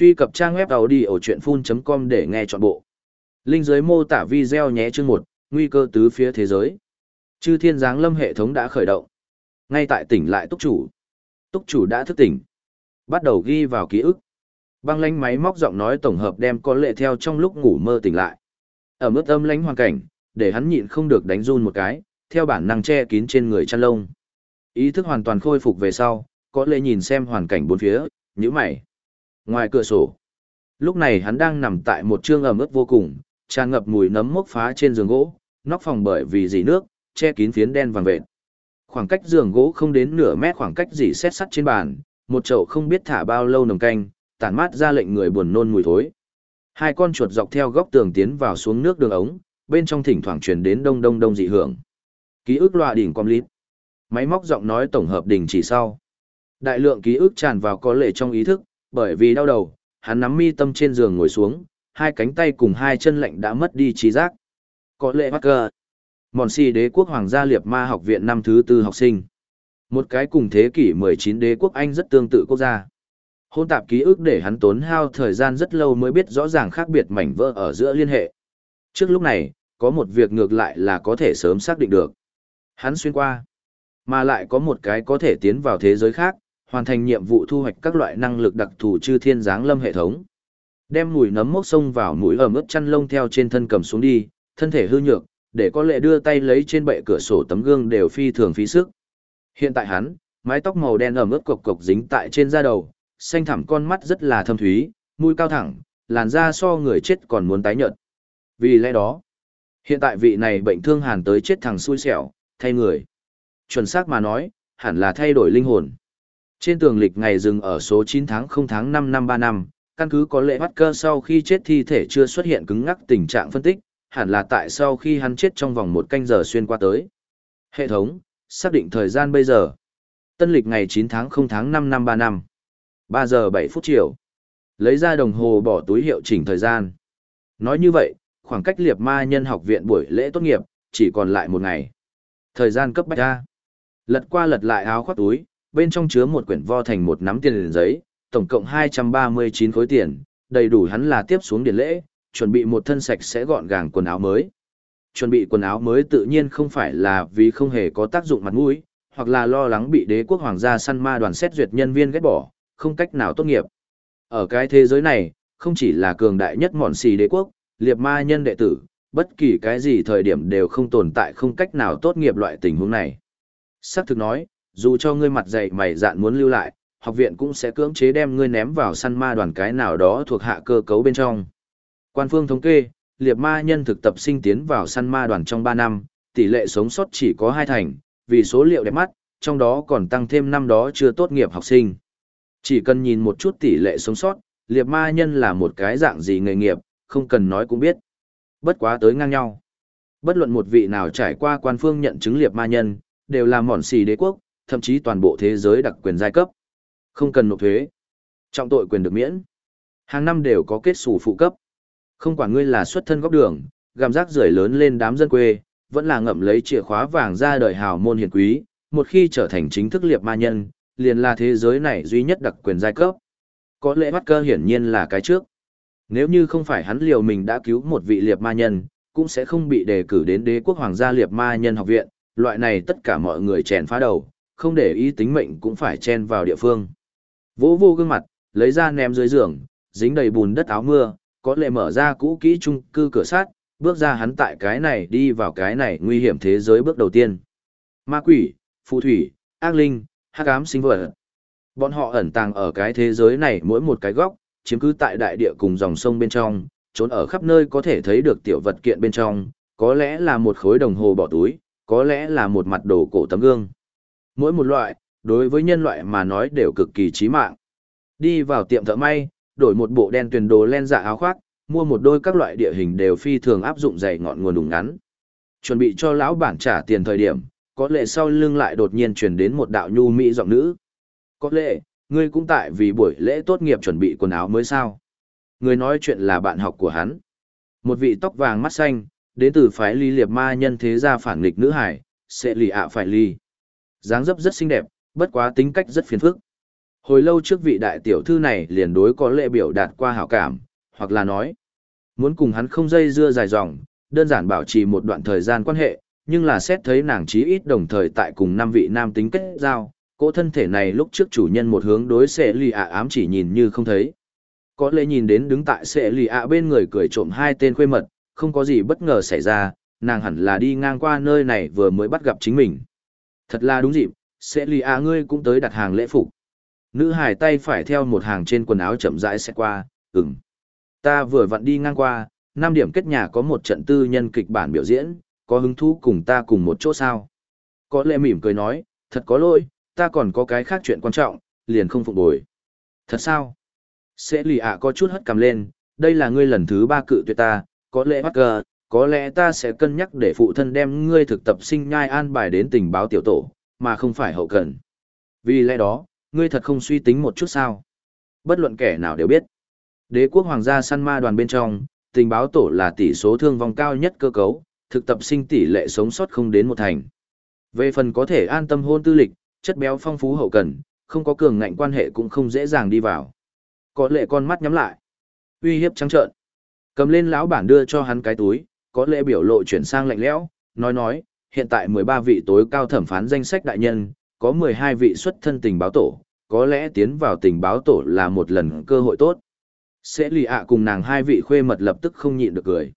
Truy cập trang web đầu đi ở chuyện full.com để nghe trọn bộ. Linh dưới mô tả video nhé chương 1, nguy cơ tứ phía thế giới. Chư thiên giáng lâm hệ thống đã khởi động. Ngay tại tỉnh lại túc chủ. Túc chủ đã thức tỉnh. Bắt đầu ghi vào ký ức. Băng lánh máy móc giọng nói tổng hợp đem con lệ theo trong lúc ngủ mơ tỉnh lại. Ở mức âm lánh hoàn cảnh, để hắn nhịn không được đánh run một cái, theo bản năng che kín trên người chăn lông. Ý thức hoàn toàn khôi phục về sau, có lệ nhìn xem hoàn cảnh bốn phía, nhíu mày. Ngoài cửa sổ, lúc này hắn đang nằm tại một trương ẩm ướt vô cùng, tràn ngập mùi nấm mốc phá trên giường gỗ, nóc phòng bởi vì dỉ nước, che kín phiến đen vàng vệt. Khoảng cách giường gỗ không đến nửa mét khoảng cách dỉ xét sắt trên bàn, một chậu không biết thả bao lâu nồng canh, tản mát ra lệnh người buồn nôn mùi thối. Hai con chuột dọc theo góc tường tiến vào xuống nước đường ống, bên trong thỉnh thoảng truyền đến đông đông đông dị hưởng. Ký ức loa đỉnh com lít. Máy móc giọng nói tổng hợp đình chỉ sau. Đại lượng ký ức tràn vào có lệ trong ý thức, bởi vì đau đầu, hắn nắm mi tâm trên giường ngồi xuống, hai cánh tay cùng hai chân lạnh đã mất đi trí giác. Có lệ bắt cờ. Mòn si đế quốc hoàng gia liệt ma học viện năm thứ tư học sinh. Một cái cùng thế kỷ 19 đế quốc Anh rất tương tự quốc gia. Hôn tạp ký ức để hắn tốn hao thời gian rất lâu mới biết rõ ràng khác biệt mảnh vỡ ở giữa liên hệ. Trước lúc này, có một việc ngược lại là có thể sớm xác định được. Hắn xuyên qua, mà lại có một cái có thể tiến vào thế giới khác, hoàn thành nhiệm vụ thu hoạch các loại năng lực đặc thù chư thiên giáng lâm hệ thống. Đem mùi nấm mốc sông vào mũi ẩm ướt chăn lông theo trên thân cầm xuống đi, thân thể hư nhược, để có lệ đưa tay lấy trên bệ cửa sổ tấm gương đều phi thường phí sức. Hiện tại hắn, mái tóc màu đen ẩm ướt cục cục dính tại trên da đầu, xanh thẳm con mắt rất là thâm thúy, mũi cao thẳng, làn da so người chết còn muốn tái nhợt. Vì lẽ đó, hiện tại vị này bệnh thương hàn tới chết thằng xui xẻo, thay người. Chuẩn xác mà nói, hẳn là thay đổi linh hồn. Trên tường lịch ngày dừng ở số 9 tháng 0 tháng 5 năm 3 năm, căn cứ có lệ bắt cơ sau khi chết thi thể chưa xuất hiện cứng ngắc tình trạng phân tích, hẳn là tại sau khi hắn chết trong vòng một canh giờ xuyên qua tới. Hệ thống, xác định thời gian bây giờ. Tân lịch ngày 9 tháng 0 tháng 5 năm 3 năm. 3 giờ 7 phút chiều. Lấy ra đồng hồ bỏ túi hiệu chỉnh thời gian. Nói như vậy, khoảng cách liệp ma nhân học viện buổi lễ tốt nghiệp, chỉ còn lại một ngày. Thời gian cấp bách ra. Lật qua lật lại áo khoác túi, bên trong chứa một quyển vo thành một nắm tiền liền giấy, tổng cộng 239 khối tiền, đầy đủ hắn là tiếp xuống điện lễ, chuẩn bị một thân sạch sẽ gọn gàng quần áo mới. Chuẩn bị quần áo mới tự nhiên không phải là vì không hề có tác dụng mặt mũi, hoặc là lo lắng bị đế quốc hoàng gia săn ma đoàn xét duyệt nhân viên ghét bỏ, không cách nào tốt nghiệp. Ở cái thế giới này, không chỉ là cường đại nhất mọn xì đế quốc, liệt ma nhân đệ tử, bất kỳ cái gì thời điểm đều không tồn tại không cách nào tốt nghiệp loại tình huống này. Sắc thực nói, dù cho ngươi mặt dày mày dạn muốn lưu lại, học viện cũng sẽ cưỡng chế đem ngươi ném vào săn ma đoàn cái nào đó thuộc hạ cơ cấu bên trong. Quan phương thống kê, liệt ma nhân thực tập sinh tiến vào săn ma đoàn trong 3 năm, tỷ lệ sống sót chỉ có 2 thành, vì số liệu đẹp mắt, trong đó còn tăng thêm năm đó chưa tốt nghiệp học sinh. Chỉ cần nhìn một chút tỷ lệ sống sót, liệt ma nhân là một cái dạng gì nghề nghiệp, không cần nói cũng biết. Bất quá tới ngang nhau. Bất luận một vị nào trải qua quan phương nhận chứng liệt ma nhân, đều là mòn xì đế quốc, thậm chí toàn bộ thế giới đặc quyền giai cấp. Không cần nộp thuế. Trọng tội quyền được miễn. Hàng năm đều có kết sủ phụ cấp. Không quản ngươi là xuất thân góc đường, gàm rác rưởi lớn lên đám dân quê, vẫn là ngậm lấy chìa khóa vàng ra đời hào môn hiền quý, một khi trở thành chính thức liệp ma nhân, liền là thế giới này duy nhất đặc quyền giai cấp. Có lẽ bắt cơ hiển nhiên là cái trước. Nếu như không phải hắn liều mình đã cứu một vị liệp ma nhân, cũng sẽ không bị đề cử đến đế quốc hoàng gia liệp ma nhân học viện, loại này tất cả mọi người chèn phá đầu, không để ý tính mệnh cũng phải chen vào địa phương. Vỗ vô gương mặt, lấy ra ném dưới giường, dính đầy bùn đất áo mưa, có lệ mở ra cũ kỹ chung cư cửa sát, bước ra hắn tại cái này đi vào cái này nguy hiểm thế giới bước đầu tiên. Ma quỷ, phù thủy, ác linh, hắc ám sinh vật. Bọn họ ẩn tàng ở cái thế giới này mỗi một cái góc, chiếm cứ tại đại địa cùng dòng sông bên trong, trốn ở khắp nơi có thể thấy được tiểu vật kiện bên trong, có lẽ là một khối đồng hồ bỏ túi, có lẽ là một mặt đồ cổ tấm gương. Mỗi một loại, đối với nhân loại mà nói đều cực kỳ chí mạng. Đi vào tiệm thợ may, đổi một bộ đen tuyền đồ len dạ áo khoác, mua một đôi các loại địa hình đều phi thường áp dụng dày ngọn nguồn đùng ngắn. Chuẩn bị cho lão bản trả tiền thời điểm, có lẽ sau lưng lại đột nhiên truyền đến một đạo nhu mỹ giọng nữ. Có lẽ, ngươi cũng tại vì buổi lễ tốt nghiệp chuẩn bị quần áo mới sao. Người nói chuyện là bạn học của hắn. Một vị tóc vàng mắt xanh, đến từ phái ly liệp ma nhân thế gia phản nghịch nữ hải, sẽ lì ạ phải ly dáng dấp rất xinh đẹp, bất quá tính cách rất phiền phức. Hồi lâu trước vị đại tiểu thư này liền đối có lệ biểu đạt qua hảo cảm, hoặc là nói, muốn cùng hắn không dây dưa dài dòng, đơn giản bảo trì một đoạn thời gian quan hệ, nhưng là xét thấy nàng trí ít đồng thời tại cùng năm vị nam tính kết giao, cỗ thân thể này lúc trước chủ nhân một hướng đối xệ lì ạ ám chỉ nhìn như không thấy. Có lẽ nhìn đến đứng tại xệ lì ạ bên người cười trộm hai tên khuê mật, không có gì bất ngờ xảy ra, nàng hẳn là đi ngang qua nơi này vừa mới bắt gặp chính mình. Thật là đúng dịp, sẽ lì ạ ngươi cũng tới đặt hàng lễ phục. Nữ hải tay phải theo một hàng trên quần áo chậm rãi sẽ qua, ừm. Ta vừa vặn đi ngang qua, năm điểm kết nhà có một trận tư nhân kịch bản biểu diễn, có hứng thú cùng ta cùng một chỗ sao. Có lẽ mỉm cười nói, thật có lỗi, ta còn có cái khác chuyện quan trọng, liền không phục bồi. Thật sao? Sẽ lì ạ có chút hất cầm lên, đây là ngươi lần thứ ba cự tuyệt ta, có lẽ bắt cờ, có lẽ ta sẽ cân nhắc để phụ thân đem ngươi thực tập sinh nhai an bài đến tình báo tiểu tổ, mà không phải hậu cần. Vì lẽ đó, ngươi thật không suy tính một chút sao. Bất luận kẻ nào đều biết. Đế quốc hoàng gia săn ma đoàn bên trong, tình báo tổ là tỷ số thương vong cao nhất cơ cấu, thực tập sinh tỷ lệ sống sót không đến một thành. Về phần có thể an tâm hôn tư lịch, chất béo phong phú hậu cần, không có cường ngạnh quan hệ cũng không dễ dàng đi vào. Có lệ con mắt nhắm lại. Uy hiếp trắng trợn. Cầm lên lão bản đưa cho hắn cái túi, có lẽ biểu lộ chuyển sang lạnh lẽo, nói nói, hiện tại 13 vị tối cao thẩm phán danh sách đại nhân, có 12 vị xuất thân tình báo tổ, có lẽ tiến vào tình báo tổ là một lần cơ hội tốt. Sẽ lì ạ cùng nàng hai vị khuê mật lập tức không nhịn được cười.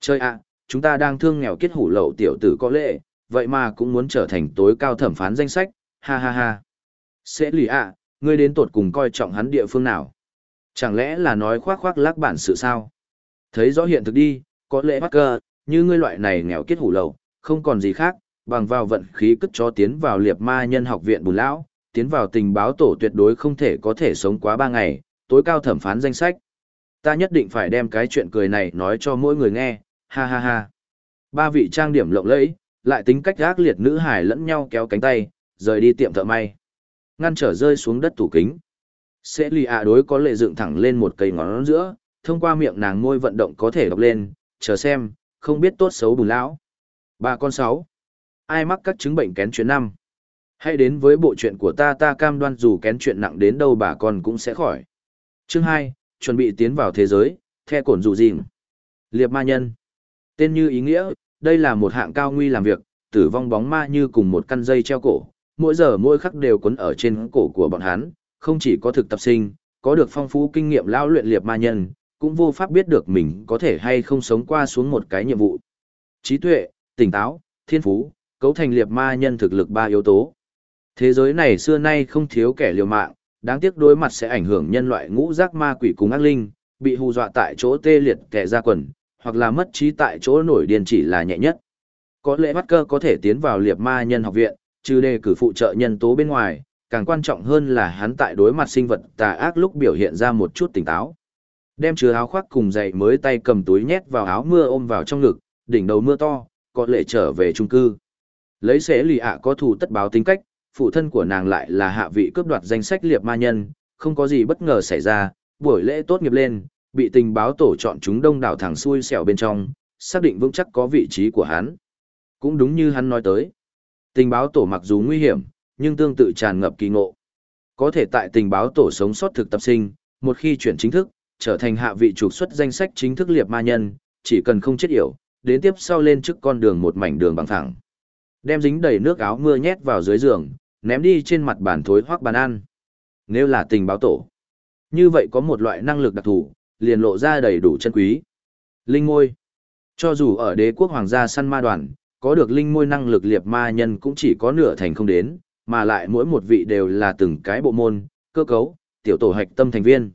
Chơi ạ, chúng ta đang thương nghèo kết hủ lậu tiểu tử có lệ, vậy mà cũng muốn trở thành tối cao thẩm phán danh sách, ha ha ha. Sẽ lì ạ, ngươi đến tột cùng coi trọng hắn địa phương nào? Chẳng lẽ là nói khoác khoác lác bản sự sao? Thấy rõ hiện thực đi, có lẽ bắc cơ, như ngươi loại này nghèo kiết hủ lậu, không còn gì khác, bằng vào vận khí cất cho tiến vào liệt ma nhân học viện bùn lão, tiến vào tình báo tổ tuyệt đối không thể có thể sống quá ba ngày, tối cao thẩm phán danh sách. Ta nhất định phải đem cái chuyện cười này nói cho mỗi người nghe, ha ha ha. Ba vị trang điểm lộng lẫy, lại tính cách gác liệt nữ hải lẫn nhau kéo cánh tay, rời đi tiệm thợ may. Ngăn trở rơi xuống đất tủ kính. Sẽ lì ạ đối có lệ dựng thẳng lên một cây ngón giữa, thông qua miệng nàng môi vận động có thể đọc lên, chờ xem, không biết tốt xấu bùn lão. Bà con sáu. Ai mắc các chứng bệnh kén chuyện năm? Hãy đến với bộ chuyện của ta ta cam đoan dù kén chuyện nặng đến đâu bà con cũng sẽ khỏi. Chương 2, chuẩn bị tiến vào thế giới, the cổn dù dìm. Liệp ma nhân. Tên như ý nghĩa, đây là một hạng cao nguy làm việc, tử vong bóng ma như cùng một căn dây treo cổ, mỗi giờ mỗi khắc đều quấn ở trên cổ của bọn hắn, không chỉ có thực tập sinh, có được phong phú kinh nghiệm lao luyện liệp ma nhân, cũng vô pháp biết được mình có thể hay không sống qua xuống một cái nhiệm vụ. Trí tuệ, tỉnh táo, thiên phú, cấu thành liệp ma nhân thực lực ba yếu tố. Thế giới này xưa nay không thiếu kẻ liều mạng, đáng tiếc đối mặt sẽ ảnh hưởng nhân loại ngũ giác ma quỷ cùng ác linh, bị hù dọa tại chỗ tê liệt kẻ ra quần, hoặc là mất trí tại chỗ nổi điên chỉ là nhẹ nhất. Có lẽ bắt cơ có thể tiến vào liệp ma nhân học viện, trừ đề cử phụ trợ nhân tố bên ngoài, càng quan trọng hơn là hắn tại đối mặt sinh vật tà ác lúc biểu hiện ra một chút tỉnh táo. Đem chứa áo khoác cùng giày mới tay cầm túi nhét vào áo mưa ôm vào trong ngực, đỉnh đầu mưa to, có lệ trở về trung cư. Lấy xế lì ạ có thù tất báo tính cách, phụ thân của nàng lại là hạ vị cướp đoạt danh sách liệp ma nhân, không có gì bất ngờ xảy ra, buổi lễ tốt nghiệp lên, bị tình báo tổ chọn chúng đông đảo thẳng xuôi xẻo bên trong, xác định vững chắc có vị trí của hắn. Cũng đúng như hắn nói tới. Tình báo tổ mặc dù nguy hiểm, nhưng tương tự tràn ngập kỳ ngộ. Có thể tại tình báo tổ sống sót thực tập sinh, một khi chuyển chính thức, trở thành hạ vị trục xuất danh sách chính thức liệp ma nhân, chỉ cần không chết yểu, đến tiếp sau lên trước con đường một mảnh đường bằng thẳng. Đem dính đầy nước áo mưa nhét vào dưới giường, ném đi trên mặt bàn thối hoặc bàn ăn. Nếu là tình báo tổ, như vậy có một loại năng lực đặc thù, liền lộ ra đầy đủ chân quý. Linh môi. Cho dù ở đế quốc hoàng gia săn ma đoàn, có được linh môi năng lực liệp ma nhân cũng chỉ có nửa thành không đến, mà lại mỗi một vị đều là từng cái bộ môn, cơ cấu, tiểu tổ hạch tâm thành viên.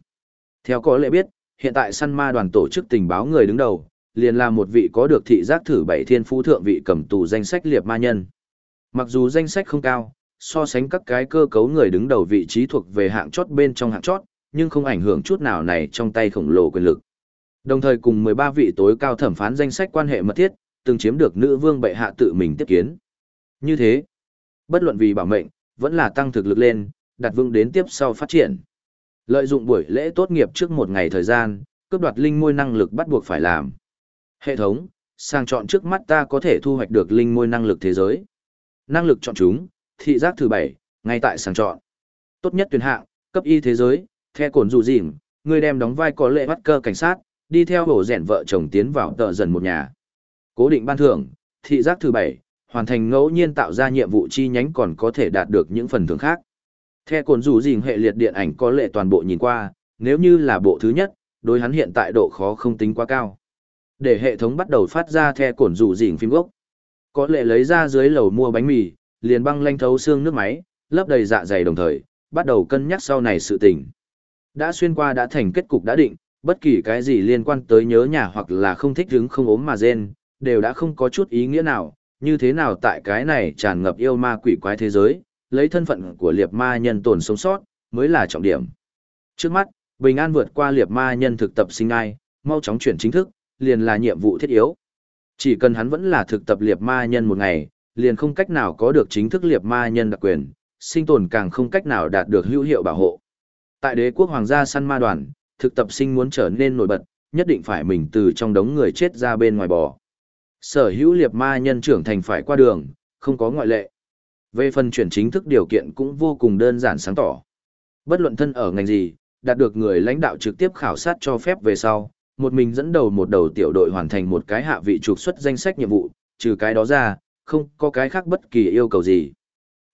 Theo có lẽ biết, hiện tại săn ma đoàn tổ chức tình báo người đứng đầu, liền là một vị có được thị giác thử bảy thiên phú thượng vị cầm tù danh sách liệp ma nhân. Mặc dù danh sách không cao, so sánh các cái cơ cấu người đứng đầu vị trí thuộc về hạng chót bên trong hạng chót, nhưng không ảnh hưởng chút nào này trong tay khổng lồ quyền lực. Đồng thời cùng 13 vị tối cao thẩm phán danh sách quan hệ mật thiết, từng chiếm được nữ vương bệ hạ tự mình tiếp kiến. Như thế, bất luận vì bảo mệnh, vẫn là tăng thực lực lên, đặt vững đến tiếp sau phát triển. Lợi dụng buổi lễ tốt nghiệp trước một ngày thời gian, cướp đoạt linh môi năng lực bắt buộc phải làm. Hệ thống, sang chọn trước mắt ta có thể thu hoạch được linh môi năng lực thế giới. Năng lực chọn chúng, thị giác thứ bảy, ngay tại sang chọn. Tốt nhất tuyển hạng, cấp y thế giới, the cổn dù dìm, người đem đóng vai có lệ bắt cơ cảnh sát, đi theo hổ rèn vợ chồng tiến vào tờ dần một nhà. Cố định ban thưởng, thị giác thứ bảy, hoàn thành ngẫu nhiên tạo ra nhiệm vụ chi nhánh còn có thể đạt được những phần thưởng khác. The cồn rủ dình hệ liệt điện ảnh có lệ toàn bộ nhìn qua, nếu như là bộ thứ nhất, đối hắn hiện tại độ khó không tính quá cao. Để hệ thống bắt đầu phát ra the cồn rủ dình phim gốc. Có lệ lấy ra dưới lầu mua bánh mì, liền băng lanh thấu xương nước máy, lấp đầy dạ dày đồng thời, bắt đầu cân nhắc sau này sự tình. Đã xuyên qua đã thành kết cục đã định, bất kỳ cái gì liên quan tới nhớ nhà hoặc là không thích hứng không ốm mà rên, đều đã không có chút ý nghĩa nào, như thế nào tại cái này tràn ngập yêu ma quỷ quái thế giới, lấy thân phận của liệt ma nhân tồn sống sót, mới là trọng điểm. Trước mắt, Bình An vượt qua liệt ma nhân thực tập sinh ai, mau chóng chuyển chính thức, liền là nhiệm vụ thiết yếu. Chỉ cần hắn vẫn là thực tập liệt ma nhân một ngày, liền không cách nào có được chính thức liệt ma nhân đặc quyền, sinh tồn càng không cách nào đạt được hữu hiệu bảo hộ. Tại đế quốc hoàng gia săn ma đoàn, thực tập sinh muốn trở nên nổi bật, nhất định phải mình từ trong đống người chết ra bên ngoài bò. Sở hữu liệt ma nhân trưởng thành phải qua đường, không có ngoại lệ. Về phần chuyển chính thức điều kiện cũng vô cùng đơn giản sáng tỏ. Bất luận thân ở ngành gì, đạt được người lãnh đạo trực tiếp khảo sát cho phép về sau, một mình dẫn đầu một đầu tiểu đội hoàn thành một cái hạ vị trục xuất danh sách nhiệm vụ, trừ cái đó ra, không có cái khác bất kỳ yêu cầu gì.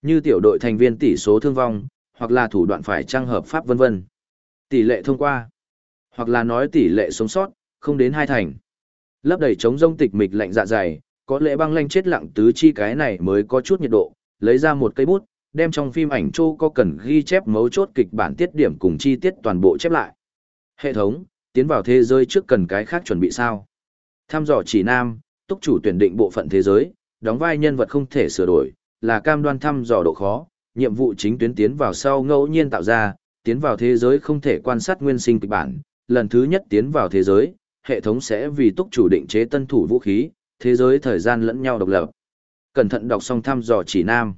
Như tiểu đội thành viên tỷ số thương vong, hoặc là thủ đoạn phải trang hợp pháp vân vân. Tỷ lệ thông qua, hoặc là nói tỷ lệ sống sót, không đến hai thành. Lấp đầy chống rông tịch mịch lạnh dạ dày, có lẽ băng lanh chết lặng tứ chi cái này mới có chút nhiệt độ, lấy ra một cây bút, đem trong phim ảnh châu có cần ghi chép mấu chốt kịch bản tiết điểm cùng chi tiết toàn bộ chép lại. Hệ thống, tiến vào thế giới trước cần cái khác chuẩn bị sao? Tham dò chỉ nam, túc chủ tuyển định bộ phận thế giới, đóng vai nhân vật không thể sửa đổi, là cam đoan thăm dò độ khó, nhiệm vụ chính tuyến tiến vào sau ngẫu nhiên tạo ra, tiến vào thế giới không thể quan sát nguyên sinh kịch bản, lần thứ nhất tiến vào thế giới, hệ thống sẽ vì túc chủ định chế tân thủ vũ khí, thế giới thời gian lẫn nhau độc lập. Cẩn thận đọc xong thăm dò chỉ nam.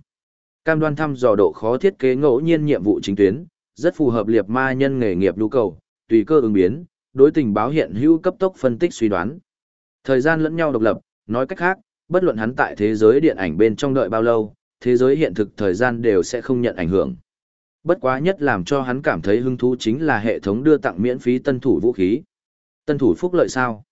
Cam đoan thăm dò độ khó thiết kế ngẫu nhiên nhiệm vụ chính tuyến, rất phù hợp liệt ma nhân nghề nghiệp nhu cầu, tùy cơ ứng biến, đối tình báo hiện hữu cấp tốc phân tích suy đoán. Thời gian lẫn nhau độc lập, nói cách khác, bất luận hắn tại thế giới điện ảnh bên trong đợi bao lâu, thế giới hiện thực thời gian đều sẽ không nhận ảnh hưởng. Bất quá nhất làm cho hắn cảm thấy hứng thú chính là hệ thống đưa tặng miễn phí tân thủ vũ khí. Tân thủ phúc lợi sao?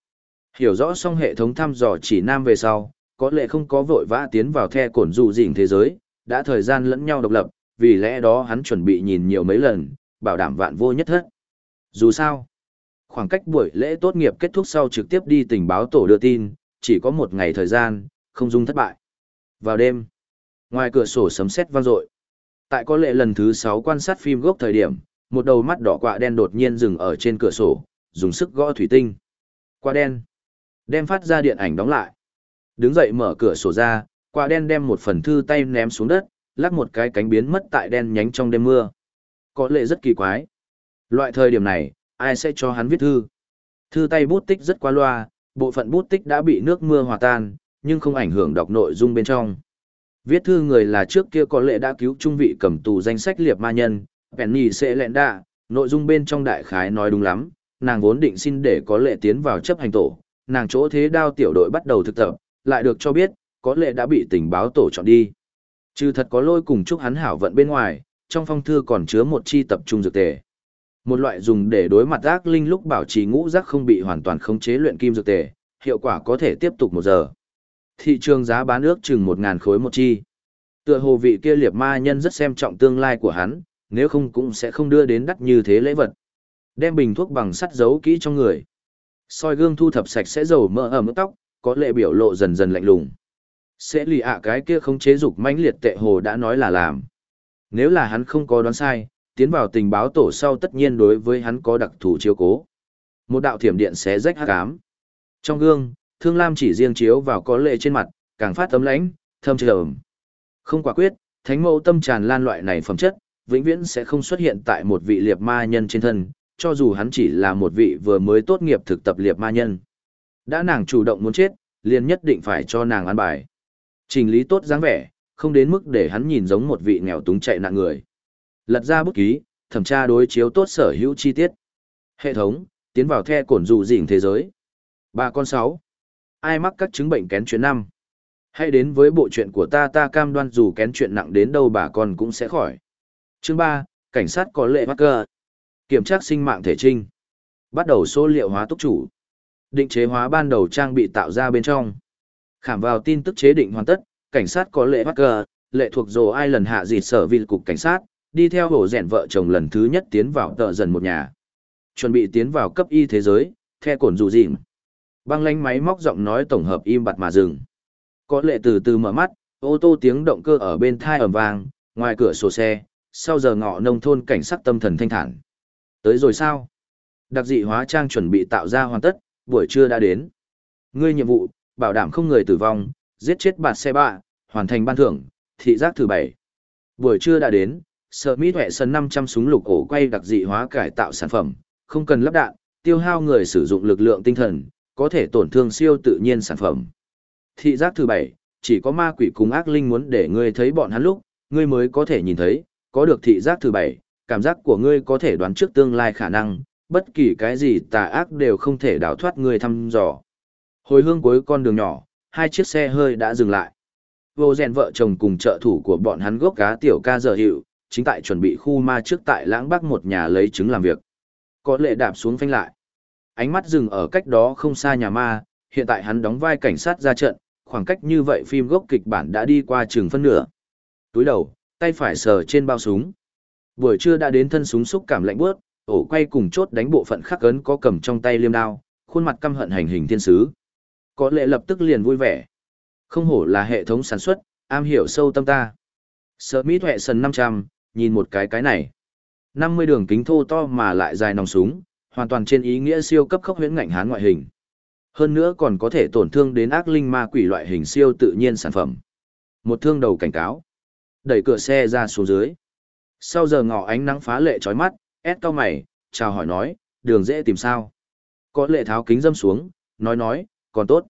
Hiểu rõ xong hệ thống thăm dò chỉ nam về sau, có lẽ không có vội vã tiến vào the cổn dụ dịnh thế giới, đã thời gian lẫn nhau độc lập, vì lẽ đó hắn chuẩn bị nhìn nhiều mấy lần, bảo đảm vạn vô nhất thất. Dù sao, khoảng cách buổi lễ tốt nghiệp kết thúc sau trực tiếp đi tình báo tổ đưa tin, chỉ có một ngày thời gian, không dung thất bại. Vào đêm, ngoài cửa sổ sấm sét vang dội. Tại có lệ lần thứ 6 quan sát phim gốc thời điểm, một đầu mắt đỏ quạ đen đột nhiên dừng ở trên cửa sổ, dùng sức gõ thủy tinh. Quạ đen. Đem phát ra điện ảnh đóng lại. Đứng dậy mở cửa sổ ra, quả đen đem một phần thư tay ném xuống đất, lắc một cái cánh biến mất tại đen nhánh trong đêm mưa. Có lệ rất kỳ quái. Loại thời điểm này, ai sẽ cho hắn viết thư? Thư tay bút tích rất qua loa, bộ phận bút tích đã bị nước mưa hòa tan, nhưng không ảnh hưởng đọc nội dung bên trong. Viết thư người là trước kia có lệ đã cứu trung vị cầm tù danh sách liệp ma nhân, Penny sẽ lẹn đạ, nội dung bên trong đại khái nói đúng lắm, nàng vốn định xin để có lệ tiến vào chấp hành tổ, nàng chỗ thế đao tiểu đội bắt đầu thực tập, lại được cho biết, có lệ đã bị tình báo tổ chọn đi. Trừ thật có lôi cùng chúc hắn hảo vận bên ngoài, trong phong thư còn chứa một chi tập trung dược tề. Một loại dùng để đối mặt ác linh lúc bảo trì ngũ giác không bị hoàn toàn khống chế luyện kim dược tề, hiệu quả có thể tiếp tục một giờ. Thị trường giá bán ước chừng một ngàn khối một chi. Tựa hồ vị kia liệt ma nhân rất xem trọng tương lai của hắn, nếu không cũng sẽ không đưa đến đắt như thế lễ vật. Đem bình thuốc bằng sắt giấu kỹ trong người. soi gương thu thập sạch sẽ dầu mỡ ở mức tóc, có lệ biểu lộ dần dần lạnh lùng. Sẽ lì ạ cái kia không chế dục mãnh liệt tệ hồ đã nói là làm. Nếu là hắn không có đoán sai, tiến vào tình báo tổ sau tất nhiên đối với hắn có đặc thù chiếu cố. Một đạo thiểm điện xé rách hắc ám. Trong gương, Thương Lam chỉ riêng chiếu vào có lệ trên mặt, càng phát tấm lãnh, thâm trầm. Không quả quyết, thánh mẫu tâm tràn lan loại này phẩm chất, vĩnh viễn sẽ không xuất hiện tại một vị liệt ma nhân trên thân, cho dù hắn chỉ là một vị vừa mới tốt nghiệp thực tập liệt ma nhân. Đã nàng chủ động muốn chết, liền nhất định phải cho nàng ăn bài. Trình lý tốt dáng vẻ, không đến mức để hắn nhìn giống một vị nghèo túng chạy nạn người. Lật ra bút ký, thẩm tra đối chiếu tốt sở hữu chi tiết. Hệ thống, tiến vào the cổn dụ dịnh thế giới. Ba con sáu. Ai mắc các chứng bệnh kén chuyện năm? Hãy đến với bộ chuyện của ta ta cam đoan dù kén chuyện nặng đến đâu bà con cũng sẽ khỏi. Chương ba, cảnh sát có lệ mắc cơ. Kiểm tra sinh mạng thể trinh. Bắt đầu số liệu hóa túc chủ. Định chế hóa ban đầu trang bị tạo ra bên trong. Khảm vào tin tức chế định hoàn tất, cảnh sát có lệ mắc cờ lệ thuộc dồ ai lần hạ dịt sở vì cục cảnh sát, đi theo hổ rèn vợ chồng lần thứ nhất tiến vào tợ dần một nhà. Chuẩn bị tiến vào cấp y thế giới, theo cổn dù dịm. Băng lánh máy móc giọng nói tổng hợp im bặt mà dừng. Có lệ từ từ mở mắt, ô tô tiếng động cơ ở bên thai ẩm vang, ngoài cửa sổ xe, sau giờ ngọ nông thôn cảnh sát tâm thần thanh thản. Tới rồi sao? Đặc dị hóa trang chuẩn bị tạo ra hoàn tất, buổi trưa đã đến. Ngươi nhiệm vụ, bảo đảm không người tử vong, giết chết bạt xe bạ, hoàn thành ban thưởng, thị giác thứ bảy. Buổi trưa đã đến, sợ mỹ tuệ sân 500 súng lục ổ quay đặc dị hóa cải tạo sản phẩm, không cần lắp đạn, tiêu hao người sử dụng lực lượng tinh thần, có thể tổn thương siêu tự nhiên sản phẩm. Thị giác thứ bảy, chỉ có ma quỷ cùng ác linh muốn để ngươi thấy bọn hắn lúc, ngươi mới có thể nhìn thấy, có được thị giác thứ bảy, cảm giác của ngươi có thể đoán trước tương lai khả năng, bất kỳ cái gì tà ác đều không thể đào thoát người thăm dò. Hồi hương cuối con đường nhỏ, hai chiếc xe hơi đã dừng lại. Vô rèn vợ chồng cùng trợ thủ của bọn hắn gốc cá tiểu ca giờ hiệu, chính tại chuẩn bị khu ma trước tại lãng bắc một nhà lấy trứng làm việc. Có lệ đạp xuống phanh lại. Ánh mắt dừng ở cách đó không xa nhà ma, hiện tại hắn đóng vai cảnh sát ra trận, khoảng cách như vậy phim gốc kịch bản đã đi qua chừng phân nửa. Túi đầu, tay phải sờ trên bao súng. Buổi trưa đã đến thân súng xúc cảm lạnh bước, ổ quay cùng chốt đánh bộ phận khắc ấn có cầm trong tay liêm đao, khuôn mặt căm hận hành hình thiên sứ. Có lệ lập tức liền vui vẻ. Không hổ là hệ thống sản xuất, am hiểu sâu tâm ta. Sở Mỹ Thuệ Sần 500, nhìn một cái cái này. 50 đường kính thô to mà lại dài nòng súng, hoàn toàn trên ý nghĩa siêu cấp khốc huyễn ngạnh hán ngoại hình. Hơn nữa còn có thể tổn thương đến ác linh ma quỷ loại hình siêu tự nhiên sản phẩm. Một thương đầu cảnh cáo. Đẩy cửa xe ra xuống dưới. Sau giờ ngọ ánh nắng phá lệ chói mắt, ép cao mày, chào hỏi nói, đường dễ tìm sao. Có lệ tháo kính dâm xuống, nói nói, còn tốt.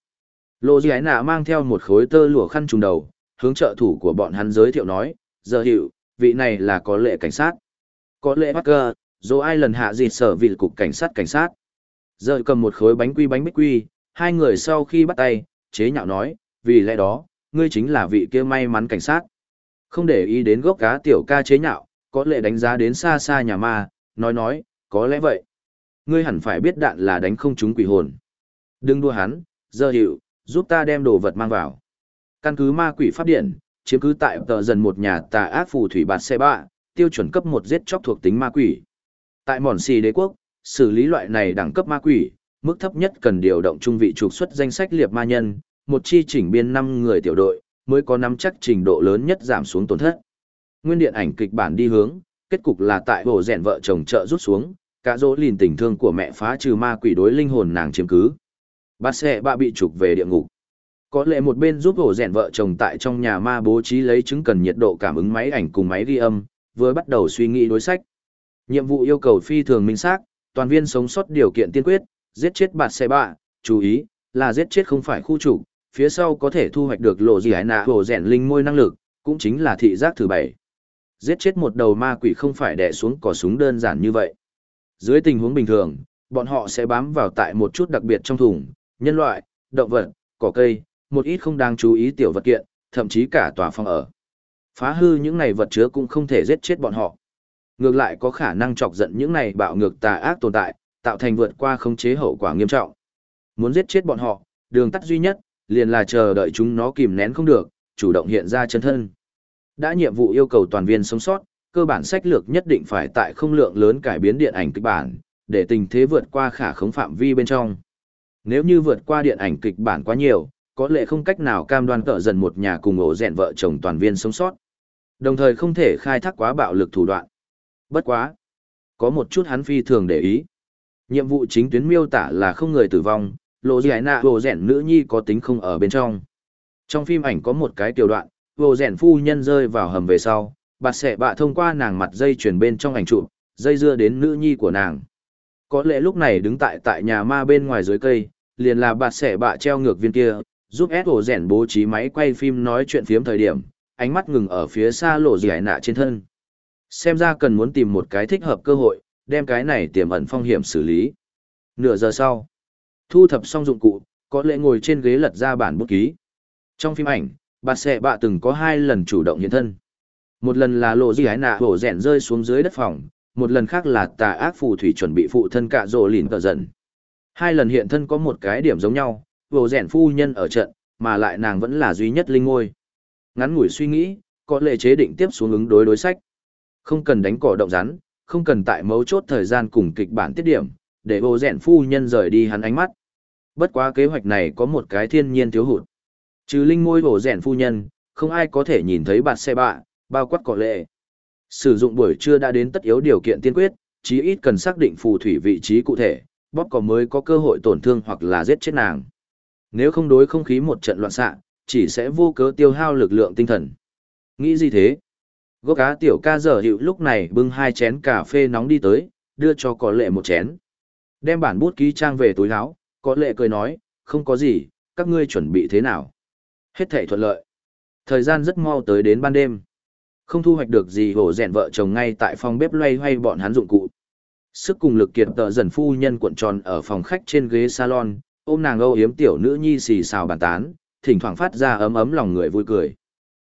Lô ái Nạ mang theo một khối tơ lụa khăn trùng đầu, hướng trợ thủ của bọn hắn giới thiệu nói, giờ hiệu, vị này là có lệ cảnh sát. Có lệ bắc cơ, dù ai lần hạ dịt sở vị cục cảnh sát cảnh sát. Giờ cầm một khối bánh quy bánh bích quy, hai người sau khi bắt tay, chế nhạo nói, vì lẽ đó, ngươi chính là vị kia may mắn cảnh sát. Không để ý đến gốc cá tiểu ca chế nhạo, có lệ đánh giá đến xa xa nhà ma, nói nói, có lẽ vậy. Ngươi hẳn phải biết đạn là đánh không trúng quỷ hồn. Đừng đua hắn, giờ hiệu, giúp ta đem đồ vật mang vào. Căn cứ ma quỷ pháp điện, chiếm cứ tại tờ dần một nhà tà ác phù thủy bạt xe bạ, tiêu chuẩn cấp một giết chóc thuộc tính ma quỷ. Tại mòn xì đế quốc, xử lý loại này đẳng cấp ma quỷ, mức thấp nhất cần điều động trung vị trục xuất danh sách liệp ma nhân, một chi chỉnh biên 5 người tiểu đội, mới có nắm chắc trình độ lớn nhất giảm xuống tổn thất. Nguyên điện ảnh kịch bản đi hướng, kết cục là tại bộ rèn vợ chồng trợ rút xuống, cả dỗ lìn tình thương của mẹ phá trừ ma quỷ đối linh hồn nàng chiếm cứ. Bà xe bà bị trục về địa ngục. Có lẽ một bên giúp bộ rèn vợ chồng tại trong nhà ma bố trí lấy chứng cần nhiệt độ cảm ứng máy ảnh cùng máy ghi âm, vừa bắt đầu suy nghĩ đối sách. Nhiệm vụ yêu cầu phi thường minh xác, toàn viên sống sót điều kiện tiên quyết, giết chết bà xe bà. chú ý, là giết chết không phải khu chủ, phía sau có thể thu hoạch được lộ gì hải nạ hồ rèn linh môi năng lực, cũng chính là thị giác thứ bảy. Giết chết một đầu ma quỷ không phải đè xuống cỏ súng đơn giản như vậy. Dưới tình huống bình thường, bọn họ sẽ bám vào tại một chút đặc biệt trong thùng, nhân loại, động vật, cỏ cây, một ít không đáng chú ý tiểu vật kiện, thậm chí cả tòa phòng ở. Phá hư những này vật chứa cũng không thể giết chết bọn họ. Ngược lại có khả năng chọc giận những này bạo ngược tà ác tồn tại, tạo thành vượt qua khống chế hậu quả nghiêm trọng. Muốn giết chết bọn họ, đường tắt duy nhất, liền là chờ đợi chúng nó kìm nén không được, chủ động hiện ra chân thân. Đã nhiệm vụ yêu cầu toàn viên sống sót, cơ bản sách lược nhất định phải tại không lượng lớn cải biến điện ảnh kịch bản, để tình thế vượt qua khả khống phạm vi bên trong. Nếu như vượt qua điện ảnh kịch bản quá nhiều, có lẽ không cách nào cam đoan cỡ dần một nhà cùng ổ rèn vợ chồng toàn viên sống sót. Đồng thời không thể khai thác quá bạo lực thủ đoạn. Bất quá. Có một chút hắn phi thường để ý. Nhiệm vụ chính tuyến miêu tả là không người tử vong, lộ giải nạ ổ rèn nữ nhi có tính không ở bên trong. Trong phim ảnh có một cái tiểu đoạn, ổ rèn phu nhân rơi vào hầm về sau, bà sẽ bạ thông qua nàng mặt dây chuyển bên trong ảnh chụp, dây dưa đến nữ nhi của nàng. Có lẽ lúc này đứng tại tại nhà ma bên ngoài dưới cây, liền là bà sẽ bạ treo ngược viên kia, giúp ép ổ rèn bố trí máy quay phim nói chuyện phiếm thời điểm, ánh mắt ngừng ở phía xa lộ giải nạ trên thân. Xem ra cần muốn tìm một cái thích hợp cơ hội, đem cái này tiềm ẩn phong hiểm xử lý. Nửa giờ sau, thu thập xong dụng cụ, có lẽ ngồi trên ghế lật ra bản bút ký. Trong phim ảnh, bà sẽ bạ từng có hai lần chủ động hiện thân. Một lần là lộ di ái nạ hổ rẽn rơi xuống dưới đất phòng, một lần khác là tà ác phù thủy chuẩn bị phụ thân cạ rồ lìn cờ giận. Hai lần hiện thân có một cái điểm giống nhau, hổ rẽn phu nhân ở trận, mà lại nàng vẫn là duy nhất linh ngôi. Ngắn ngủi suy nghĩ, có lệ chế định tiếp xuống ứng đối đối sách. Không cần đánh cỏ động rắn, không cần tại mấu chốt thời gian cùng kịch bản tiết điểm, để hổ rẽn phu nhân rời đi hắn ánh mắt. Bất quá kế hoạch này có một cái thiên nhiên thiếu hụt. Trừ linh môi hổ rèn phu nhân, không ai có thể nhìn thấy bạt xe bạ, bao quát cỏ lệ. Sử dụng buổi trưa đã đến tất yếu điều kiện tiên quyết, chí ít cần xác định phù thủy vị trí cụ thể, bóp cỏ mới có cơ hội tổn thương hoặc là giết chết nàng. Nếu không đối không khí một trận loạn xạ, chỉ sẽ vô cớ tiêu hao lực lượng tinh thần. Nghĩ gì thế? Gốc cá tiểu ca dở hiệu lúc này bưng hai chén cà phê nóng đi tới, đưa cho có lệ một chén. Đem bản bút ký trang về túi áo, có lệ cười nói, không có gì, các ngươi chuẩn bị thế nào? Hết thể thuận lợi. Thời gian rất mau tới đến ban đêm. Không thu hoạch được gì hổ rèn vợ chồng ngay tại phòng bếp loay hoay bọn hắn dụng cụ. Sức cùng lực kiệt tợ dần phu nhân cuộn tròn ở phòng khách trên ghế salon, ôm nàng âu yếm tiểu nữ nhi xì xào bàn tán, thỉnh thoảng phát ra ấm ấm lòng người vui cười.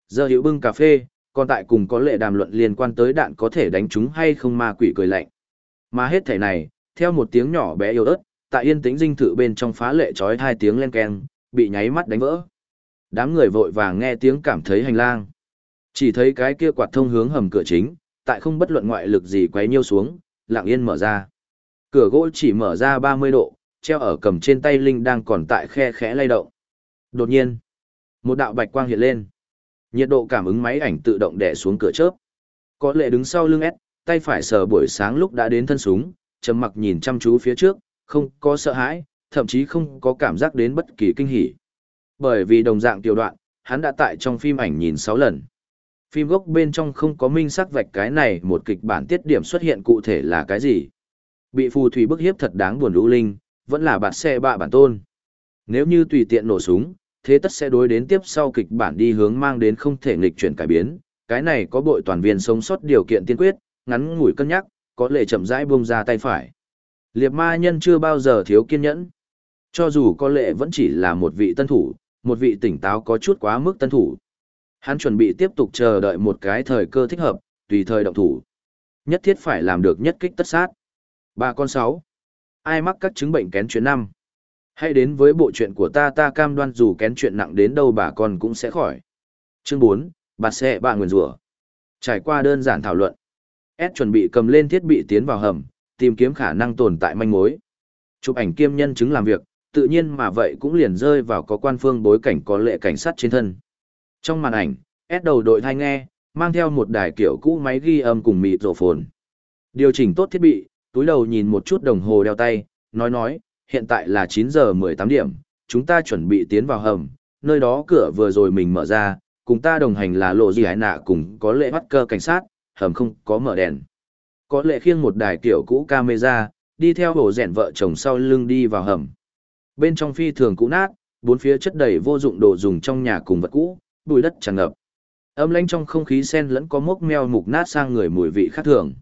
Giờ hiệu bưng cà phê, còn tại cùng có lệ đàm luận liên quan tới đạn có thể đánh chúng hay không ma quỷ cười lạnh. Mà hết thể này, theo một tiếng nhỏ bé yếu ớt, tại yên tĩnh dinh thự bên trong phá lệ trói hai tiếng len keng, bị nháy mắt đánh vỡ. Đám người vội vàng nghe tiếng cảm thấy hành lang. Chỉ thấy cái kia quạt thông hướng hầm cửa chính, tại không bất luận ngoại lực gì quấy nhiêu xuống, lặng yên mở ra. Cửa gỗ chỉ mở ra 30 độ, treo ở cầm trên tay Linh đang còn tại khe khẽ lay động. Đột nhiên, một đạo bạch quang hiện lên. Nhiệt độ cảm ứng máy ảnh tự động đè xuống cửa chớp. Có lệ đứng sau lưng S, tay phải sờ buổi sáng lúc đã đến thân súng, trầm mặc nhìn chăm chú phía trước, không có sợ hãi, thậm chí không có cảm giác đến bất kỳ kinh hỉ. Bởi vì đồng dạng tiểu đoạn, hắn đã tại trong phim ảnh nhìn 6 lần. Phim gốc bên trong không có minh sắc vạch cái này một kịch bản tiết điểm xuất hiện cụ thể là cái gì. Bị phù thủy bức hiếp thật đáng buồn lũ linh, vẫn là bạn xe bạ bản tôn. Nếu như tùy tiện nổ súng, thế tất sẽ đối đến tiếp sau kịch bản đi hướng mang đến không thể nghịch chuyển cải biến. Cái này có bội toàn viên sống sót điều kiện tiên quyết, ngắn ngủi cân nhắc, có lệ chậm rãi buông ra tay phải. Liệp ma nhân chưa bao giờ thiếu kiên nhẫn. Cho dù có lệ vẫn chỉ là một vị tân thủ, một vị tỉnh táo có chút quá mức tân thủ. Hắn chuẩn bị tiếp tục chờ đợi một cái thời cơ thích hợp, tùy thời động thủ. Nhất thiết phải làm được nhất kích tất sát. Ba con sáu. Ai mắc các chứng bệnh kén chuyện năm? Hãy đến với bộ chuyện của ta ta cam đoan dù kén chuyện nặng đến đâu bà con cũng sẽ khỏi. Chương 4, bà sẽ bà nguyền rủa Trải qua đơn giản thảo luận. S chuẩn bị cầm lên thiết bị tiến vào hầm, tìm kiếm khả năng tồn tại manh mối. Chụp ảnh kiêm nhân chứng làm việc, tự nhiên mà vậy cũng liền rơi vào có quan phương bối cảnh có lệ cảnh sát trên thân. Trong màn ảnh, S đầu đội thai nghe, mang theo một đài kiểu cũ máy ghi âm cùng mịt rổ phồn. Điều chỉnh tốt thiết bị, túi đầu nhìn một chút đồng hồ đeo tay, nói nói, hiện tại là 9 giờ 18 điểm, chúng ta chuẩn bị tiến vào hầm, nơi đó cửa vừa rồi mình mở ra, cùng ta đồng hành là lộ gì hải nạ cùng có lệ bắt cơ cảnh sát, hầm không có mở đèn. Có lệ khiêng một đài kiểu cũ camera, đi theo hồ rèn vợ chồng sau lưng đi vào hầm. Bên trong phi thường cũ nát, bốn phía chất đầy vô dụng đồ dùng trong nhà cùng vật cũ, bụi đất tràn ngập. Âm lãnh trong không khí sen lẫn có mốc meo mục nát sang người mùi vị khác thường.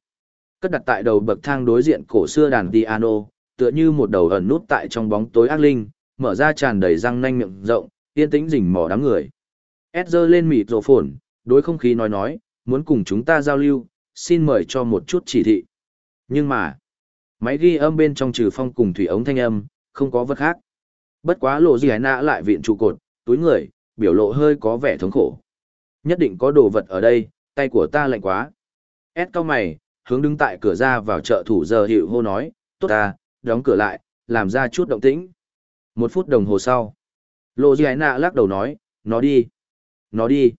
Cất đặt tại đầu bậc thang đối diện cổ xưa đàn piano, tựa như một đầu ẩn nút tại trong bóng tối ác linh, mở ra tràn đầy răng nanh miệng rộng, yên tĩnh rình mò đám người. Ezra lên mịt rổ phồn, đối không khí nói nói, muốn cùng chúng ta giao lưu, xin mời cho một chút chỉ thị. Nhưng mà, máy ghi âm bên trong trừ phong cùng thủy ống thanh âm, không có vật khác. Bất quá lộ gì nạ lại viện trụ cột, túi người, biểu lộ hơi có vẻ thống khổ. Nhất định có đồ vật ở đây, tay của ta lạnh quá. Ed cao mày, hướng đứng tại cửa ra vào chợ thủ giờ hiệu hô nói, tốt ta, đóng cửa lại, làm ra chút động tĩnh. Một phút đồng hồ sau, lộ gì nạ lắc đầu nói, nó đi, nó đi.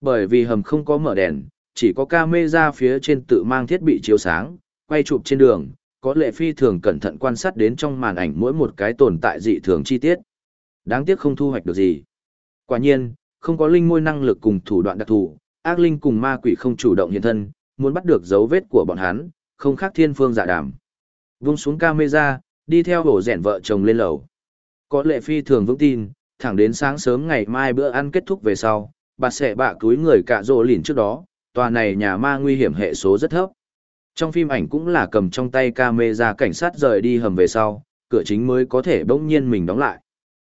Bởi vì hầm không có mở đèn, chỉ có camera phía trên tự mang thiết bị chiếu sáng, quay chụp trên đường, có lệ phi thường cẩn thận quan sát đến trong màn ảnh mỗi một cái tồn tại dị thường chi tiết. Đáng tiếc không thu hoạch được gì. Quả nhiên, không có linh môi năng lực cùng thủ đoạn đặc thù, ác linh cùng ma quỷ không chủ động hiện thân, muốn bắt được dấu vết của bọn hắn, không khác thiên phương dạ đàm. Vung xuống camera, đi theo hổ rèn vợ chồng lên lầu. Có lệ phi thường vững tin, thẳng đến sáng sớm ngày mai bữa ăn kết thúc về sau, bà sẽ bạ túi người cạ rộ lìn trước đó, tòa này nhà ma nguy hiểm hệ số rất thấp. Trong phim ảnh cũng là cầm trong tay camera cảnh sát rời đi hầm về sau, cửa chính mới có thể bỗng nhiên mình đóng lại.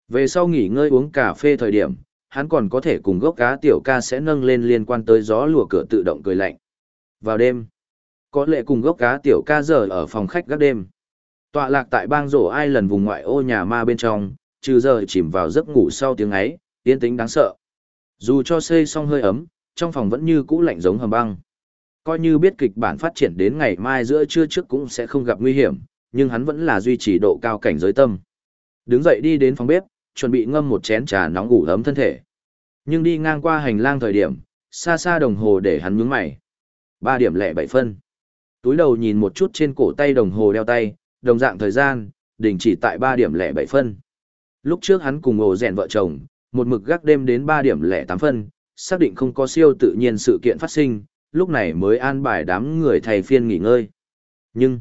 Về sau nghỉ ngơi uống cà phê thời điểm, hắn còn có thể cùng gốc cá tiểu ca sẽ nâng lên liên quan tới gió lùa cửa tự động cười lạnh. Vào đêm, có lệ cùng gốc cá tiểu ca giờ ở phòng khách gác đêm. Tọa lạc tại bang rổ ai lần vùng ngoại ô nhà ma bên trong, trừ giờ chìm vào giấc ngủ sau tiếng ấy, yên tĩnh đáng sợ. Dù cho xây xong hơi ấm, trong phòng vẫn như cũ lạnh giống hầm băng. Coi như biết kịch bản phát triển đến ngày mai giữa trưa trước cũng sẽ không gặp nguy hiểm, nhưng hắn vẫn là duy trì độ cao cảnh giới tâm. Đứng dậy đi đến phòng bếp, chuẩn bị ngâm một chén trà nóng ủ ấm thân thể. Nhưng đi ngang qua hành lang thời điểm, xa xa đồng hồ để hắn nhướng mày. Ba điểm lẻ bảy phân. Túi đầu nhìn một chút trên cổ tay đồng hồ đeo tay, đồng dạng thời gian, đình chỉ tại ba điểm lẻ bảy phân. Lúc trước hắn cùng ổ rèn vợ chồng, một mực gác đêm đến ba điểm lẻ tám phân, xác định không có siêu tự nhiên sự kiện phát sinh, lúc này mới an bài đám người thầy phiên nghỉ ngơi. Nhưng,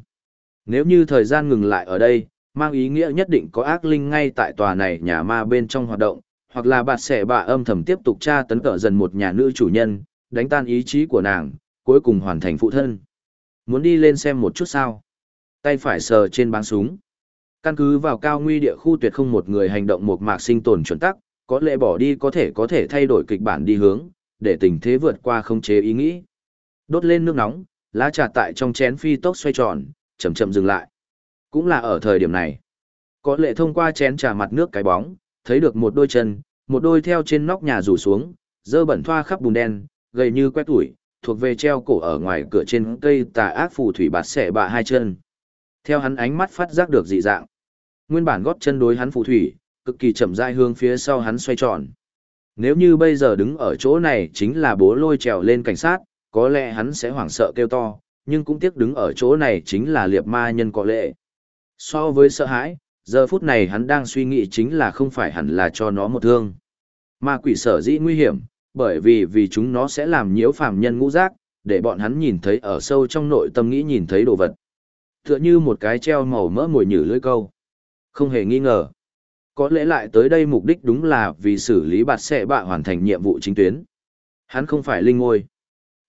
nếu như thời gian ngừng lại ở đây, mang ý nghĩa nhất định có ác linh ngay tại tòa này nhà ma bên trong hoạt động, hoặc là bạt sẽ bạ âm thầm tiếp tục tra tấn cỡ dần một nhà nữ chủ nhân, đánh tan ý chí của nàng, cuối cùng hoàn thành phụ thân. Muốn đi lên xem một chút sao? Tay phải sờ trên báng súng. Căn cứ vào cao nguy địa khu tuyệt không một người hành động một mạc sinh tồn chuẩn tắc, có lẽ bỏ đi có thể có thể thay đổi kịch bản đi hướng, để tình thế vượt qua không chế ý nghĩ. Đốt lên nước nóng, lá trà tại trong chén phi tốc xoay tròn, chậm chậm dừng lại. Cũng là ở thời điểm này. Có lệ thông qua chén trà mặt nước cái bóng, thấy được một đôi chân, một đôi theo trên nóc nhà rủ xuống, dơ bẩn thoa khắp bùn đen, gầy như quét tuổi, thuộc về treo cổ ở ngoài cửa trên cây tà ác phù thủy bạt xẻ bạ hai chân. Theo hắn ánh mắt phát giác được dị dạng. Nguyên bản gót chân đối hắn phù thủy, cực kỳ chậm rãi hướng phía sau hắn xoay tròn. Nếu như bây giờ đứng ở chỗ này chính là bố lôi trèo lên cảnh sát, có lẽ hắn sẽ hoảng sợ kêu to, nhưng cũng tiếc đứng ở chỗ này chính là liệp ma nhân có lệ. So với sợ hãi, giờ phút này hắn đang suy nghĩ chính là không phải hẳn là cho nó một thương. Ma quỷ sở dĩ nguy hiểm, bởi vì vì chúng nó sẽ làm nhiễu phàm nhân ngũ giác, để bọn hắn nhìn thấy ở sâu trong nội tâm nghĩ nhìn thấy đồ vật. Tựa như một cái treo màu mỡ mùi nhử lưỡi câu. Không hề nghi ngờ. Có lẽ lại tới đây mục đích đúng là vì xử lý bạt xệ bạ hoàn thành nhiệm vụ chính tuyến. Hắn không phải linh ngôi.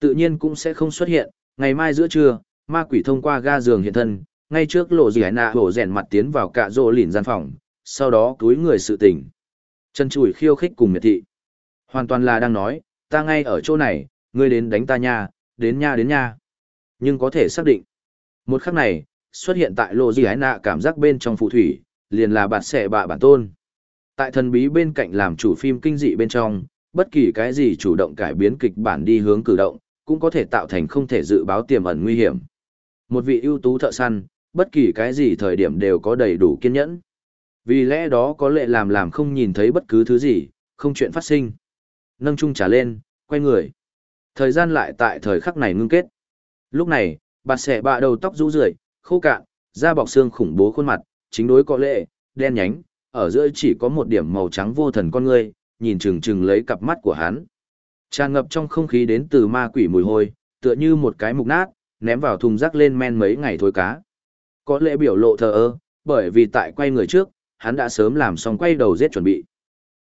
Tự nhiên cũng sẽ không xuất hiện, ngày mai giữa trưa, ma quỷ thông qua ga giường hiện thân, ngay trước lộ gì nạ hổ rèn mặt tiến vào cạ rỗ lìn gian phòng, sau đó túi người sự tỉnh. Chân chùi khiêu khích cùng miệt thị. Hoàn toàn là đang nói, ta ngay ở chỗ này, ngươi đến đánh ta nha, đến nha đến nha. Nhưng có thể xác định. Một khắc này, xuất hiện tại lộ gì nạ cảm giác bên trong phù thủy, liền là bạt xẻ bạ bản tôn. Tại thần bí bên cạnh làm chủ phim kinh dị bên trong, bất kỳ cái gì chủ động cải biến kịch bản đi hướng cử động, cũng có thể tạo thành không thể dự báo tiềm ẩn nguy hiểm. Một vị ưu tú thợ săn, bất kỳ cái gì thời điểm đều có đầy đủ kiên nhẫn. Vì lẽ đó có lệ làm làm không nhìn thấy bất cứ thứ gì, không chuyện phát sinh. Nâng chung trả lên, quay người. Thời gian lại tại thời khắc này ngưng kết. Lúc này, bà xẻ bạ đầu tóc rũ rượi, khô cạn, da bọc xương khủng bố khuôn mặt, chính đối có lệ, đen nhánh, ở giữa chỉ có một điểm màu trắng vô thần con ngươi, nhìn chừng chừng lấy cặp mắt của hắn. Tràn ngập trong không khí đến từ ma quỷ mùi hôi, tựa như một cái mục nát, ném vào thùng rác lên men mấy ngày thôi cá. Có lẽ biểu lộ thờ ơ, bởi vì tại quay người trước, hắn đã sớm làm xong quay đầu giết chuẩn bị.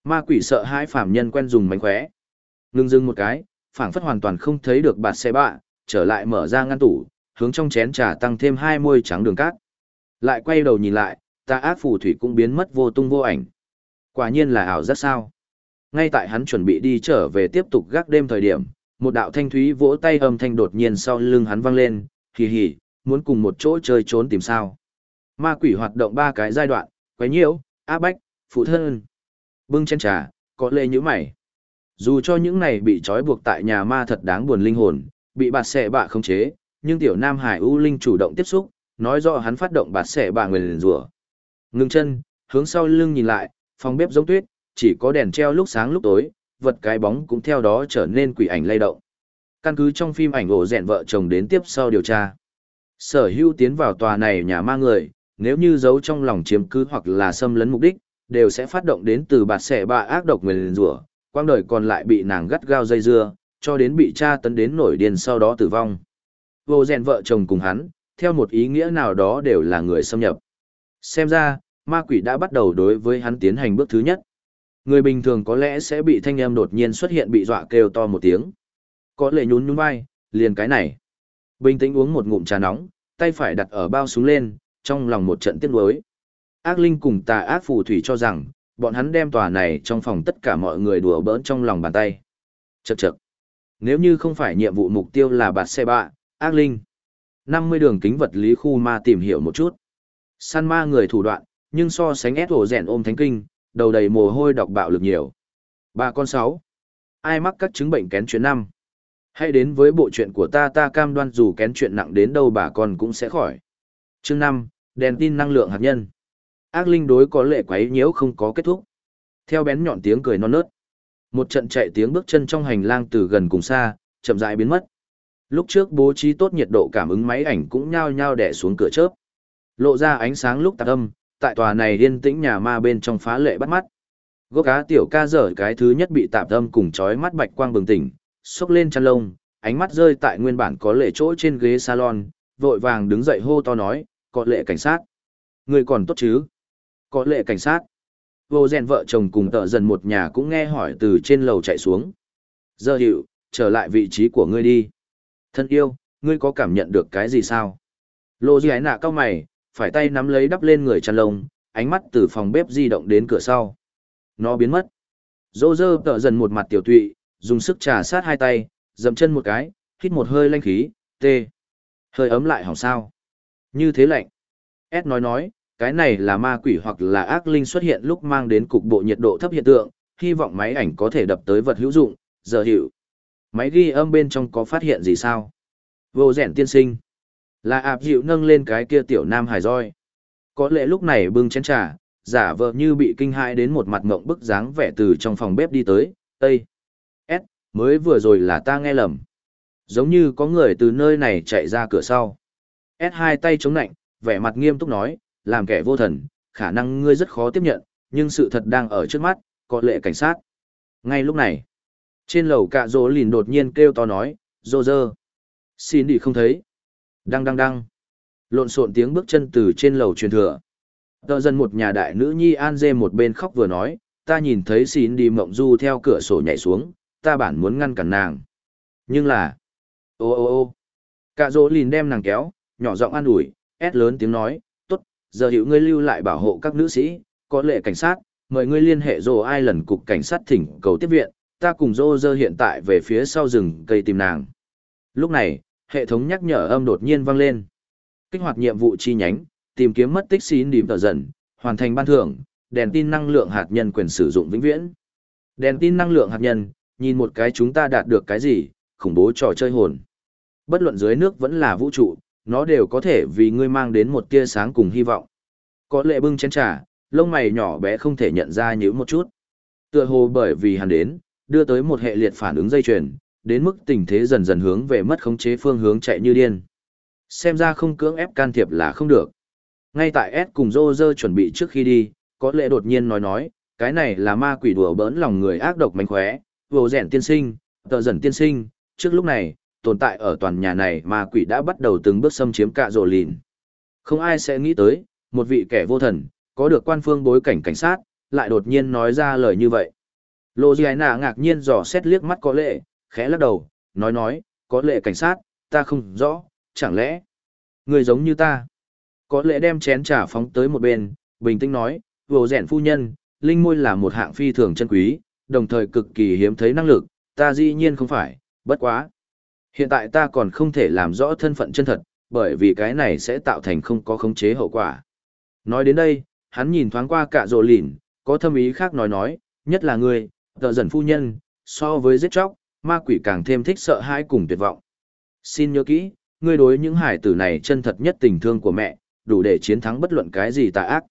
Ma quỷ sợ hai phạm nhân quen dùng mánh khóe. Ngưng dưng một cái, phảng phất hoàn toàn không thấy được bạt xe bạ, trở lại mở ra ngăn tủ, hướng trong chén trà tăng thêm hai môi trắng đường cát. Lại quay đầu nhìn lại, ta ác phù thủy cũng biến mất vô tung vô ảnh. Quả nhiên là ảo rất sao. Ngay tại hắn chuẩn bị đi trở về tiếp tục gác đêm thời điểm, một đạo thanh thúy vỗ tay âm thanh đột nhiên sau lưng hắn vang lên, hì hì, muốn cùng một chỗ chơi trốn tìm sao. Ma quỷ hoạt động ba cái giai đoạn, quấy nhiễu, áp bách, phụ thân. Bưng chân trà, có lệ như mày. Dù cho những này bị trói buộc tại nhà ma thật đáng buồn linh hồn, bị bạt xẻ bạ không chế, nhưng tiểu nam hải u linh chủ động tiếp xúc, nói rõ hắn phát động bạt xẻ bạ người liền rủa. Ngưng chân, hướng sau lưng nhìn lại, phòng bếp giống tuyết, chỉ có đèn treo lúc sáng lúc tối, vật cái bóng cũng theo đó trở nên quỷ ảnh lay động. Căn cứ trong phim ảnh ổ rèn vợ chồng đến tiếp sau điều tra. Sở hữu tiến vào tòa này nhà ma người, nếu như giấu trong lòng chiếm cứ hoặc là xâm lấn mục đích, đều sẽ phát động đến từ bạt xẻ bạ ác độc nguyền rủa quang đời còn lại bị nàng gắt gao dây dưa, cho đến bị tra tấn đến nổi điên sau đó tử vong. Vô rèn vợ chồng cùng hắn, theo một ý nghĩa nào đó đều là người xâm nhập. Xem ra, ma quỷ đã bắt đầu đối với hắn tiến hành bước thứ nhất. Người bình thường có lẽ sẽ bị thanh âm đột nhiên xuất hiện bị dọa kêu to một tiếng. Có lẽ nhún nhún vai, liền cái này. Bình tĩnh uống một ngụm trà nóng, tay phải đặt ở bao súng lên, trong lòng một trận tiếc nuối. Ác linh cùng tà ác phù thủy cho rằng, bọn hắn đem tòa này trong phòng tất cả mọi người đùa bỡn trong lòng bàn tay. Chậc chậc. Nếu như không phải nhiệm vụ mục tiêu là bạt xe bạ, ác linh. 50 đường kính vật lý khu ma tìm hiểu một chút. Săn ma người thủ đoạn, nhưng so sánh ép hồ rèn ôm thánh kinh, đầu đầy mồ hôi đọc bạo lực nhiều. Bà con sáu. Ai mắc các chứng bệnh kén chuyện năm? Hãy đến với bộ chuyện của ta ta cam đoan dù kén chuyện nặng đến đâu bà con cũng sẽ khỏi. Chương 5, đèn tin năng lượng hạt nhân. Ác linh đối có lệ quấy nhiễu không có kết thúc. Theo bén nhọn tiếng cười non nớt. Một trận chạy tiếng bước chân trong hành lang từ gần cùng xa, chậm rãi biến mất. Lúc trước bố trí tốt nhiệt độ cảm ứng máy ảnh cũng nhao nhao đè xuống cửa chớp. Lộ ra ánh sáng lúc tạc âm, tại tòa này yên tĩnh nhà ma bên trong phá lệ bắt mắt. Gốc cá tiểu ca dở cái thứ nhất bị tạp âm cùng chói mắt bạch quang bừng tỉnh, xốc lên chăn lông, ánh mắt rơi tại nguyên bản có lệ chỗ trên ghế salon, vội vàng đứng dậy hô to nói, có lệ cảnh sát. Người còn tốt chứ? Có lệ cảnh sát. Vô rèn vợ chồng cùng tợ dần một nhà cũng nghe hỏi từ trên lầu chạy xuống. Giờ hiệu, trở lại vị trí của ngươi đi. Thân yêu, ngươi có cảm nhận được cái gì sao? Lô dì ái nạ cao mày, phải tay nắm lấy đắp lên người chăn lông, ánh mắt từ phòng bếp di động đến cửa sau. Nó biến mất. Dô dơ tợ dần một mặt tiểu tụy, dùng sức trà sát hai tay, dậm chân một cái, hít một hơi lanh khí, tê. Hơi ấm lại hỏng sao. Như thế lạnh. S nói nói, cái này là ma quỷ hoặc là ác linh xuất hiện lúc mang đến cục bộ nhiệt độ thấp hiện tượng, hy vọng máy ảnh có thể đập tới vật hữu dụng, giờ hiệu. Máy ghi âm bên trong có phát hiện gì sao? Vô rẻn tiên sinh. Là ạp dịu nâng lên cái kia tiểu nam hải roi. Có lẽ lúc này bưng chén trà, giả vờ như bị kinh hãi đến một mặt ngộng bức dáng vẻ từ trong phòng bếp đi tới, Tây. S, mới vừa rồi là ta nghe lầm. Giống như có người từ nơi này chạy ra cửa sau. S hai tay chống nạnh, vẻ mặt nghiêm túc nói, làm kẻ vô thần, khả năng ngươi rất khó tiếp nhận, nhưng sự thật đang ở trước mắt, có lệ cảnh sát. Ngay lúc này, trên lầu cạ rỗ lìn đột nhiên kêu to nói, rô rơ. Xin đi không thấy. Đăng đăng đăng. Lộn xộn tiếng bước chân từ trên lầu truyền thừa. Tờ dân một nhà đại nữ nhi An Dê một bên khóc vừa nói, ta nhìn thấy xín đi mộng du theo cửa sổ nhảy xuống, ta bản muốn ngăn cản nàng. Nhưng là... Ô ô ô Cả dỗ lìn đem nàng kéo, nhỏ giọng an ủi, ép lớn tiếng nói, tốt, giờ hữu ngươi lưu lại bảo hộ các nữ sĩ, có lệ cảnh sát, mời ngươi liên hệ dô ai lần cục cảnh sát thỉnh cầu tiếp viện, ta cùng dô dơ hiện tại về phía sau rừng cây tìm nàng. Lúc này, hệ thống nhắc nhở âm đột nhiên vang lên. Kích hoạt nhiệm vụ chi nhánh, tìm kiếm mất tích xin điểm tờ dần, hoàn thành ban thưởng, đèn tin năng lượng hạt nhân quyền sử dụng vĩnh viễn. Đèn tin năng lượng hạt nhân, nhìn một cái chúng ta đạt được cái gì, khủng bố trò chơi hồn. Bất luận dưới nước vẫn là vũ trụ, nó đều có thể vì ngươi mang đến một tia sáng cùng hy vọng. Có lệ bưng chén trà, lông mày nhỏ bé không thể nhận ra nhíu một chút. Tựa hồ bởi vì hắn đến, đưa tới một hệ liệt phản ứng dây chuyền, đến mức tình thế dần dần hướng về mất khống chế phương hướng chạy như điên. Xem ra không cưỡng ép can thiệp là không được. Ngay tại S cùng Roger chuẩn bị trước khi đi, có lẽ đột nhiên nói nói, cái này là ma quỷ đùa bỡn lòng người ác độc mánh khóe, vô rèn tiên sinh, tờ dần tiên sinh, trước lúc này, tồn tại ở toàn nhà này ma quỷ đã bắt đầu từng bước xâm chiếm cả rồ lìn. Không ai sẽ nghĩ tới, một vị kẻ vô thần, có được quan phương bối cảnh cảnh sát, lại đột nhiên nói ra lời như vậy. Lô Giai Nạ ngạc nhiên dò xét liếc mắt có lệ, khẽ lắc đầu, nói nói, có lệ cảnh sát, ta không rõ, chẳng lẽ, người giống như ta. Có lệ đem chén trà phóng tới một bên, bình tĩnh nói, vô rèn phu nhân, linh môi là một hạng phi thường chân quý, đồng thời cực kỳ hiếm thấy năng lực, ta dĩ nhiên không phải, bất quá. Hiện tại ta còn không thể làm rõ thân phận chân thật, bởi vì cái này sẽ tạo thành không có khống chế hậu quả. Nói đến đây, hắn nhìn thoáng qua cả rộ lìn, có thâm ý khác nói nói, nhất là ngươi, tờ dần phu nhân, so với giết chóc, ma quỷ càng thêm thích sợ hãi cùng tuyệt vọng. Xin nhớ kỹ, ngươi đối những hải tử này chân thật nhất tình thương của mẹ, đủ để chiến thắng bất luận cái gì tà ác.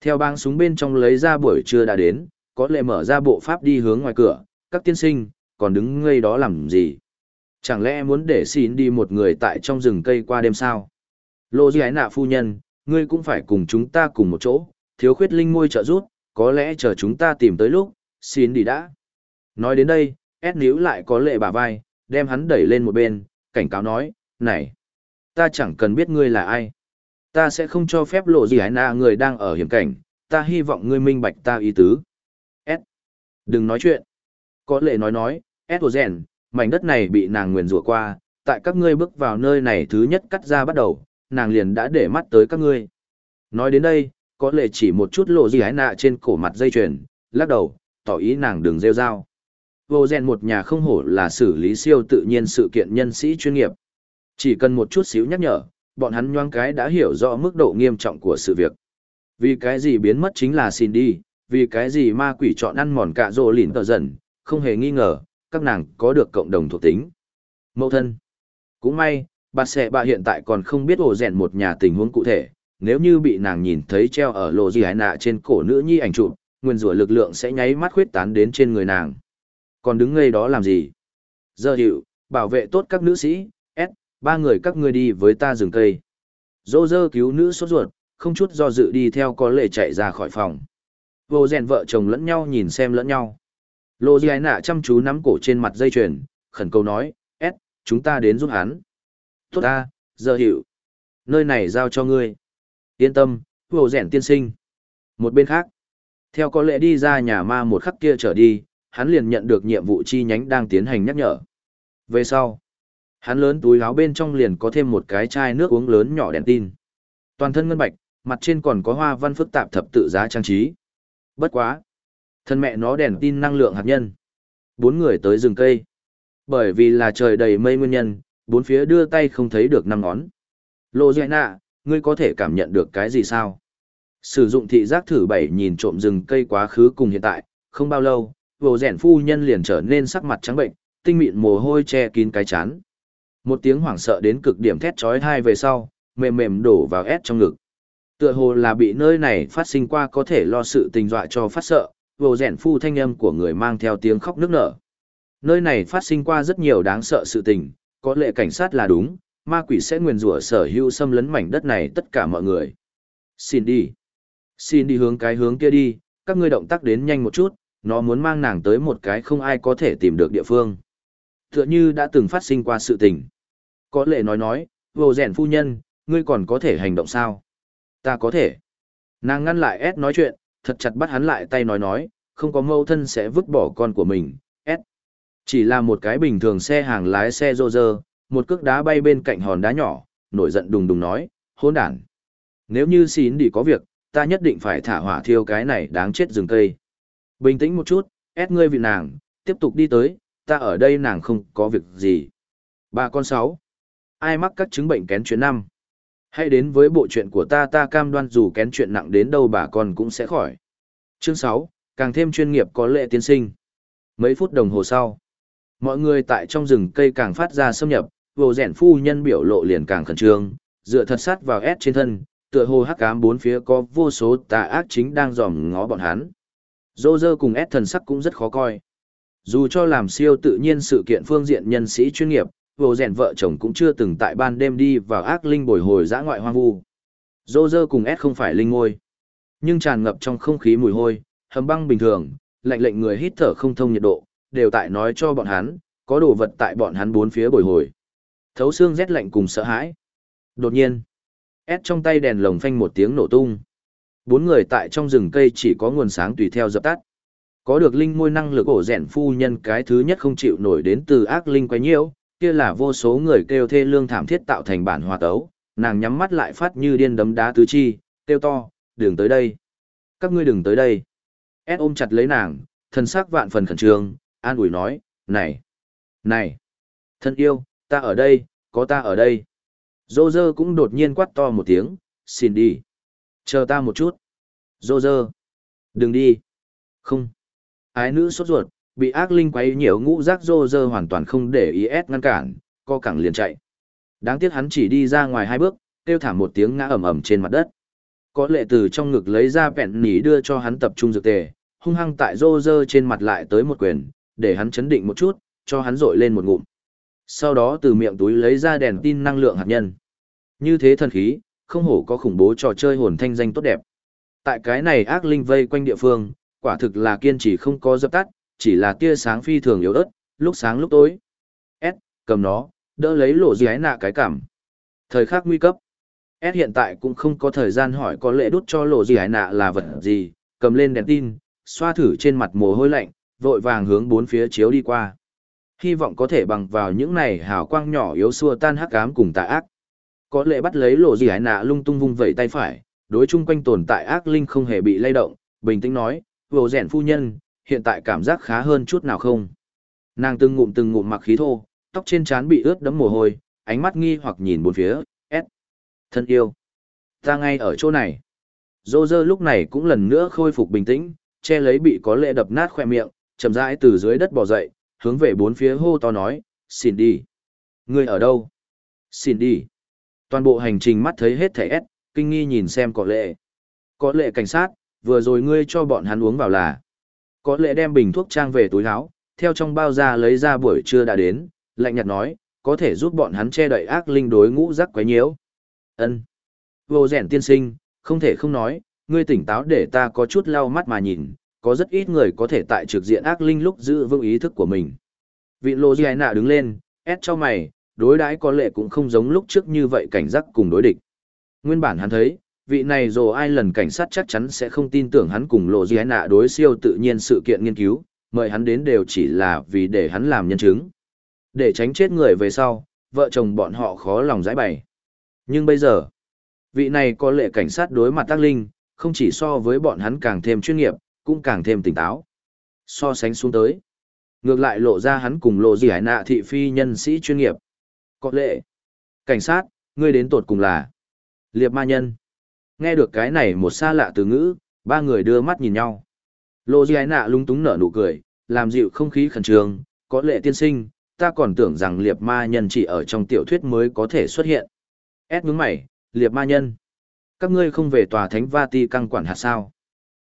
Theo bang súng bên trong lấy ra buổi trưa đã đến, có lệ mở ra bộ pháp đi hướng ngoài cửa, các tiên sinh, còn đứng ngây đó làm gì? Chẳng lẽ muốn để xin đi một người tại trong rừng cây qua đêm sao? Lô Di Ái Nạ phu nhân, ngươi cũng phải cùng chúng ta cùng một chỗ, thiếu khuyết linh môi trợ rút, có lẽ chờ chúng ta tìm tới lúc, xin đi đã. Nói đến đây, ép níu lại có lệ bà vai, đem hắn đẩy lên một bên, cảnh cáo nói, này, ta chẳng cần biết ngươi là ai. Ta sẽ không cho phép lộ gì ái nạ người đang ở hiểm cảnh, ta hy vọng ngươi minh bạch ta ý tứ. S. Đừng nói chuyện. Có lệ nói nói, S của rèn, mảnh đất này bị nàng nguyền rủa qua, tại các ngươi bước vào nơi này thứ nhất cắt ra bắt đầu, nàng liền đã để mắt tới các ngươi. Nói đến đây, có lệ chỉ một chút lộ gì ái nạ trên cổ mặt dây chuyền, lắc đầu, tỏ ý nàng đừng rêu rao. Vô rèn một nhà không hổ là xử lý siêu tự nhiên sự kiện nhân sĩ chuyên nghiệp. Chỉ cần một chút xíu nhắc nhở, bọn hắn nhoang cái đã hiểu rõ mức độ nghiêm trọng của sự việc. Vì cái gì biến mất chính là xin đi, vì cái gì ma quỷ chọn ăn mòn cả rồ lìn tờ dần, không hề nghi ngờ, các nàng có được cộng đồng thuộc tính. Mẫu thân. Cũng may, bà sẽ bà hiện tại còn không biết ổ rèn một nhà tình huống cụ thể, nếu như bị nàng nhìn thấy treo ở lộ gì hải nạ trên cổ nữ nhi ảnh chụp, nguyên rủa lực lượng sẽ nháy mắt khuyết tán đến trên người nàng. Còn đứng ngây đó làm gì? Giờ hiệu, bảo vệ tốt các nữ sĩ, S, ba người các ngươi đi với ta rừng cây. Dô dơ cứu nữ sốt ruột, không chút do dự đi theo có lệ chạy ra khỏi phòng. Vô rèn vợ chồng lẫn nhau nhìn xem lẫn nhau. Lô Di Nạ chăm chú nắm cổ trên mặt dây chuyền, khẩn cầu nói, S, chúng ta đến giúp hắn. Tốt ta, giờ hiểu. Nơi này giao cho ngươi. Yên tâm, vô rèn tiên sinh. Một bên khác, theo có lệ đi ra nhà ma một khắc kia trở đi, hắn liền nhận được nhiệm vụ chi nhánh đang tiến hành nhắc nhở. Về sau, hắn lớn túi áo bên trong liền có thêm một cái chai nước uống lớn nhỏ đèn tin. Toàn thân ngân bạch, mặt trên còn có hoa văn phức tạp thập tự giá trang trí. Bất quá. Thân mẹ nó đèn tin năng lượng hạt nhân. Bốn người tới rừng cây. Bởi vì là trời đầy mây nguyên nhân, bốn phía đưa tay không thấy được năm ngón. Lô Duy nạ, ngươi có thể cảm nhận được cái gì sao? Sử dụng thị giác thử bảy nhìn trộm rừng cây quá khứ cùng hiện tại, không bao lâu, vồ rèn phu nhân liền trở nên sắc mặt trắng bệnh, tinh mịn mồ hôi che kín cái chán. Một tiếng hoảng sợ đến cực điểm thét chói tai về sau, mềm mềm đổ vào ép trong ngực. Tựa hồ là bị nơi này phát sinh qua có thể lo sự tình dọa cho phát sợ, vồ rèn phu thanh âm của người mang theo tiếng khóc nức nở. Nơi này phát sinh qua rất nhiều đáng sợ sự tình, có lệ cảnh sát là đúng, ma quỷ sẽ nguyền rủa sở hữu xâm lấn mảnh đất này tất cả mọi người. Xin đi. Xin đi hướng cái hướng kia đi, các ngươi động tác đến nhanh một chút, nó muốn mang nàng tới một cái không ai có thể tìm được địa phương. Tựa như đã từng phát sinh qua sự tình. Có lệ nói nói, vô rèn phu nhân, ngươi còn có thể hành động sao? Ta có thể. Nàng ngăn lại S nói chuyện, thật chặt bắt hắn lại tay nói nói, không có mâu thân sẽ vứt bỏ con của mình, S. Chỉ là một cái bình thường xe hàng lái xe rô rơ, một cước đá bay bên cạnh hòn đá nhỏ, nổi giận đùng đùng nói, hôn đản. Nếu như xin đi có việc, ta nhất định phải thả hỏa thiêu cái này đáng chết rừng cây. Bình tĩnh một chút, ép ngươi vị nàng, tiếp tục đi tới, ta ở đây nàng không có việc gì. Bà con sáu. Ai mắc các chứng bệnh kén chuyện năm? Hãy đến với bộ chuyện của ta ta cam đoan dù kén chuyện nặng đến đâu bà con cũng sẽ khỏi. Chương 6, càng thêm chuyên nghiệp có lệ tiên sinh. Mấy phút đồng hồ sau, mọi người tại trong rừng cây càng phát ra xâm nhập, vô rèn phu nhân biểu lộ liền càng khẩn trương, dựa thật sát vào ép trên thân, tựa hồ hắc ám bốn phía có vô số tà ác chính đang dòm ngó bọn hắn. Dô dơ cùng ép thần sắc cũng rất khó coi. Dù cho làm siêu tự nhiên sự kiện phương diện nhân sĩ chuyên nghiệp, vô rèn vợ chồng cũng chưa từng tại ban đêm đi vào ác linh bồi hồi dã ngoại hoang vu. Dô dơ cùng ép không phải linh ngôi, nhưng tràn ngập trong không khí mùi hôi, hầm băng bình thường, lạnh lệnh người hít thở không thông nhiệt độ, đều tại nói cho bọn hắn, có đồ vật tại bọn hắn bốn phía bồi hồi. Thấu xương rét lạnh cùng sợ hãi. Đột nhiên, ép trong tay đèn lồng phanh một tiếng nổ tung. Bốn người tại trong rừng cây chỉ có nguồn sáng tùy theo dập tắt. Có được linh môi năng lực ổ rèn phu nhân cái thứ nhất không chịu nổi đến từ ác linh quấy nhiễu, kia là vô số người kêu thê lương thảm thiết tạo thành bản hòa tấu, nàng nhắm mắt lại phát như điên đấm đá tứ chi, kêu to, đừng tới đây. Các ngươi đừng tới đây. Ed ôm chặt lấy nàng, thân xác vạn phần khẩn trương, an ủi nói, này, này, thân yêu, ta ở đây, có ta ở đây. Dô dơ cũng đột nhiên quát to một tiếng, xin đi. Chờ ta một chút. Dô dơ. Đừng đi. Không. Ái nữ sốt ruột, bị ác linh quấy nhiều ngũ giác dô dơ hoàn toàn không để ý ép ngăn cản, co cẳng liền chạy. Đáng tiếc hắn chỉ đi ra ngoài hai bước, kêu thảm một tiếng ngã ầm ầm trên mặt đất. Có lệ từ trong ngực lấy ra vẹn nỉ đưa cho hắn tập trung dược tề, hung hăng tại dô dơ trên mặt lại tới một quyền, để hắn chấn định một chút, cho hắn rội lên một ngụm. Sau đó từ miệng túi lấy ra đèn tin năng lượng hạt nhân. Như thế thần khí, không hổ có khủng bố trò chơi hồn thanh danh tốt đẹp. Tại cái này ác linh vây quanh địa phương, quả thực là kiên trì không có dập tắt, chỉ là tia sáng phi thường yếu ớt, lúc sáng lúc tối. S, cầm nó, đỡ lấy lộ gì nạ cái cảm. Thời khắc nguy cấp. S hiện tại cũng không có thời gian hỏi có lệ đút cho lộ gì nạ là vật gì, cầm lên đèn tin, xoa thử trên mặt mồ hôi lạnh, vội vàng hướng bốn phía chiếu đi qua. Hy vọng có thể bằng vào những này hào quang nhỏ yếu xua tan hắc ám cùng tà ác. Có lệ bắt lấy lộ gì ấy nạ lung tung vung vẩy tay phải, đối chung quanh tồn tại ác linh không hề bị lay động, bình tĩnh nói, vồ rèn phu nhân, hiện tại cảm giác khá hơn chút nào không? Nàng từng ngụm từng ngụm mặc khí thô, tóc trên trán bị ướt đẫm mồ hôi, ánh mắt nghi hoặc nhìn bốn phía, S. Thân yêu. Ta ngay ở chỗ này. Dô dơ lúc này cũng lần nữa khôi phục bình tĩnh, che lấy bị có lệ đập nát khoe miệng, chậm rãi từ dưới đất bò dậy, hướng về bốn phía hô to nói, xin đi. Người ở đâu? Xin đi. Toàn bộ hành trình mắt thấy hết thẻ S, kinh nghi nhìn xem có lệ. Có lệ cảnh sát, vừa rồi ngươi cho bọn hắn uống vào là. Có lệ đem bình thuốc trang về túi áo, theo trong bao ra lấy ra buổi trưa đã đến, lạnh nhạt nói, có thể giúp bọn hắn che đậy ác linh đối ngũ rắc quấy nhiễu. Ân. Vô rèn tiên sinh, không thể không nói, ngươi tỉnh táo để ta có chút lau mắt mà nhìn, có rất ít người có thể tại trực diện ác linh lúc giữ vững ý thức của mình. Vị lô giai nạ đứng lên, ép cho mày, đối đãi có lệ cũng không giống lúc trước như vậy cảnh giác cùng đối địch. Nguyên bản hắn thấy, vị này dù ai lần cảnh sát chắc chắn sẽ không tin tưởng hắn cùng lộ giai nạ đối siêu tự nhiên sự kiện nghiên cứu, mời hắn đến đều chỉ là vì để hắn làm nhân chứng. Để tránh chết người về sau, vợ chồng bọn họ khó lòng giải bày. Nhưng bây giờ, vị này có lệ cảnh sát đối mặt tác linh, không chỉ so với bọn hắn càng thêm chuyên nghiệp, cũng càng thêm tỉnh táo. So sánh xuống tới. Ngược lại lộ ra hắn cùng lộ gì hải nạ thị phi nhân sĩ chuyên nghiệp. Có lệ. Cảnh sát, ngươi đến tột cùng là. Liệp ma nhân. Nghe được cái này một xa lạ từ ngữ, ba người đưa mắt nhìn nhau. Lộ gì nạ lung túng nở nụ cười, làm dịu không khí khẩn trương. Có lệ tiên sinh, ta còn tưởng rằng liệp ma nhân chỉ ở trong tiểu thuyết mới có thể xuất hiện. Ed ngứng mày, liệp ma nhân. Các ngươi không về tòa thánh Vati căng quản hạt sao?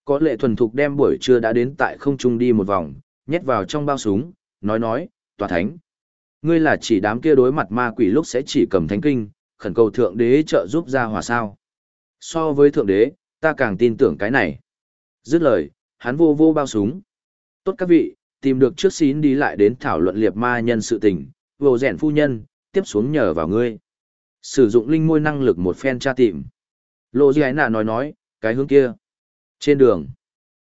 Có lệ thuần thục đem buổi trưa đã đến tại không trung đi một vòng, nhét vào trong bao súng, nói nói, tòa thánh. Ngươi là chỉ đám kia đối mặt ma quỷ lúc sẽ chỉ cầm thánh kinh, khẩn cầu thượng đế trợ giúp ra hòa sao. So với thượng đế, ta càng tin tưởng cái này. Dứt lời, hắn vô vô bao súng. Tốt các vị, tìm được trước xín đi lại đến thảo luận liệt ma nhân sự tình, vô rèn phu nhân, tiếp xuống nhờ vào ngươi. Sử dụng linh môi năng lực một phen tra tìm. Lô Di Nạ nói nói, cái hướng kia. Trên đường,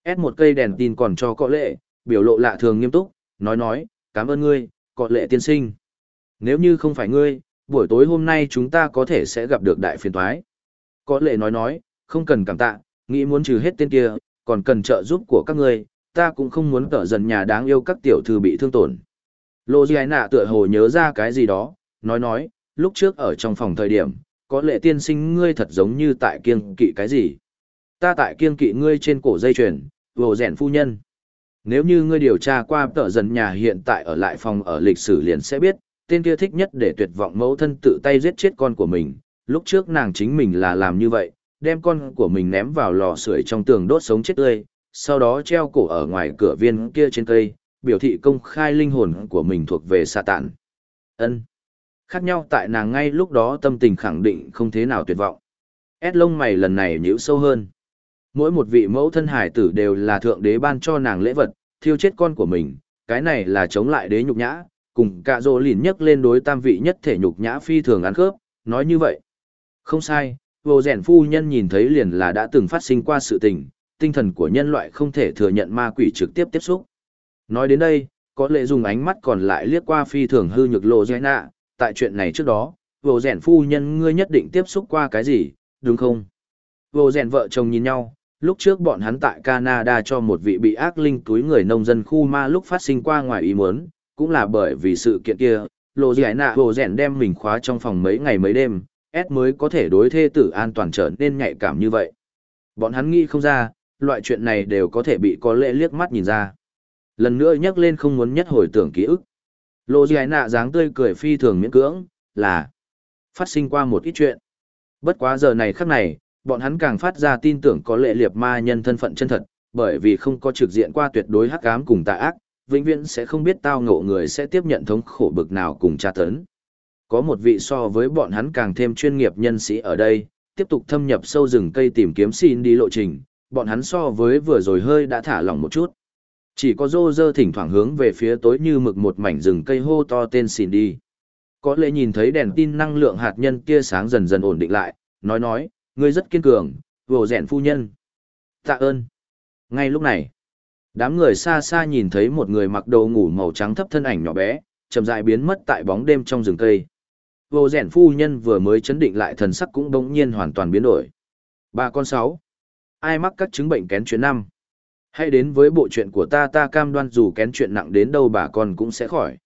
ép một cây đèn tin còn cho có lệ, biểu lộ lạ thường nghiêm túc, nói nói, cảm ơn ngươi, có lệ tiên sinh. Nếu như không phải ngươi, buổi tối hôm nay chúng ta có thể sẽ gặp được đại phiền toái. Có lệ nói nói, không cần cảm tạ, nghĩ muốn trừ hết tên kia, còn cần trợ giúp của các ngươi, ta cũng không muốn cỡ dần nhà đáng yêu các tiểu thư bị thương tổn. Lô Giai Nạ tựa hồ nhớ ra cái gì đó, nói nói, lúc trước ở trong phòng thời điểm, có lệ tiên sinh ngươi thật giống như tại kiêng kỵ cái gì. Ta tại kiêng kỵ ngươi trên cổ dây chuyền, vồ rèn phu nhân. Nếu như ngươi điều tra qua tợ dần nhà hiện tại ở lại phòng ở lịch sử liền sẽ biết, tên kia thích nhất để tuyệt vọng mẫu thân tự tay giết chết con của mình. Lúc trước nàng chính mình là làm như vậy, đem con của mình ném vào lò sưởi trong tường đốt sống chết tươi, sau đó treo cổ ở ngoài cửa viên kia trên cây, biểu thị công khai linh hồn của mình thuộc về xà tạn. Ân. Khác nhau tại nàng ngay lúc đó tâm tình khẳng định không thế nào tuyệt vọng. Ed lông mày lần này nhíu sâu hơn. Mỗi một vị mẫu thân hải tử đều là thượng đế ban cho nàng lễ vật, thiêu chết con của mình, cái này là chống lại đế nhục nhã, cùng cả rô lìn nhấc lên đối tam vị nhất thể nhục nhã phi thường ăn khớp, nói như vậy. Không sai, vô rèn phu nhân nhìn thấy liền là đã từng phát sinh qua sự tình, tinh thần của nhân loại không thể thừa nhận ma quỷ trực tiếp tiếp xúc. Nói đến đây, có lệ dùng ánh mắt còn lại liếc qua phi thường hư nhược lộ dây nạ, tại chuyện này trước đó, vô rèn phu nhân ngươi nhất định tiếp xúc qua cái gì, đúng không? Vô rèn vợ chồng nhìn nhau, lúc trước bọn hắn tại Canada cho một vị bị ác linh túi người nông dân khu ma lúc phát sinh qua ngoài ý muốn, cũng là bởi vì sự kiện kia, lộ giải nạ hồ rèn đem mình khóa trong phòng mấy ngày mấy đêm, S mới có thể đối thê tử an toàn trở nên nhạy cảm như vậy. Bọn hắn nghĩ không ra, loại chuyện này đều có thể bị có lệ liếc mắt nhìn ra. Lần nữa nhắc lên không muốn nhất hồi tưởng ký ức. Lộ giải nạ dáng tươi cười phi thường miễn cưỡng, là phát sinh qua một ít chuyện. Bất quá giờ này khắc này, bọn hắn càng phát ra tin tưởng có lệ liệt ma nhân thân phận chân thật, bởi vì không có trực diện qua tuyệt đối hắc ám cùng tà ác, vĩnh viễn sẽ không biết tao ngộ người sẽ tiếp nhận thống khổ bực nào cùng tra tấn. Có một vị so với bọn hắn càng thêm chuyên nghiệp nhân sĩ ở đây, tiếp tục thâm nhập sâu rừng cây tìm kiếm xin đi lộ trình, bọn hắn so với vừa rồi hơi đã thả lỏng một chút. Chỉ có rô rơ thỉnh thoảng hướng về phía tối như mực một mảnh rừng cây hô to tên xin đi. Có lẽ nhìn thấy đèn tin năng lượng hạt nhân kia sáng dần dần ổn định lại, nói nói, ngươi rất kiên cường, vồ rèn phu nhân. Tạ ơn. Ngay lúc này, đám người xa xa nhìn thấy một người mặc đồ ngủ màu trắng thấp thân ảnh nhỏ bé, chậm rãi biến mất tại bóng đêm trong rừng cây. Vô rèn phu nhân vừa mới chấn định lại thần sắc cũng bỗng nhiên hoàn toàn biến đổi. Ba con sáu. Ai mắc các chứng bệnh kén chuyện năm? Hãy đến với bộ chuyện của ta ta cam đoan dù kén chuyện nặng đến đâu bà con cũng sẽ khỏi.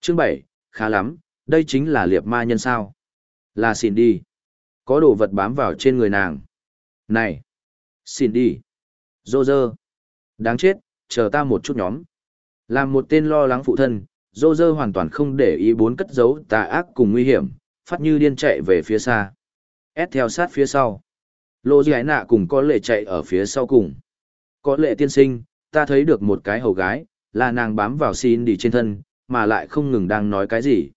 Chương 7, khá lắm, đây chính là liệp ma nhân sao. Là xin đi. Có đồ vật bám vào trên người nàng. Này! Xin đi. Dô dơ. Đáng chết, chờ ta một chút nhóm. Làm một tên lo lắng phụ thân, dô dơ hoàn toàn không để ý bốn cất giấu tà ác cùng nguy hiểm, phát như điên chạy về phía xa. Ép theo sát phía sau. Lô Di Nạ cùng có lệ chạy ở phía sau cùng. Có lệ tiên sinh, ta thấy được một cái hầu gái, là nàng bám vào xin đi trên thân, mà lại không ngừng đang nói cái gì.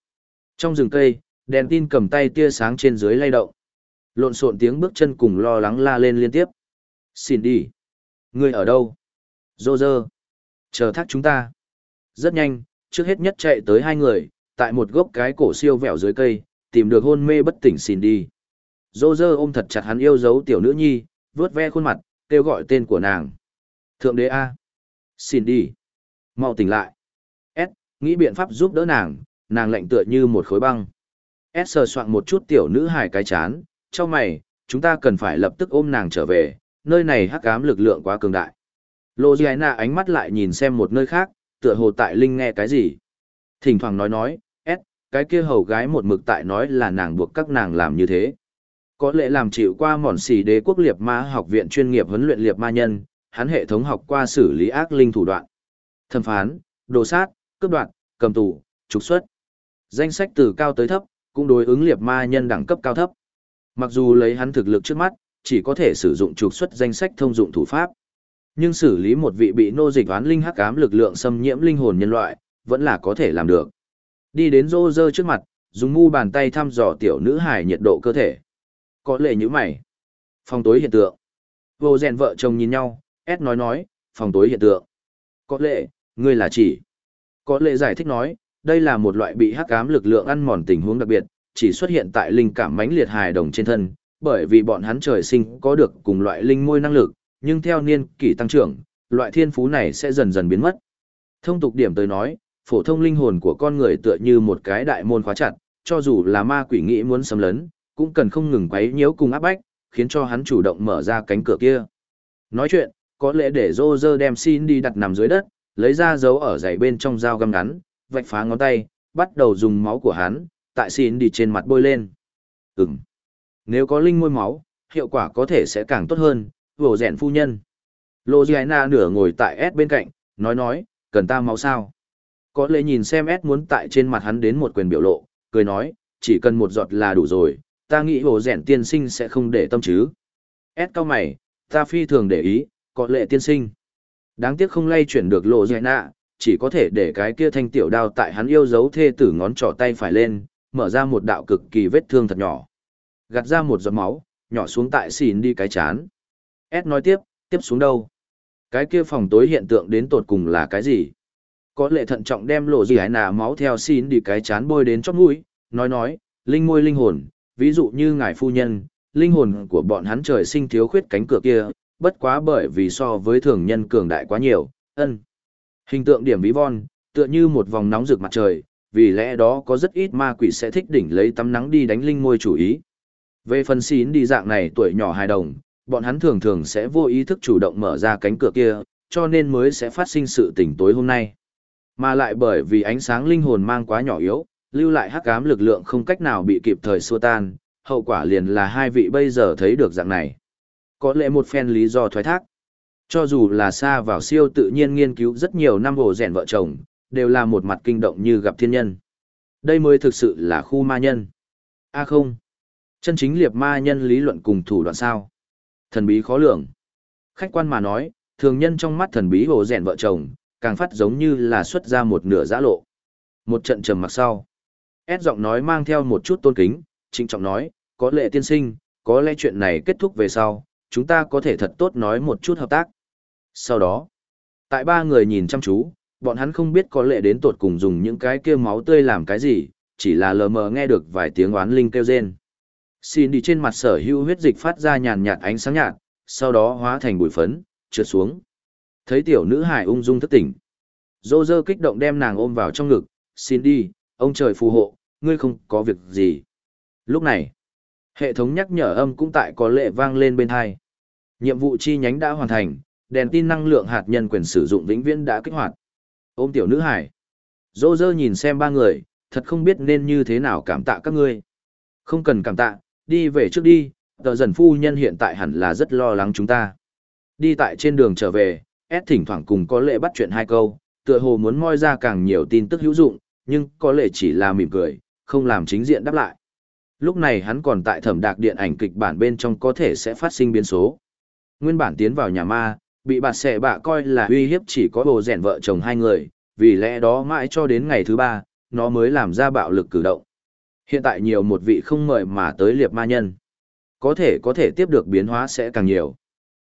Trong rừng cây, đèn tin cầm tay tia sáng trên dưới lay động. Lộn xộn tiếng bước chân cùng lo lắng la lên liên tiếp. Xin đi. Ngươi ở đâu? Dô dơ. Chờ thác chúng ta. Rất nhanh, trước hết nhất chạy tới hai người, tại một gốc cái cổ siêu vẹo dưới cây, tìm được hôn mê bất tỉnh xin đi. Dô dơ ôm thật chặt hắn yêu dấu tiểu nữ nhi, vướt ve khuôn mặt, kêu gọi tên của nàng. Thượng đế A. Xin đi. mau tỉnh lại. S, nghĩ biện pháp giúp đỡ nàng, nàng lạnh tựa như một khối băng. S sờ soạn một chút tiểu nữ hài cái chán, cho mày, chúng ta cần phải lập tức ôm nàng trở về, nơi này hắc ám lực lượng quá cường đại. Lô Giana ánh mắt lại nhìn xem một nơi khác, tựa hồ tại Linh nghe cái gì. Thỉnh thoảng nói nói, S, cái kia hầu gái một mực tại nói là nàng buộc các nàng làm như thế. Có lẽ làm chịu qua mòn xì đế quốc liệt ma học viện chuyên nghiệp huấn luyện liệt ma nhân, hắn hệ thống học qua xử lý ác linh thủ đoạn. Thẩm phán, đồ sát, cướp đoạt, cầm tù, trục xuất. Danh sách từ cao tới thấp, cũng đối ứng liệt ma nhân đẳng cấp cao thấp. Mặc dù lấy hắn thực lực trước mắt, chỉ có thể sử dụng trục xuất danh sách thông dụng thủ pháp. Nhưng xử lý một vị bị nô dịch oán linh hắc ám lực lượng xâm nhiễm linh hồn nhân loại, vẫn là có thể làm được. Đi đến rô rơ trước mặt, dùng mu bàn tay thăm dò tiểu nữ hài nhiệt độ cơ thể. Có lệ như mày. Phòng tối hiện tượng. Vô rèn vợ chồng nhìn nhau, S nói nói, phòng tối hiện tượng. Có lệ, ngươi là chỉ. Có lệ giải thích nói, đây là một loại bị hắc ám lực lượng ăn mòn tình huống đặc biệt, chỉ xuất hiện tại linh cảm mãnh liệt hài đồng trên thân, bởi vì bọn hắn trời sinh có được cùng loại linh môi năng lực, nhưng theo niên kỷ tăng trưởng, loại thiên phú này sẽ dần dần biến mất. Thông tục điểm tới nói, phổ thông linh hồn của con người tựa như một cái đại môn khóa chặt, cho dù là ma quỷ nghĩ muốn xâm lấn, cũng cần không ngừng quấy nhiễu cùng áp bách, khiến cho hắn chủ động mở ra cánh cửa kia. Nói chuyện, có lẽ để Roger đem xin đi đặt nằm dưới đất, lấy ra dấu ở giày bên trong dao găm ngắn, vạch phá ngón tay, bắt đầu dùng máu của hắn, tại xin đi trên mặt bôi lên. Ừm. Nếu có linh môi máu, hiệu quả có thể sẽ càng tốt hơn, vổ rèn phu nhân. Lô Giana nửa ngồi tại S bên cạnh, nói nói, cần ta máu sao? Có lẽ nhìn xem S muốn tại trên mặt hắn đến một quyền biểu lộ, cười nói, chỉ cần một giọt là đủ rồi, ta nghĩ vổ rèn tiên sinh sẽ không để tâm chứ. S cao mày, ta phi thường để ý, có lệ tiên sinh. Đáng tiếc không lay chuyển được lộ Giana, chỉ có thể để cái kia thanh tiểu đao tại hắn yêu dấu thê tử ngón trỏ tay phải lên, mở ra một đạo cực kỳ vết thương thật nhỏ. Gạt ra một giọt máu, nhỏ xuống tại xỉn đi cái chán. S nói tiếp, tiếp xuống đâu? Cái kia phòng tối hiện tượng đến tột cùng là cái gì? Có lệ thận trọng đem lộ gì hái nà máu theo xỉn đi cái chán bôi đến chóp mũi, nói nói, linh môi linh hồn, ví dụ như ngài phu nhân, linh hồn của bọn hắn trời sinh thiếu khuyết cánh cửa kia, bất quá bởi vì so với thường nhân cường đại quá nhiều, ân. Hình tượng điểm ví von, tựa như một vòng nóng rực mặt trời, vì lẽ đó có rất ít ma quỷ sẽ thích đỉnh lấy tắm nắng đi đánh linh môi chủ ý. Về phần xín đi dạng này tuổi nhỏ hài đồng, bọn hắn thường thường sẽ vô ý thức chủ động mở ra cánh cửa kia, cho nên mới sẽ phát sinh sự tỉnh tối hôm nay. Mà lại bởi vì ánh sáng linh hồn mang quá nhỏ yếu, lưu lại hắc ám lực lượng không cách nào bị kịp thời xua tan, hậu quả liền là hai vị bây giờ thấy được dạng này. Có lẽ một phen lý do thoái thác. Cho dù là xa vào siêu tự nhiên nghiên cứu rất nhiều năm hồ rèn vợ chồng, đều là một mặt kinh động như gặp thiên nhân. Đây mới thực sự là khu ma nhân. a không. Chân chính liệt ma nhân lý luận cùng thủ đoạn sao. Thần bí khó lường. Khách quan mà nói, thường nhân trong mắt thần bí hồ rèn vợ chồng, càng phát giống như là xuất ra một nửa giã lộ. Một trận trầm mặc sau. Ed giọng nói mang theo một chút tôn kính, trịnh trọng nói, có lệ tiên sinh, có lẽ chuyện này kết thúc về sau, chúng ta có thể thật tốt nói một chút hợp tác. Sau đó, tại ba người nhìn chăm chú, bọn hắn không biết có lệ đến tột cùng dùng những cái kia máu tươi làm cái gì, chỉ là lờ mờ nghe được vài tiếng oán linh kêu rên. Xin đi trên mặt sở hữu huyết dịch phát ra nhàn nhạt ánh sáng nhạt, sau đó hóa thành bụi phấn, trượt xuống. Thấy tiểu nữ hải ung dung thức tỉnh. Dô dơ kích động đem nàng ôm vào trong ngực, xin đi, ông trời phù hộ, ngươi không có việc gì. Lúc này, Hệ thống nhắc nhở âm cũng tại có lệ vang lên bên hai. Nhiệm vụ chi nhánh đã hoàn thành, đèn tin năng lượng hạt nhân quyền sử dụng vĩnh viễn đã kích hoạt. Ôm tiểu nữ hải. Dô dơ nhìn xem ba người, thật không biết nên như thế nào cảm tạ các ngươi. Không cần cảm tạ, đi về trước đi, tờ dần phu nhân hiện tại hẳn là rất lo lắng chúng ta. Đi tại trên đường trở về, S thỉnh thoảng cùng có lệ bắt chuyện hai câu, tựa hồ muốn moi ra càng nhiều tin tức hữu dụng, nhưng có lệ chỉ là mỉm cười, không làm chính diện đáp lại. Lúc này hắn còn tại thẩm đạc điện ảnh kịch bản bên trong có thể sẽ phát sinh biến số. Nguyên bản tiến vào nhà ma, bị bà xẻ bạ coi là uy hiếp chỉ có bồ rèn vợ chồng hai người, vì lẽ đó mãi cho đến ngày thứ ba, nó mới làm ra bạo lực cử động. Hiện tại nhiều một vị không mời mà tới liệp ma nhân. Có thể có thể tiếp được biến hóa sẽ càng nhiều.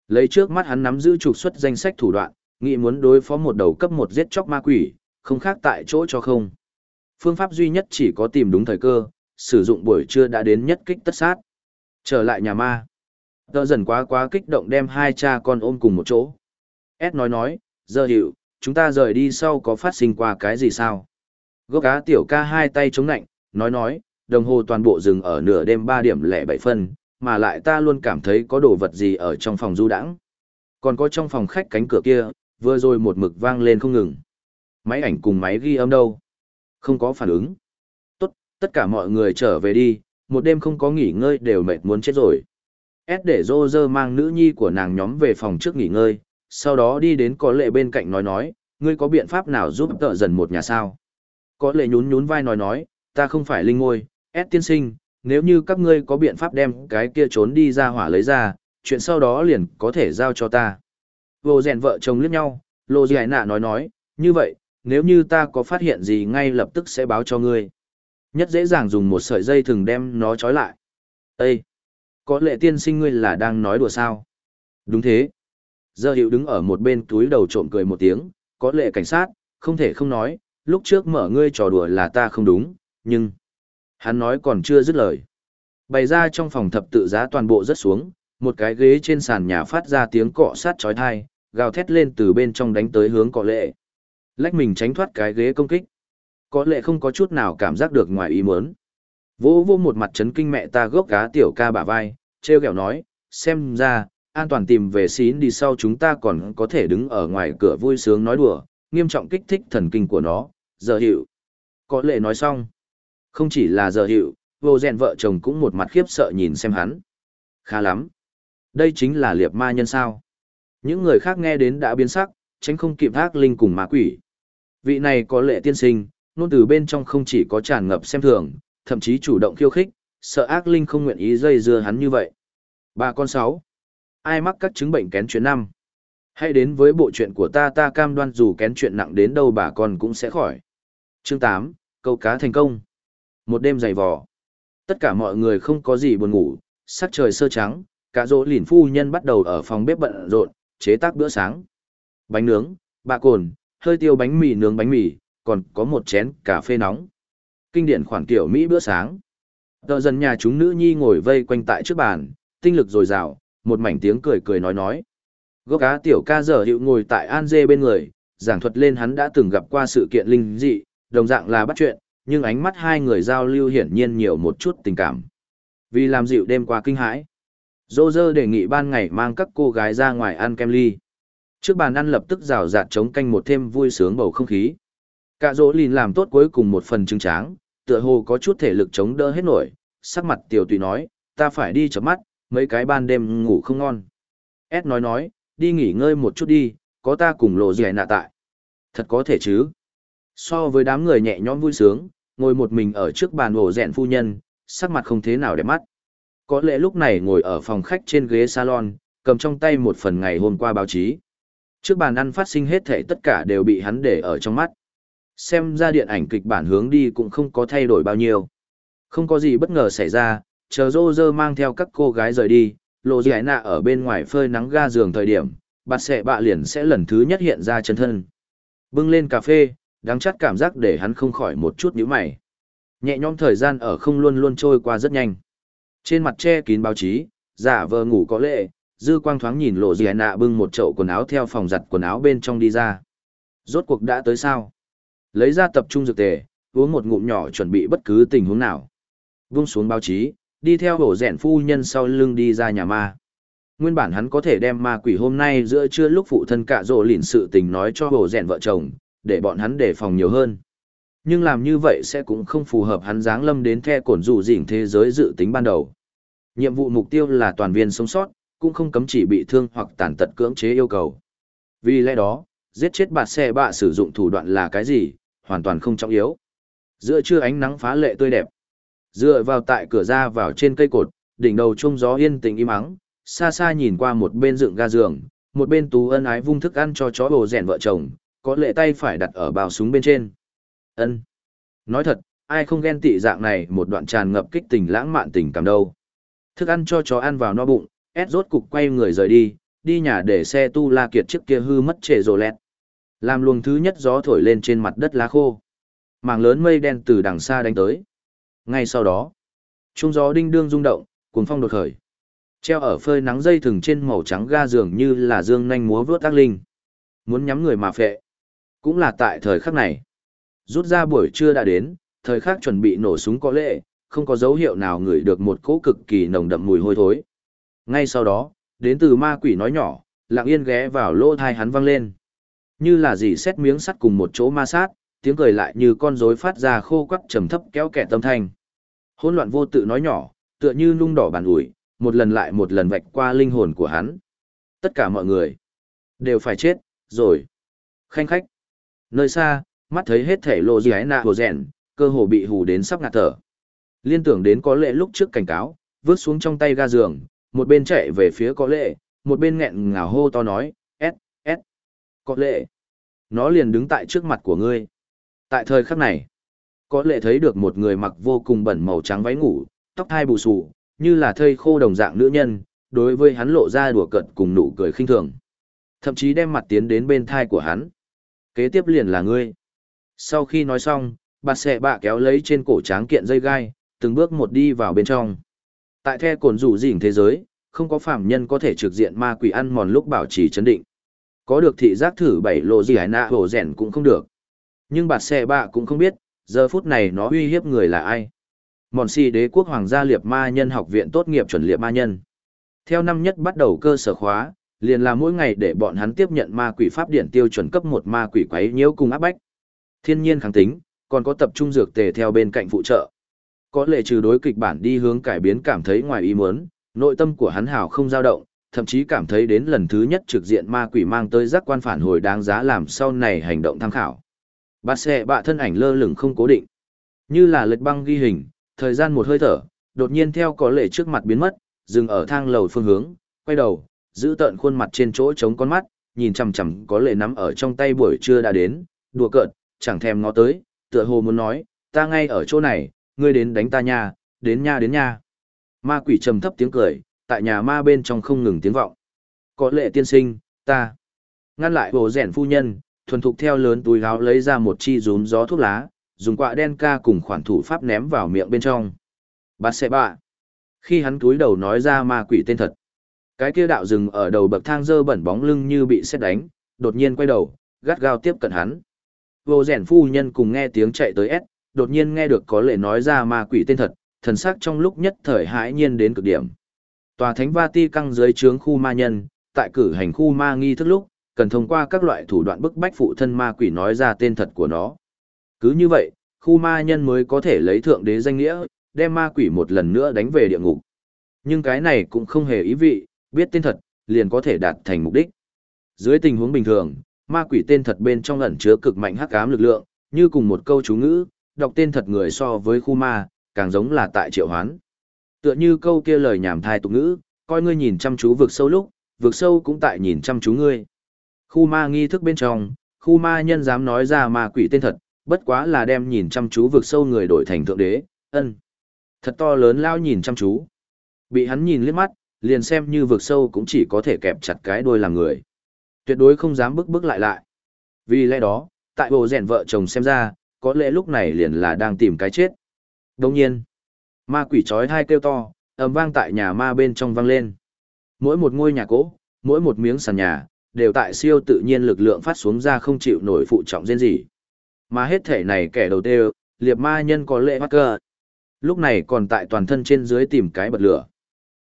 Lấy trước mắt hắn nắm giữ trục xuất danh sách thủ đoạn, nghĩ muốn đối phó một đầu cấp một giết chóc ma quỷ, không khác tại chỗ cho không. Phương pháp duy nhất chỉ có tìm đúng thời cơ, sử dụng buổi trưa đã đến nhất kích tất sát. Trở lại nhà ma. Tờ dần quá quá kích động đem hai cha con ôm cùng một chỗ. S nói nói, giờ hiểu, chúng ta rời đi sau có phát sinh qua cái gì sao? Gốc cá tiểu ca hai tay chống nạnh, nói nói, đồng hồ toàn bộ dừng ở nửa đêm ba điểm lẻ bảy phân, mà lại ta luôn cảm thấy có đồ vật gì ở trong phòng du đãng. Còn có trong phòng khách cánh cửa kia, vừa rồi một mực vang lên không ngừng. Máy ảnh cùng máy ghi âm đâu? Không có phản ứng. Tốt, tất cả mọi người trở về đi, một đêm không có nghỉ ngơi đều mệt muốn chết rồi. S để dô dơ mang nữ nhi của nàng nhóm về phòng trước nghỉ ngơi, sau đó đi đến có lệ bên cạnh nói nói, ngươi có biện pháp nào giúp tợ dần một nhà sao? Có lệ nhún nhún vai nói nói, ta không phải linh ngôi, S tiên sinh, nếu như các ngươi có biện pháp đem cái kia trốn đi ra hỏa lấy ra, chuyện sau đó liền có thể giao cho ta. Vô rèn vợ chồng liếc nhau, Lô Giải Nạ nói nói, như vậy, nếu như ta có phát hiện gì ngay lập tức sẽ báo cho ngươi. Nhất dễ dàng dùng một sợi dây thừng đem nó trói lại. Ê! Có lệ tiên sinh ngươi là đang nói đùa sao? Đúng thế. Giờ hiệu đứng ở một bên túi đầu trộm cười một tiếng, có lệ cảnh sát, không thể không nói, lúc trước mở ngươi trò đùa là ta không đúng, nhưng... Hắn nói còn chưa dứt lời. Bày ra trong phòng thập tự giá toàn bộ rất xuống, một cái ghế trên sàn nhà phát ra tiếng cọ sát chói tai, gào thét lên từ bên trong đánh tới hướng có lệ. Lách mình tránh thoát cái ghế công kích. Có lệ không có chút nào cảm giác được ngoài ý muốn. Vô vô một mặt chấn kinh mẹ ta gốc cá tiểu ca bả vai, treo kẹo nói, xem ra, an toàn tìm về xín đi sau chúng ta còn có thể đứng ở ngoài cửa vui sướng nói đùa, nghiêm trọng kích thích thần kinh của nó, giờ hiệu. Có lệ nói xong. Không chỉ là giờ hiệu, vô rèn vợ chồng cũng một mặt khiếp sợ nhìn xem hắn. Khá lắm. Đây chính là liệp ma nhân sao. Những người khác nghe đến đã biến sắc, tránh không kịp thác linh cùng ma quỷ. Vị này có lệ tiên sinh, nôn từ bên trong không chỉ có tràn ngập xem thường, thậm chí chủ động khiêu khích, sợ ác linh không nguyện ý dây dưa hắn như vậy. Ba con sáu. Ai mắc các chứng bệnh kén chuyện năm? Hãy đến với bộ chuyện của ta ta cam đoan dù kén chuyện nặng đến đâu bà con cũng sẽ khỏi. Chương 8, câu cá thành công. Một đêm dày vò. Tất cả mọi người không có gì buồn ngủ, sắc trời sơ trắng, cả dỗ lỉn phu nhân bắt đầu ở phòng bếp bận rộn, chế tác bữa sáng. Bánh nướng, bạ cồn, hơi tiêu bánh mì nướng bánh mì, còn có một chén cà phê nóng. Kinh điển khoản tiểu Mỹ bữa sáng. Tờ dần nhà chúng nữ nhi ngồi vây quanh tại trước bàn, tinh lực dồi dào, một mảnh tiếng cười cười nói nói. Gốc cá tiểu ca giờ hiệu ngồi tại An Dê bên người, giảng thuật lên hắn đã từng gặp qua sự kiện linh dị, đồng dạng là bắt chuyện, nhưng ánh mắt hai người giao lưu hiển nhiên nhiều một chút tình cảm. Vì làm dịu đêm qua kinh hãi, Dô dơ đề nghị ban ngày mang các cô gái ra ngoài ăn kem ly. Trước bàn ăn lập tức rào rạt chống canh một thêm vui sướng bầu không khí. Cả dỗ lìn làm tốt cuối cùng một phần trứng tráng, tựa hồ có chút thể lực chống đỡ hết nổi, sắc mặt tiểu tùy nói, ta phải đi chấm mắt, mấy cái ban đêm ngủ không ngon. S nói nói, đi nghỉ ngơi một chút đi, có ta cùng lộ dì nạ tại. Thật có thể chứ. So với đám người nhẹ nhõm vui sướng, ngồi một mình ở trước bàn ổ rèn phu nhân, sắc mặt không thế nào đẹp mắt. Có lẽ lúc này ngồi ở phòng khách trên ghế salon, cầm trong tay một phần ngày hôm qua báo chí. Trước bàn ăn phát sinh hết thể tất cả đều bị hắn để ở trong mắt. Xem ra điện ảnh kịch bản hướng đi cũng không có thay đổi bao nhiêu. Không có gì bất ngờ xảy ra, chờ rô rơ mang theo các cô gái rời đi, lộ dì nạ ở bên ngoài phơi nắng ga giường thời điểm, bạt xẹ bạ liền sẽ lần thứ nhất hiện ra chân thân. Bưng lên cà phê, đáng chắc cảm giác để hắn không khỏi một chút nhíu mày. Nhẹ nhõm thời gian ở không luôn luôn trôi qua rất nhanh. Trên mặt che kín báo chí, giả vờ ngủ có lệ, dư quang thoáng nhìn lộ dì nạ bưng một chậu quần áo theo phòng giặt quần áo bên trong đi ra. Rốt cuộc đã tới sao? Lấy ra tập trung dược tề, uống một ngụm nhỏ chuẩn bị bất cứ tình huống nào. Vung xuống báo chí, đi theo hổ rèn phu nhân sau lưng đi ra nhà ma. Nguyên bản hắn có thể đem ma quỷ hôm nay giữa trưa lúc phụ thân cạ rộ lỉn sự tình nói cho hổ rèn vợ chồng, để bọn hắn đề phòng nhiều hơn. Nhưng làm như vậy sẽ cũng không phù hợp hắn dáng lâm đến the cổn rủ dỉnh thế giới dự tính ban đầu. Nhiệm vụ mục tiêu là toàn viên sống sót, cũng không cấm chỉ bị thương hoặc tàn tật cưỡng chế yêu cầu. Vì lẽ đó, giết chết bạt xe bạ sử dụng thủ đoạn là cái gì, hoàn toàn không trọng yếu. Giữa trưa ánh nắng phá lệ tươi đẹp. Dựa vào tại cửa ra vào trên cây cột, đỉnh đầu trung gió yên tĩnh im ắng, xa xa nhìn qua một bên dựng ga giường, một bên tú ân ái vung thức ăn cho chó bồ rèn vợ chồng, có lệ tay phải đặt ở bào súng bên trên. Ân. Nói thật, ai không ghen tị dạng này một đoạn tràn ngập kích tình lãng mạn tình cảm đâu. Thức ăn cho chó ăn vào no bụng, ép rốt cục quay người rời đi, đi nhà để xe tu la kiệt trước kia hư mất trệ rồ lẹt. Làm luồng thứ nhất gió thổi lên trên mặt đất lá khô. Mảng lớn mây đen từ đằng xa đánh tới. Ngay sau đó, trung gió đinh đương rung động, cuồng phong đột khởi. Treo ở phơi nắng dây thừng trên màu trắng ga giường như là dương nhanh múa vướt ác linh. Muốn nhắm người mà phệ. Cũng là tại thời khắc này. Rút ra buổi trưa đã đến, thời khắc chuẩn bị nổ súng có lệ, không có dấu hiệu nào ngửi được một cỗ cực kỳ nồng đậm mùi hôi thối. Ngay sau đó, đến từ ma quỷ nói nhỏ, lặng yên ghé vào lỗ thai hắn văng lên. Như là gì xét miếng sắt cùng một chỗ ma sát, tiếng cười lại như con rối phát ra khô quắc trầm thấp kéo kẻ tâm thanh. Hỗn loạn vô tự nói nhỏ, tựa như nung đỏ bàn ủi, một lần lại một lần vạch qua linh hồn của hắn. Tất cả mọi người đều phải chết, rồi. Khanh khách. Nơi xa, mắt thấy hết thể lộ gì ấy nạ hồ rèn, cơ hồ bị hù đến sắp ngạt thở. Liên tưởng đến có lệ lúc trước cảnh cáo, vứt xuống trong tay ga giường, một bên chạy về phía có lệ, một bên nghẹn ngào hô to nói, có lệ. Nó liền đứng tại trước mặt của ngươi. Tại thời khắc này, có lệ thấy được một người mặc vô cùng bẩn màu trắng váy ngủ, tóc hai bù xù, như là thây khô đồng dạng nữ nhân, đối với hắn lộ ra đùa cợt cùng nụ cười khinh thường. Thậm chí đem mặt tiến đến bên thai của hắn. Kế tiếp liền là ngươi. Sau khi nói xong, bà sẽ bạ kéo lấy trên cổ tráng kiện dây gai, từng bước một đi vào bên trong. Tại the cồn rủ dỉn thế giới, không có phạm nhân có thể trực diện ma quỷ ăn mòn lúc bảo trì chấn định. Có được thị giác thử bảy lộ gì hải nạ hổ rèn cũng không được. Nhưng bạt xe bạ cũng không biết, giờ phút này nó uy hiếp người là ai. Mòn si đế quốc hoàng gia liệt ma nhân học viện tốt nghiệp chuẩn liệt ma nhân. Theo năm nhất bắt đầu cơ sở khóa, liền là mỗi ngày để bọn hắn tiếp nhận ma quỷ pháp điển tiêu chuẩn cấp một ma quỷ quấy nhiễu cùng áp bách. Thiên nhiên kháng tính, còn có tập trung dược tề theo bên cạnh phụ trợ. Có lệ trừ đối kịch bản đi hướng cải biến cảm thấy ngoài ý muốn, nội tâm của hắn hào không dao động, thậm chí cảm thấy đến lần thứ nhất trực diện ma quỷ mang tới giác quan phản hồi đáng giá làm sau này hành động tham khảo. Bà xe bạ thân ảnh lơ lửng không cố định. Như là lệch băng ghi hình, thời gian một hơi thở, đột nhiên theo có lệ trước mặt biến mất, dừng ở thang lầu phương hướng, quay đầu, giữ tợn khuôn mặt trên chỗ trống con mắt, nhìn chằm chằm có lệ nắm ở trong tay buổi trưa đã đến, đùa cợt, chẳng thèm ngó tới, tựa hồ muốn nói, ta ngay ở chỗ này, ngươi đến đánh ta nha, đến nha đến nha. Ma quỷ trầm thấp tiếng cười, tại nhà ma bên trong không ngừng tiếng vọng. Có lệ tiên sinh, ta. Ngăn lại bộ rẻn phu nhân, thuần thục theo lớn túi gáo lấy ra một chi rún gió thuốc lá, dùng quạ đen ca cùng khoản thủ pháp ném vào miệng bên trong. bác sẽ bạ. Khi hắn túi đầu nói ra ma quỷ tên thật. Cái kia đạo rừng ở đầu bậc thang dơ bẩn bóng lưng như bị xét đánh, đột nhiên quay đầu, gắt gao tiếp cận hắn. Vô rèn phu nhân cùng nghe tiếng chạy tới S, đột nhiên nghe được có lệ nói ra ma quỷ tên thật, thần sắc trong lúc nhất thời hãi nhiên đến cực điểm. Tòa thánh Vati căng dưới trướng khu ma nhân, tại cử hành khu ma nghi thức lúc, cần thông qua các loại thủ đoạn bức bách phụ thân ma quỷ nói ra tên thật của nó. Cứ như vậy, khu ma nhân mới có thể lấy thượng đế danh nghĩa, đem ma quỷ một lần nữa đánh về địa ngục. Nhưng cái này cũng không hề ý vị, biết tên thật, liền có thể đạt thành mục đích. Dưới tình huống bình thường, ma quỷ tên thật bên trong ẩn chứa cực mạnh hắc ám lực lượng, như cùng một câu chú ngữ, đọc tên thật người so với khu ma, càng giống là tại triệu hoán. Tựa như câu kia lời nhảm thai tục ngữ, coi ngươi nhìn chăm chú vực sâu lúc, vực sâu cũng tại nhìn chăm chú ngươi. Khu ma nghi thức bên trong, khu ma nhân dám nói ra ma quỷ tên thật, bất quá là đem nhìn chăm chú vực sâu người đổi thành thượng đế, ân. Thật to lớn lao nhìn chăm chú. Bị hắn nhìn liếc mắt, liền xem như vực sâu cũng chỉ có thể kẹp chặt cái đôi làm người. Tuyệt đối không dám bước bước lại lại. Vì lẽ đó, tại bộ rèn vợ chồng xem ra, có lẽ lúc này liền là đang tìm cái chết. Đồng nhiên, ma quỷ trói hai kêu to, ầm vang tại nhà ma bên trong vang lên. Mỗi một ngôi nhà cỗ, mỗi một miếng sàn nhà, đều tại siêu tự nhiên lực lượng phát xuống ra không chịu nổi phụ trọng riêng gì. Mà hết thể này kẻ đầu tiên, liệp ma nhân có lệ mắc cơ. Lúc này còn tại toàn thân trên dưới tìm cái bật lửa.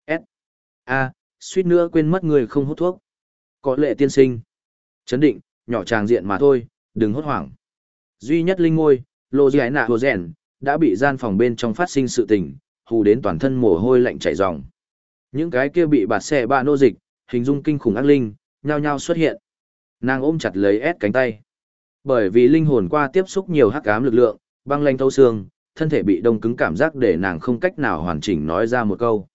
S. A, suýt nữa quên mất người không hút thuốc. Có lệ tiên sinh. Chấn định, nhỏ tràng diện mà thôi, đừng hốt hoảng. Duy nhất linh ngôi, lô giải nạ hồ rèn, đã bị gian phòng bên trong phát sinh sự tình, hù đến toàn thân mồ hôi lạnh chảy ròng. Những cái kia bị bạt xe ba nô dịch, hình dung kinh khủng ác linh, nhao nhao xuất hiện. Nàng ôm chặt lấy ép cánh tay. Bởi vì linh hồn qua tiếp xúc nhiều hắc ám lực lượng, băng lanh thâu xương, thân thể bị đông cứng cảm giác để nàng không cách nào hoàn chỉnh nói ra một câu.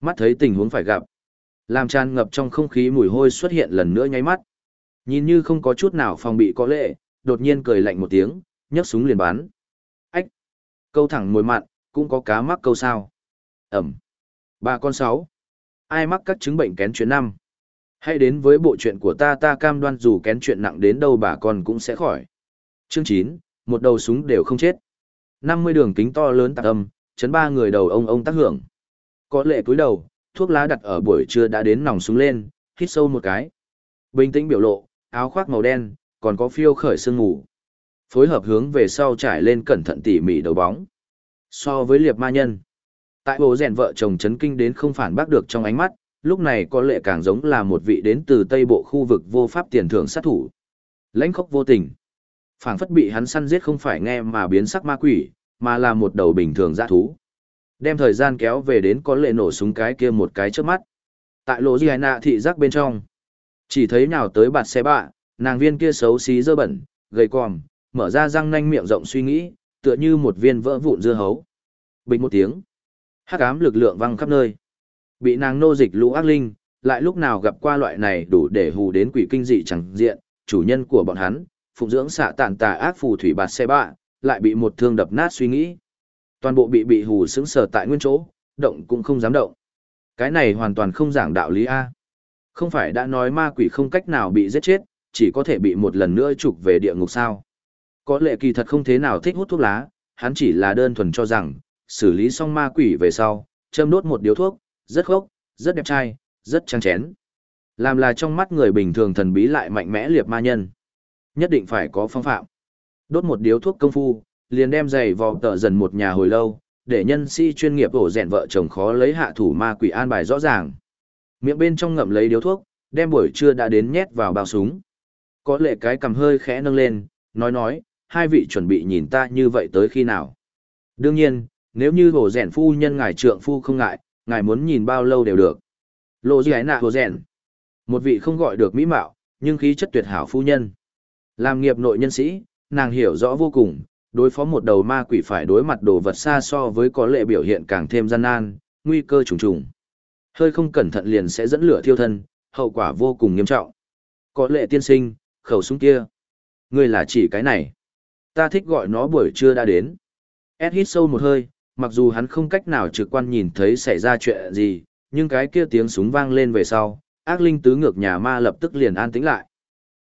Mắt thấy tình huống phải gặp. Làm tràn ngập trong không khí mùi hôi xuất hiện lần nữa nháy mắt. Nhìn như không có chút nào phòng bị có lệ, đột nhiên cười lạnh một tiếng, nhấc súng liền bắn. Câu thẳng mồi mặn, cũng có cá mắc câu sao. Ẩm! Ba con sáu. Ai mắc các chứng bệnh kén chuyện năm? Hãy đến với bộ chuyện của ta ta cam đoan dù kén chuyện nặng đến đâu bà con cũng sẽ khỏi. Chương 9, một đầu súng đều không chết. 50 đường kính to lớn tạc âm, chấn ba người đầu ông ông tác hưởng. Có lệ cúi đầu, thuốc lá đặt ở buổi trưa đã đến nòng súng lên, hít sâu một cái. Bình tĩnh biểu lộ, áo khoác màu đen, còn có phiêu khởi sương ngủ. Phối hợp hướng về sau trải lên cẩn thận tỉ mỉ đầu bóng. So với liệp ma nhân, tại bộ rèn vợ chồng chấn kinh đến không phản bác được trong ánh mắt, lúc này có lệ càng giống là một vị đến từ tây bộ khu vực vô pháp tiền thưởng sát thủ. Lãnh khốc vô tình. phảng phất bị hắn săn giết không phải nghe mà biến sắc ma quỷ, mà là một đầu bình thường dã thú. Đem thời gian kéo về đến có lệ nổ súng cái kia một cái trước mắt. Tại lỗ gì nạ thị giác bên trong. Chỉ thấy nào tới bạt xe bạ, nàng viên kia xấu xí dơ bẩn, gầy còm, mở ra răng nanh miệng rộng suy nghĩ, tựa như một viên vỡ vụn dưa hấu. Bình một tiếng. Hắc ám lực lượng văng khắp nơi. Bị nàng nô dịch lũ ác linh, lại lúc nào gặp qua loại này đủ để hù đến quỷ kinh dị chẳng diện, chủ nhân của bọn hắn, phụng dưỡng xạ tàn tà ác phù thủy bạt xe bạ, lại bị một thương đập nát suy nghĩ. Toàn bộ bị bị hù sững sờ tại nguyên chỗ, động cũng không dám động. Cái này hoàn toàn không giảng đạo lý A. Không phải đã nói ma quỷ không cách nào bị giết chết, chỉ có thể bị một lần nữa trục về địa ngục sao. Có lệ kỳ thật không thế nào thích hút thuốc lá, hắn chỉ là đơn thuần cho rằng, xử lý xong ma quỷ về sau, châm đốt một điếu thuốc, rất khốc, rất đẹp trai, rất trang chén. Làm là trong mắt người bình thường thần bí lại mạnh mẽ liệt ma nhân. Nhất định phải có phong phạm. Đốt một điếu thuốc công phu, liền đem giày vò tợ dần một nhà hồi lâu, để nhân sĩ chuyên nghiệp ổ rèn vợ chồng khó lấy hạ thủ ma quỷ an bài rõ ràng. Miệng bên trong ngậm lấy điếu thuốc, đem buổi trưa đã đến nhét vào bao súng. Có lệ cái cầm hơi khẽ nâng lên, nói nói, hai vị chuẩn bị nhìn ta như vậy tới khi nào. Đương nhiên, nếu như hồ rèn phu nhân ngài trượng phu không ngại, ngài muốn nhìn bao lâu đều được. Lộ gì nạ hồ rèn. Một vị không gọi được mỹ mạo, nhưng khí chất tuyệt hảo phu nhân. Làm nghiệp nội nhân sĩ, nàng hiểu rõ vô cùng, đối phó một đầu ma quỷ phải đối mặt đồ vật xa so với có lệ biểu hiện càng thêm gian nan, nguy cơ trùng trùng. Hơi không cẩn thận liền sẽ dẫn lửa thiêu thân, hậu quả vô cùng nghiêm trọng. Có lệ tiên sinh, khẩu súng kia. Ngươi là chỉ cái này. Ta thích gọi nó buổi trưa đã đến. Ed hít sâu một hơi, mặc dù hắn không cách nào trực quan nhìn thấy xảy ra chuyện gì, nhưng cái kia tiếng súng vang lên về sau, ác linh tứ ngược nhà ma lập tức liền an tĩnh lại.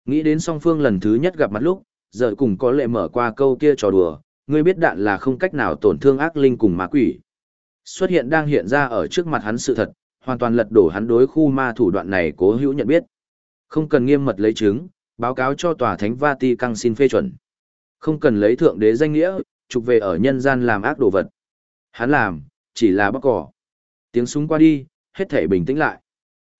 Nghĩ đến song phương lần thứ nhất gặp mặt lúc, giờ cùng có lệ mở qua câu kia trò đùa, ngươi biết đạn là không cách nào tổn thương ác linh cùng ma quỷ. Xuất hiện đang hiện ra ở trước mặt hắn sự thật, hoàn toàn lật đổ hắn đối khu ma thủ đoạn này cố hữu nhận biết. Không cần nghiêm mật lấy chứng, báo cáo cho tòa thánh Vati xin phê chuẩn. Không cần lấy thượng đế danh nghĩa, trục về ở nhân gian làm ác đồ vật. Hắn làm, chỉ là bóc cỏ. Tiếng súng qua đi, hết thể bình tĩnh lại.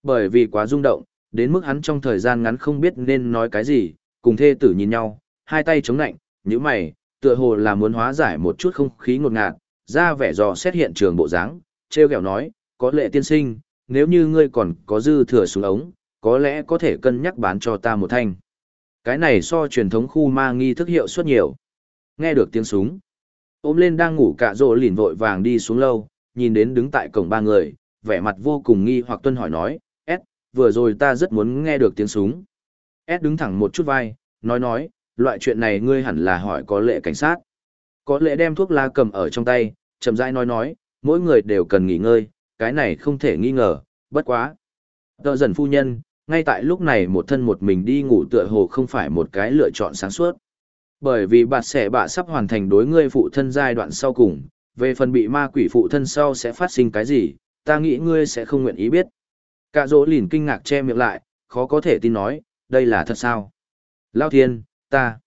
Bởi vì quá rung động, đến mức hắn trong thời gian ngắn không biết nên nói cái gì, cùng thê tử nhìn nhau, hai tay chống nạnh, như mày, tựa hồ là muốn hóa giải một chút không khí ngột ngạt, ra vẻ dò xét hiện trường bộ dáng, treo kẹo nói, có lệ tiên sinh, nếu như ngươi còn có dư thừa súng ống, có lẽ có thể cân nhắc bán cho ta một thanh. Cái này so truyền thống khu ma nghi thức hiệu suất nhiều. Nghe được tiếng súng. Ôm lên đang ngủ cả rộ lìn vội vàng đi xuống lâu, nhìn đến đứng tại cổng ba người, vẻ mặt vô cùng nghi hoặc tuân hỏi nói, S, vừa rồi ta rất muốn nghe được tiếng súng. S đứng thẳng một chút vai, nói nói, loại chuyện này ngươi hẳn là hỏi có lệ cảnh sát. Có lệ đem thuốc la cầm ở trong tay, chậm rãi nói nói, mỗi người đều cần nghỉ ngơi, cái này không thể nghi ngờ, bất quá. Tờ dần phu nhân, ngay tại lúc này một thân một mình đi ngủ tựa hồ không phải một cái lựa chọn sáng suốt. Bởi vì bạt sẽ bạ sắp hoàn thành đối ngươi phụ thân giai đoạn sau cùng, về phần bị ma quỷ phụ thân sau sẽ phát sinh cái gì, ta nghĩ ngươi sẽ không nguyện ý biết. Cả dỗ lìn kinh ngạc che miệng lại, khó có thể tin nói, đây là thật sao? Lao thiên, ta.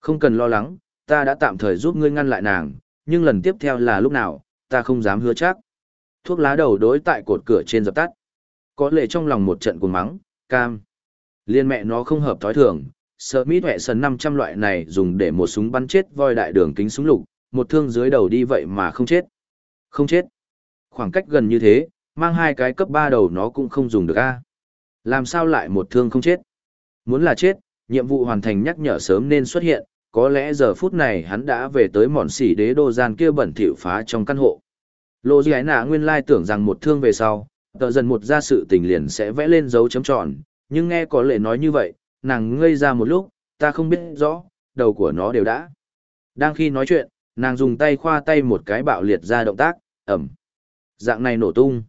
Không cần lo lắng, ta đã tạm thời giúp ngươi ngăn lại nàng, nhưng lần tiếp theo là lúc nào, ta không dám hứa chắc. Thuốc lá đầu đối tại cột cửa trên dập tắt. Có lệ trong lòng một trận cuồng mắng, cam. Liên mẹ nó không hợp thói thường, sợ mít hệ sần 500 loại này dùng để một súng bắn chết voi đại đường kính súng lục, một thương dưới đầu đi vậy mà không chết. Không chết. Khoảng cách gần như thế, mang hai cái cấp 3 đầu nó cũng không dùng được a. Làm sao lại một thương không chết? Muốn là chết, nhiệm vụ hoàn thành nhắc nhở sớm nên xuất hiện, có lẽ giờ phút này hắn đã về tới mòn xỉ đế đô gian kia bẩn thỉu phá trong căn hộ. Lộ gì nạ nguyên lai tưởng rằng một thương về sau, tờ dần một ra sự tình liền sẽ vẽ lên dấu chấm tròn, nhưng nghe có lệ nói như vậy, nàng ngây ra một lúc, ta không biết rõ, đầu của nó đều đã. Đang khi nói chuyện, nàng dùng tay khoa tay một cái bạo liệt ra động tác, ẩm. Dạng này nổ tung.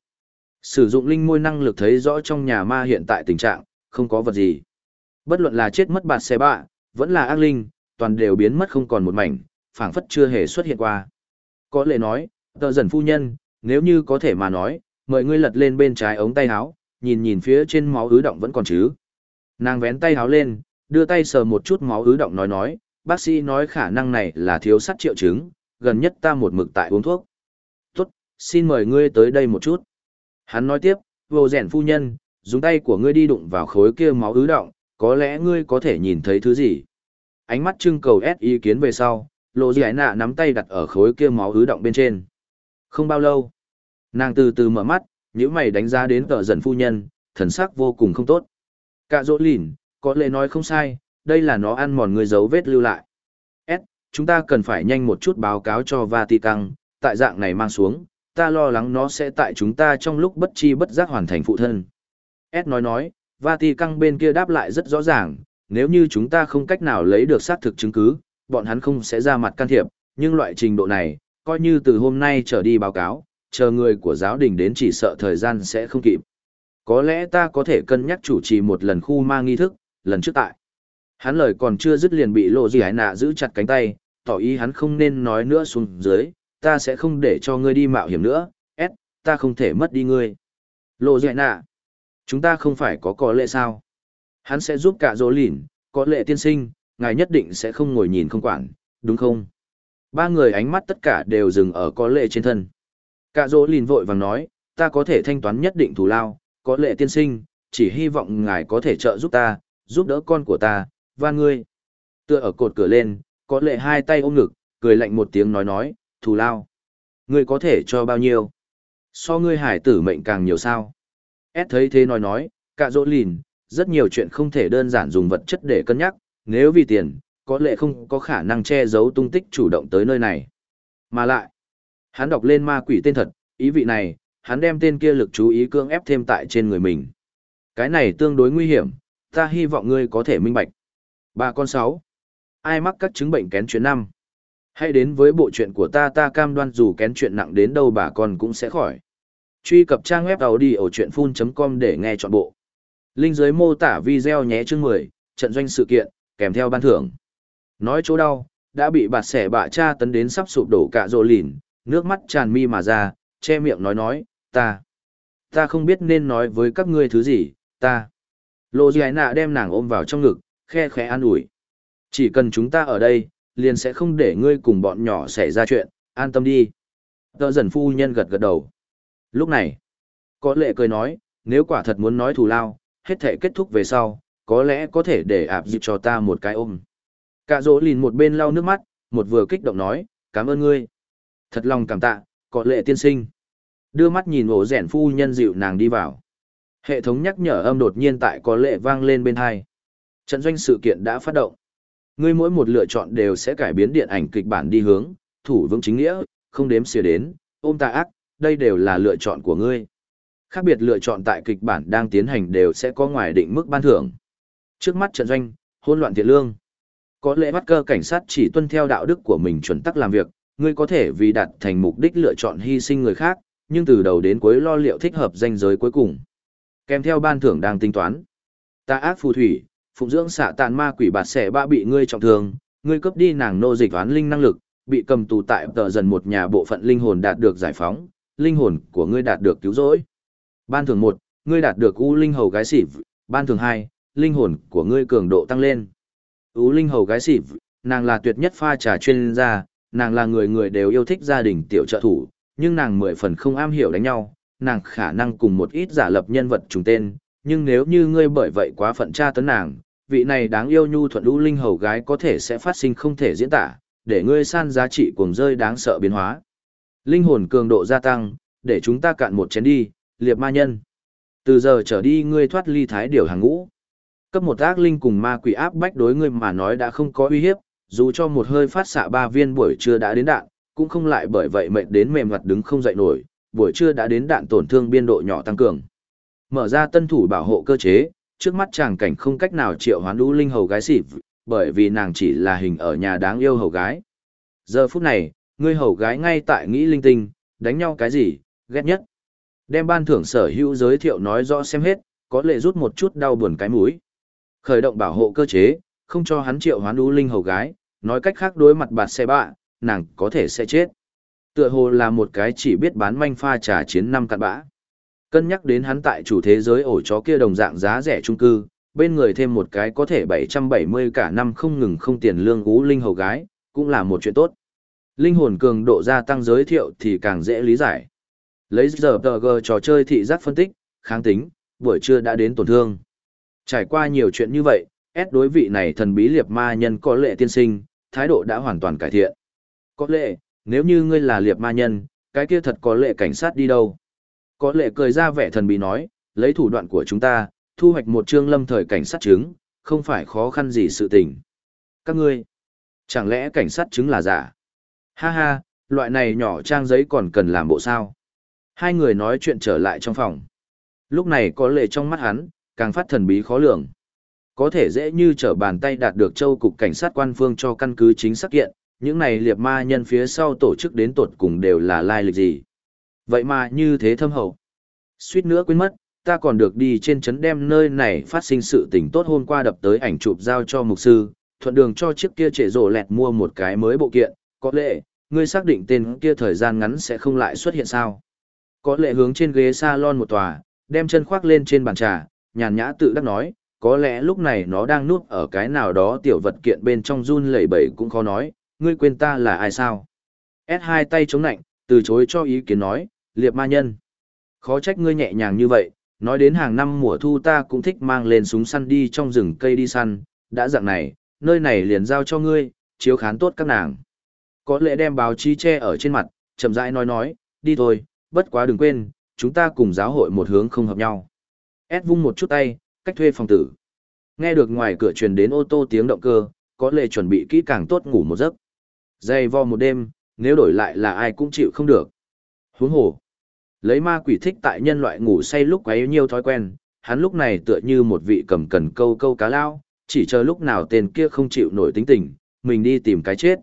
Sử dụng linh môi năng lực thấy rõ trong nhà ma hiện tại tình trạng, không có vật gì. Bất luận là chết mất bạt xe bạ, vẫn là ác linh, toàn đều biến mất không còn một mảnh, phảng phất chưa hề xuất hiện qua. Có lệ nói, tờ dần phu nhân, nếu như có thể mà nói, mời ngươi lật lên bên trái ống tay áo, nhìn nhìn phía trên máu ứ động vẫn còn chứ. Nàng vén tay áo lên, đưa tay sờ một chút máu ứ động nói nói, bác sĩ nói khả năng này là thiếu sắt triệu chứng, gần nhất ta một mực tại uống thuốc. Tốt, xin mời ngươi tới đây một chút. Hắn nói tiếp, vô rèn phu nhân, dùng tay của ngươi đi đụng vào khối kia máu ứ động, có lẽ ngươi có thể nhìn thấy thứ gì. Ánh mắt trưng cầu ép ý kiến về sau, lộ giải nạ nắm tay đặt ở khối kia máu ứ động bên trên. Không bao lâu, nàng từ từ mở mắt, những mày đánh giá đến tờ dần phu nhân, thần sắc vô cùng không tốt. Cả dỗ lìn, có lẽ nói không sai, đây là nó ăn mòn người dấu vết lưu lại. S, chúng ta cần phải nhanh một chút báo cáo cho Vatican, tại dạng này mang xuống, ta lo lắng nó sẽ tại chúng ta trong lúc bất chi bất giác hoàn thành phụ thân. S nói nói, Vatican bên kia đáp lại rất rõ ràng, nếu như chúng ta không cách nào lấy được xác thực chứng cứ, bọn hắn không sẽ ra mặt can thiệp, nhưng loại trình độ này, coi như từ hôm nay trở đi báo cáo, chờ người của giáo đình đến chỉ sợ thời gian sẽ không kịp. Có lẽ ta có thể cân nhắc chủ trì một lần khu ma nghi thức, lần trước tại. Hắn lời còn chưa dứt liền bị lộ gì hải nạ giữ chặt cánh tay, tỏ ý hắn không nên nói nữa xuống dưới, ta sẽ không để cho ngươi đi mạo hiểm nữa, S, ta không thể mất đi ngươi. Lộ gì hải nạ, chúng ta không phải có có lệ sao? Hắn sẽ giúp cả dỗ lỉn, có lệ tiên sinh, ngài nhất định sẽ không ngồi nhìn không quản, đúng không? Ba người ánh mắt tất cả đều dừng ở có lệ trên thân. Cả dỗ lìn vội vàng nói, ta có thể thanh toán nhất định thù lao, có lệ tiên sinh, chỉ hy vọng ngài có thể trợ giúp ta, giúp đỡ con của ta, và ngươi. Tựa ở cột cửa lên, có lệ hai tay ôm ngực, cười lạnh một tiếng nói nói, thù lao. Ngươi có thể cho bao nhiêu? So ngươi hải tử mệnh càng nhiều sao? Ed thấy thế nói nói, cả dỗ lìn, rất nhiều chuyện không thể đơn giản dùng vật chất để cân nhắc, nếu vì tiền, có lệ không có khả năng che giấu tung tích chủ động tới nơi này. Mà lại, hắn đọc lên ma quỷ tên thật, ý vị này, hắn đem tên kia lực chú ý cưỡng ép thêm tại trên người mình. Cái này tương đối nguy hiểm, ta hy vọng ngươi có thể minh bạch. Bà con sáu, ai mắc các chứng bệnh kén chuyện năm? Hãy đến với bộ chuyện của ta ta cam đoan dù kén chuyện nặng đến đâu bà con cũng sẽ khỏi. Truy cập trang web đầu đi ở chuyện full.com để nghe trọn bộ. Linh dưới mô tả video nhé chương 10, trận doanh sự kiện, kèm theo ban thưởng. Nói chỗ đau, đã bị bạt xẻ bạ cha tấn đến sắp sụp đổ cả rồ lìn, nước mắt tràn mi mà ra, che miệng nói nói, ta, ta không biết nên nói với các ngươi thứ gì, ta. Lộ dài nạ đem nàng ôm vào trong ngực, khe khẽ an ủi. Chỉ cần chúng ta ở đây, liền sẽ không để ngươi cùng bọn nhỏ xảy ra chuyện, an tâm đi. Tợ dần phu nhân gật gật đầu. Lúc này, có lệ cười nói, nếu quả thật muốn nói thù lao, hết thể kết thúc về sau, có lẽ có thể để ạp dịp cho ta một cái ôm. Cả dỗ lìn một bên lau nước mắt, một vừa kích động nói, cảm ơn ngươi. Thật lòng cảm tạ, có lệ tiên sinh. Đưa mắt nhìn ổ rẻn phu nhân dịu nàng đi vào. Hệ thống nhắc nhở âm đột nhiên tại có lệ vang lên bên hai. Trận doanh sự kiện đã phát động. Ngươi mỗi một lựa chọn đều sẽ cải biến điện ảnh kịch bản đi hướng, thủ vững chính nghĩa, không đếm xỉa đến, ôm tà ác, đây đều là lựa chọn của ngươi. Khác biệt lựa chọn tại kịch bản đang tiến hành đều sẽ có ngoài định mức ban thưởng. Trước mắt trận doanh, hỗn loạn thiện lương. Có lẽ bắt cơ cảnh sát chỉ tuân theo đạo đức của mình chuẩn tắc làm việc, ngươi có thể vì đạt thành mục đích lựa chọn hy sinh người khác, nhưng từ đầu đến cuối lo liệu thích hợp danh giới cuối cùng. Kèm theo ban thưởng đang tính toán. Ta ác phù thủy, phụng dưỡng xạ tàn ma quỷ bạt xẻ ba bị ngươi trọng thương, ngươi cướp đi nàng nô dịch toán linh năng lực, bị cầm tù tại tờ dần một nhà bộ phận linh hồn đạt được giải phóng, linh hồn của ngươi đạt được cứu rỗi. Ban thưởng một, ngươi đạt được u linh hầu gái xỉv, ban thưởng hai, linh hồn của ngươi cường độ tăng lên. U linh hầu gái xỉv, nàng là tuyệt nhất pha trà chuyên gia, nàng là người người đều yêu thích gia đình tiểu trợ thủ, nhưng nàng mười phần không am hiểu đánh nhau, nàng khả năng cùng một ít giả lập nhân vật trùng tên, nhưng nếu như ngươi bởi vậy quá phận tra tấn nàng, vị này đáng yêu nhu thuận lũ linh hầu gái có thể sẽ phát sinh không thể diễn tả, để ngươi san giá trị cuồng rơi đáng sợ biến hóa. Linh hồn cường độ gia tăng, để chúng ta cạn một chén đi, liệp ma nhân. Từ giờ trở đi ngươi thoát ly thái điều hàng ngũ. Cấp một ác linh cùng ma quỷ áp bách đối ngươi mà nói đã không có uy hiếp, dù cho một hơi phát xạ ba viên buổi trưa đã đến đạn, cũng không lại bởi vậy mệt đến mềm mặt đứng không dậy nổi, buổi trưa đã đến đạn tổn thương biên độ nhỏ tăng cường. Mở ra tân thủ bảo hộ cơ chế, trước mắt chàng cảnh không cách nào triệu hoán lũ linh hầu gái xịp, bởi vì nàng chỉ là hình ở nhà đáng yêu hầu gái. Giờ phút này, ngươi hầu gái ngay tại nghĩ linh tinh, đánh nhau cái gì, ghét nhất. Đem ban thưởng sở hữu giới thiệu nói rõ xem hết, có lệ rút một chút đau buồn cái mũi. Khởi động bảo hộ cơ chế, không cho hắn triệu hoán đu linh hầu gái, nói cách khác đối mặt bạt xe bạ, nàng có thể sẽ chết. Tựa hồ là một cái chỉ biết bán manh pha trà chiến năm cặn bã. Cân nhắc đến hắn tại chủ thế giới ổ chó kia đồng dạng giá rẻ trung cư, bên người thêm một cái có thể 770 cả năm không ngừng không tiền lương ú linh hầu gái, cũng là một chuyện tốt. Linh hồn cường độ gia tăng giới thiệu thì càng dễ lý giải. Lấy giờ tờ g trò chơi thị giác phân tích, kháng tính, buổi trưa đã đến tổn thương. Trải qua nhiều chuyện như vậy, S đối vị này thần bí liệt ma nhân có lệ tiên sinh, thái độ đã hoàn toàn cải thiện. Có lệ, nếu như ngươi là liệt ma nhân, cái kia thật có lệ cảnh sát đi đâu? Có lệ cười ra vẻ thần bí nói, lấy thủ đoạn của chúng ta, thu hoạch một chương lâm thời cảnh sát chứng, không phải khó khăn gì sự tình. Các ngươi, chẳng lẽ cảnh sát chứng là giả? Ha ha, loại này nhỏ trang giấy còn cần làm bộ sao? Hai người nói chuyện trở lại trong phòng. Lúc này có lệ trong mắt hắn, càng phát thần bí khó lường. Có thể dễ như trở bàn tay đạt được châu cục cảnh sát quan phương cho căn cứ chính xác kiện, những này liệt ma nhân phía sau tổ chức đến tột cùng đều là lai lịch gì. Vậy mà như thế thâm hậu. Suýt nữa quên mất, ta còn được đi trên chấn đem nơi này phát sinh sự tình tốt hôm qua đập tới ảnh chụp giao cho mục sư, thuận đường cho chiếc kia trệ rổ lẹt mua một cái mới bộ kiện, có lẽ, ngươi xác định tên kia thời gian ngắn sẽ không lại xuất hiện sao. Có lẽ hướng trên ghế salon một tòa, đem chân khoác lên trên bàn trà, nhàn nhã tự đắc nói, có lẽ lúc này nó đang nuốt ở cái nào đó tiểu vật kiện bên trong run lẩy bẩy cũng khó nói, ngươi quên ta là ai sao. S hai tay chống nạnh, từ chối cho ý kiến nói, liệp ma nhân. Khó trách ngươi nhẹ nhàng như vậy, nói đến hàng năm mùa thu ta cũng thích mang lên súng săn đi trong rừng cây đi săn, đã dạng này, nơi này liền giao cho ngươi, chiếu khán tốt các nàng. Có lẽ đem báo chí che ở trên mặt, chậm rãi nói nói, đi thôi, bất quá đừng quên, chúng ta cùng giáo hội một hướng không hợp nhau. S vung một chút tay, cách thuê phòng tử. Nghe được ngoài cửa truyền đến ô tô tiếng động cơ, có lệ chuẩn bị kỹ càng tốt ngủ một giấc. Dày vo một đêm, nếu đổi lại là ai cũng chịu không được. Huống hồ. Lấy ma quỷ thích tại nhân loại ngủ say lúc quấy nhiêu thói quen, hắn lúc này tựa như một vị cầm cần câu câu cá lao, chỉ chờ lúc nào tên kia không chịu nổi tính tình, mình đi tìm cái chết.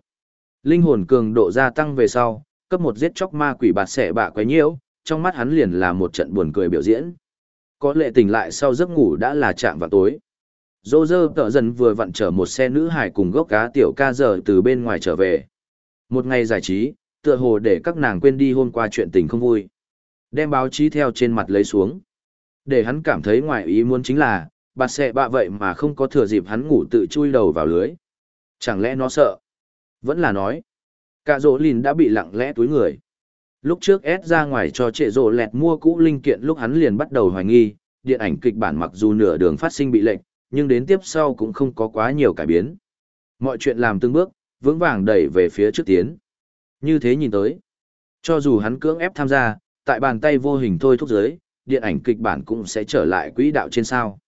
Linh hồn cường độ gia tăng về sau, cấp một giết chóc ma quỷ bạt xẻ bạ quấy nhiễu, trong mắt hắn liền là một trận buồn cười biểu diễn. Có lệ tỉnh lại sau giấc ngủ đã là chạm vào tối. Dô dơ tợ dần vừa vặn chở một xe nữ hải cùng gốc cá tiểu ca giờ từ bên ngoài trở về. Một ngày giải trí, tựa hồ để các nàng quên đi hôm qua chuyện tình không vui. Đem báo chí theo trên mặt lấy xuống. Để hắn cảm thấy ngoài ý muốn chính là, bà sẽ bạ vậy mà không có thừa dịp hắn ngủ tự chui đầu vào lưới. Chẳng lẽ nó sợ? Vẫn là nói. Cả rỗ lìn đã bị lặng lẽ túi người. Lúc trước S ra ngoài cho trệ rộ lẹt mua cũ linh kiện lúc hắn liền bắt đầu hoài nghi, điện ảnh kịch bản mặc dù nửa đường phát sinh bị lệnh, nhưng đến tiếp sau cũng không có quá nhiều cải biến. Mọi chuyện làm từng bước, vững vàng đẩy về phía trước tiến. Như thế nhìn tới, cho dù hắn cưỡng ép tham gia, tại bàn tay vô hình thôi thúc giới, điện ảnh kịch bản cũng sẽ trở lại quỹ đạo trên sao.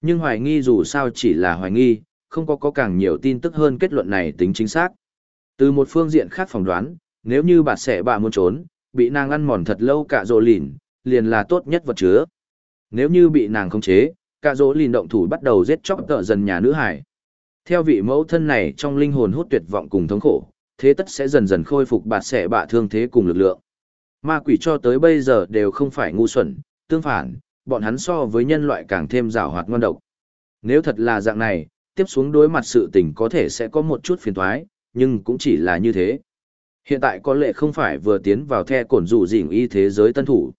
Nhưng hoài nghi dù sao chỉ là hoài nghi, không có có càng nhiều tin tức hơn kết luận này tính chính xác. Từ một phương diện khác phỏng đoán, nếu như bà sẽ bà muốn trốn, bị nàng ăn mòn thật lâu cả rỗ lìn, liền là tốt nhất vật chứa. Nếu như bị nàng khống chế, cả rỗ lìn động thủ bắt đầu giết chóc tợ dần nhà nữ hải. Theo vị mẫu thân này trong linh hồn hút tuyệt vọng cùng thống khổ, thế tất sẽ dần dần khôi phục bạt sẽ bạ thương thế cùng lực lượng. Ma quỷ cho tới bây giờ đều không phải ngu xuẩn, tương phản, bọn hắn so với nhân loại càng thêm rào hoạt ngon độc. Nếu thật là dạng này, tiếp xuống đối mặt sự tình có thể sẽ có một chút phiền toái, nhưng cũng chỉ là như thế. Hiện tại có lệ không phải vừa tiến vào the cổn rủ rỉnh y thế giới tân thủ.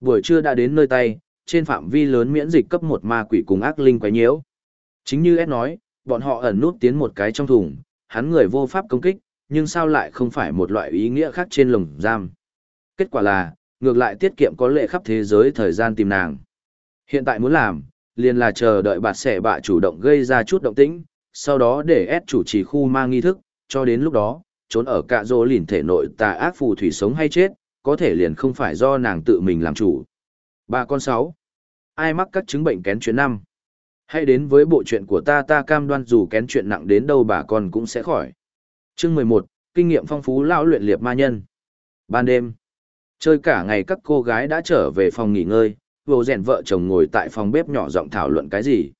Buổi trưa đã đến nơi tay, trên phạm vi lớn miễn dịch cấp một ma quỷ cùng ác linh quái nhiễu. Chính như S nói, bọn họ ẩn nút tiến một cái trong thùng, hắn người vô pháp công kích, nhưng sao lại không phải một loại ý nghĩa khác trên lồng giam. Kết quả là, ngược lại tiết kiệm có lệ khắp thế giới thời gian tìm nàng. Hiện tại muốn làm, liền là chờ đợi bạt sẻ bạ chủ động gây ra chút động tĩnh, sau đó để S chủ trì khu mang nghi thức, cho đến lúc đó, trốn ở cạ rô lìn thể nội tà ác phù thủy sống hay chết, có thể liền không phải do nàng tự mình làm chủ. Bà con sáu, Ai mắc các chứng bệnh kén chuyện năm? Hãy đến với bộ chuyện của ta ta cam đoan dù kén chuyện nặng đến đâu bà con cũng sẽ khỏi. Chương mười một, Kinh nghiệm phong phú lão luyện liệp ma nhân. Ban đêm, chơi cả ngày các cô gái đã trở về phòng nghỉ ngơi, vô rèn vợ chồng ngồi tại phòng bếp nhỏ giọng thảo luận cái gì.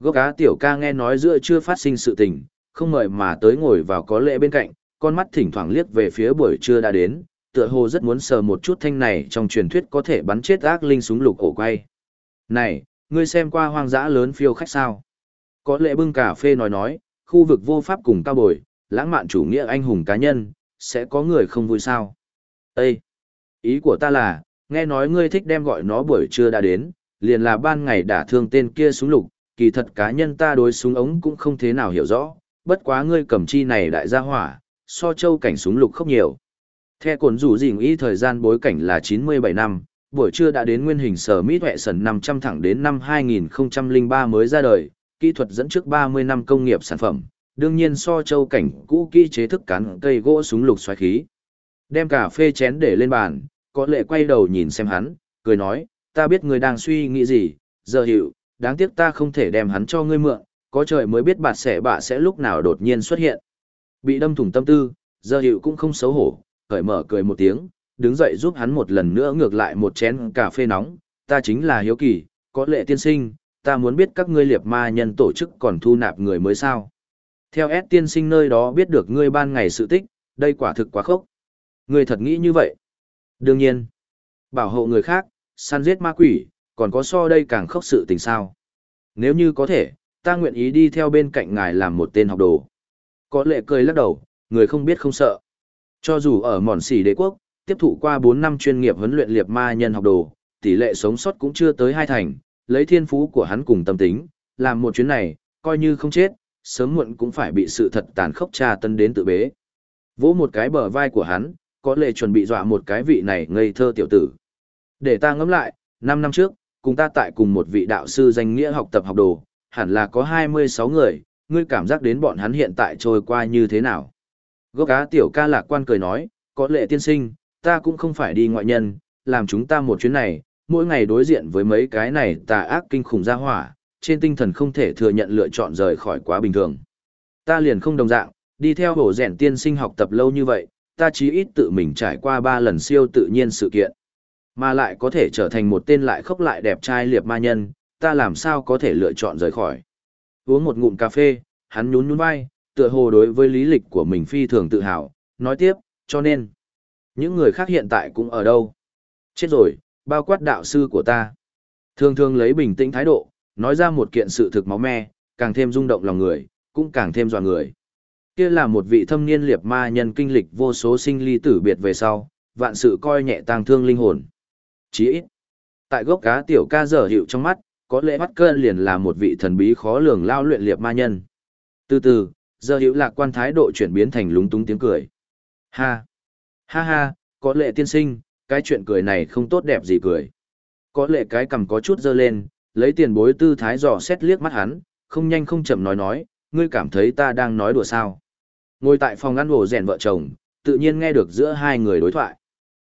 Gốc cá tiểu ca nghe nói giữa chưa phát sinh sự tình, không mời mà tới ngồi vào có lệ bên cạnh, con mắt thỉnh thoảng liếc về phía buổi trưa đã đến, tựa hồ rất muốn sờ một chút thanh này trong truyền thuyết có thể bắn chết ác linh súng lục ổ quay. Này, ngươi xem qua hoang dã lớn phiêu khách sao? Có lệ bưng cà phê nói nói, khu vực vô pháp cùng cao bồi, lãng mạn chủ nghĩa anh hùng cá nhân, sẽ có người không vui sao? Ê! Ý của ta là, nghe nói ngươi thích đem gọi nó buổi trưa đã đến, liền là ban ngày đả thương tên kia súng lục, kỳ thật cá nhân ta đối súng ống cũng không thế nào hiểu rõ, bất quá ngươi cầm chi này đại gia hỏa, so châu cảnh súng lục khốc nhiều. Theo cồn rủ dình y thời gian bối cảnh là 97 năm, buổi trưa đã đến nguyên hình sở Mỹ Huệ Sần 500 thẳng đến năm 2003 mới ra đời, kỹ thuật dẫn trước 30 năm công nghiệp sản phẩm, đương nhiên so châu cảnh cũ kỹ chế thức cán cây gỗ súng lục xoáy khí. Đem cà phê chén để lên bàn, có lệ quay đầu nhìn xem hắn, cười nói, ta biết người đang suy nghĩ gì, giờ hiểu, đáng tiếc ta không thể đem hắn cho ngươi mượn, có trời mới biết bà sẽ bà sẽ lúc nào đột nhiên xuất hiện. Bị đâm thủng tâm tư, giờ hiệu cũng không xấu hổ, khởi mở cười một tiếng, đứng dậy giúp hắn một lần nữa ngược lại một chén cà phê nóng, ta chính là hiếu kỳ, có lệ tiên sinh, ta muốn biết các ngươi liệt ma nhân tổ chức còn thu nạp người mới sao. Theo S tiên sinh nơi đó biết được ngươi ban ngày sự tích, đây quả thực quá khốc. Ngươi thật nghĩ như vậy. Đương nhiên, bảo hộ người khác, săn giết ma quỷ, còn có so đây càng khốc sự tình sao. Nếu như có thể, ta nguyện ý đi theo bên cạnh ngài làm một tên học đồ. Có lệ cười lắc đầu, người không biết không sợ. Cho dù ở mòn xỉ đế quốc, tiếp thụ qua 4 năm chuyên nghiệp huấn luyện liệt ma nhân học đồ, tỷ lệ sống sót cũng chưa tới hai thành, lấy thiên phú của hắn cùng tâm tính, làm một chuyến này, coi như không chết, sớm muộn cũng phải bị sự thật tàn khốc tra tân đến tự bế. Vỗ một cái bờ vai của hắn, có lệ chuẩn bị dọa một cái vị này ngây thơ tiểu tử. Để ta ngẫm lại, 5 năm trước, cùng ta tại cùng một vị đạo sư danh nghĩa học tập học đồ, hẳn là có 26 người, ngươi cảm giác đến bọn hắn hiện tại trôi qua như thế nào. Gốc cá tiểu ca lạc quan cười nói, có lệ tiên sinh, ta cũng không phải đi ngoại nhân, làm chúng ta một chuyến này, mỗi ngày đối diện với mấy cái này tà ác kinh khủng ra hỏa, trên tinh thần không thể thừa nhận lựa chọn rời khỏi quá bình thường. Ta liền không đồng dạng, đi theo hổ rèn tiên sinh học tập lâu như vậy, ta chí ít tự mình trải qua ba lần siêu tự nhiên sự kiện. Mà lại có thể trở thành một tên lại khốc lại đẹp trai liệp ma nhân, ta làm sao có thể lựa chọn rời khỏi. Uống một ngụm cà phê, hắn nhún nhún vai, tựa hồ đối với lý lịch của mình phi thường tự hào, nói tiếp, cho nên, những người khác hiện tại cũng ở đâu? Chết rồi, bao quát đạo sư của ta. Thường thường lấy bình tĩnh thái độ, nói ra một kiện sự thực máu me, càng thêm rung động lòng người, cũng càng thêm dò người. Kia là một vị thâm niên liệt ma nhân kinh lịch vô số sinh ly tử biệt về sau, vạn sự coi nhẹ tang thương linh hồn. Chỉ ít, tại gốc cá tiểu ca dở hiệu trong mắt, có lẽ bắt cơn liền là một vị thần bí khó lường lao luyện liệt ma nhân. Từ từ, giờ hữu lạc quan thái độ chuyển biến thành lúng túng tiếng cười. Ha! Ha ha, có lệ tiên sinh, cái chuyện cười này không tốt đẹp gì cười. Có lệ cái cầm có chút dơ lên, lấy tiền bối tư thái dò xét liếc mắt hắn, không nhanh không chậm nói nói, ngươi cảm thấy ta đang nói đùa sao. Ngồi tại phòng ăn ổ rèn vợ chồng, tự nhiên nghe được giữa hai người đối thoại.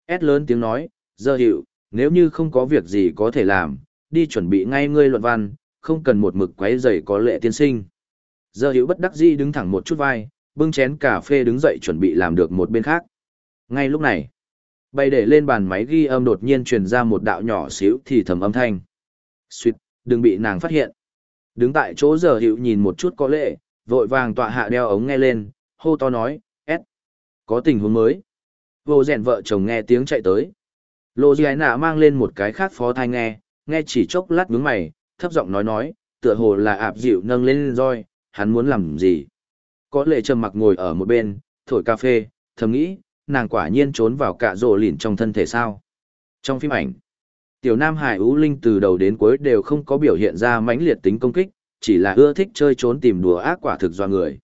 S lớn tiếng nói, giờ hiệu, nếu như không có việc gì có thể làm, đi chuẩn bị ngay ngươi luận văn, không cần một mực quấy rầy có lệ tiên sinh. Giờ hữu bất đắc dĩ đứng thẳng một chút vai, bưng chén cà phê đứng dậy chuẩn bị làm được một bên khác. Ngay lúc này, bay để lên bàn máy ghi âm đột nhiên truyền ra một đạo nhỏ xíu thì thầm âm thanh. Xuyệt, đừng bị nàng phát hiện. Đứng tại chỗ giờ hữu nhìn một chút có lệ, vội vàng tọa hạ đeo ống nghe lên, hô to nói, S. Có tình huống mới. Vô rèn vợ chồng nghe tiếng chạy tới. Lô Giai Nạ mang lên một cái khác phó thai nghe, nghe chỉ chốc lát nhướng mày, thấp giọng nói nói, tựa hồ là ạp dịu nâng lên roi, hắn muốn làm gì. Có lệ trầm mặc ngồi ở một bên, thổi cà phê, thầm nghĩ, nàng quả nhiên trốn vào cả rổ lỉn trong thân thể sao. Trong phim ảnh, tiểu nam hải ưu linh từ đầu đến cuối đều không có biểu hiện ra mãnh liệt tính công kích, chỉ là ưa thích chơi trốn tìm đùa ác quả thực do người.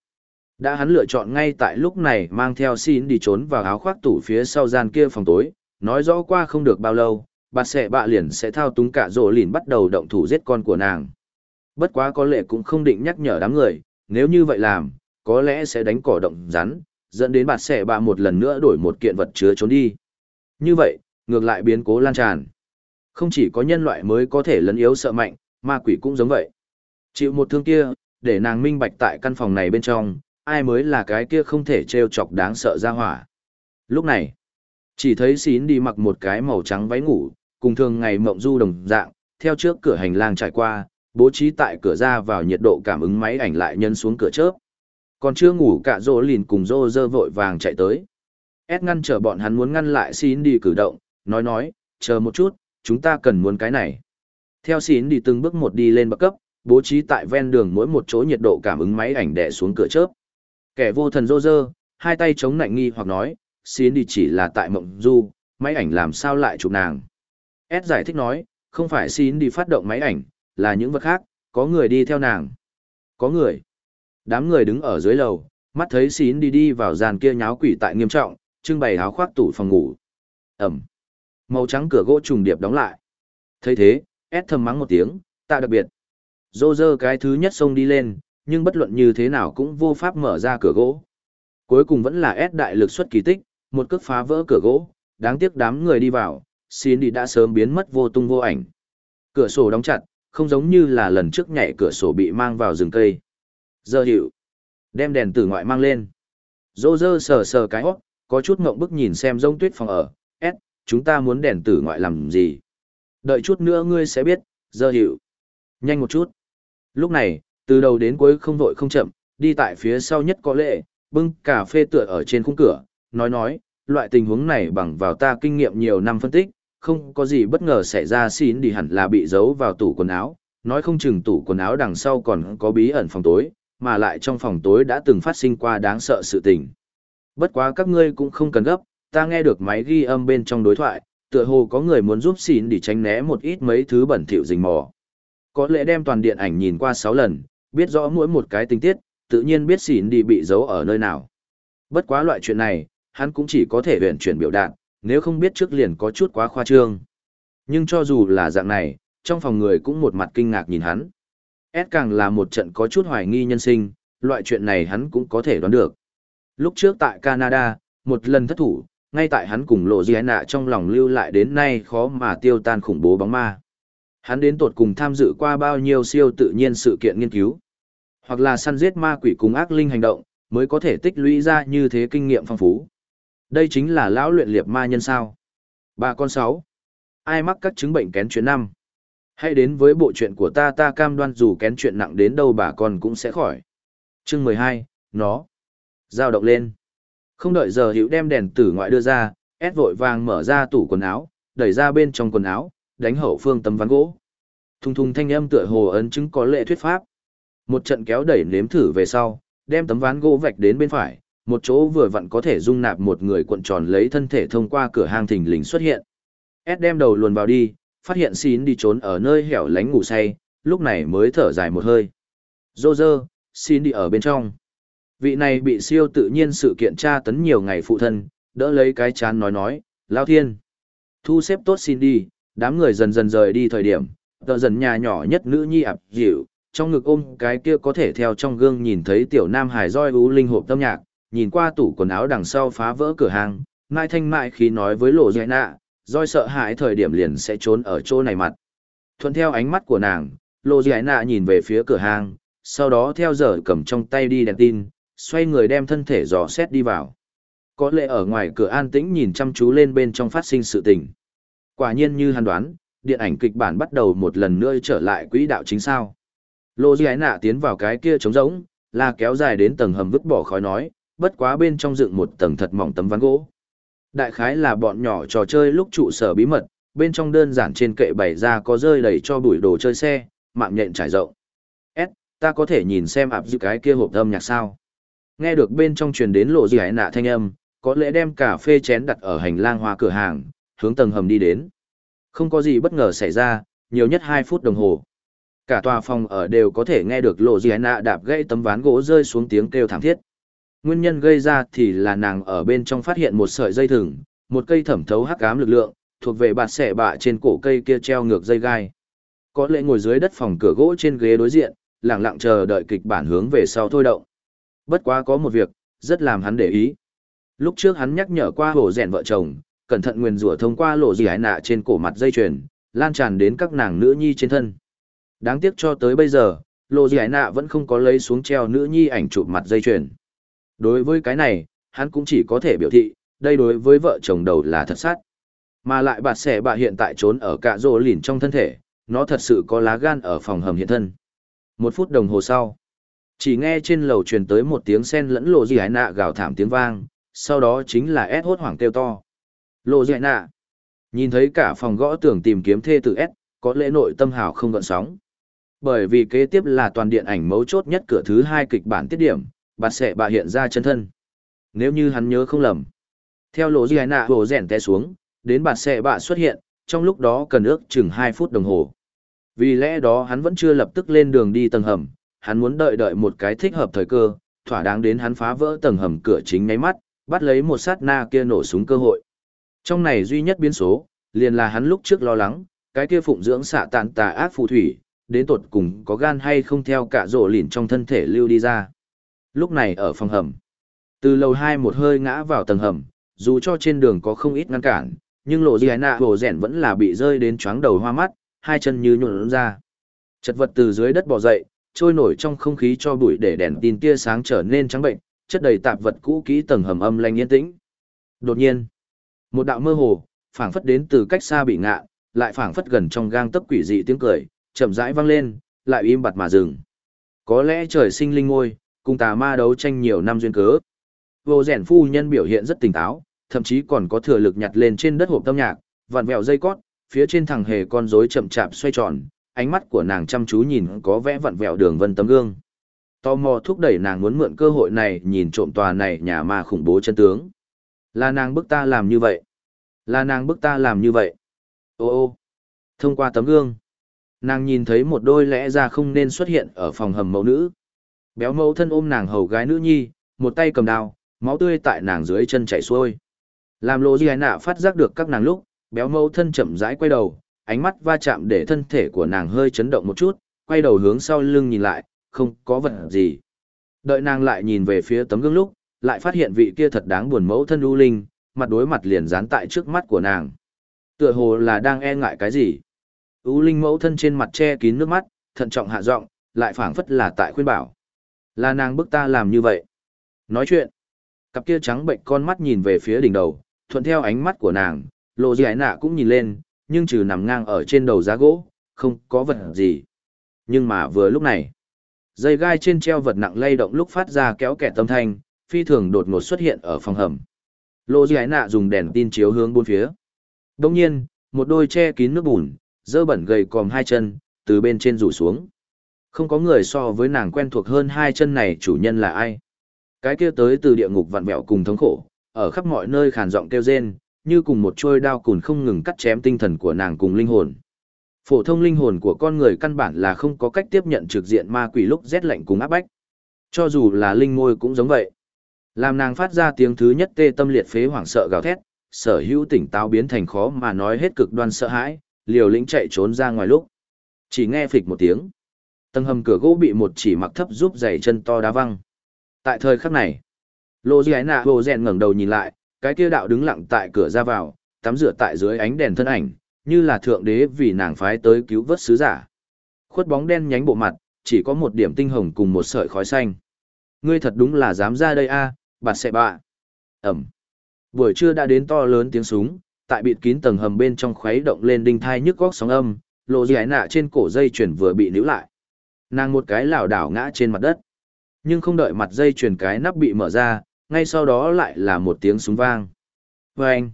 Đã hắn lựa chọn ngay tại lúc này mang theo xin đi trốn vào áo khoác tủ phía sau gian kia phòng tối, nói rõ qua không được bao lâu, bà sẽ bạ liền sẽ thao túng cả rổ lìn bắt đầu động thủ giết con của nàng. Bất quá có lẽ cũng không định nhắc nhở đám người, nếu như vậy làm, có lẽ sẽ đánh cỏ động rắn, dẫn đến bà sẽ bạ một lần nữa đổi một kiện vật chứa trốn đi. Như vậy, ngược lại biến cố lan tràn. Không chỉ có nhân loại mới có thể lấn yếu sợ mạnh, ma quỷ cũng giống vậy. Chịu một thương kia, để nàng minh bạch tại căn phòng này bên trong, ai mới là cái kia không thể trêu chọc đáng sợ ra hỏa. Lúc này, chỉ thấy xín đi mặc một cái màu trắng váy ngủ, cùng thường ngày mộng du đồng dạng, theo trước cửa hành lang trải qua, bố trí tại cửa ra vào nhiệt độ cảm ứng máy ảnh lại nhân xuống cửa chớp. Còn chưa ngủ cả rỗ lìn cùng rô dơ vội vàng chạy tới. Ed ngăn trở bọn hắn muốn ngăn lại xin đi cử động, nói nói, chờ một chút, chúng ta cần muốn cái này. Theo xin đi từng bước một đi lên bậc cấp, bố trí tại ven đường mỗi một chỗ nhiệt độ cảm ứng máy ảnh đè xuống cửa chớp. Kẻ vô thần rô rơ, hai tay chống nạnh nghi hoặc nói, xin đi chỉ là tại mộng du, máy ảnh làm sao lại chụp nàng. S giải thích nói, không phải xin đi phát động máy ảnh, là những vật khác, có người đi theo nàng. Có người. Đám người đứng ở dưới lầu, mắt thấy xin đi đi vào dàn kia nháo quỷ tại nghiêm trọng, trưng bày áo khoác tủ phòng ngủ. Ẩm. Màu trắng cửa gỗ trùng điệp đóng lại. thấy thế, S thầm mắng một tiếng, tạ đặc biệt. Dô dơ cái thứ nhất xông đi lên, nhưng bất luận như thế nào cũng vô pháp mở ra cửa gỗ. Cuối cùng vẫn là S đại lực xuất kỳ tích, một cước phá vỡ cửa gỗ, đáng tiếc đám người đi vào, xin đi đã sớm biến mất vô tung vô ảnh. Cửa sổ đóng chặt, không giống như là lần trước nhảy cửa sổ bị mang vào rừng cây. Giờ hiệu, đem đèn từ ngoại mang lên. Dô dơ sờ sờ cái hót, có chút ngộng bức nhìn xem rông tuyết phòng ở, S, chúng ta muốn đèn từ ngoại làm gì? Đợi chút nữa ngươi sẽ biết, giờ hiệu. Nhanh một chút. Lúc này, từ đầu đến cuối không vội không chậm, đi tại phía sau nhất có lệ, bưng cà phê tựa ở trên khung cửa, nói nói, loại tình huống này bằng vào ta kinh nghiệm nhiều năm phân tích, không có gì bất ngờ xảy ra xin đi hẳn là bị giấu vào tủ quần áo, nói không chừng tủ quần áo đằng sau còn có bí ẩn phòng tối, mà lại trong phòng tối đã từng phát sinh qua đáng sợ sự tình. Bất quá các ngươi cũng không cần gấp, ta nghe được máy ghi âm bên trong đối thoại, tựa hồ có người muốn giúp xin đi tránh né một ít mấy thứ bẩn thỉu rình mò. Có lẽ đem toàn điện ảnh nhìn qua 6 lần, biết rõ mỗi một cái tình tiết, tự nhiên biết xin đi bị giấu ở nơi nào. Bất quá loại chuyện này, hắn cũng chỉ có thể huyền chuyển biểu đạt, nếu không biết trước liền có chút quá khoa trương. Nhưng cho dù là dạng này, trong phòng người cũng một mặt kinh ngạc nhìn hắn. S càng là một trận có chút hoài nghi nhân sinh, loại chuyện này hắn cũng có thể đoán được. Lúc trước tại Canada, một lần thất thủ, ngay tại hắn cùng lộ nạ trong lòng lưu lại đến nay khó mà tiêu tan khủng bố bóng ma. Hắn đến tột cùng tham dự qua bao nhiêu siêu tự nhiên sự kiện nghiên cứu, hoặc là săn giết ma quỷ cùng ác linh hành động, mới có thể tích lũy ra như thế kinh nghiệm phong phú. Đây chính là lão luyện liệt ma nhân sao. Bà con sáu. Ai mắc các chứng bệnh kén chuyện năm? Hãy đến với bộ chuyện của ta ta cam đoan dù kén chuyện nặng đến đâu bà con cũng sẽ khỏi. Chương 12, nó. Giao động lên. Không đợi giờ hữu đem đèn tử ngoại đưa ra, ép vội vàng mở ra tủ quần áo, đẩy ra bên trong quần áo, đánh hậu phương tấm ván gỗ. Thùng thùng thanh âm tựa hồ ấn chứng có lệ thuyết pháp. Một trận kéo đẩy nếm thử về sau, đem tấm ván gỗ vạch đến bên phải, một chỗ vừa vặn có thể dung nạp một người cuộn tròn lấy thân thể thông qua cửa hang thình lình xuất hiện. Ed đem đầu luồn vào đi, phát hiện xin đi trốn ở nơi hẻo lánh ngủ say, lúc này mới thở dài một hơi. Dô dơ, xin đi ở bên trong. Vị này bị siêu tự nhiên sự kiện tra tấn nhiều ngày phụ thân, đỡ lấy cái chán nói nói, lao thiên. Thu xếp tốt xin đi, đám người dần dần rời đi thời điểm, tờ dần nhà nhỏ nhất nữ nhi ạp dịu, trong ngực ôm cái kia có thể theo trong gương nhìn thấy tiểu nam hải roi ú linh hộp tâm nhạc, nhìn qua tủ quần áo đằng sau phá vỡ cửa hàng, mai thanh mại khi nói với lộ dạy nạ, doi sợ hãi thời điểm liền sẽ trốn ở chỗ này mặt. Thuận theo ánh mắt của nàng, lộ dạy nạ nhìn về phía cửa hàng, sau đó theo giờ cầm trong tay đi đèn tin, xoay người đem thân thể dò xét đi vào. Có lẽ ở ngoài cửa an tĩnh nhìn chăm chú lên bên trong phát sinh sự tình. Quả nhiên như hắn đoán, điện ảnh kịch bản bắt đầu một lần nữa trở lại quỹ đạo chính sao. Lô Di Ái Nạ tiến vào cái kia trống rỗng, là kéo dài đến tầng hầm vứt bỏ khói nói, bất quá bên trong dựng một tầng thật mỏng tấm ván gỗ. Đại khái là bọn nhỏ trò chơi lúc trụ sở bí mật, bên trong đơn giản trên kệ bày ra có rơi đầy cho bụi đồ chơi xe, mạng nhện trải rộng. S, ta có thể nhìn xem ạp dự cái kia hộp âm nhạc sao. Nghe được bên trong truyền đến lộ gì nạ thanh âm, có lẽ đem cà phê chén đặt ở hành lang hoa cửa hàng, hướng tầng hầm đi đến. Không có gì bất ngờ xảy ra, nhiều nhất 2 phút đồng hồ. Cả tòa phòng ở đều có thể nghe được lộ gì nạ đạp gãy tấm ván gỗ rơi xuống tiếng kêu thảm thiết. Nguyên nhân gây ra thì là nàng ở bên trong phát hiện một sợi dây thừng, một cây thẩm thấu hắc ám lực lượng, thuộc về bạt xẻ bạ trên cổ cây kia treo ngược dây gai. Có lẽ ngồi dưới đất phòng cửa gỗ trên ghế đối diện, lặng lặng chờ đợi kịch bản hướng về sau thôi động. Bất quá có một việc, rất làm hắn để ý. Lúc trước hắn nhắc nhở qua hồ rèn vợ chồng, cẩn thận nguyền rủa thông qua lộ gì ái nạ trên cổ mặt dây chuyền, lan tràn đến các nàng nữ nhi trên thân. Đáng tiếc cho tới bây giờ, lộ gì ái nạ vẫn không có lấy xuống treo nữ nhi ảnh chụp mặt dây chuyền. Đối với cái này, hắn cũng chỉ có thể biểu thị, đây đối với vợ chồng đầu là thật sát. Mà lại bạt xẻ bà hiện tại trốn ở cạ rồ lìn trong thân thể, nó thật sự có lá gan ở phòng hầm hiện thân. Một phút đồng hồ sau, chỉ nghe trên lầu truyền tới một tiếng sen lẫn lộ gì ái nạ gào thảm tiếng vang, sau đó chính là ép hốt hoảng kêu to. Lộ gì ái nạ. Nhìn thấy cả phòng gõ tưởng tìm kiếm thê tử S, có lẽ nội tâm hào không gợn sóng. Bởi vì kế tiếp là toàn điện ảnh mấu chốt nhất cửa thứ hai kịch bản tiết điểm, bạt sẽ bà hiện ra chân thân. Nếu như hắn nhớ không lầm. Theo lộ gì nạ hồ rèn té xuống, đến bạt sẽ bà xuất hiện, trong lúc đó cần ước chừng 2 phút đồng hồ. Vì lẽ đó hắn vẫn chưa lập tức lên đường đi tầng hầm, hắn muốn đợi đợi một cái thích hợp thời cơ, thỏa đáng đến hắn phá vỡ tầng hầm cửa chính ngáy mắt, bắt lấy một sát na kia nổ súng cơ hội. Trong này duy nhất biến số, liền là hắn lúc trước lo lắng, cái kia phụng dưỡng xạ tàn tà ác phù thủy, đến tột cùng có gan hay không theo cả rổ lìn trong thân thể lưu đi ra. Lúc này ở phòng hầm, từ lầu 2 một hơi ngã vào tầng hầm, dù cho trên đường có không ít ngăn cản, nhưng lộ gì nạ hồ rẻn vẫn là bị rơi đến chóng đầu hoa mắt, hai chân như nhuộn ra. Chật vật từ dưới đất bò dậy, trôi nổi trong không khí cho bụi để đèn tin tia sáng trở nên trắng bệnh, chất đầy tạp vật cũ kỹ tầng hầm âm lanh yên tĩnh. Đột nhiên, một đạo mơ hồ, phảng phất đến từ cách xa bị ngạ, lại phảng phất gần trong gang tấc quỷ dị tiếng cười, chậm rãi vang lên, lại im bặt mà dừng. Có lẽ trời sinh linh ngôi, cùng tà ma đấu tranh nhiều năm duyên cớ. Vô rèn phu nhân biểu hiện rất tỉnh táo, thậm chí còn có thừa lực nhặt lên trên đất hộp tâm nhạc, vặn vẹo dây cót, phía trên thằng hề con rối chậm chạp xoay tròn, ánh mắt của nàng chăm chú nhìn có vẽ vặn vẹo đường vân tấm gương. Tò mò thúc đẩy nàng muốn mượn cơ hội này nhìn trộm tòa này nhà ma khủng bố chân tướng. Là nàng bức ta làm như vậy. Là nàng bức ta làm như vậy. Ô ô. Thông qua tấm gương, nàng nhìn thấy một đôi lẽ ra không nên xuất hiện ở phòng hầm mẫu nữ. Béo mẫu thân ôm nàng hầu gái nữ nhi, một tay cầm đao, máu tươi tại nàng dưới chân chảy xuôi. Làm lộ gì nạ phát giác được các nàng lúc, béo mẫu thân chậm rãi quay đầu, ánh mắt va chạm để thân thể của nàng hơi chấn động một chút, quay đầu hướng sau lưng nhìn lại, không có vật gì. Đợi nàng lại nhìn về phía tấm gương lúc, lại phát hiện vị kia thật đáng buồn mẫu thân U Linh, mặt đối mặt liền dán tại trước mắt của nàng. Tựa hồ là đang e ngại cái gì. U Linh mẫu thân trên mặt che kín nước mắt, thận trọng hạ giọng, lại phảng phất là tại khuyên bảo. Là nàng bức ta làm như vậy. Nói chuyện, cặp kia trắng bệnh con mắt nhìn về phía đỉnh đầu, thuận theo ánh mắt của nàng, lộ gì nạ cũng nhìn lên, nhưng trừ nằm ngang ở trên đầu giá gỗ, không có vật gì. Nhưng mà vừa lúc này, dây gai trên treo vật nặng lay động lúc phát ra kéo kẹt tâm thanh, phi thường đột ngột xuất hiện ở phòng hầm. Lộ gì nạ dùng đèn tin chiếu hướng bốn phía. Đồng nhiên, một đôi che kín nước bùn, dơ bẩn gầy còm hai chân, từ bên trên rủ xuống. Không có người so với nàng quen thuộc hơn hai chân này chủ nhân là ai. Cái kia tới từ địa ngục vặn vẹo cùng thống khổ, ở khắp mọi nơi khàn giọng kêu rên, như cùng một trôi đao cùn không ngừng cắt chém tinh thần của nàng cùng linh hồn. Phổ thông linh hồn của con người căn bản là không có cách tiếp nhận trực diện ma quỷ lúc rét lạnh cùng áp bách. Cho dù là linh ngôi cũng giống vậy. Làm nàng phát ra tiếng thứ nhất tê tâm liệt phế hoảng sợ gào thét, sở hữu tỉnh táo biến thành khó mà nói hết cực đoan sợ hãi, liều lĩnh chạy trốn ra ngoài lúc. Chỉ nghe phịch một tiếng. Tầng hầm cửa gỗ bị một chỉ mặc thấp giúp giày chân to đá văng. Tại thời khắc này, Lô Di Ái Nạ Hồ Rèn ngẩng đầu nhìn lại, cái kia đạo đứng lặng tại cửa ra vào, tắm rửa tại dưới ánh đèn thân ảnh, như là thượng đế vì nàng phái tới cứu vớt sứ giả. Khuất bóng đen nhánh bộ mặt, chỉ có một điểm tinh hồng cùng một sợi khói xanh. Ngươi thật đúng là dám ra đây a, à, sẽ bạ. Ẩm. Buổi trưa đã đến to lớn tiếng súng, tại bịt kín tầng hầm bên trong khuấy động lên đinh thai nhức góc sóng âm, lộ ái nạ trên cổ dây chuyển vừa bị níu lại. Nàng một cái lảo đảo ngã trên mặt đất. Nhưng không đợi mặt dây chuyền cái nắp bị mở ra, ngay sau đó lại là một tiếng súng vang. Vâng!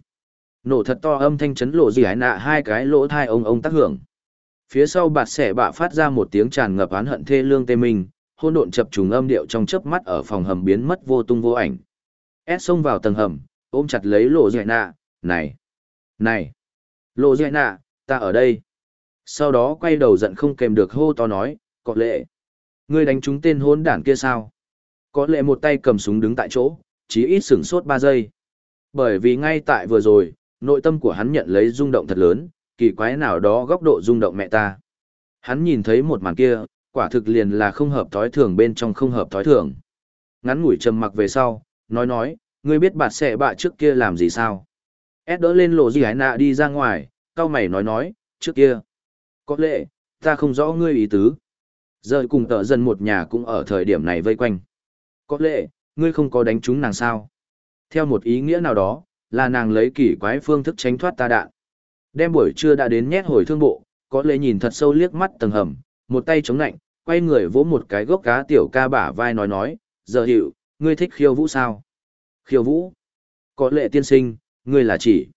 Nổ thật to âm thanh chấn lộ gì ái nạ hai cái lỗ thai ông ông tác hưởng. Phía sau bạt xẻ bạ phát ra một tiếng tràn ngập oán hận thê lương tê mình, hôn độn chập trùng âm điệu trong chớp mắt ở phòng hầm biến mất vô tung vô ảnh. Ed xông vào tầng hầm, ôm chặt lấy lộ dạy nạ, này, này, lộ dạy nạ, ta ở đây. Sau đó quay đầu giận không kèm được hô to nói, có lệ. Ngươi đánh trúng tên hôn đản kia sao? Có lệ một tay cầm súng đứng tại chỗ, chỉ ít sửng sốt ba giây. Bởi vì ngay tại vừa rồi, nội tâm của hắn nhận lấy rung động thật lớn, kỳ quái nào đó góc độ rung động mẹ ta. Hắn nhìn thấy một màn kia, quả thực liền là không hợp thói thường bên trong không hợp thói thường. Ngắn ngủi trầm mặc về sau, nói nói, ngươi biết bạt xẻ bạ trước kia làm gì sao? ép đỡ lên lộ gì hải nạ đi ra ngoài, cao mày nói nói, trước kia. Có lẽ, ta không rõ ngươi ý tứ. Giờ cùng tợ dân một nhà cũng ở thời điểm này vây quanh. Có lẽ, ngươi không có đánh trúng nàng sao? Theo một ý nghĩa nào đó, là nàng lấy kỳ quái phương thức tránh thoát ta đạn. Đem buổi trưa đã đến nhét hồi thương bộ, có lẽ nhìn thật sâu liếc mắt tầng hầm, một tay chống nạnh, quay người vỗ một cái gốc cá tiểu ca bả vai nói nói, giờ hiểu, ngươi thích khiêu vũ sao? Khiêu vũ? Có lệ tiên sinh, ngươi là chỉ.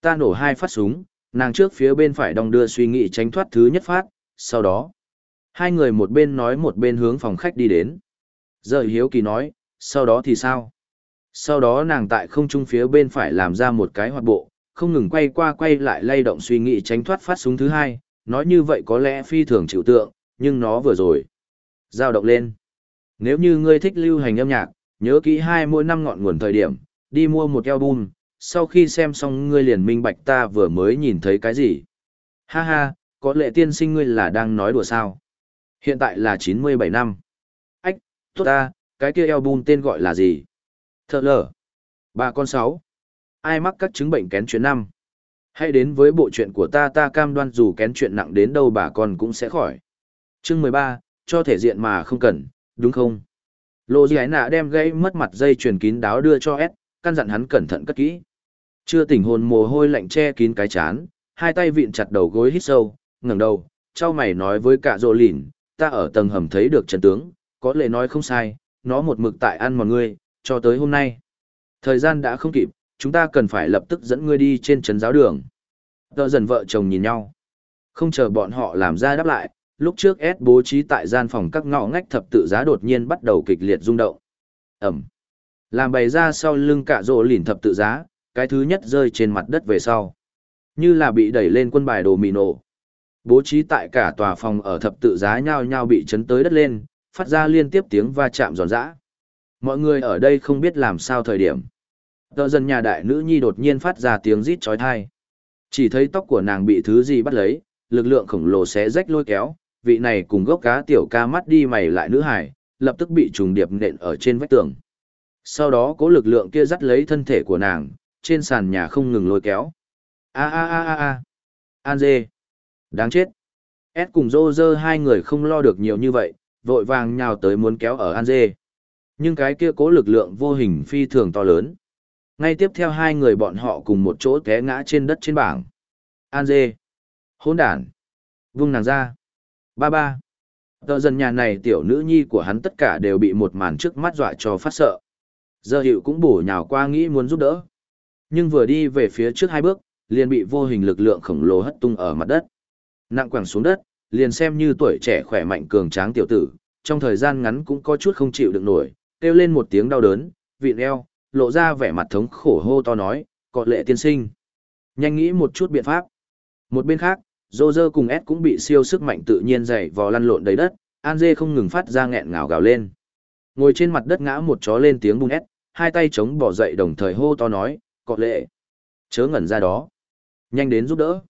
Ta nổ hai phát súng, nàng trước phía bên phải đong đưa suy nghĩ tránh thoát thứ nhất phát, sau đó. Hai người một bên nói một bên hướng phòng khách đi đến. Giờ hiếu kỳ nói, sau đó thì sao? Sau đó nàng tại không trung phía bên phải làm ra một cái hoạt bộ, không ngừng quay qua quay lại lay động suy nghĩ tránh thoát phát súng thứ hai, nói như vậy có lẽ phi thường chịu tượng, nhưng nó vừa rồi. dao động lên. Nếu như ngươi thích lưu hành âm nhạc, nhớ kỹ hai mỗi năm ngọn nguồn thời điểm, đi mua một album, sau khi xem xong ngươi liền minh bạch ta vừa mới nhìn thấy cái gì. Ha ha, có lẽ tiên sinh ngươi là đang nói đùa sao. Hiện tại là 97 năm. Ách, tốt ta, cái kia album tên gọi là gì? Thợ lở. Bà con sáu. Ai mắc các chứng bệnh kén chuyện năm? Hãy đến với bộ chuyện của ta ta cam đoan dù kén chuyện nặng đến đâu bà con cũng sẽ khỏi. Chương 13, cho thể diện mà không cần, đúng không? Lộ giải nạ đem gãy mất mặt dây chuyền kín đáo đưa cho S, căn dặn hắn cẩn thận cất kỹ. Chưa tỉnh hồn mồ hôi lạnh che kín cái chán, hai tay vịn chặt đầu gối hít sâu, ngẩng đầu, trao mày nói với cả rộ lìn, ta ở tầng hầm thấy được trần tướng, có lẽ nói không sai, nó một mực tại ăn mọi người, cho tới hôm nay. Thời gian đã không kịp, chúng ta cần phải lập tức dẫn ngươi đi trên trấn giáo đường. Tờ dần vợ chồng nhìn nhau. Không chờ bọn họ làm ra đáp lại, lúc trước S bố trí tại gian phòng các ngõ ngách thập tự giá đột nhiên bắt đầu kịch liệt rung động. Ẩm. Làm bày ra sau lưng cả rộ lỉn thập tự giá, cái thứ nhất rơi trên mặt đất về sau. Như là bị đẩy lên quân bài đồ mì nổ. Bố trí tại cả tòa phòng ở thập tự giá nhau nhau bị chấn tới đất lên, phát ra liên tiếp tiếng va chạm giòn giã. Mọi người ở đây không biết làm sao thời điểm. Tờ dân nhà đại nữ nhi đột nhiên phát ra tiếng rít chói tai. Chỉ thấy tóc của nàng bị thứ gì bắt lấy, lực lượng khổng lồ xé rách lôi kéo, vị này cùng gốc cá tiểu ca mắt đi mày lại nữ hải, lập tức bị trùng điệp nện ở trên vách tường. Sau đó cố lực lượng kia dắt lấy thân thể của nàng, trên sàn nhà không ngừng lôi kéo. A a a a a. An dê. Đáng chết. S cùng Dô dơ hai người không lo được nhiều như vậy, vội vàng nhào tới muốn kéo ở An dê. Nhưng cái kia cố lực lượng vô hình phi thường to lớn. Ngay tiếp theo hai người bọn họ cùng một chỗ té ngã trên đất trên bảng. An dê. Hôn đản. Vung nàng ra. Ba ba. Tờ dần nhà này tiểu nữ nhi của hắn tất cả đều bị một màn trước mắt dọa cho phát sợ. Giờ hiệu cũng bổ nhào qua nghĩ muốn giúp đỡ. Nhưng vừa đi về phía trước hai bước, liền bị vô hình lực lượng khổng lồ hất tung ở mặt đất. Nặng quẳng xuống đất, liền xem như tuổi trẻ khỏe mạnh cường tráng tiểu tử, trong thời gian ngắn cũng có chút không chịu được nổi, kêu lên một tiếng đau đớn, vịn eo, lộ ra vẻ mặt thống khổ hô to nói, có lệ tiên sinh. Nhanh nghĩ một chút biện pháp. Một bên khác, Dô dơ cùng S cũng bị siêu sức mạnh tự nhiên dày vò lăn lộn đầy đất, An Dê không ngừng phát ra nghẹn ngào gào lên. Ngồi trên mặt đất ngã một chó lên tiếng bung S, hai tay chống bỏ dậy đồng thời hô to nói, có lệ. Chớ ngẩn ra đó. Nhanh đến giúp đỡ.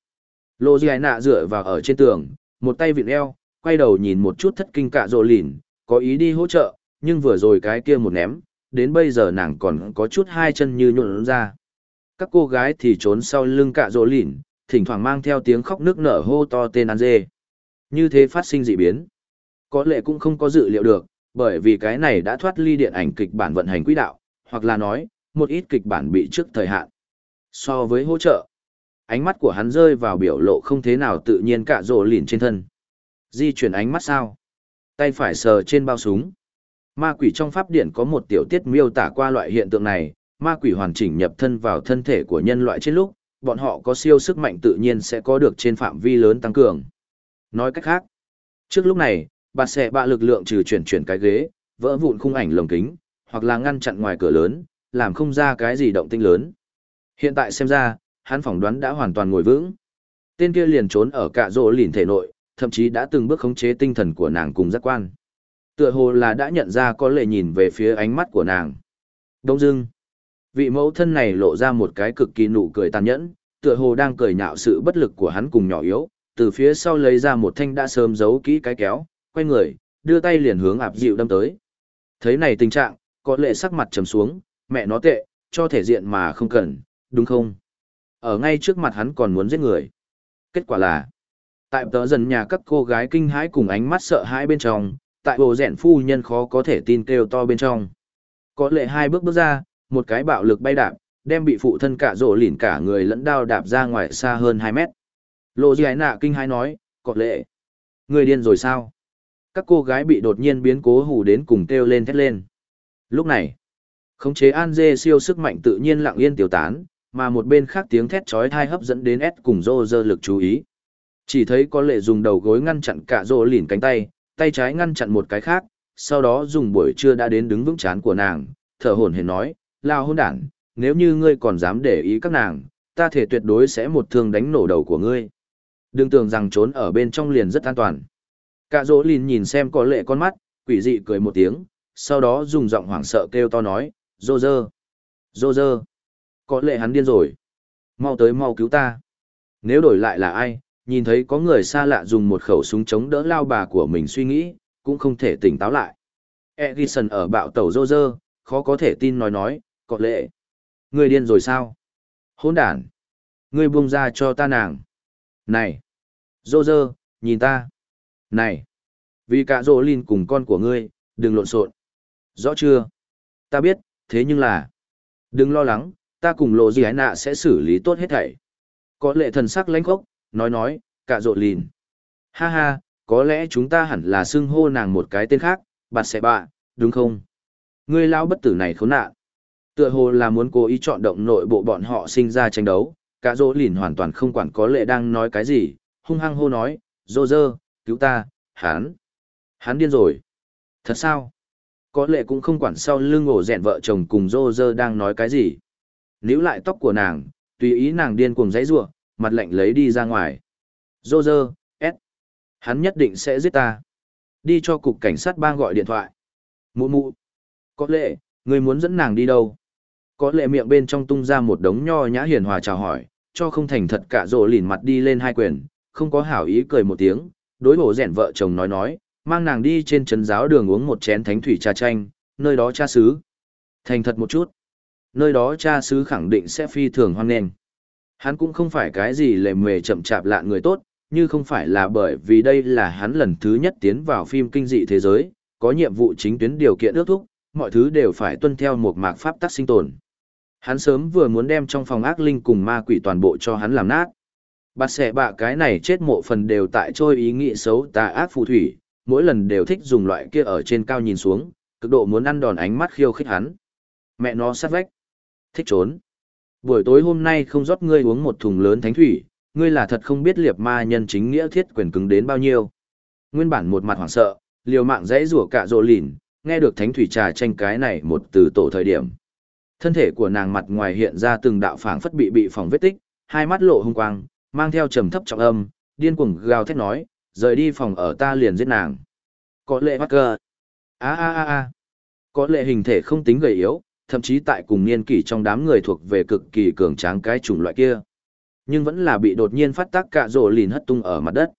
Lô Di nạ dựa vào ở trên tường, một tay vịn eo, quay đầu nhìn một chút thất kinh cạ rồ lìn, có ý đi hỗ trợ, nhưng vừa rồi cái kia một ném, đến bây giờ nàng còn có chút hai chân như nhuộn ra. Các cô gái thì trốn sau lưng cạ rồ lìn, thỉnh thoảng mang theo tiếng khóc nước nở hô to tên ăn Dê. Như thế phát sinh dị biến. Có lẽ cũng không có dự liệu được, bởi vì cái này đã thoát ly điện ảnh kịch bản vận hành quỹ đạo, hoặc là nói, một ít kịch bản bị trước thời hạn. So với hỗ trợ, ánh mắt của hắn rơi vào biểu lộ không thế nào tự nhiên cả rộ lìn trên thân. Di chuyển ánh mắt sao? Tay phải sờ trên bao súng. Ma quỷ trong pháp điển có một tiểu tiết miêu tả qua loại hiện tượng này, ma quỷ hoàn chỉnh nhập thân vào thân thể của nhân loại trên lúc, bọn họ có siêu sức mạnh tự nhiên sẽ có được trên phạm vi lớn tăng cường. Nói cách khác, trước lúc này, bà sẽ bạ lực lượng trừ chuyển chuyển cái ghế, vỡ vụn khung ảnh lồng kính, hoặc là ngăn chặn ngoài cửa lớn, làm không ra cái gì động tinh lớn. Hiện tại xem ra, hắn phỏng đoán đã hoàn toàn ngồi vững. Tên kia liền trốn ở cả rỗ lìn thể nội, thậm chí đã từng bước khống chế tinh thần của nàng cùng giác quan. Tựa hồ là đã nhận ra có lệ nhìn về phía ánh mắt của nàng. Đông dưng. Vị mẫu thân này lộ ra một cái cực kỳ nụ cười tàn nhẫn, tựa hồ đang cười nhạo sự bất lực của hắn cùng nhỏ yếu, từ phía sau lấy ra một thanh đã sớm giấu kỹ cái kéo, quay người, đưa tay liền hướng ạp dịu đâm tới. Thấy này tình trạng, có lệ sắc mặt trầm xuống, mẹ nó tệ, cho thể diện mà không cần, đúng không? Ở ngay trước mặt hắn còn muốn giết người. Kết quả là, tại tớ dần nhà các cô gái kinh hãi cùng ánh mắt sợ hãi bên trong, tại bộ rẹn phu nhân khó có thể tin kêu to bên trong. Có lệ hai bước bước ra, một cái bạo lực bay đạp, đem bị phụ thân cả rổ lỉn cả người lẫn đao đạp ra ngoài xa hơn 2 mét. Lộ dì nạ kinh hãi nói, có lệ. Người điên rồi sao? Các cô gái bị đột nhiên biến cố hù đến cùng kêu lên thét lên. Lúc này, khống chế An Dê siêu sức mạnh tự nhiên lặng yên tiêu tán, mà một bên khác tiếng thét chói tai hấp dẫn đến S cùng Rô dơ lực chú ý. Chỉ thấy có lệ dùng đầu gối ngăn chặn cả rô lỉn cánh tay, tay trái ngăn chặn một cái khác, sau đó dùng buổi trưa đã đến đứng vững chán của nàng, thở hổn hển nói, lao hôn đản, nếu như ngươi còn dám để ý các nàng, ta thể tuyệt đối sẽ một thương đánh nổ đầu của ngươi. Đừng tưởng rằng trốn ở bên trong liền rất an toàn. Cả dỗ lìn nhìn xem có lệ con mắt, quỷ dị cười một tiếng, sau đó dùng giọng hoảng sợ kêu to nói, "Rô dơ, rô dơ, có lệ hắn điên rồi. Mau tới mau cứu ta. Nếu đổi lại là ai, nhìn thấy có người xa lạ dùng một khẩu súng chống đỡ lao bà của mình suy nghĩ, cũng không thể tỉnh táo lại. Edison ở bạo tàu rô rơ, khó có thể tin nói nói, có lệ. Người điên rồi sao? Hôn đàn. Người buông ra cho ta nàng. Này! Rô rơ, nhìn ta. Này! Vì cả rô linh cùng con của ngươi, đừng lộn xộn. Rõ chưa? Ta biết, thế nhưng là... Đừng lo lắng, ta cùng lộ gì nạ sẽ xử lý tốt hết thảy. Có lệ thần sắc lãnh khốc, nói nói, cả rộ lìn. Ha ha, có lẽ chúng ta hẳn là xưng hô nàng một cái tên khác, bạt xẻ bạ, đúng không? Ngươi lao bất tử này khốn nạn. Tựa hồ là muốn cố ý chọn động nội bộ bọn họ sinh ra tranh đấu, cả rộ lìn hoàn toàn không quản có lệ đang nói cái gì, hung hăng hô nói, rô rơ, cứu ta, hắn. Hắn điên rồi. Thật sao? Có lệ cũng không quản sau lưng ổ rẹn vợ chồng cùng rô rơ đang nói cái gì. Níu lại tóc của nàng, tùy ý nàng điên cuồng dãy rủa mặt lạnh lấy đi ra ngoài. Dô dơ, S. Hắn nhất định sẽ giết ta. Đi cho cục cảnh sát bang gọi điện thoại. Mụ mụ. Có lệ, người muốn dẫn nàng đi đâu? Có lệ miệng bên trong tung ra một đống nho nhã hiền hòa chào hỏi, cho không thành thật cả rộ lìn mặt đi lên hai quyền, không có hảo ý cười một tiếng, đối bổ rẻn vợ chồng nói nói, mang nàng đi trên trấn giáo đường uống một chén thánh thủy trà chanh, nơi đó cha xứ. Thành thật một chút. Nơi đó cha xứ khẳng định sẽ phi thường hoan nghênh. Hắn cũng không phải cái gì lề mề chậm chạp lạ người tốt, như không phải là bởi vì đây là hắn lần thứ nhất tiến vào phim kinh dị thế giới, có nhiệm vụ chính tuyến điều kiện ước thúc, mọi thứ đều phải tuân theo một mạc pháp tắc sinh tồn. Hắn sớm vừa muốn đem trong phòng ác linh cùng ma quỷ toàn bộ cho hắn làm nát. Bạt xẻ bạ cái này chết mộ phần đều tại trôi ý nghĩ xấu tà ác phù thủy, mỗi lần đều thích dùng loại kia ở trên cao nhìn xuống, cực độ muốn ăn đòn ánh mắt khiêu khích hắn. Mẹ nó sát vách. Thích trốn. Buổi tối hôm nay không rót ngươi uống một thùng lớn thánh thủy, ngươi là thật không biết liệp ma nhân chính nghĩa thiết quyền cứng đến bao nhiêu. Nguyên bản một mặt hoảng sợ, liều mạng dãy rủa cả rộ lìn, nghe được thánh thủy trà tranh cái này một từ tổ thời điểm. Thân thể của nàng mặt ngoài hiện ra từng đạo phảng phất bị bị phòng vết tích, hai mắt lộ hung quang, mang theo trầm thấp trọng âm, điên cuồng gào thét nói, rời đi phòng ở ta liền giết nàng. Có lệ bắt cơ. Á a a a Có lệ hình thể không tính gầy yếu, thậm chí tại cùng niên kỷ trong đám người thuộc về cực kỳ cường tráng cái chủng loại kia. Nhưng vẫn là bị đột nhiên phát tác cạ rổ lìn hất tung ở mặt đất.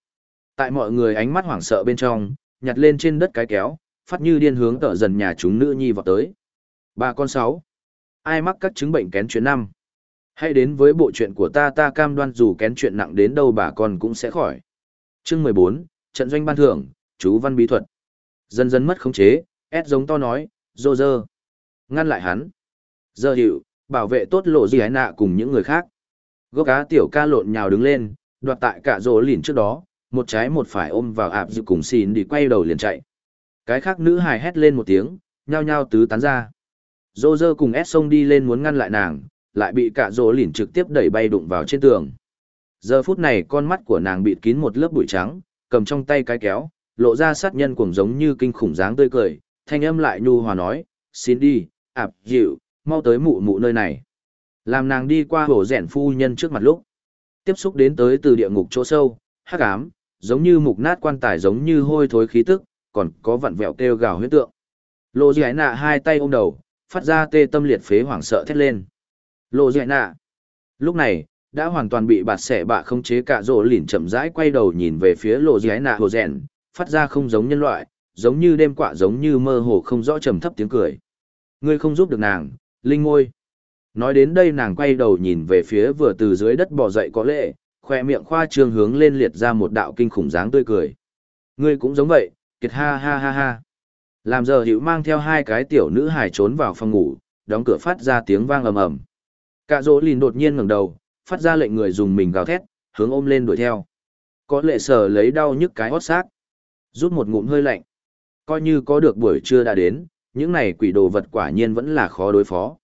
Tại mọi người ánh mắt hoảng sợ bên trong, nhặt lên trên đất cái kéo, phát như điên hướng tở dần nhà chúng nữ nhi vào tới. Ba con sáu. Ai mắc các chứng bệnh kén chuyện năm? Hãy đến với bộ chuyện của ta ta cam đoan dù kén chuyện nặng đến đâu bà con cũng sẽ khỏi. Chương 14, trận doanh ban thưởng, chú văn bí thuật. Dần dần mất khống chế, ép giống to nói, rô rơ. Ngăn lại hắn. Giờ hiệu, bảo vệ tốt lộ gì nạ cùng những người khác. Gốc cá tiểu ca lộn nhào đứng lên, đoạt tại cả rỗ lìn trước đó, một trái một phải ôm vào ạp dự cùng xin đi quay đầu liền chạy. Cái khác nữ hài hét lên một tiếng, nhao nhao tứ tán ra. Dô dơ cùng ép sông đi lên muốn ngăn lại nàng, lại bị cả rỗ lìn trực tiếp đẩy bay đụng vào trên tường. Giờ phút này con mắt của nàng bị kín một lớp bụi trắng, cầm trong tay cái kéo, lộ ra sát nhân cuồng giống như kinh khủng dáng tươi cười, thanh âm lại nhu hòa nói, xin đi, ạp dịu, mau tới mụ mụ nơi này. Làm nàng đi qua hồ rẻn phu nhân trước mặt lúc. Tiếp xúc đến tới từ địa ngục chỗ sâu, hắc ám, giống như mục nát quan tài giống như hôi thối khí tức, còn có vặn vẹo kêu gào huyết tượng. lộ dị ái nạ hai tay ôm đầu, phát ra tê tâm liệt phế hoảng sợ thét lên. Lộ dạy nạ. Lúc này, đã hoàn toàn bị bạt xẻ bạ không chế cả rỗ lỉn chậm rãi quay đầu nhìn về phía lộ dạy nạ hồ rèn, phát ra không giống nhân loại, giống như đêm quạ giống như mơ hồ không rõ trầm thấp tiếng cười. Ngươi không giúp được nàng, linh ngôi. Nói đến đây nàng quay đầu nhìn về phía vừa từ dưới đất bò dậy có lệ, khoe miệng khoa trương hướng lên liệt ra một đạo kinh khủng dáng tươi cười. Ngươi cũng giống vậy, kiệt ha ha ha ha. Làm giờ hiểu mang theo hai cái tiểu nữ hài trốn vào phòng ngủ, đóng cửa phát ra tiếng vang ầm ầm. Cả dỗ lìn đột nhiên ngẩng đầu, phát ra lệnh người dùng mình gào thét, hướng ôm lên đuổi theo. Có lệ sở lấy đau nhức cái hót xác. Rút một ngụm hơi lạnh. Coi như có được buổi trưa đã đến, những này quỷ đồ vật quả nhiên vẫn là khó đối phó.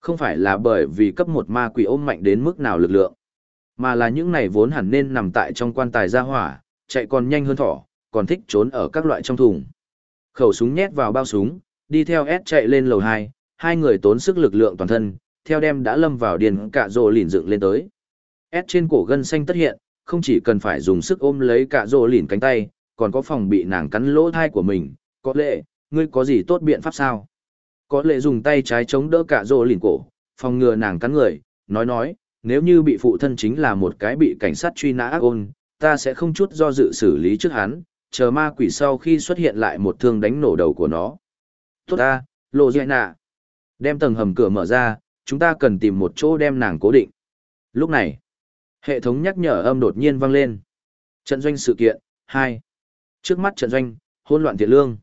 Không phải là bởi vì cấp một ma quỷ ôm mạnh đến mức nào lực lượng, mà là những này vốn hẳn nên nằm tại trong quan tài gia hỏa, chạy còn nhanh hơn thỏ, còn thích trốn ở các loại trong thùng. Khẩu súng nhét vào bao súng, đi theo S chạy lên lầu 2, hai người tốn sức lực lượng toàn thân, theo đem đã lâm vào điền cả rồ lìn dựng lên tới. S trên cổ gân xanh tất hiện, không chỉ cần phải dùng sức ôm lấy cả rồ lìn cánh tay, còn có phòng bị nàng cắn lỗ thai của mình, có lẽ, ngươi có gì tốt biện pháp sao? Có lẽ dùng tay trái chống đỡ cả rồ lìn cổ, phòng ngừa nàng cắn người, nói nói, nếu như bị phụ thân chính là một cái bị cảnh sát truy nã ác ôn, ta sẽ không chút do dự xử lý trước hắn, chờ ma quỷ sau khi xuất hiện lại một thương đánh nổ đầu của nó. Tốt ta, lộ dạy nạ. Đem tầng hầm cửa mở ra, chúng ta cần tìm một chỗ đem nàng cố định. Lúc này, hệ thống nhắc nhở âm đột nhiên vang lên. Trận doanh sự kiện, 2. Trước mắt trận doanh, hỗn loạn thiệt lương.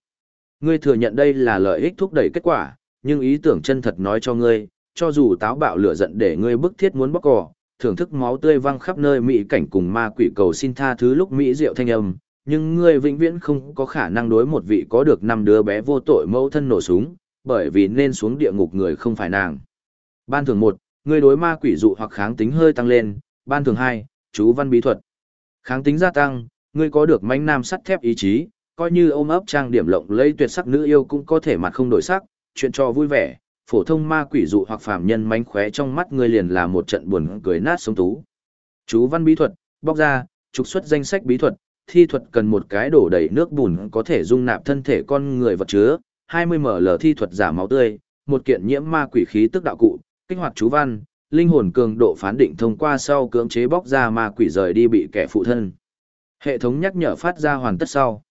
Ngươi thừa nhận đây là lợi ích thúc đẩy kết quả, nhưng ý tưởng chân thật nói cho ngươi, cho dù táo bạo lửa giận để ngươi bức thiết muốn bóc cỏ, thưởng thức máu tươi văng khắp nơi mỹ cảnh cùng ma quỷ cầu xin tha thứ lúc mỹ diệu thanh âm, nhưng ngươi vĩnh viễn không có khả năng đối một vị có được năm đứa bé vô tội mẫu thân nổ súng, bởi vì nên xuống địa ngục người không phải nàng. Ban thường một, ngươi đối ma quỷ dụ hoặc kháng tính hơi tăng lên, ban thường hai, chú văn bí thuật. Kháng tính gia tăng, ngươi có được mãnh nam sắt thép ý chí, coi như ôm ấp trang điểm lộng lẫy tuyệt sắc nữ yêu cũng có thể mặt không đổi sắc, chuyện cho vui vẻ, phổ thông ma quỷ dụ hoặc phàm nhân mánh khóe trong mắt ngươi liền là một trận buồn cười nát sống tú. Chú văn bí thuật, bóc ra, trục xuất danh sách bí thuật, thi thuật cần một cái đổ đầy nước bùn có thể dung nạp thân thể con người vật chứa, 20ml thi thuật giả máu tươi, một kiện nhiễm ma quỷ khí tức đạo cụ, kích hoạt chú văn, linh hồn cường độ phán định thông qua sau cưỡng chế bóc ra ma quỷ rời đi bị kẻ phụ thân. Hệ thống nhắc nhở phát ra hoàn tất sau.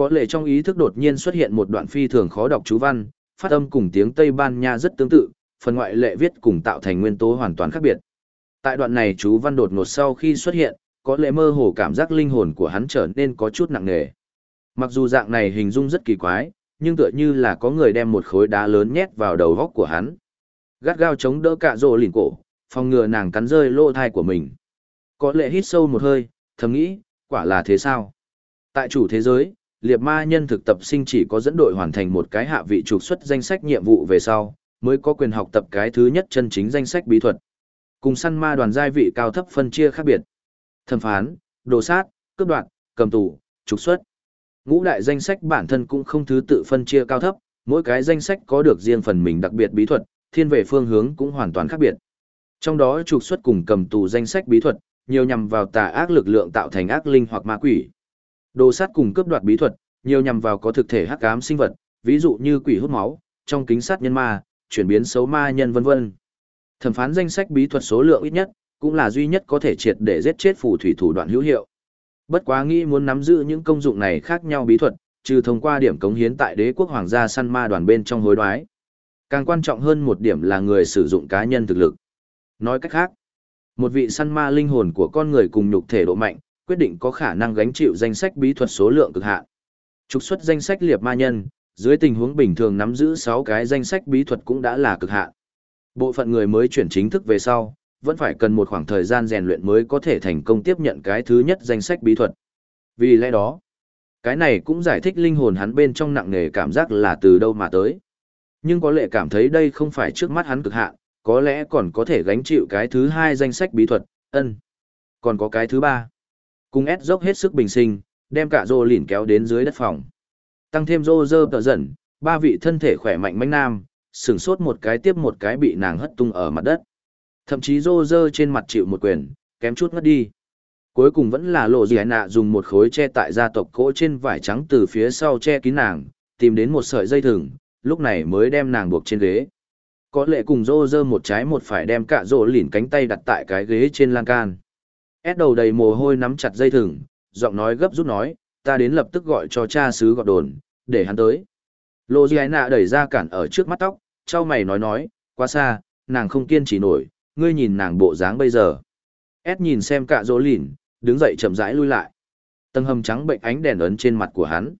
Có lẽ trong ý thức đột nhiên xuất hiện một đoạn phi thường khó đọc chú văn, phát âm cùng tiếng Tây Ban Nha rất tương tự, phần ngoại lệ viết cùng tạo thành nguyên tố hoàn toàn khác biệt. Tại đoạn này chú văn đột ngột sau khi xuất hiện, có lẽ mơ hồ cảm giác linh hồn của hắn trở nên có chút nặng nề. Mặc dù dạng này hình dung rất kỳ quái, nhưng tựa như là có người đem một khối đá lớn nhét vào đầu góc của hắn. Gắt gao chống đỡ cả rồ lìn cổ, phòng ngừa nàng cắn rơi lỗ thai của mình. Có lẽ hít sâu một hơi, thầm nghĩ, quả là thế sao? Tại chủ thế giới, liệt ma nhân thực tập sinh chỉ có dẫn đội hoàn thành một cái hạ vị trục xuất danh sách nhiệm vụ về sau, mới có quyền học tập cái thứ nhất chân chính danh sách bí thuật. Cùng săn ma đoàn giai vị cao thấp phân chia khác biệt thẩm phán, đồ sát, cướp đoạt, cầm tù, trục xuất. Ngũ đại danh sách bản thân cũng không thứ tự phân chia cao thấp, mỗi cái danh sách có được riêng phần mình đặc biệt bí thuật, thiên về phương hướng cũng hoàn toàn khác biệt. Trong đó trục xuất cùng cầm tù danh sách bí thuật, nhiều nhằm vào tà ác lực lượng tạo thành ác linh hoặc ma quỷ. Đồ sát cùng cướp đoạt bí thuật, nhiều nhằm vào có thực thể hắc ám sinh vật, ví dụ như quỷ hút máu, trong kính sát nhân ma, chuyển biến xấu ma nhân vân vân. Thẩm phán danh sách bí thuật số lượng ít nhất, cũng là duy nhất có thể triệt để giết chết phù thủy thủ đoạn hữu hiệu. Bất quá nghĩ muốn nắm giữ những công dụng này khác nhau bí thuật, trừ thông qua điểm cống hiến tại đế quốc hoàng gia săn ma đoàn bên trong hối đoái. Càng quan trọng hơn một điểm là người sử dụng cá nhân thực lực. Nói cách khác, một vị săn ma linh hồn của con người cùng nhục thể độ mạnh, quyết định có khả năng gánh chịu danh sách bí thuật số lượng cực hạn. Trục xuất danh sách liệp ma nhân, dưới tình huống bình thường nắm giữ 6 cái danh sách bí thuật cũng đã là cực hạn. Bộ phận người mới chuyển chính thức về sau, vẫn phải cần một khoảng thời gian rèn luyện mới có thể thành công tiếp nhận cái thứ nhất danh sách bí thuật. Vì lẽ đó, cái này cũng giải thích linh hồn hắn bên trong nặng nề cảm giác là từ đâu mà tới. Nhưng có lẽ cảm thấy đây không phải trước mắt hắn cực hạn, có lẽ còn có thể gánh chịu cái thứ hai danh sách bí thuật, ân. Còn có cái thứ ba. Cùng ép dốc hết sức bình sinh, đem cả rô lỉn kéo đến dưới đất phòng. Tăng thêm rô rơ tờ dần, ba vị thân thể khỏe mạnh manh nam, sừng sốt một cái tiếp một cái bị nàng hất tung ở mặt đất. Thậm chí rô rơ trên mặt chịu một quyền, kém chút ngất đi. Cuối cùng vẫn là lộ dì nạ dùng một khối che tại gia tộc cỗ trên vải trắng từ phía sau che kín nàng, tìm đến một sợi dây thừng, lúc này mới đem nàng buộc trên ghế. Có lệ cùng rô rơ một trái một phải đem cả rô lỉn cánh tay đặt tại cái ghế trên lan can. Ed đầu đầy mồ hôi nắm chặt dây thừng, giọng nói gấp rút nói, ta đến lập tức gọi cho cha sứ gọt đồn, để hắn tới. Lô Di Nạ đẩy ra cản ở trước mắt tóc, trao mày nói nói, quá xa, nàng không kiên trì nổi, ngươi nhìn nàng bộ dáng bây giờ. Ed nhìn xem cả Dỗ lìn, đứng dậy chậm rãi lui lại. Tầng hầm trắng bệnh ánh đèn ấn trên mặt của hắn.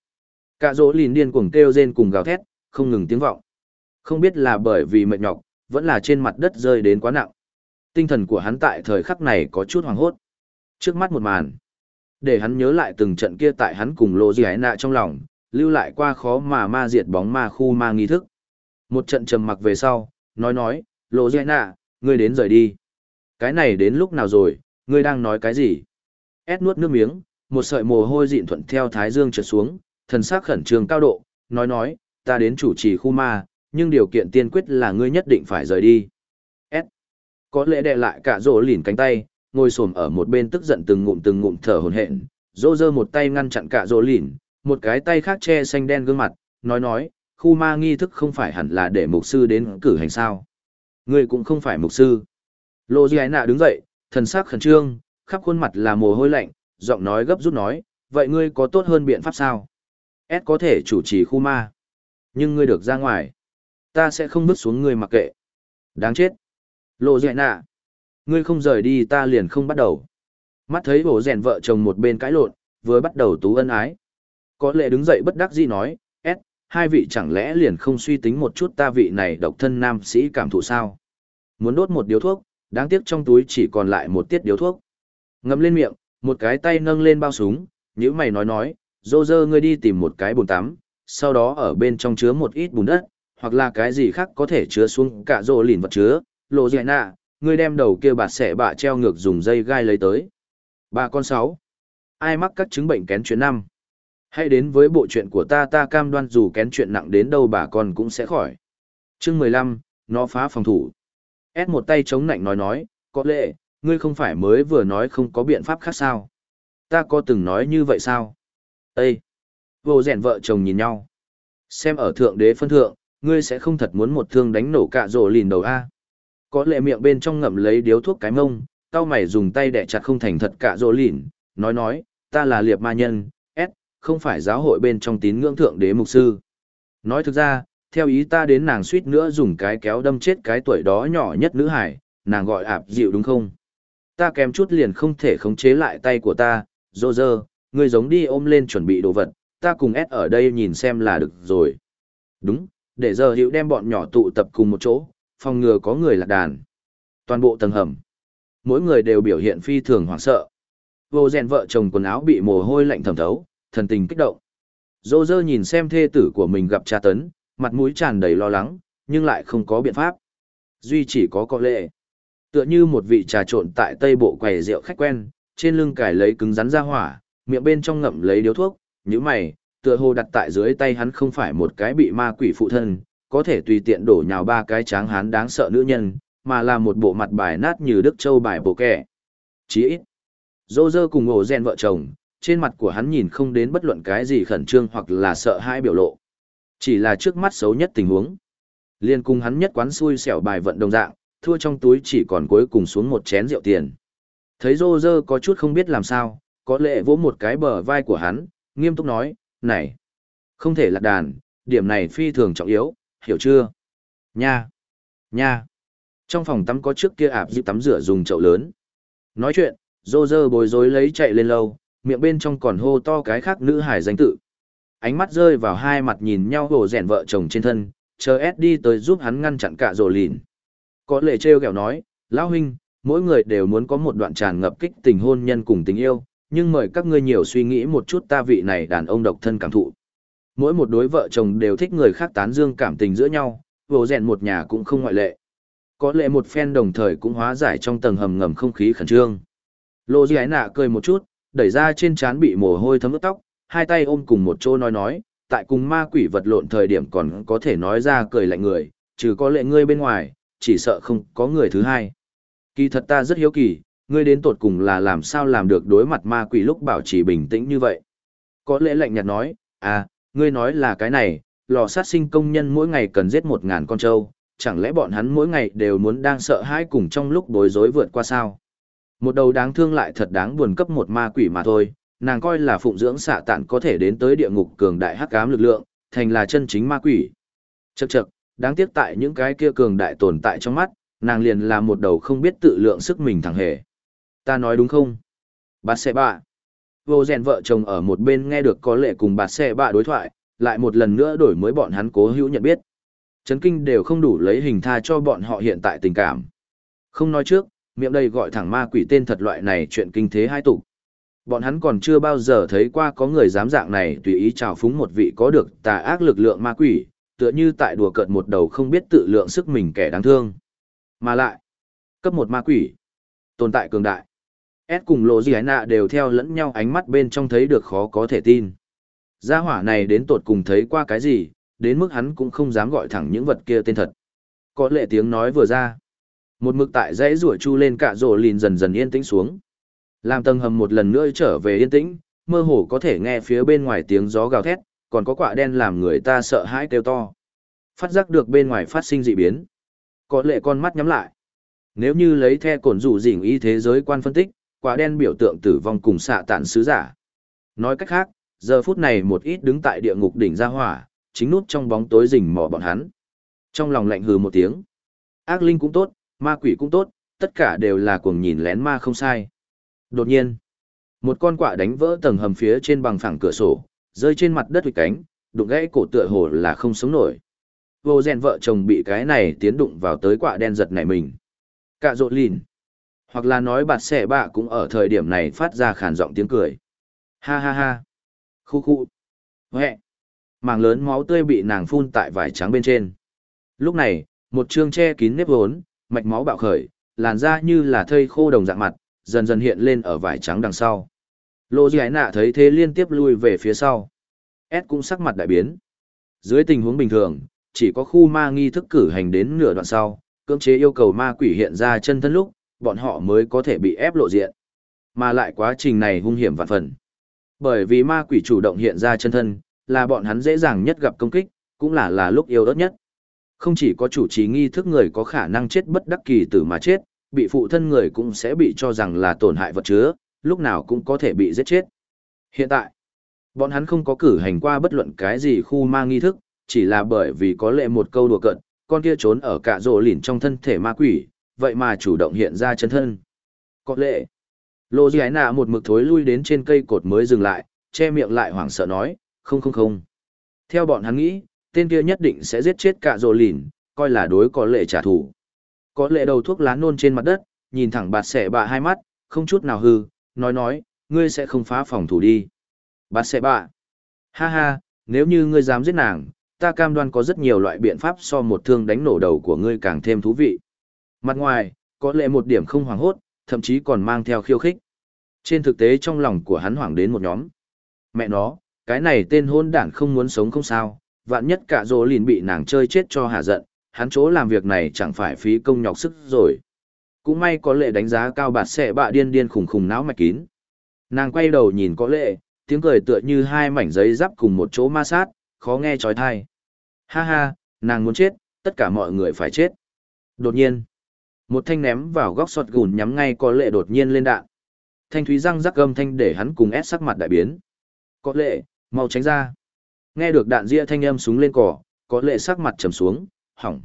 Cả Dỗ lìn điên cuồng kêu rên cùng gào thét, không ngừng tiếng vọng. Không biết là bởi vì mệt nhọc, vẫn là trên mặt đất rơi đến quá nặng. Tinh thần của hắn tại thời khắc này có chút hoàng hốt. Trước mắt một màn. Để hắn nhớ lại từng trận kia tại hắn cùng Lô Di Nạ trong lòng, lưu lại qua khó mà ma diệt bóng ma khu ma nghi thức. Một trận trầm mặc về sau, nói nói, Lô Di Nạ, ngươi đến rời đi. Cái này đến lúc nào rồi, ngươi đang nói cái gì? Ed nuốt nước miếng, một sợi mồ hôi dịn thuận theo thái dương trượt xuống, thần sắc khẩn trương cao độ, nói nói, ta đến chủ trì khu ma, nhưng điều kiện tiên quyết là ngươi nhất định phải rời đi. S. Có lẽ đệ lại cả rổ lìn cánh tay, ngồi xổm ở một bên tức giận từng ngụm từng ngụm thở hổn hển, rô rơ một tay ngăn chặn cả rổ Lìn, một cái tay khác che xanh đen gương mặt, nói nói, khu ma nghi thức không phải hẳn là để mục sư đến cử hành sao. Ngươi cũng không phải mục sư. Lô Di Nạ đứng dậy, thần sắc khẩn trương, khắp khuôn mặt là mồ hôi lạnh, giọng nói gấp rút nói, vậy ngươi có tốt hơn biện pháp sao? S có thể chủ trì khu ma. Nhưng ngươi được ra ngoài. Ta sẽ không bước xuống ngươi mặc kệ. Đáng chết. Lộ dạy nạ. Ngươi không rời đi ta liền không bắt đầu. Mắt thấy bổ rèn vợ chồng một bên cãi lộn, vừa bắt đầu tú ân ái. Có lẽ đứng dậy bất đắc dĩ nói, S, hai vị chẳng lẽ liền không suy tính một chút ta vị này độc thân nam sĩ cảm thụ sao? Muốn đốt một điếu thuốc, đáng tiếc trong túi chỉ còn lại một tiết điếu thuốc. Ngậm lên miệng, một cái tay nâng lên bao súng, nhữ mày nói nói, dô dơ ngươi đi tìm một cái bồn tắm, sau đó ở bên trong chứa một ít bùn đất, hoặc là cái gì khác có thể chứa xuống cả rô lìn vật chứa, lộ dạy nạ, ngươi đem đầu kia bạt xẻ bạ treo ngược dùng dây gai lấy tới. Bà con sáu, ai mắc các chứng bệnh kén chuyện năm? Hãy đến với bộ chuyện của ta ta cam đoan dù kén chuyện nặng đến đâu bà con cũng sẽ khỏi. Chương mười lăm, nó phá phòng thủ. S một tay chống nạnh nói nói, có lẽ, ngươi không phải mới vừa nói không có biện pháp khác sao? Ta có từng nói như vậy sao? Ê! Vô rèn vợ chồng nhìn nhau. Xem ở thượng đế phân thượng, ngươi sẽ không thật muốn một thương đánh nổ cả rổ lìn đầu A. Có lệ miệng bên trong ngậm lấy điếu thuốc cái mông, tao mày dùng tay đẻ chặt không thành thật cả rô lỉn, nói nói, ta là liệp ma nhân, S, không phải giáo hội bên trong tín ngưỡng thượng đế mục sư. Nói thực ra, theo ý ta đến nàng suýt nữa dùng cái kéo đâm chết cái tuổi đó nhỏ nhất nữ hải, nàng gọi ạp dịu đúng không? Ta kém chút liền không thể khống chế lại tay của ta, dô dơ, ngươi giống đi ôm lên chuẩn bị đồ vật, ta cùng s ở đây nhìn xem là được rồi. Đúng, để giờ hữu đem bọn nhỏ tụ tập cùng một chỗ, phòng ngừa có người lạc đàn. Toàn bộ tầng hầm. Mỗi người đều biểu hiện phi thường hoảng sợ. Vô rèn vợ chồng quần áo bị mồ hôi lạnh thẩm thấu, thần tình kích động. Dô dơ nhìn xem thê tử của mình gặp cha tấn, mặt mũi tràn đầy lo lắng, nhưng lại không có biện pháp. Duy chỉ có có lệ. Tựa như một vị trà trộn tại tây bộ quầy rượu khách quen, trên lưng cải lấy cứng rắn ra hỏa, miệng bên trong ngậm lấy điếu thuốc, như mày, tựa hồ đặt tại dưới tay hắn không phải một cái bị ma quỷ phụ thân, có thể tùy tiện đổ nhào ba cái tráng hán đáng sợ nữ nhân, mà là một bộ mặt bài nát như đức châu bài bộ kẻ. Chỉ ít, dô dơ cùng ổ rèn vợ chồng, trên mặt của hắn nhìn không đến bất luận cái gì khẩn trương hoặc là sợ hãi biểu lộ. Chỉ là trước mắt xấu nhất tình huống. Liên cùng hắn nhất quán xui xẻo bài vận đồng dạng, thua trong túi chỉ còn cuối cùng xuống một chén rượu tiền. Thấy rô rơ có chút không biết làm sao, có lệ vỗ một cái bờ vai của hắn, nghiêm túc nói, này, không thể lạc đàn, điểm này phi thường trọng yếu, hiểu chưa? Nha! Nha! Trong phòng tắm có trước kia ạp dịp tắm rửa dùng chậu lớn. Nói chuyện, dô dơ bồi rối lấy chạy lên lâu, miệng bên trong còn hô to cái khác nữ hải danh tự. Ánh mắt rơi vào hai mặt nhìn nhau hồ rèn vợ chồng trên thân, chờ ép đi tới giúp hắn ngăn chặn cả rồ lìn. Có lệ treo kẹo nói, lão huynh, mỗi người đều muốn có một đoạn tràn ngập kích tình hôn nhân cùng tình yêu, nhưng mời các ngươi nhiều suy nghĩ một chút ta vị này đàn ông độc thân cảm thụ. Mỗi một đối vợ chồng đều thích người khác tán dương cảm tình giữa nhau, vô rèn một nhà cũng không ngoại lệ. Có lẽ một phen đồng thời cũng hóa giải trong tầng hầm ngầm không khí khẩn trương. Lô Di Ái Nạ cười một chút, đẩy ra trên trán bị mồ hôi thấm ướt tóc, hai tay ôm cùng một chỗ nói nói, tại cùng ma quỷ vật lộn thời điểm còn có thể nói ra cười lạnh người, trừ có lệ ngươi bên ngoài, chỉ sợ không có người thứ hai. Kỳ thật ta rất hiếu kỳ, ngươi đến tột cùng là làm sao làm được đối mặt ma quỷ lúc bảo trì bình tĩnh như vậy. Có lẽ lạnh nhạt nói, à, ngươi nói là cái này, lò sát sinh công nhân mỗi ngày cần giết một ngàn con trâu, chẳng lẽ bọn hắn mỗi ngày đều muốn đang sợ hãi cùng trong lúc bối rối vượt qua sao? Một đầu đáng thương lại thật đáng buồn cấp một ma quỷ mà thôi, nàng coi là phụng dưỡng xạ tạn có thể đến tới địa ngục cường đại hắc ám lực lượng, thành là chân chính ma quỷ. Chậc chậc, đáng tiếc tại những cái kia cường đại tồn tại trong mắt, nàng liền là một đầu không biết tự lượng sức mình thẳng hề. Ta nói đúng không? Bà xe bạ. Vô rèn vợ chồng ở một bên nghe được có lệ cùng bà xe bạ đối thoại, lại một lần nữa đổi mới bọn hắn cố hữu nhận biết. Chấn kinh đều không đủ lấy hình tha cho bọn họ hiện tại tình cảm. Không nói trước, miệng đây gọi thẳng ma quỷ tên thật loại này chuyện kinh thế hai tục. Bọn hắn còn chưa bao giờ thấy qua có người dám dạng này tùy ý trào phúng một vị có được tà ác lực lượng ma quỷ, tựa như tại đùa cợt một đầu không biết tự lượng sức mình kẻ đáng thương. Mà lại, cấp một ma quỷ, tồn tại cường đại. S cùng lộ gì nạ đều theo lẫn nhau ánh mắt bên trong thấy được khó có thể tin. Gia hỏa này đến tột cùng thấy qua cái gì, đến mức hắn cũng không dám gọi thẳng những vật kia tên thật. Có lệ tiếng nói vừa ra. Một mực tại dãy rủa chu lên cả rổ lìn dần dần yên tĩnh xuống. Làm tầng hầm một lần nữa trở về yên tĩnh, mơ hồ có thể nghe phía bên ngoài tiếng gió gào thét, còn có quả đen làm người ta sợ hãi kêu to. Phát giác được bên ngoài phát sinh dị biến. Có lệ con mắt nhắm lại. Nếu như lấy theo cổn rủ dỉnh y thế giới quan phân tích, quả đen biểu tượng tử vong cùng xạ tản sứ giả. Nói cách khác, giờ phút này một ít đứng tại địa ngục đỉnh ra hỏa, chính nút trong bóng tối rình mò bọn hắn. Trong lòng lạnh hừ một tiếng. Ác linh cũng tốt, ma quỷ cũng tốt, tất cả đều là cuồng nhìn lén ma không sai. Đột nhiên, một con quạ đánh vỡ tầng hầm phía trên bằng phẳng cửa sổ, rơi trên mặt đất hụt cánh, đụng gãy cổ tựa hồ là không sống nổi. Vô rèn vợ chồng bị cái này tiến đụng vào tới quạ đen giật nảy mình. Cạ rộn lìn. Hoặc là nói bạt xẻ bạ cũng ở thời điểm này phát ra khàn giọng tiếng cười. Ha ha ha. Khu khu. Huệ. Màng lớn máu tươi bị nàng phun tại vải trắng bên trên. Lúc này, một chương che kín nếp vốn, mạch máu bạo khởi, làn da như là thây khô đồng dạng mặt, dần dần hiện lên ở vải trắng đằng sau. Lô giải Nạ thấy thế liên tiếp lui về phía sau. S cũng sắc mặt đại biến. Dưới tình huống bình thường, chỉ có khu ma nghi thức cử hành đến nửa đoạn sau, cưỡng chế yêu cầu ma quỷ hiện ra chân thân lúc, bọn họ mới có thể bị ép lộ diện. Mà lại quá trình này hung hiểm vạn phần. Bởi vì ma quỷ chủ động hiện ra chân thân, là bọn hắn dễ dàng nhất gặp công kích, cũng là là lúc yêu đất nhất. Không chỉ có chủ trì nghi thức người có khả năng chết bất đắc kỳ tử mà chết, bị phụ thân người cũng sẽ bị cho rằng là tổn hại vật chứa, lúc nào cũng có thể bị giết chết. Hiện tại, bọn hắn không có cử hành qua bất luận cái gì khu ma nghi thức, chỉ là bởi vì có lệ một câu đùa cận, con kia trốn ở cả rổ lỉn trong thân thể ma quỷ, vậy mà chủ động hiện ra chân thân. Có lệ, Lô Di Ái Nạ một mực thối lui đến trên cây cột mới dừng lại, che miệng lại hoảng sợ nói, không không không. Theo bọn hắn nghĩ, tên kia nhất định sẽ giết chết cả rồ lìn, coi là đối có lệ trả thù. Có lệ đầu thuốc lá nôn trên mặt đất, nhìn thẳng bạt xẻ bạ hai mắt, không chút nào hư, nói nói, ngươi sẽ không phá phòng thủ đi. Bạt xẻ bạ. Ha ha, nếu như ngươi dám giết nàng, ta cam đoan có rất nhiều loại biện pháp so một thương đánh nổ đầu của ngươi càng thêm thú vị. Mặt ngoài, có lẽ một điểm không hoảng hốt, thậm chí còn mang theo khiêu khích. Trên thực tế trong lòng của hắn hoảng đến một nhóm. Mẹ nó, cái này tên hôn đản không muốn sống không sao, vạn nhất cả dỗ lìn bị nàng chơi chết cho hạ giận, hắn chỗ làm việc này chẳng phải phí công nhọc sức rồi. Cũng may có lệ đánh giá cao bạt sẽ bạ điên điên khủng khủng não mạch kín. Nàng quay đầu nhìn có lệ, tiếng cười tựa như hai mảnh giấy giáp cùng một chỗ ma sát, khó nghe trói thai. Ha ha, nàng muốn chết, tất cả mọi người phải chết. Đột nhiên, một thanh ném vào góc sọt gùn nhắm ngay có lệ đột nhiên lên đạn. Thanh thúy răng rắc gầm thanh để hắn cùng ép sắc mặt đại biến. Có lệ, mau tránh ra. Nghe được đạn ria thanh âm súng lên cỏ, có lệ sắc mặt trầm xuống, hỏng.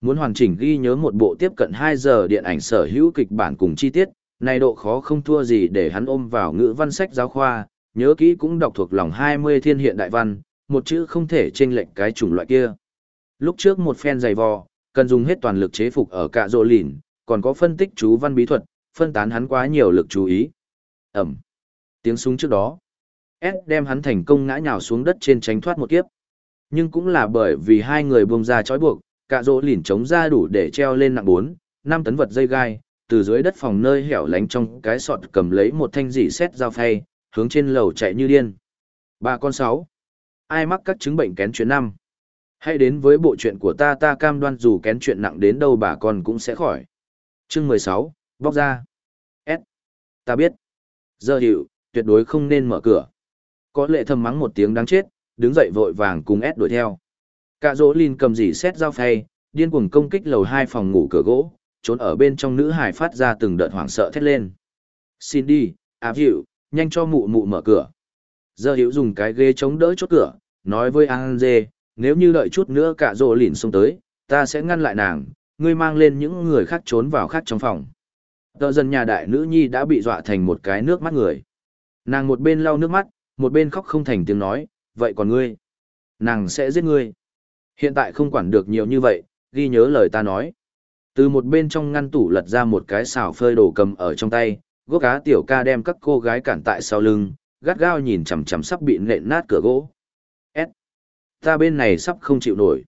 Muốn hoàn chỉnh ghi nhớ một bộ tiếp cận 2 giờ điện ảnh sở hữu kịch bản cùng chi tiết, này độ khó không thua gì để hắn ôm vào ngữ văn sách giáo khoa, nhớ kỹ cũng đọc thuộc lòng 20 thiên hiện đại văn, một chữ không thể chênh lệch cái chủng loại kia. Lúc trước một phen dày vò, cần dùng hết toàn lực chế phục ở cả rộ lìn, còn có phân tích chú văn bí thuật, phân tán hắn quá nhiều lực chú ý. Ẩm. Tiếng súng trước đó. S đem hắn thành công ngã nhào xuống đất trên tránh thoát một kiếp. Nhưng cũng là bởi vì hai người buông ra trói buộc, cả rỗ lìn chống ra đủ để treo lên nặng 4, 5 tấn vật dây gai, từ dưới đất phòng nơi hẻo lánh trong cái sọt cầm lấy một thanh dị xét dao phay, hướng trên lầu chạy như điên. Ba con sáu. Ai mắc các chứng bệnh kén chuyến năm? Hãy đến với bộ chuyện của ta ta cam đoan dù kén chuyện nặng đến đâu bà con cũng sẽ khỏi. Chương 16, bóc ra. S. Ta biết. Giờ hiệu, tuyệt đối không nên mở cửa. Có lệ thầm mắng một tiếng đáng chết, đứng dậy vội vàng cùng S đuổi theo. Cả dỗ lìn cầm dỉ xét dao phay, điên cuồng công kích lầu hai phòng ngủ cửa gỗ, trốn ở bên trong nữ hải phát ra từng đợt hoảng sợ thét lên. Xin đi, áp hiệu, nhanh cho mụ mụ mở cửa. Giờ hiểu dùng cái ghế chống đỡ chốt cửa, nói với An Dê, nếu như đợi chút nữa cả rồ lìn xông tới, ta sẽ ngăn lại nàng, ngươi mang lên những người khác trốn vào khác trong phòng. Tờ dân nhà đại nữ nhi đã bị dọa thành một cái nước mắt người. Nàng một bên lau nước mắt, một bên khóc không thành tiếng nói, vậy còn ngươi? Nàng sẽ giết ngươi. Hiện tại không quản được nhiều như vậy, ghi nhớ lời ta nói. Từ một bên trong ngăn tủ lật ra một cái xào phơi đồ cầm ở trong tay, gốc cá tiểu ca đem các cô gái cản tại sau lưng, gắt gao nhìn chằm chằm sắp bị nện nát cửa gỗ. Ta bên này sắp không chịu nổi.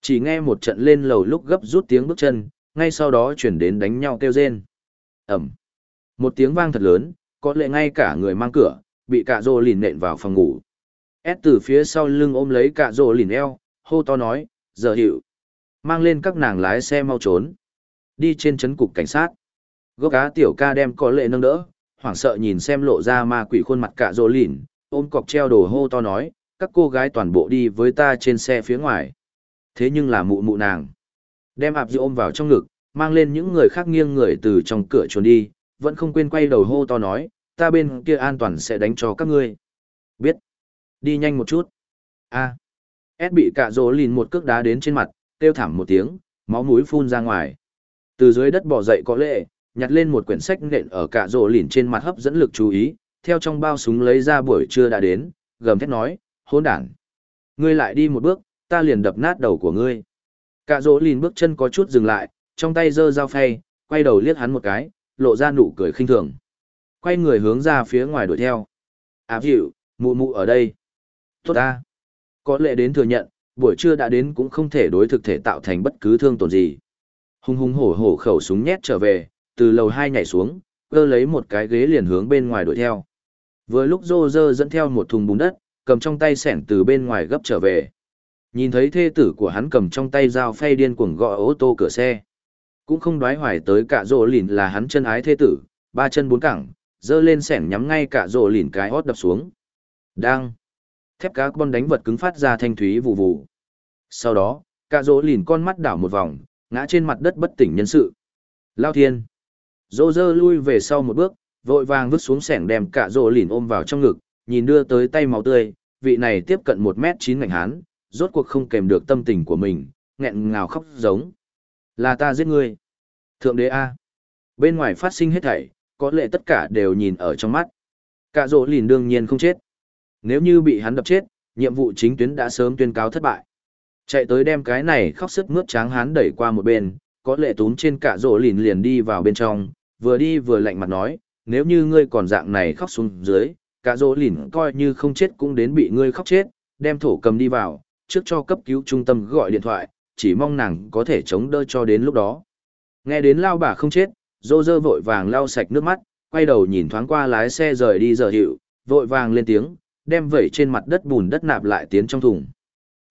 Chỉ nghe một trận lên lầu lúc gấp rút tiếng bước chân, ngay sau đó chuyển đến đánh nhau kêu rên. Ẩm. Một tiếng vang thật lớn, có lẽ ngay cả người mang cửa, bị cạ rồ lìn nện vào phòng ngủ. S từ phía sau lưng ôm lấy cạ rồ lìn eo, hô to nói, giờ hiệu. Mang lên các nàng lái xe mau trốn. Đi trên chấn cục cảnh sát. Gốc cá tiểu ca đem có lệ nâng đỡ, hoảng sợ nhìn xem lộ ra ma quỷ khuôn mặt cạ rồ lìn, ôm cọc treo đồ hô to nói, các cô gái toàn bộ đi với ta trên xe phía ngoài. Thế nhưng là mụ mụ nàng. Đem ạp dư ôm vào trong ngực, mang lên những người khác nghiêng người từ trong cửa trốn đi, vẫn không quên quay đầu hô to nói, ta bên kia an toàn sẽ đánh cho các ngươi. Biết. Đi nhanh một chút. a à. S bị cả rồ lìn một cước đá đến trên mặt, kêu thảm một tiếng, máu mũi phun ra ngoài. Từ dưới đất bò dậy có lệ, nhặt lên một quyển sách nện ở cả rồ lìn trên mặt hấp dẫn lực chú ý, theo trong bao súng lấy ra buổi trưa đã đến, gầm thét nói, hôn đản. Ngươi lại đi một bước, ta liền đập nát đầu của ngươi. Cả rỗ lìn bước chân có chút dừng lại, trong tay giơ dao phay, quay đầu liếc hắn một cái, lộ ra nụ cười khinh thường. Quay người hướng ra phía ngoài đuổi theo. Áp hiệu, mụ mụ ở đây. Tốt ta. Có lẽ đến thừa nhận, buổi trưa đã đến cũng không thể đối thực thể tạo thành bất cứ thương tổn gì. Hung hung hổ hổ khẩu súng nhét trở về, từ lầu hai nhảy xuống, cơ lấy một cái ghế liền hướng bên ngoài đuổi theo. Vừa lúc rô rơ dẫn theo một thùng bùn đất, cầm trong tay sẻn từ bên ngoài gấp trở về. Nhìn thấy thê tử của hắn cầm trong tay dao phay điên cuồng gõ ô tô cửa xe. Cũng không đoái hoài tới cả rộ lìn là hắn chân ái thê tử, ba chân bốn cẳng, dơ lên sẻn nhắm ngay cả rộ lìn cái hót đập xuống. Đang. Thép cá con đánh vật cứng phát ra thanh thúy vụ vụ. Sau đó, cả rộ lìn con mắt đảo một vòng, ngã trên mặt đất bất tỉnh nhân sự. Lao thiên. Rô dơ lui về sau một bước, vội vàng vứt xuống sẻng đem cả rộ lìn ôm vào trong ngực, nhìn đưa tới tay máu tươi, vị này tiếp cận một mét chín ngành hán, rốt cuộc không kèm được tâm tình của mình, nghẹn ngào khóc giống. Là ta giết ngươi. Thượng đế A. Bên ngoài phát sinh hết thảy, có lẽ tất cả đều nhìn ở trong mắt. Cả rỗ lìn đương nhiên không chết. Nếu như bị hắn đập chết, nhiệm vụ chính tuyến đã sớm tuyên cáo thất bại. Chạy tới đem cái này khóc sức mướt tráng hán đẩy qua một bên, có lệ túm trên cả rỗ lìn liền đi vào bên trong, vừa đi vừa lạnh mặt nói, nếu như ngươi còn dạng này khóc xuống dưới, cả dỗ lìn coi như không chết cũng đến bị ngươi khóc chết, đem thổ cầm đi vào, trước cho cấp cứu trung tâm gọi điện thoại, chỉ mong nàng có thể chống đỡ cho đến lúc đó. Nghe đến lao bà không chết, dô dơ vội vàng lau sạch nước mắt, quay đầu nhìn thoáng qua lái xe rời đi giờ hiệu, vội vàng lên tiếng, đem vẩy trên mặt đất bùn đất nạp lại tiến trong thùng.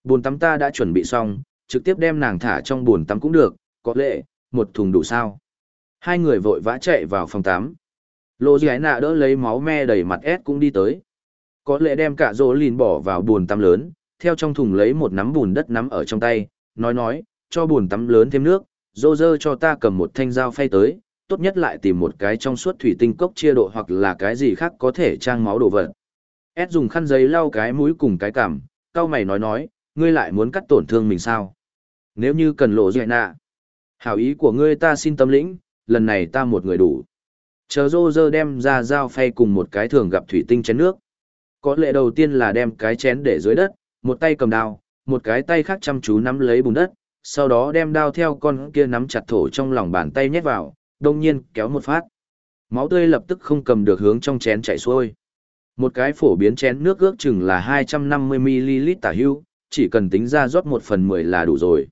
Bùn tắm ta đã chuẩn bị xong, trực tiếp đem nàng thả trong bùn tắm cũng được, có lẽ, một thùng đủ sao. Hai người vội vã chạy vào phòng tắm. Lô giái nạ đỡ lấy máu me đầy mặt ép cũng đi tới. Có lẽ đem cả rỗ lìn bỏ vào bùn tắm lớn, theo trong thùng lấy một nắm bùn đất nắm ở trong tay, nói nói, cho bùn tắm lớn thêm nước, rô rơ cho ta cầm một thanh dao phay tới, tốt nhất lại tìm một cái trong suốt thủy tinh cốc chia độ hoặc là cái gì khác có thể trang máu đồ vật. Ed dùng khăn giấy lau cái mũi cùng cái cằm, cao mày nói nói, ngươi lại muốn cắt tổn thương mình sao? Nếu như cần lộ dạy nạ, hảo ý của ngươi ta xin tâm lĩnh, lần này ta một người đủ. Chờ rô rơ đem ra dao phay cùng một cái thường gặp thủy tinh chén nước. Có lệ đầu tiên là đem cái chén để dưới đất, một tay cầm đao, một cái tay khác chăm chú nắm lấy bùn đất, sau đó đem đao theo con kia nắm chặt thổ trong lòng bàn tay nhét vào, đông nhiên kéo một phát. Máu tươi lập tức không cầm được hướng trong chén chảy xuôi. Một cái phổ biến chén nước ước chừng là 250ml tả hưu, chỉ cần tính ra rót một phần mười là đủ rồi.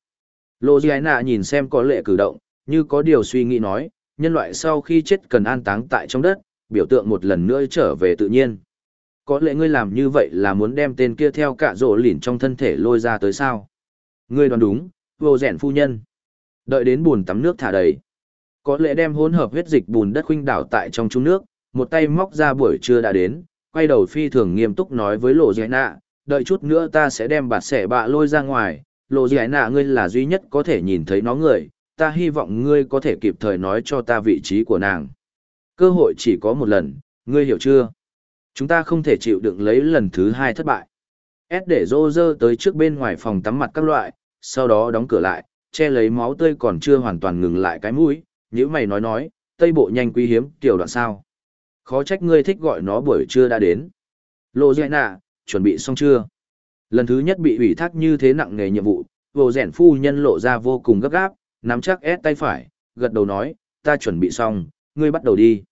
Lô Giai Nạ nhìn xem có lệ cử động, như có điều suy nghĩ nói, nhân loại sau khi chết cần an táng tại trong đất, biểu tượng một lần nữa trở về tự nhiên. Có lẽ ngươi làm như vậy là muốn đem tên kia theo cả rổ lỉn trong thân thể lôi ra tới sao? Ngươi đoán đúng, vô rèn phu nhân. Đợi đến bùn tắm nước thả đầy. Có lẽ đem hỗn hợp huyết dịch bùn đất khuynh đảo tại trong chung nước, một tay móc ra buổi trưa đã đến, quay đầu phi thường nghiêm túc nói với lộ giải nạ, đợi chút nữa ta sẽ đem bạt sẻ bạ lôi ra ngoài, lộ giải nạ ngươi là duy nhất có thể nhìn thấy nó người, ta hy vọng ngươi có thể kịp thời nói cho ta vị trí của nàng. Cơ hội chỉ có một lần, ngươi hiểu chưa? Chúng ta không thể chịu đựng lấy lần thứ hai thất bại. S để rô rơ tới trước bên ngoài phòng tắm mặt các loại, sau đó đóng cửa lại, che lấy máu tươi còn chưa hoàn toàn ngừng lại cái mũi, như mày nói nói, tây bộ nhanh quý hiếm tiểu đoạn sao. Khó trách ngươi thích gọi nó buổi trưa đã đến. Lộ dạy nạ, chuẩn bị xong chưa? Lần thứ nhất bị ủy thác như thế nặng nghề nhiệm vụ, vô rèn phu nhân lộ ra vô cùng gấp gáp, nắm chắc ép tay phải, gật đầu nói, ta chuẩn bị xong, ngươi bắt đầu đi.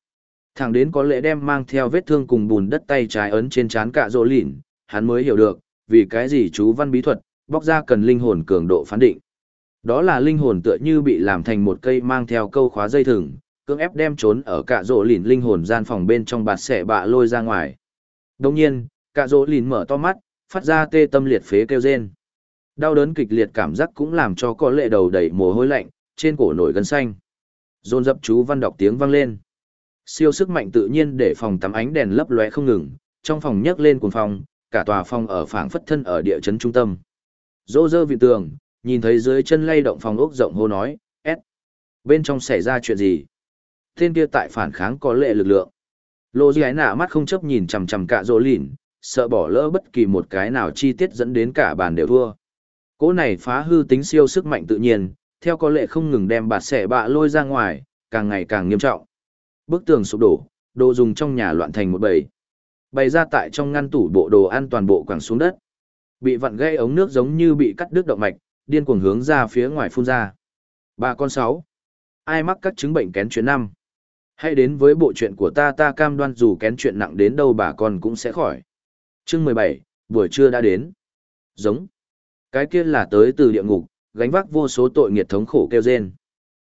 Thằng đến có lẽ đem mang theo vết thương cùng bùn đất tay trái ấn trên trán cạ rỗ lỉn, hắn mới hiểu được, vì cái gì chú văn bí thuật, bóc ra cần linh hồn cường độ phán định. Đó là linh hồn tựa như bị làm thành một cây mang theo câu khóa dây thừng, cưỡng ép đem trốn ở cạ rỗ lỉn linh hồn gian phòng bên trong bạt xẻ bạ lôi ra ngoài. Đồng nhiên, cạ rỗ lỉn mở to mắt, phát ra tê tâm liệt phế kêu rên. Đau đớn kịch liệt cảm giác cũng làm cho có lệ đầu đầy mồ hôi lạnh, trên cổ nổi gân xanh. Dồn dập chú văn đọc tiếng vang lên. Siêu sức mạnh tự nhiên để phòng tắm ánh đèn lấp lóe không ngừng, trong phòng nhấc lên cuồng phòng, cả tòa phòng ở phảng phất thân ở địa chấn trung tâm. Dô dơ vị tường, nhìn thấy dưới chân lay động phòng ốc rộng hô nói, S. Bên trong xảy ra chuyện gì? Tên kia tại phản kháng có lệ lực lượng. Lô Di nạ mắt không chấp nhìn chằm chằm cả dô lìn, sợ bỏ lỡ bất kỳ một cái nào chi tiết dẫn đến cả bàn đều thua. Cỗ này phá hư tính siêu sức mạnh tự nhiên, theo có lệ không ngừng đem bạt xẻ bạ lôi ra ngoài, càng ngày càng nghiêm trọng. Bức tường sụp đổ, đồ dùng trong nhà loạn thành một bầy. Bày ra tại trong ngăn tủ bộ đồ ăn toàn bộ quẳng xuống đất. Bị vặn gây ống nước giống như bị cắt đứt động mạch, điên cuồng hướng ra phía ngoài phun ra. Ba con sáu. Ai mắc các chứng bệnh kén chuyện năm? Hãy đến với bộ chuyện của ta ta cam đoan dù kén chuyện nặng đến đâu bà con cũng sẽ khỏi. Chương mười bảy, buổi trưa đã đến. Giống. Cái kia là tới từ địa ngục, gánh vác vô số tội nghiệt thống khổ kêu rên.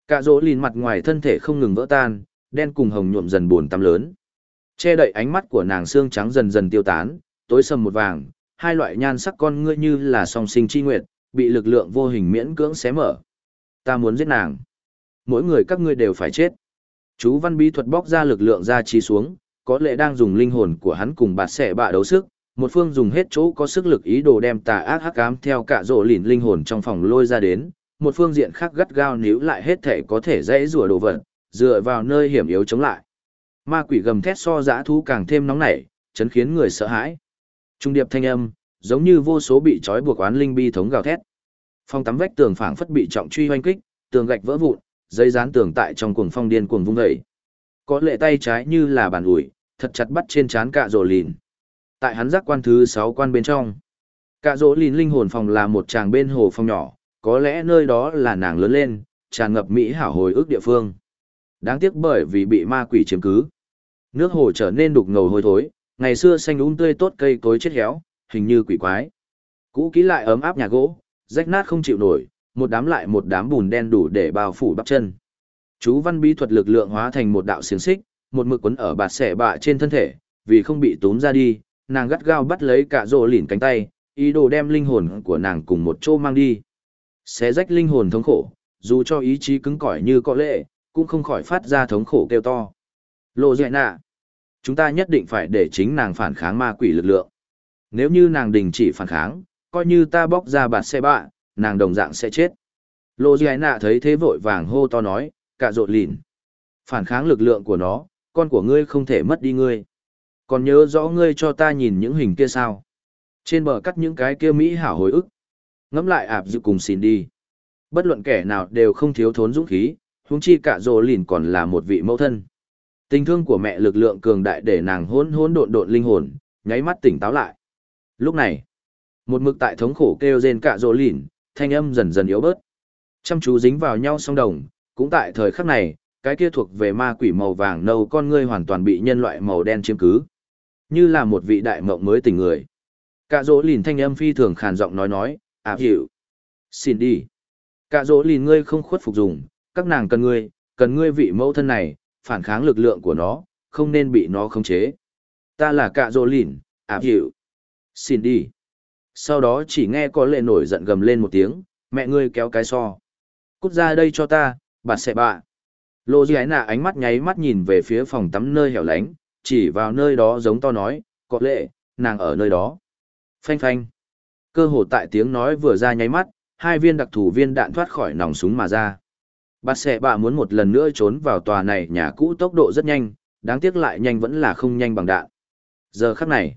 Cả rỗ lìn mặt ngoài thân thể không ngừng vỡ tan, đen cùng hồng nhuộm dần buồn tăm lớn. Che đậy ánh mắt của nàng xương trắng dần dần tiêu tán, tối sầm một vàng, hai loại nhan sắc con ngươi như là song sinh chi nguyệt, bị lực lượng vô hình miễn cưỡng xé mở. Ta muốn giết nàng. Mỗi người các ngươi đều phải chết. Chú văn bí thuật bóc ra lực lượng ra chi xuống, có lẽ đang dùng linh hồn của hắn cùng bạt xẻ bạ đấu sức, một phương dùng hết chỗ có sức lực ý đồ đem tà ác hắc ám theo cả rộ lìn linh hồn trong phòng lôi ra đến, một phương diện khác gắt gao níu lại hết thể có thể dễ rủa đồ vật, dựa vào nơi hiểm yếu chống lại. Ma quỷ gầm thét so dã thú càng thêm nóng nảy, chấn khiến người sợ hãi. Trung điệp thanh âm, giống như vô số bị trói buộc oán linh bi thống gào thét. Phong tắm vách tường phảng phất bị trọng truy oanh kích, tường gạch vỡ vụn, dây dán tường tại trong cuồng phong điên cuồng vung vẩy Có lệ tay trái như là bàn ủi, thật chặt bắt trên trán cạ rồ lìn. Tại hắn giác quan thứ 6 quan bên trong. cả dỗ lìn linh hồn phòng là một tràng bên hồ phòng nhỏ, có lẽ nơi đó là nàng lớn lên, tràn ngập mỹ hảo hồi ức địa phương. Đáng tiếc bởi vì bị ma quỷ chiếm cứ. Nước hồ trở nên đục ngầu hôi thối, ngày xưa xanh um tươi tốt cây cối chết héo, hình như quỷ quái. Cũ kỹ lại ấm áp nhà gỗ, rách nát không chịu nổi, một đám lại một đám bùn đen đủ để bao phủ bắp chân. Chú văn bí thuật lực lượng hóa thành một đạo xiềng xích, một mực quấn ở bạt xẻ bạ trên thân thể, vì không bị túm ra đi, nàng gắt gao bắt lấy cả rồ lỉn cánh tay, ý đồ đem linh hồn của nàng cùng một chỗ mang đi. Xé rách linh hồn thống khổ, dù cho ý chí cứng cỏi như có lệ, cũng không khỏi phát ra thống khổ kêu to. Lộ dạy nạ. Chúng ta nhất định phải để chính nàng phản kháng ma quỷ lực lượng. Nếu như nàng đình chỉ phản kháng, coi như ta bóc ra bạt xe bạ, nàng đồng dạng sẽ chết. Lộ dạy nạ thấy thế vội vàng hô to nói, cả rộn lìn. Phản kháng lực lượng của nó, con của ngươi không thể mất đi ngươi. Còn nhớ rõ ngươi cho ta nhìn những hình kia sao? Trên bờ cắt những cái kia Mỹ hảo hồi ức. Ngắm lại ạp dự cùng xin đi. Bất luận kẻ nào đều không thiếu thốn dũng khí, huống chi cả rồ lìn còn là một vị mẫu thân. Tình thương của mẹ lực lượng cường đại để nàng hỗn hỗn độn độn linh hồn, nháy mắt tỉnh táo lại. Lúc này, một mực tại thống khổ kêu rên cả rồ lìn, thanh âm dần dần yếu bớt. Chăm chú dính vào nhau song đồng, cũng tại thời khắc này, cái kia thuộc về ma quỷ màu vàng nâu con ngươi hoàn toàn bị nhân loại màu đen chiếm cứ. Như là một vị đại mộng mới tỉnh người. Cả dỗ lìn thanh âm phi thường khàn giọng nói nói, áp à, hiểu. Xin đi. Cả dỗ lìn ngươi không khuất phục dùng, các nàng cần ngươi, cần ngươi vị mẫu thân này, phản kháng lực lượng của nó, không nên bị nó khống chế. Ta là cả dỗ lìn, áp à, hiểu. Xin đi. Sau đó chỉ nghe có lệ nổi giận gầm lên một tiếng, mẹ ngươi kéo cái so. Cút ra đây cho ta, bà sẽ bạ. Lô Di Nạ ánh mắt nháy mắt nhìn về phía phòng tắm nơi hẻo lánh, chỉ vào nơi đó giống to nói, có lệ, nàng ở nơi đó. Phanh phanh. Cơ hồ tại tiếng nói vừa ra nháy mắt, hai viên đặc thù viên đạn thoát khỏi nòng súng mà ra. Bạt xẻ bạ muốn một lần nữa trốn vào tòa này nhà cũ tốc độ rất nhanh, đáng tiếc lại nhanh vẫn là không nhanh bằng đạn. Giờ khắc này,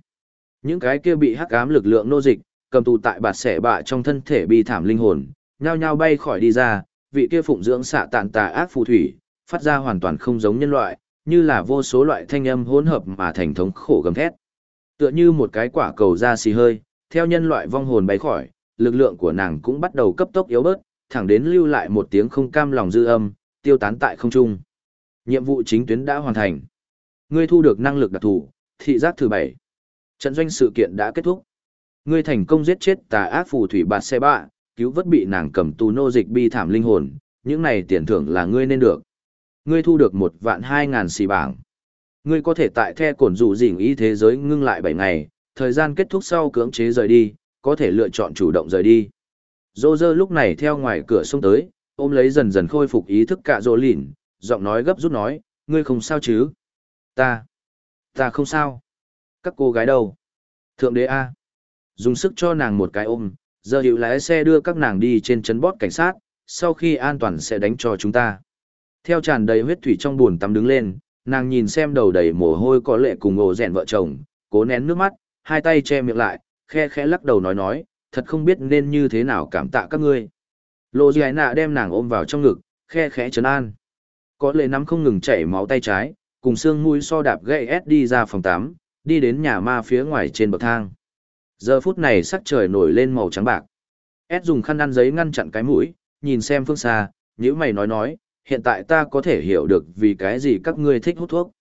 những cái kia bị hắc ám lực lượng nô dịch, cầm tù tại bạt xẻ bạ trong thân thể bị thảm linh hồn, nhao nhao bay khỏi đi ra, vị kia phụng dưỡng xạ tàn tà ác phù thủy, phát ra hoàn toàn không giống nhân loại, như là vô số loại thanh âm hỗn hợp mà thành thống khổ gầm thét. Tựa như một cái quả cầu ra xì hơi, theo nhân loại vong hồn bay khỏi, lực lượng của nàng cũng bắt đầu cấp tốc yếu bớt, thẳng đến lưu lại một tiếng không cam lòng dư âm, tiêu tán tại không trung. Nhiệm vụ chính tuyến đã hoàn thành. Ngươi thu được năng lực đặc thù, thị giác thứ bảy. Trận doanh sự kiện đã kết thúc. Ngươi thành công giết chết tà ác phù thủy bạt xe bạ, cứu vớt bị nàng cầm tù nô dịch bi thảm linh hồn, những này tiền thưởng là ngươi nên được. Ngươi thu được một vạn hai ngàn xì bảng. Ngươi có thể tại the cổn rủ dỉnh y thế giới ngưng lại bảy ngày, thời gian kết thúc sau cưỡng chế rời đi, có thể lựa chọn chủ động rời đi. Dô dơ lúc này theo ngoài cửa xông tới, ôm lấy dần dần khôi phục ý thức cả rô lỉn, giọng nói gấp rút nói, ngươi không sao chứ? Ta, ta không sao. Các cô gái đâu? Thượng đế A. Dùng sức cho nàng một cái ôm, giờ hiệu lái xe đưa các nàng đi trên chân bót cảnh sát, sau khi an toàn sẽ đánh cho chúng ta. Theo tràn đầy huyết thủy trong buồn tắm đứng lên, nàng nhìn xem đầu đầy mồ hôi có lệ cùng ổ rèn vợ chồng, cố nén nước mắt, hai tay che miệng lại, khe khẽ lắc đầu nói nói, thật không biết nên như thế nào cảm tạ các ngươi. Lộ dì nạ đem nàng ôm vào trong ngực, khe khẽ trấn an. Có lệ nắm không ngừng chảy máu tay trái, cùng xương mũi so đạp gậy ép đi ra phòng tắm, đi đến nhà ma phía ngoài trên bậc thang. Giờ phút này sắc trời nổi lên màu trắng bạc. Ed dùng khăn ăn giấy ngăn chặn cái mũi, nhìn xem phương xa, nếu mày nói nói, hiện tại ta có thể hiểu được vì cái gì các ngươi thích hút thuốc.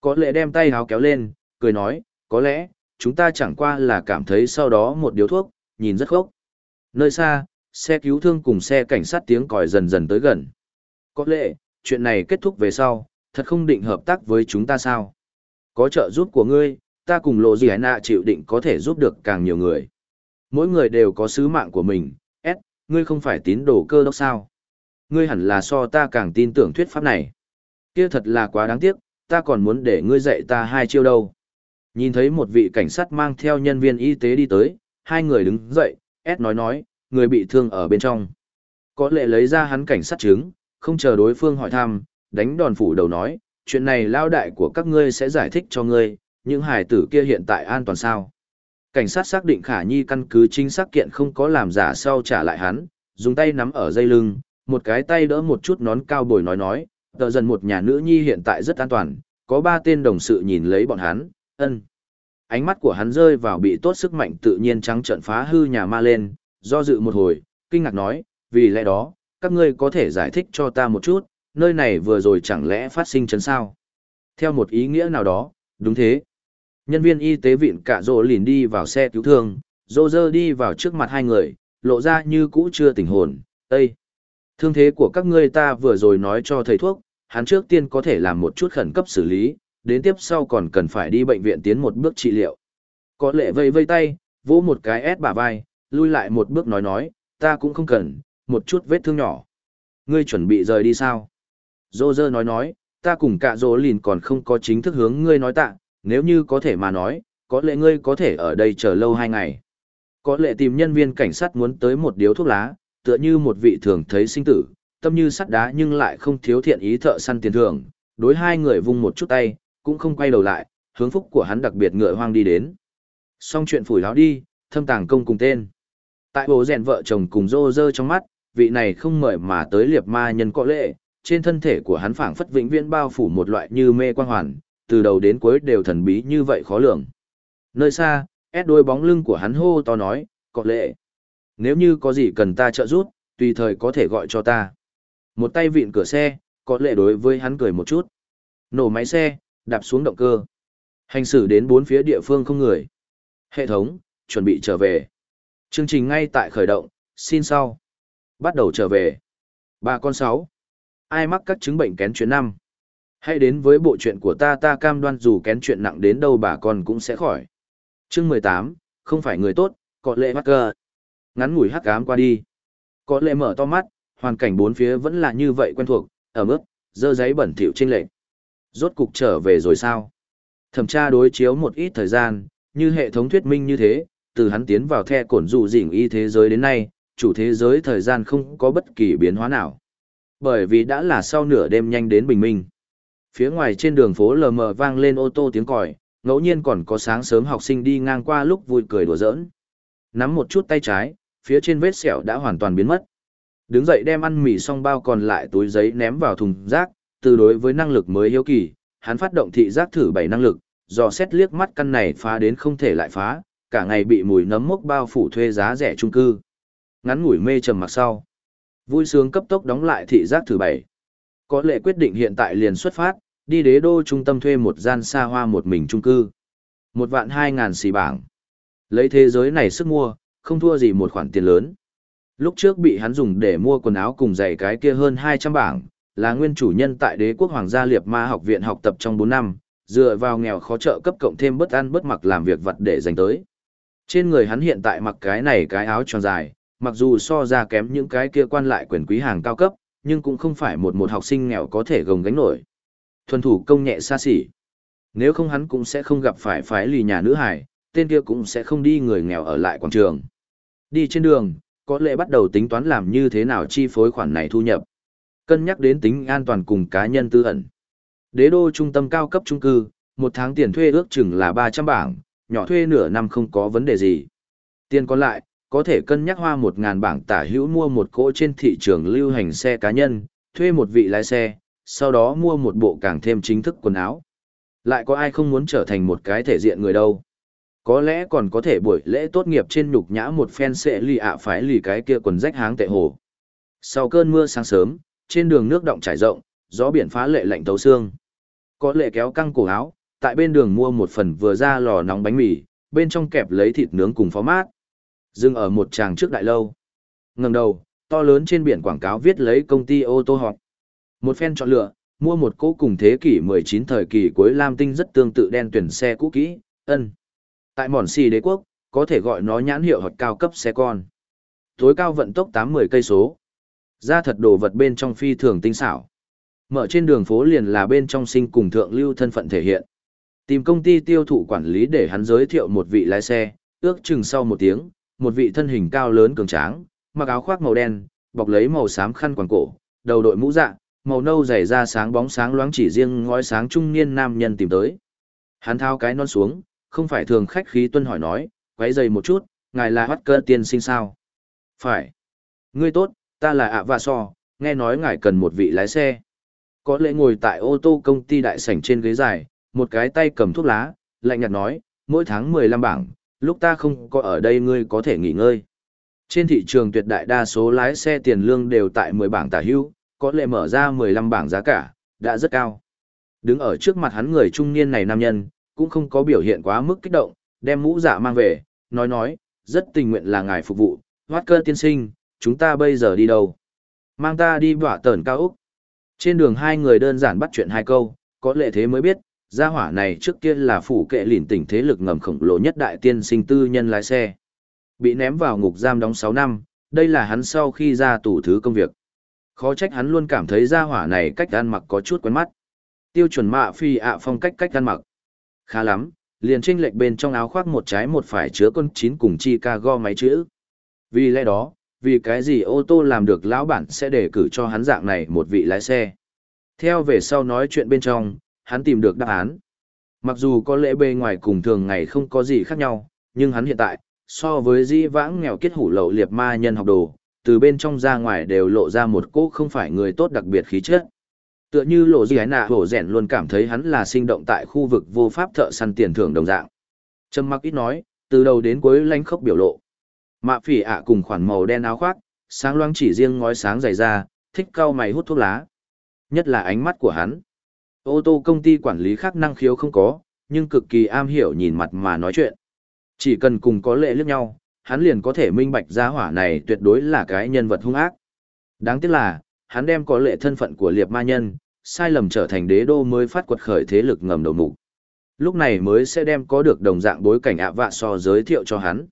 Có lẽ đem tay háo kéo lên, cười nói, có lẽ, chúng ta chẳng qua là cảm thấy sau đó một điếu thuốc, nhìn rất khốc. Nơi xa, xe cứu thương cùng xe cảnh sát tiếng còi dần dần tới gần. Có lẽ, chuyện này kết thúc về sau, thật không định hợp tác với chúng ta sao? Có trợ giúp của ngươi, ta cùng lộ gì hải nạ chịu định có thể giúp được càng nhiều người. Mỗi người đều có sứ mạng của mình, S, ngươi không phải tín đồ cơ đốc sao? Ngươi hẳn là so ta càng tin tưởng thuyết pháp này. Kia thật là quá đáng tiếc, ta còn muốn để ngươi dạy ta hai chiêu đâu. Nhìn thấy một vị cảnh sát mang theo nhân viên y tế đi tới, hai người đứng dậy, S nói nói, người bị thương ở bên trong. Có lệ lấy ra hắn cảnh sát chứng, không chờ đối phương hỏi thăm, đánh đòn phủ đầu nói, chuyện này lao đại của các ngươi sẽ giải thích cho ngươi, những hải tử kia hiện tại an toàn sao. Cảnh sát xác định khả nhi căn cứ chính xác kiện không có làm giả sau trả lại hắn, dùng tay nắm ở dây lưng, một cái tay đỡ một chút nón cao bồi nói nói, tờ dần một nhà nữ nhi hiện tại rất an toàn, có ba tên đồng sự nhìn lấy bọn hắn, ân. Ánh mắt của hắn rơi vào bị tốt sức mạnh tự nhiên trắng trận phá hư nhà ma lên, do dự một hồi, kinh ngạc nói, vì lẽ đó, các ngươi có thể giải thích cho ta một chút, nơi này vừa rồi chẳng lẽ phát sinh chấn sao? Theo một ý nghĩa nào đó, đúng thế. Nhân viên y tế viện cả rồ lìn đi vào xe cứu thương, rô rơ đi vào trước mặt hai người, lộ ra như cũ chưa tỉnh hồn, Ê! Thương thế của các ngươi ta vừa rồi nói cho thầy thuốc, hắn trước tiên có thể làm một chút khẩn cấp xử lý, đến tiếp sau còn cần phải đi bệnh viện tiến một bước trị liệu. Có lệ vây vây tay, vỗ một cái ép bả vai, lui lại một bước nói nói, ta cũng không cần, một chút vết thương nhỏ. Ngươi chuẩn bị rời đi sao? Dô dơ nói nói, ta cùng cả dô lìn còn không có chính thức hướng ngươi nói tạ, nếu như có thể mà nói, có lẽ ngươi có thể ở đây chờ lâu hai ngày. Có lẽ tìm nhân viên cảnh sát muốn tới một điếu thuốc lá, tựa như một vị thường thấy sinh tử, tâm như sắt đá nhưng lại không thiếu thiện ý thợ săn tiền thưởng, đối hai người vung một chút tay, cũng không quay đầu lại, hướng phúc của hắn đặc biệt ngựa hoang đi đến. Xong chuyện phủi láo đi, thâm tàng công cùng tên. Tại bố rèn vợ chồng cùng rô rơ trong mắt, vị này không mời mà tới liệp ma nhân có lệ, trên thân thể của hắn phảng phất vĩnh viễn bao phủ một loại như mê quan hoàn, từ đầu đến cuối đều thần bí như vậy khó lường. Nơi xa, ép đôi bóng lưng của hắn hô to nói, có lệ. Nếu như có gì cần ta trợ giúp, tùy thời có thể gọi cho ta. Một tay vịn cửa xe, có lệ đối với hắn cười một chút. Nổ máy xe, đạp xuống động cơ. Hành xử đến bốn phía địa phương không người. Hệ thống, chuẩn bị trở về. Chương trình ngay tại khởi động, xin sau. Bắt đầu trở về. Bà con sáu. Ai mắc các chứng bệnh kén chuyện năm? Hãy đến với bộ chuyện của ta ta cam đoan dù kén chuyện nặng đến đâu bà con cũng sẽ khỏi. Chương mười tám, không phải người tốt, có lệ mắc cơ. Ngắn ngủi hắc ám qua đi. Có lệ mở to mắt, hoàn cảnh bốn phía vẫn là như vậy quen thuộc, ở mức, dơ giấy bẩn thỉu trên lệnh. Rốt cục trở về rồi sao? Thẩm tra đối chiếu một ít thời gian, như hệ thống thuyết minh như thế, từ hắn tiến vào the cổn dụ dỉnh y thế giới đến nay, chủ thế giới thời gian không có bất kỳ biến hóa nào. Bởi vì đã là sau nửa đêm nhanh đến bình minh. Phía ngoài trên đường phố lờ mờ vang lên ô tô tiếng còi, ngẫu nhiên còn có sáng sớm học sinh đi ngang qua lúc vui cười đùa giỡn. Nắm một chút tay trái, phía trên vết sẹo đã hoàn toàn biến mất. Đứng dậy đem ăn mì xong bao còn lại túi giấy ném vào thùng rác, từ đối với năng lực mới hiếu kỳ, hắn phát động thị giác thử bảy năng lực, dò xét liếc mắt căn này phá đến không thể lại phá, cả ngày bị mùi nấm mốc bao phủ thuê giá rẻ trung cư. Ngắn ngủi mê trầm mặc sau. Vui sướng cấp tốc đóng lại thị giác thử bảy. Có lệ quyết định hiện tại liền xuất phát, đi đế đô trung tâm thuê một gian xa hoa một mình trung cư. Một vạn hai ngàn xì bảng. Lấy thế giới này sức mua, không thua gì một khoản tiền lớn. Lúc trước bị hắn dùng để mua quần áo cùng giày cái kia hơn 200 bảng, là nguyên chủ nhân tại đế quốc hoàng gia liệt ma học viện học tập trong 4 năm, dựa vào nghèo khó trợ cấp cộng thêm bất ăn bất mặc làm việc vật để dành tới. Trên người hắn hiện tại mặc cái này cái áo tròn dài, mặc dù so ra kém những cái kia quan lại quyền quý hàng cao cấp, nhưng cũng không phải một một học sinh nghèo có thể gồng gánh nổi. Thuần thủ công nhẹ xa xỉ. Nếu không hắn cũng sẽ không gặp phải phái lì nhà nữ hải, tên kia cũng sẽ không đi người nghèo ở lại quảng trường. Đi trên đường, có lẽ bắt đầu tính toán làm như thế nào chi phối khoản này thu nhập. Cân nhắc đến tính an toàn cùng cá nhân tư ẩn. Đế đô trung tâm cao cấp trung cư, một tháng tiền thuê ước chừng là 300 bảng, nhỏ thuê nửa năm không có vấn đề gì. Tiền còn lại, có thể cân nhắc hoa 1.000 bảng tả hữu mua một cỗ trên thị trường lưu hành xe cá nhân, thuê một vị lái xe, sau đó mua một bộ càng thêm chính thức quần áo. Lại có ai không muốn trở thành một cái thể diện người đâu. Có lẽ còn có thể buổi lễ tốt nghiệp trên nhục nhã một phen sẽ lì ạ phải lì cái kia quần rách háng tệ hồ. Sau cơn mưa sáng sớm, trên đường nước động trải rộng, gió biển phá lệ lạnh tấu xương. Có lệ kéo căng cổ áo, tại bên đường mua một phần vừa ra lò nóng bánh mì, bên trong kẹp lấy thịt nướng cùng phó mát. Dừng ở một tràng trước đại lâu. Ngầm đầu, to lớn trên biển quảng cáo viết lấy công ty ô tô họp. Một phen chọn lựa, mua một cỗ cùng thế kỷ 19 thời kỳ cuối Lam Tinh rất tương tự đen tuyển xe cũ kỹ, ân. Tại mòn xì đế quốc, có thể gọi nó nhãn hiệu hoặc cao cấp xe con. Tối cao vận tốc 8-10 cây số. Ra thật đồ vật bên trong phi thường tinh xảo. Mở trên đường phố liền là bên trong sinh cùng thượng lưu thân phận thể hiện. Tìm công ty tiêu thụ quản lý để hắn giới thiệu một vị lái xe, ước chừng sau một tiếng, một vị thân hình cao lớn cường tráng, mặc áo khoác màu đen, bọc lấy màu xám khăn quàng cổ, đầu đội mũ dạ, màu nâu dày ra sáng bóng sáng loáng chỉ riêng ngói sáng trung niên nam nhân tìm tới. Hắn thao cái non xuống, không phải thường khách khí tuân hỏi nói, quấy dày một chút, ngài là hoắt cơ tiên sinh sao? Phải. Ngươi tốt, ta là ạ và so, nghe nói ngài cần một vị lái xe. Có lẽ ngồi tại ô tô công ty đại sảnh trên ghế dài, một cái tay cầm thuốc lá, lạnh nhạt nói, mỗi tháng 15 bảng, lúc ta không có ở đây ngươi có thể nghỉ ngơi. Trên thị trường tuyệt đại đa số lái xe tiền lương đều tại 10 bảng tả hưu, có lẽ mở ra 15 bảng giá cả, đã rất cao. Đứng ở trước mặt hắn người trung niên này nam nhân, cũng không có biểu hiện quá mức kích động, đem mũ dạ mang về, nói nói, rất tình nguyện là ngài phục vụ, hoát cơ tiên sinh, chúng ta bây giờ đi đâu? Mang ta đi bỏa tờn cao Úc. Trên đường hai người đơn giản bắt chuyện hai câu, có lệ thế mới biết, gia hỏa này trước kia là phủ kệ lìn tỉnh thế lực ngầm khổng lồ nhất đại tiên sinh tư nhân lái xe. Bị ném vào ngục giam đóng 6 năm, đây là hắn sau khi ra tù thứ công việc. Khó trách hắn luôn cảm thấy gia hỏa này cách ăn mặc có chút quen mắt. Tiêu chuẩn mạ phi ạ phong cách cách ăn mặc. Khá lắm, liền tranh lệch bên trong áo khoác một trái một phải chứa con chín cùng Chicago máy chữ. Vì lẽ đó, vì cái gì ô tô làm được lão bản sẽ đề cử cho hắn dạng này một vị lái xe. Theo về sau nói chuyện bên trong, hắn tìm được đáp án. Mặc dù có lẽ bề ngoài cùng thường ngày không có gì khác nhau, nhưng hắn hiện tại, so với di vãng nghèo kết hủ lậu liệt ma nhân học đồ, từ bên trong ra ngoài đều lộ ra một cô không phải người tốt đặc biệt khí chất. Tựa như lộ gì nạ hổ rèn luôn cảm thấy hắn là sinh động tại khu vực vô pháp thợ săn tiền thưởng đồng dạng. Trầm mặc ít nói, từ đầu đến cuối lanh khốc biểu lộ. Mạ phỉ ạ cùng khoản màu đen áo khoác, sáng loáng chỉ riêng ngói sáng dày ra, thích cao mày hút thuốc lá. Nhất là ánh mắt của hắn. Ô tô công ty quản lý khác năng khiếu không có, nhưng cực kỳ am hiểu nhìn mặt mà nói chuyện. Chỉ cần cùng có lệ liếc nhau, hắn liền có thể minh bạch ra hỏa này tuyệt đối là cái nhân vật hung ác. Đáng tiếc là, hắn đem có lệ thân phận của liệp ma nhân, sai lầm trở thành đế đô mới phát quật khởi thế lực ngầm đầu mục. Lúc này mới sẽ đem có được đồng dạng bối cảnh ạ vạ so giới thiệu cho hắn.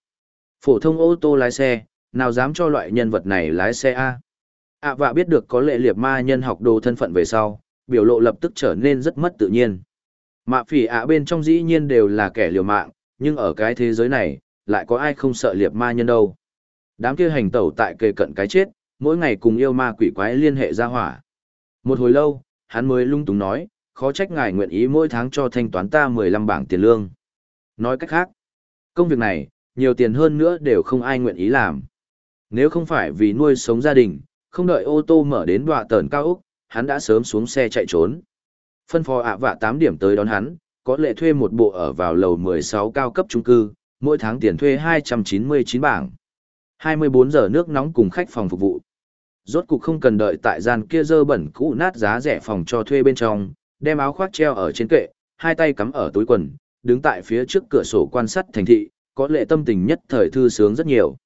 Phổ thông ô tô lái xe, nào dám cho loại nhân vật này lái xe A. ạ vạ biết được có lệ liệt ma nhân học đồ thân phận về sau, biểu lộ lập tức trở nên rất mất tự nhiên. Mạ phỉ ạ bên trong dĩ nhiên đều là kẻ liều mạng, nhưng ở cái thế giới này, lại có ai không sợ liệt ma nhân đâu. Đám kia hành tẩu tại kề cận cái chết, mỗi ngày cùng yêu ma quỷ quái liên hệ ra hỏa. Một hồi lâu, hắn mới lung túng nói, khó trách ngài nguyện ý mỗi tháng cho thanh toán ta 15 bảng tiền lương. Nói cách khác, công việc này, nhiều tiền hơn nữa đều không ai nguyện ý làm. Nếu không phải vì nuôi sống gia đình, không đợi ô tô mở đến đọa tờn cao Úc, hắn đã sớm xuống xe chạy trốn. Phân phò ạ vạ 8 điểm tới đón hắn, có lệ thuê một bộ ở vào lầu 16 cao cấp trung cư, mỗi tháng tiền thuê 299 bảng. 24 giờ nước nóng cùng khách phòng phục vụ. Rốt cục không cần đợi tại gian kia dơ bẩn cũ nát giá rẻ phòng cho thuê bên trong, đem áo khoác treo ở trên kệ, hai tay cắm ở túi quần, đứng tại phía trước cửa sổ quan sát thành thị, có lệ tâm tình nhất thời thư sướng rất nhiều.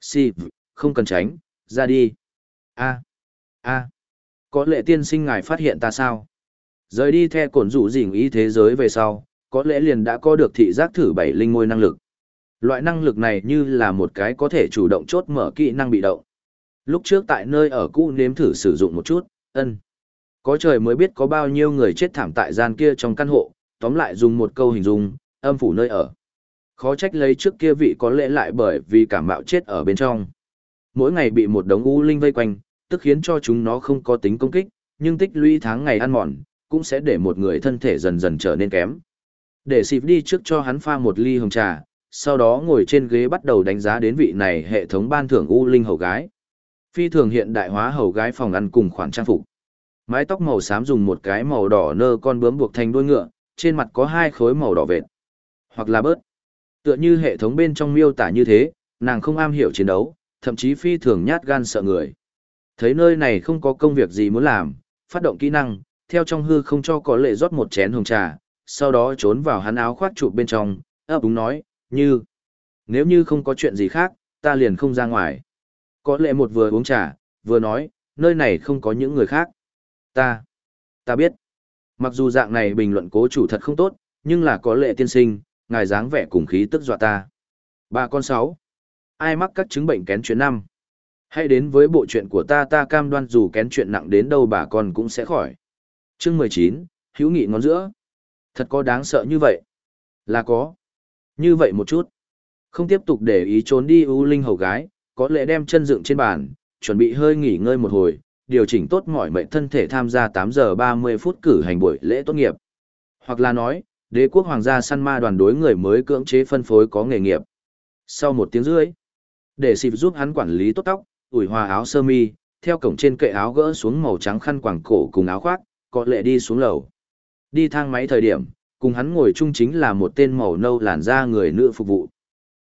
Si, không cần tránh, ra đi. a a có lệ tiên sinh ngài phát hiện ta sao? Rời đi theo cổn rủ dình ý thế giới về sau, có lẽ liền đã có được thị giác thử bảy linh ngôi năng lực. Loại năng lực này như là một cái có thể chủ động chốt mở kỹ năng bị động. Lúc trước tại nơi ở cũ nếm thử sử dụng một chút, ân. Có trời mới biết có bao nhiêu người chết thảm tại gian kia trong căn hộ, tóm lại dùng một câu hình dung, âm phủ nơi ở. Khó trách lấy trước kia vị có lẽ lại bởi vì cảm mạo chết ở bên trong. Mỗi ngày bị một đống u linh vây quanh, tức khiến cho chúng nó không có tính công kích, nhưng tích lũy tháng ngày ăn mòn, cũng sẽ để một người thân thể dần dần trở nên kém. Để xịp đi trước cho hắn pha một ly hồng trà, sau đó ngồi trên ghế bắt đầu đánh giá đến vị này hệ thống ban thưởng u linh hầu gái. Phi thường hiện đại hóa hầu gái phòng ăn cùng khoản trang phục. Mái tóc màu xám dùng một cái màu đỏ nơ con bướm buộc thành đuôi ngựa, trên mặt có hai khối màu đỏ vệt. Hoặc là bớt. Tựa như hệ thống bên trong miêu tả như thế, nàng không am hiểu chiến đấu, thậm chí phi thường nhát gan sợ người. Thấy nơi này không có công việc gì muốn làm, phát động kỹ năng, theo trong hư không cho có lệ rót một chén hồng trà, sau đó trốn vào hắn áo khoác trụ bên trong, ấp úng nói, như, nếu như không có chuyện gì khác, ta liền không ra ngoài. Có lệ một vừa uống trà, vừa nói, nơi này không có những người khác. Ta, ta biết. Mặc dù dạng này bình luận cố chủ thật không tốt, nhưng là có lệ tiên sinh, ngài dáng vẻ cùng khí tức dọa ta. Ba con sáu. Ai mắc các chứng bệnh kén chuyện năm? Hãy đến với bộ chuyện của ta ta cam đoan dù kén chuyện nặng đến đâu bà con cũng sẽ khỏi. Chương mười chín hữu nghị ngón giữa. Thật có đáng sợ như vậy? Là có. Như vậy một chút. Không tiếp tục để ý trốn đi ưu linh hầu gái, có lẽ đem chân dựng trên bàn, chuẩn bị hơi nghỉ ngơi một hồi, điều chỉnh tốt mọi mệnh thân thể tham gia tám giờ ba mươi phút cử hành buổi lễ tốt nghiệp. Hoặc là nói, đế quốc hoàng gia săn ma đoàn đối người mới cưỡng chế phân phối có nghề nghiệp. Sau một tiếng rưỡi, để xịp giúp hắn quản lý tốt tóc, ủi hòa áo sơ mi, theo cổng trên kệ áo gỡ xuống màu trắng khăn quàng cổ cùng áo khoác, có lệ đi xuống lầu. Đi thang máy thời điểm, cùng hắn ngồi chung chính là một tên màu nâu làn da người nữ phục vụ.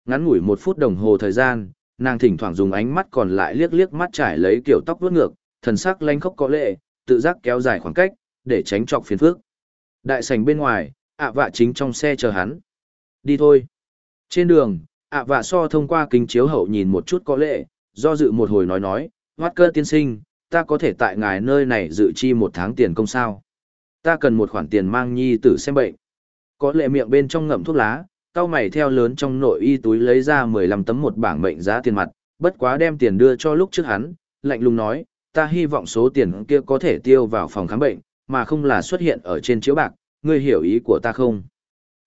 Ngắn ngủi một phút đồng hồ thời gian, nàng thỉnh thoảng dùng ánh mắt còn lại liếc liếc mắt trải lấy kiểu tóc vuốt ngược, thần sắc lanh khốc có lệ, tự giác kéo dài khoảng cách, để tránh trọc phiền phức. Đại sảnh bên ngoài, ạ vạ chính trong xe chờ hắn. Đi thôi. Trên đường, ạ vạ so thông qua kính chiếu hậu nhìn một chút có lệ, do dự một hồi nói nói, hoát cơ tiên sinh, ta có thể tại ngài nơi này dự chi một tháng tiền công sao. Ta cần một khoản tiền mang nhi tử xem bệnh. Có lệ miệng bên trong ngậm thuốc lá, cao mày theo lớn trong nội y túi lấy ra 15 tấm một bảng mệnh giá tiền mặt, bất quá đem tiền đưa cho lúc trước hắn, lạnh lùng nói, ta hy vọng số tiền kia có thể tiêu vào phòng khám bệnh, mà không là xuất hiện ở trên chiếu bạc, ngươi hiểu ý của ta không?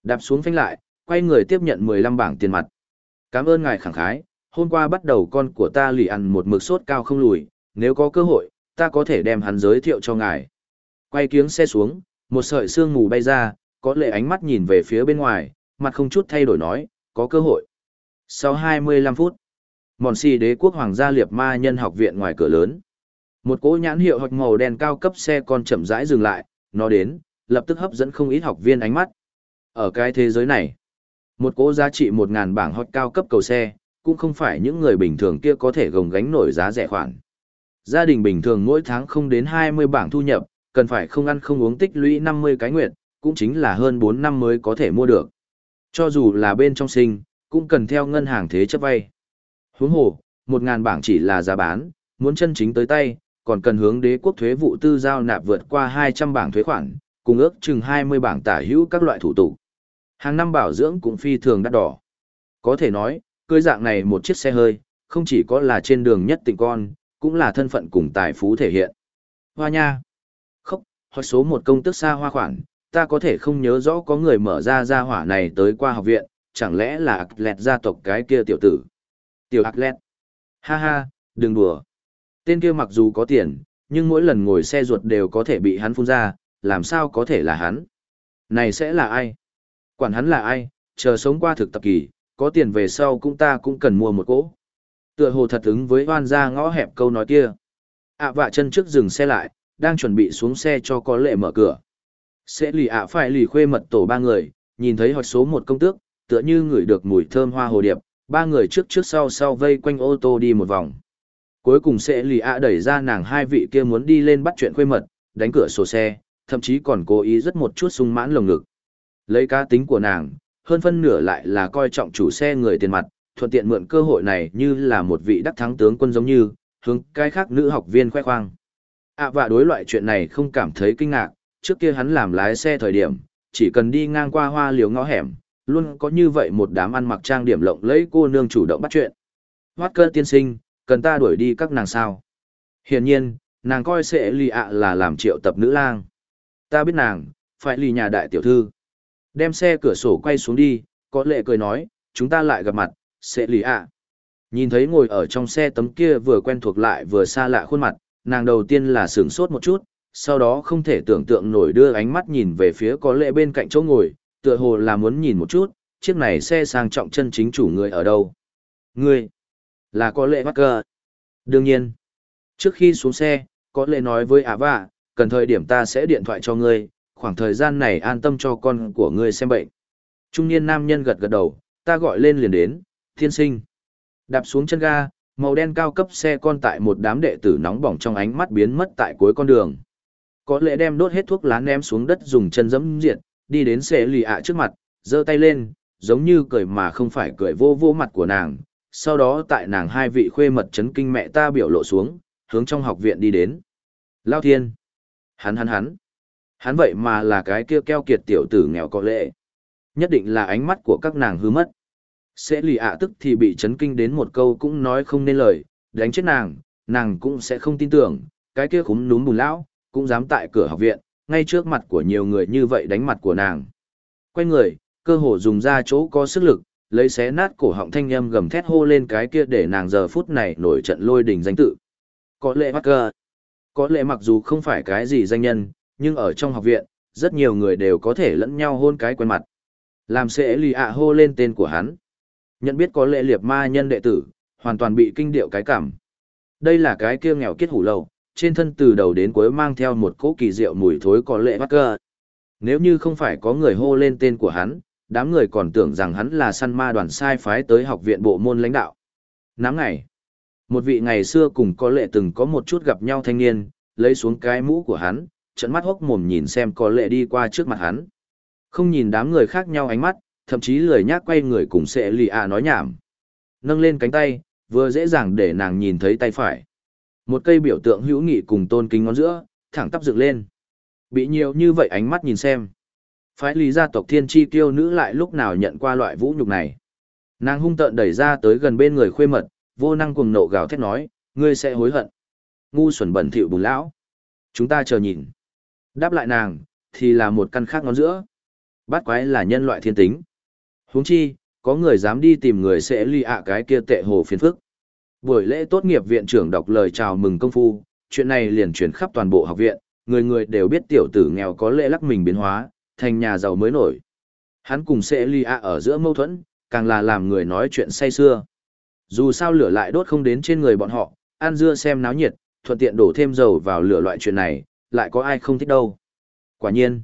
Đạp xuống phanh lại, quay người tiếp nhận 15 bảng tiền mặt. Cảm ơn ngài khẳng khái, hôm qua bắt đầu con của ta lì ăn một mực sốt cao không lùi, nếu có cơ hội, ta có thể đem hắn giới thiệu cho ngài. Quay kiếng xe xuống, một sợi sương mù bay ra, có lệ ánh mắt nhìn về phía bên ngoài, mặt không chút thay đổi nói, có cơ hội. Sau 25 phút, mòn xì đế quốc hoàng gia liệt ma nhân học viện ngoài cửa lớn. Một cỗ nhãn hiệu hoặc màu đen cao cấp xe con chậm rãi dừng lại, nó đến, lập tức hấp dẫn không ít học viên ánh mắt. Ở cái thế giới này, một cỗ giá trị 1.000 bảng hoặc cao cấp cầu xe, cũng không phải những người bình thường kia có thể gồng gánh nổi giá rẻ khoản. Gia đình bình thường mỗi tháng không đến 20 bảng thu nhập, cần phải không ăn không uống tích lũy 50 cái nguyện, cũng chính là hơn 4 năm mới có thể mua được. Cho dù là bên trong sinh, cũng cần theo ngân hàng thế chấp vay. Huống hồ, 1.000 bảng chỉ là giá bán, muốn chân chính tới tay, còn cần hướng đế quốc thuế vụ tư giao nạp vượt qua 200 bảng thuế khoản, cùng ước chừng 20 bảng tả hữu các loại thủ tục. Hàng năm bảo dưỡng cũng phi thường đắt đỏ. Có thể nói, cưới dạng này một chiếc xe hơi, không chỉ có là trên đường nhất tình con, cũng là thân phận cùng tài phú thể hiện. Hoa nha! Khóc, hoặc số một công tức xa hoa khoản, ta có thể không nhớ rõ có người mở ra gia hỏa này tới qua học viện, chẳng lẽ là Atlet gia tộc cái kia tiểu tử. Tiểu Atlet. Ha ha, đừng đùa. Tên kia mặc dù có tiền, nhưng mỗi lần ngồi xe ruột đều có thể bị hắn phun ra, làm sao có thể là hắn? Này sẽ là ai? Quản hắn là ai, chờ sống qua thực tập kỳ, có tiền về sau cũng ta cũng cần mua một cỗ. Tựa hồ thật ứng với hoan ra ngõ hẹp câu nói kia. ạ vạ chân trước dừng xe lại, đang chuẩn bị xuống xe cho có lệ mở cửa. Sẽ lì ạ phải lì khuê mật tổ ba người, nhìn thấy hot số một công tước, tựa như ngửi được mùi thơm hoa hồ điệp, ba người trước trước sau sau vây quanh ô tô đi một vòng. Cuối cùng sẽ lì ạ đẩy ra nàng hai vị kia muốn đi lên bắt chuyện khuê mật, đánh cửa sổ xe, thậm chí còn cố ý rất một chút sung mãn lồng ngực. Lấy cá tính của nàng, hơn phân nửa lại là coi trọng chủ xe người tiền mặt, thuận tiện mượn cơ hội này như là một vị đắc thắng tướng quân giống như, hướng cái khác nữ học viên khoe khoang. À và đối loại chuyện này không cảm thấy kinh ngạc, trước kia hắn làm lái xe thời điểm, chỉ cần đi ngang qua hoa liều ngõ hẻm, luôn có như vậy một đám ăn mặc trang điểm lộng lẫy cô nương chủ động bắt chuyện. Hoát cơ tiên sinh, cần ta đuổi đi các nàng sao? Hiển nhiên, nàng coi sẽ lì ạ là làm triệu tập nữ lang. Ta biết nàng, phải lì nhà đại tiểu thư. Đem xe cửa sổ quay xuống đi, có lệ cười nói, chúng ta lại gặp mặt, sẽ lì ạ. Nhìn thấy ngồi ở trong xe tấm kia vừa quen thuộc lại vừa xa lạ khuôn mặt, nàng đầu tiên là sửng sốt một chút, sau đó không thể tưởng tượng nổi đưa ánh mắt nhìn về phía có lệ bên cạnh chỗ ngồi, tựa hồ là muốn nhìn một chút, chiếc này xe sang trọng chân chính chủ người ở đâu. Người, là có lệ bắt cờ. Đương nhiên, trước khi xuống xe, có lệ nói với Ả Vạ, cần thời điểm ta sẽ điện thoại cho ngươi, khoảng thời gian này an tâm cho con của ngươi xem bệnh. Trung niên nam nhân gật gật đầu, ta gọi lên liền đến, thiên sinh. Đạp xuống chân ga, màu đen cao cấp xe con tại một đám đệ tử nóng bỏng trong ánh mắt biến mất tại cuối con đường. Có lẽ đem đốt hết thuốc lá ném xuống đất dùng chân dẫm diệt, đi đến xe lì ạ trước mặt, giơ tay lên, giống như cười mà không phải cười vô vô mặt của nàng. Sau đó tại nàng hai vị khuê mật chấn kinh mẹ ta biểu lộ xuống, hướng trong học viện đi đến. Lao thiên! Hắn hắn hắn! Hắn vậy mà là cái kia keo kiệt tiểu tử nghèo có lệ. Nhất định là ánh mắt của các nàng hư mất. Sẽ lì ạ tức thì bị chấn kinh đến một câu cũng nói không nên lời, đánh chết nàng, nàng cũng sẽ không tin tưởng, cái kia khúm núm bùn lão, cũng dám tại cửa học viện, ngay trước mặt của nhiều người như vậy đánh mặt của nàng. Quay người, cơ hồ dùng ra chỗ có sức lực, lấy xé nát cổ họng thanh âm gầm thét hô lên cái kia để nàng giờ phút này nổi trận lôi đình danh tự. Có lệ mắc cơ. Có lệ mặc dù không phải cái gì danh nhân, nhưng ở trong học viện, rất nhiều người đều có thể lẫn nhau hôn cái quen mặt. Làm sẽ lì ạ hô lên tên của hắn. Nhận biết có lệ liệt ma nhân đệ tử, hoàn toàn bị kinh điệu cái cảm. Đây là cái kia nghèo kết hủ lầu, trên thân từ đầu đến cuối mang theo một cỗ kỳ diệu mùi thối có lệ bắt cơ. Nếu như không phải có người hô lên tên của hắn, đám người còn tưởng rằng hắn là săn ma đoàn sai phái tới học viện bộ môn lãnh đạo. Nắm ngày, một vị ngày xưa cùng có lệ từng có một chút gặp nhau thanh niên, lấy xuống cái mũ của hắn, trận mắt hốc mồm nhìn xem có lệ đi qua trước mặt hắn. Không nhìn đám người khác nhau ánh mắt, thậm chí lười nhác quay người cùng sẽ lì à nói nhảm. Nâng lên cánh tay, vừa dễ dàng để nàng nhìn thấy tay phải. Một cây biểu tượng hữu nghị cùng tôn kính ngón giữa, thẳng tắp dựng lên. Bị nhiều như vậy ánh mắt nhìn xem. Phái lý gia tộc thiên chi tiêu nữ lại lúc nào nhận qua loại vũ nhục này. Nàng hung tợn đẩy ra tới gần bên người khuê mật, vô năng cuồng nộ gào thét nói, ngươi sẽ hối hận. Ngu xuẩn bẩn thỉu bùn lão. Chúng ta chờ nhìn. Đáp lại nàng, thì là một căn khác ngón giữa. Bát quái là nhân loại thiên tính. huống chi, có người dám đi tìm người sẽ ly ạ cái kia tệ hồ phiền phức. Buổi lễ tốt nghiệp viện trưởng đọc lời chào mừng công phu, chuyện này liền chuyển khắp toàn bộ học viện, người người đều biết tiểu tử nghèo có lễ lắc mình biến hóa, thành nhà giàu mới nổi. Hắn cùng sẽ ly ạ ở giữa mâu thuẫn, càng là làm người nói chuyện say xưa. Dù sao lửa lại đốt không đến trên người bọn họ, ăn dưa xem náo nhiệt, thuận tiện đổ thêm dầu vào lửa loại chuyện này, lại có ai không thích đâu. Quả nhiên,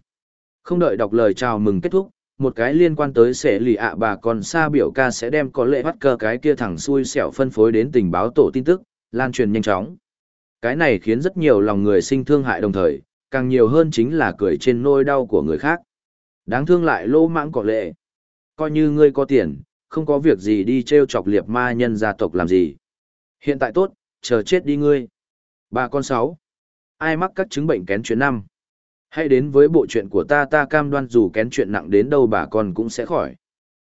không đợi đọc lời chào mừng kết thúc, một cái liên quan tới sẽ lì ạ bà còn xa biểu ca sẽ đem có lệ bắt cơ cái kia thẳng xui xẻo phân phối đến tình báo tổ tin tức, lan truyền nhanh chóng. Cái này khiến rất nhiều lòng người sinh thương hại đồng thời, càng nhiều hơn chính là cười trên nôi đau của người khác. Đáng thương lại lô mãng có lệ. Coi như ngươi có tiền, không có việc gì đi treo chọc liệp ma nhân gia tộc làm gì. Hiện tại tốt, chờ chết đi ngươi. Bà con sáu. Ai mắc các chứng bệnh kén chuyến năm? Hãy đến với bộ chuyện của ta ta cam đoan dù kén chuyện nặng đến đâu bà con cũng sẽ khỏi.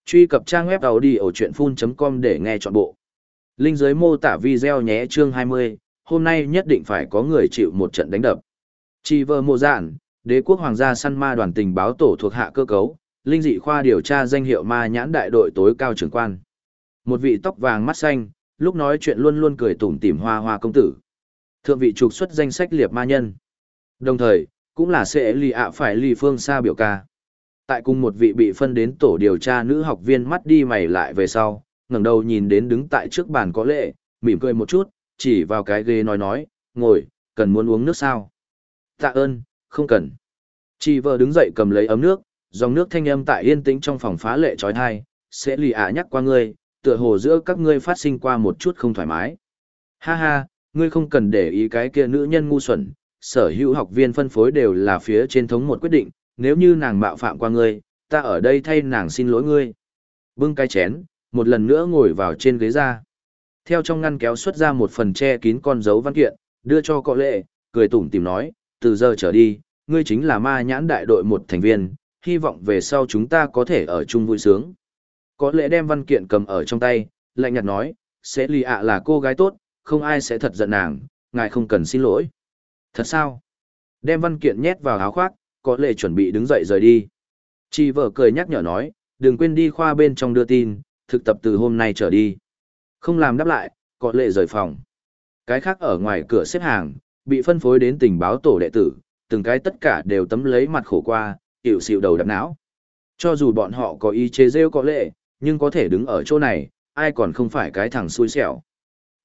Truy cập trang web đầu đi ở chuyện full.com để nghe trọn bộ. Linh dưới mô tả video nhé chương 20, hôm nay nhất định phải có người chịu một trận đánh đập. Chỉ vờ mộ dạn, đế quốc hoàng gia săn ma đoàn tình báo tổ thuộc hạ cơ cấu, linh dị khoa điều tra danh hiệu ma nhãn đại đội tối cao trưởng quan. Một vị tóc vàng mắt xanh, lúc nói chuyện luôn luôn cười tủm tỉm hoa hoa công tử. Thượng vị trục xuất danh sách liệt ma nhân. Đồng thời, cũng là sẽ lì ạ phải lì phương xa biểu ca. Tại cùng một vị bị phân đến tổ điều tra nữ học viên mắt đi mày lại về sau, ngẩng đầu nhìn đến đứng tại trước bàn có lệ, mỉm cười một chút, chỉ vào cái ghế nói nói, ngồi, cần muốn uống nước sao? Tạ ơn, không cần. Chị vợ đứng dậy cầm lấy ấm nước, dòng nước thanh âm tại yên tĩnh trong phòng phá lệ trói thai, sẽ lì ạ nhắc qua ngươi, tựa hồ giữa các ngươi phát sinh qua một chút không thoải mái. Ha ha, ngươi không cần để ý cái kia nữ nhân ngu xuẩn, sở hữu học viên phân phối đều là phía trên thống một quyết định, nếu như nàng mạo phạm qua ngươi, ta ở đây thay nàng xin lỗi ngươi. Bưng cái chén, một lần nữa ngồi vào trên ghế ra. Theo trong ngăn kéo xuất ra một phần che kín con dấu văn kiện, đưa cho cọ lệ, cười tủm tìm nói, từ giờ trở đi, ngươi chính là ma nhãn đại đội một thành viên, hy vọng về sau chúng ta có thể ở chung vui sướng. Có lẽ đem văn kiện cầm ở trong tay, lạnh nhạt nói, sẽ lì ạ là cô gái tốt, không ai sẽ thật giận nàng, ngài không cần xin lỗi. Thật sao? Đem văn kiện nhét vào áo khoác, có lệ chuẩn bị đứng dậy rời đi. Chị vợ cười nhắc nhở nói, đừng quên đi khoa bên trong đưa tin, thực tập từ hôm nay trở đi. Không làm đáp lại, có lệ rời phòng. Cái khác ở ngoài cửa xếp hàng, bị phân phối đến tình báo tổ đệ tử, từng cái tất cả đều tấm lấy mặt khổ qua, hiểu xịu đầu đập não. Cho dù bọn họ có ý chế rêu có lệ, nhưng có thể đứng ở chỗ này, ai còn không phải cái thằng xui xẻo.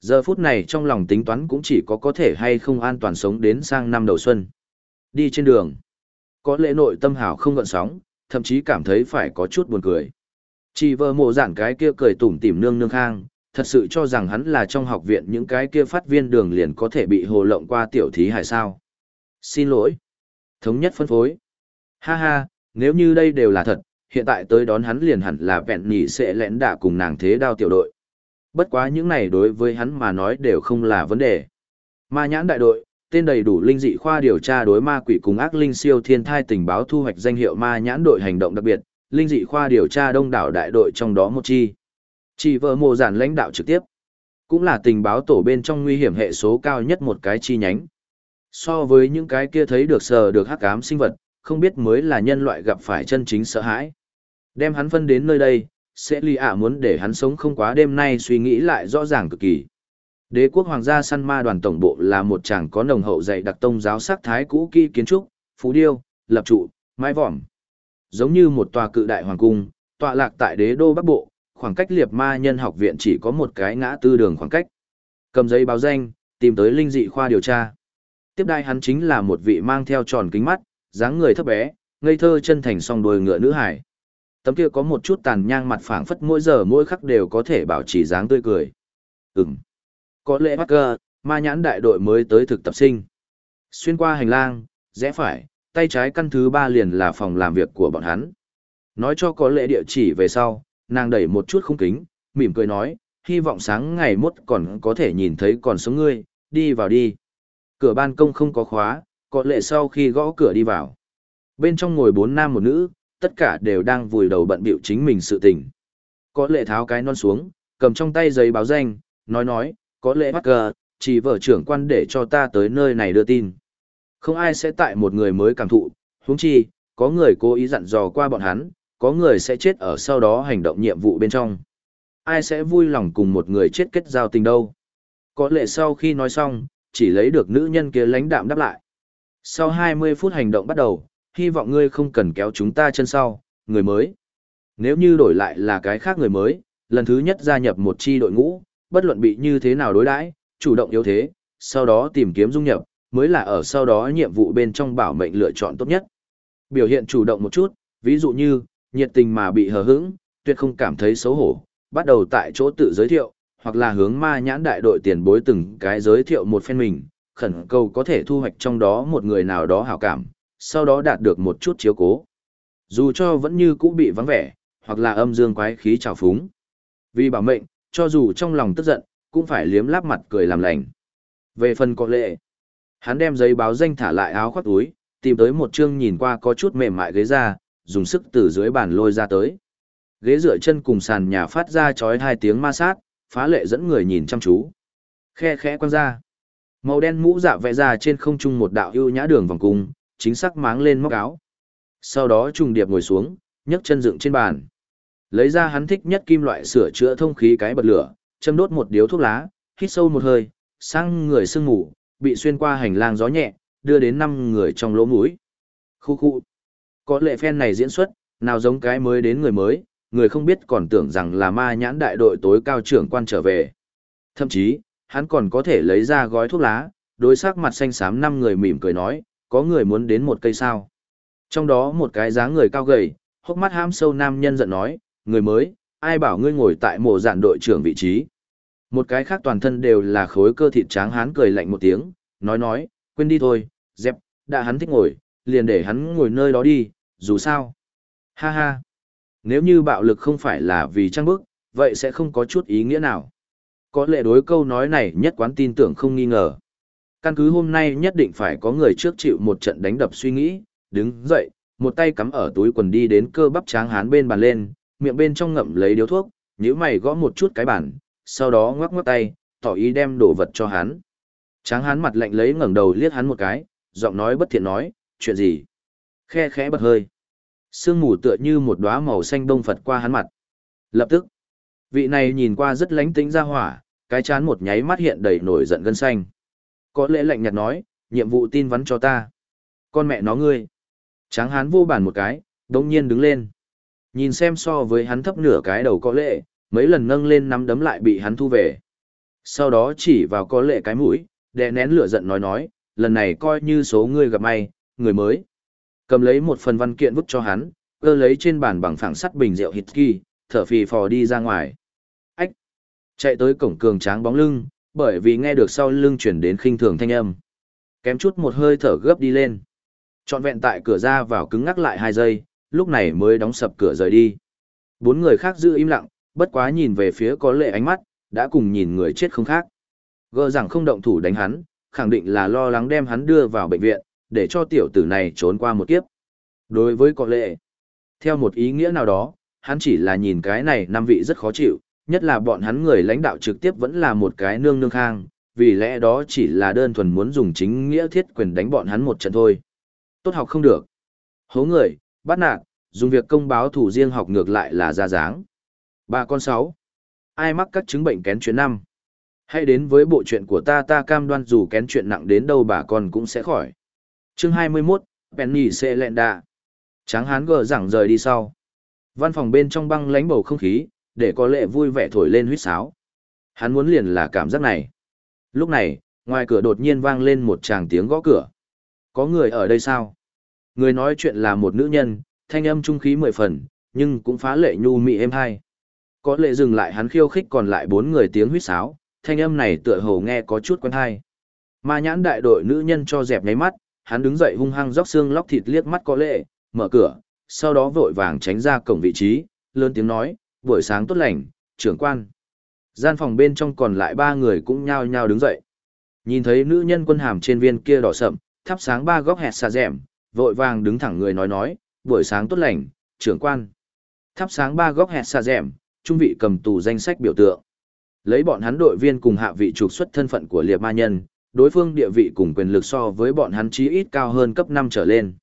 Giờ phút này trong lòng tính toán cũng chỉ có có thể hay không an toàn sống đến sang năm đầu xuân. Đi trên đường, có lẽ nội tâm hào không gợn sóng, thậm chí cảm thấy phải có chút buồn cười. Chỉ vợ mộ giản cái kia cười tủm tỉm nương nương khang, thật sự cho rằng hắn là trong học viện những cái kia phát viên đường liền có thể bị hồ lộng qua tiểu thí hải sao. Xin lỗi. Thống nhất phân phối. Ha ha, nếu như đây đều là thật, hiện tại tới đón hắn liền hẳn là vẹn nhỉ sẽ lẽn đả cùng nàng thế đao tiểu đội. Bất quá những này đối với hắn mà nói đều không là vấn đề. Ma nhãn đại đội, tên đầy đủ linh dị khoa điều tra đối ma quỷ cùng ác linh siêu thiên thai tình báo thu hoạch danh hiệu ma nhãn đội hành động đặc biệt, linh dị khoa điều tra đông đảo đại đội trong đó một chi. Chỉ vợ mồ giản lãnh đạo trực tiếp, cũng là tình báo tổ bên trong nguy hiểm hệ số cao nhất một cái chi nhánh. So với những cái kia thấy được sờ được hắc ám sinh vật, không biết mới là nhân loại gặp phải chân chính sợ hãi. Đem hắn phân đến nơi đây, sẽ lì ạ muốn để hắn sống không quá đêm nay suy nghĩ lại rõ ràng cực kỳ. Đế quốc hoàng gia săn ma đoàn tổng bộ là một chàng có nồng hậu dạy đặc tông giáo sắc thái cũ kỹ kiến trúc, phú điêu, lập trụ, mái vòm. Giống như một tòa cự đại hoàng cung, tọa lạc tại đế đô bắc bộ, khoảng cách liệt ma nhân học viện chỉ có một cái ngã tư đường khoảng cách. Cầm giấy báo danh, tìm tới linh dị khoa điều tra. Tiếp đai hắn chính là một vị mang theo tròn kính mắt, dáng người thấp bé, ngây thơ chân thành song đuôi ngựa nữ hải. Tấm kia có một chút tàn nhang mặt phảng phất mỗi giờ mỗi khắc đều có thể bảo trì dáng tươi cười. Ừm. Có lẽ Parker, ma nhãn đại đội mới tới thực tập sinh. Xuyên qua hành lang, rẽ phải, tay trái căn thứ ba liền là phòng làm việc của bọn hắn. Nói cho có lệ địa chỉ về sau, nàng đẩy một chút không kính, mỉm cười nói, hy vọng sáng ngày mốt còn có thể nhìn thấy còn sống ngươi, đi vào đi. Cửa ban công không có khóa, có lệ sau khi gõ cửa đi vào. Bên trong ngồi bốn nam một nữ, tất cả đều đang vùi đầu bận bịu chính mình sự tình. Có lệ tháo cái non xuống, cầm trong tay giấy báo danh, nói nói, có lệ bắt cờ, chỉ vợ trưởng quan để cho ta tới nơi này đưa tin. Không ai sẽ tại một người mới cảm thụ, huống chi, có người cố ý dặn dò qua bọn hắn, có người sẽ chết ở sau đó hành động nhiệm vụ bên trong. Ai sẽ vui lòng cùng một người chết kết giao tình đâu. Có lệ sau khi nói xong, chỉ lấy được nữ nhân kia lãnh đạm đáp lại. Sau 20 phút hành động bắt đầu, hy vọng ngươi không cần kéo chúng ta chân sau, người mới. Nếu như đổi lại là cái khác người mới, lần thứ nhất gia nhập một chi đội ngũ, bất luận bị như thế nào đối đãi, chủ động yếu thế, sau đó tìm kiếm dung nhập, mới là ở sau đó nhiệm vụ bên trong bảo mệnh lựa chọn tốt nhất. Biểu hiện chủ động một chút, ví dụ như, nhiệt tình mà bị hờ hững, tuyệt không cảm thấy xấu hổ, bắt đầu tại chỗ tự giới thiệu, hoặc là hướng ma nhãn đại đội tiền bối từng cái giới thiệu một phen mình, khẩn cầu có thể thu hoạch trong đó một người nào đó hảo cảm, sau đó đạt được một chút chiếu cố. Dù cho vẫn như cũ bị vắng vẻ, hoặc là âm dương quái khí trào phúng. Vì bảo mệnh, cho dù trong lòng tức giận, cũng phải liếm láp mặt cười làm lành. Về phần có lệ, hắn đem giấy báo danh thả lại áo khoác túi, tìm tới một chương nhìn qua có chút mềm mại ghế ra, dùng sức từ dưới bàn lôi ra tới. Ghế dựa chân cùng sàn nhà phát ra chói hai tiếng ma sát, phá lệ dẫn người nhìn chăm chú. Khe khẽ quăng ra. Màu đen mũ dạ vẽ ra trên không trung một đạo ưu nhã đường vòng cung, chính xác máng lên móc áo. Sau đó trùng điệp ngồi xuống, nhấc chân dựng trên bàn. Lấy ra hắn thích nhất kim loại sửa chữa thông khí cái bật lửa, châm đốt một điếu thuốc lá, hít sâu một hơi, sang người sương ngủ, bị xuyên qua hành lang gió nhẹ, đưa đến năm người trong lỗ mũi. Khu khu. Có lệ phen này diễn xuất, nào giống cái mới đến người mới, người không biết còn tưởng rằng là ma nhãn đại đội tối cao trưởng quan trở về. Thậm chí, hắn còn có thể lấy ra gói thuốc lá, đối sắc mặt xanh xám năm người mỉm cười nói, có người muốn đến một cây sao. Trong đó một cái dáng người cao gầy, hốc mắt ham sâu nam nhân giận nói, người mới, ai bảo ngươi ngồi tại mộ dạn đội trưởng vị trí. Một cái khác toàn thân đều là khối cơ thịt tráng hán cười lạnh một tiếng, nói nói, quên đi thôi, dẹp, đã hắn thích ngồi, liền để hắn ngồi nơi đó đi, dù sao. Ha ha. Nếu như bạo lực không phải là vì trang bức, vậy sẽ không có chút ý nghĩa nào. Có lẽ đối câu nói này nhất quán tin tưởng không nghi ngờ. Căn cứ hôm nay nhất định phải có người trước chịu một trận đánh đập suy nghĩ, đứng dậy, một tay cắm ở túi quần đi đến cơ bắp tráng hán bên bàn lên, miệng bên trong ngậm lấy điếu thuốc, nhíu mày gõ một chút cái bàn, sau đó ngoắc ngoắc tay, tỏ ý đem đồ vật cho hắn. Tráng hán mặt lạnh lấy ngẩng đầu liếc hắn một cái, giọng nói bất thiện nói, chuyện gì? Khe khẽ bật hơi. Sương mù tựa như một đóa màu xanh đông phật qua hắn mặt. Lập tức, vị này nhìn qua rất lánh tính ra hỏa, cái chán một nháy mắt hiện đầy nổi giận gân xanh. Có lẽ lạnh nhạt nói, nhiệm vụ tin vắn cho ta. Con mẹ nó ngươi. Tráng hán vô bản một cái, đồng nhiên đứng lên. Nhìn xem so với hắn thấp nửa cái đầu có lệ, mấy lần nâng lên nắm đấm lại bị hắn thu về. Sau đó chỉ vào có lệ cái mũi, đè nén lửa giận nói nói, lần này coi như số ngươi gặp may, người mới. Cầm lấy một phần văn kiện vứt cho hắn, cơ lấy trên bàn bằng phẳng sắt bình rượu hít kỳ, thở phì phò đi ra ngoài. Ách! Chạy tới cổng cường tráng bóng lưng, bởi vì nghe được sau lưng chuyển đến khinh thường thanh âm. Kém chút một hơi thở gấp đi lên. Trọn vẹn tại cửa ra vào cứng ngắc lại hai giây, lúc này mới đóng sập cửa rời đi. Bốn người khác giữ im lặng, bất quá nhìn về phía có lệ ánh mắt, đã cùng nhìn người chết không khác. Gờ rằng không động thủ đánh hắn, khẳng định là lo lắng đem hắn đưa vào bệnh viện, để cho tiểu tử này trốn qua một kiếp. Đối với có lệ, theo một ý nghĩa nào đó, hắn chỉ là nhìn cái này năm vị rất khó chịu, nhất là bọn hắn người lãnh đạo trực tiếp vẫn là một cái nương nương khang, vì lẽ đó chỉ là đơn thuần muốn dùng chính nghĩa thiết quyền đánh bọn hắn một trận thôi. Tốt học không được. Hố người, bắt nạt, dùng việc công báo thủ riêng học ngược lại là ra dáng. Ba con sáu. Ai mắc các chứng bệnh kén chuyện năm? Hãy đến với bộ chuyện của ta ta cam đoan dù kén chuyện nặng đến đâu bà con cũng sẽ khỏi. Chương 21, Penny Selenda. Tráng hán gờ giảng rời đi sau. Văn phòng bên trong băng lánh bầu không khí, để có lệ vui vẻ thổi lên huýt sáo. Hắn muốn liền là cảm giác này. Lúc này, ngoài cửa đột nhiên vang lên một tràng tiếng gõ cửa. Có người ở đây sao? Người nói chuyện là một nữ nhân, thanh âm trung khí mười phần, nhưng cũng phá lệ nhu mị êm hai. Có lệ dừng lại hắn khiêu khích còn lại bốn người tiếng huýt sáo, thanh âm này tựa hồ nghe có chút quen hay. Ma nhãn đại đội nữ nhân cho dẹp nháy mắt, hắn đứng dậy hung hăng róc xương lóc thịt liếc mắt có lệ, mở cửa, sau đó vội vàng tránh ra cổng vị trí, lớn tiếng nói, buổi sáng tốt lành, trưởng quan. Gian phòng bên trong còn lại ba người cũng nhao nhao đứng dậy. Nhìn thấy nữ nhân quân hàm trên viên kia đỏ sậm, thắp sáng ba góc hẹt xà rẻm, vội vàng đứng thẳng người nói nói, buổi sáng tốt lành, trưởng quan. Thắp sáng ba góc hẹt xà rẻm, trung vị cầm tù danh sách biểu tượng. Lấy bọn hắn đội viên cùng hạ vị trục xuất thân phận của liệt ma nhân, đối phương địa vị cùng quyền lực so với bọn hắn chí ít cao hơn cấp 5 trở lên.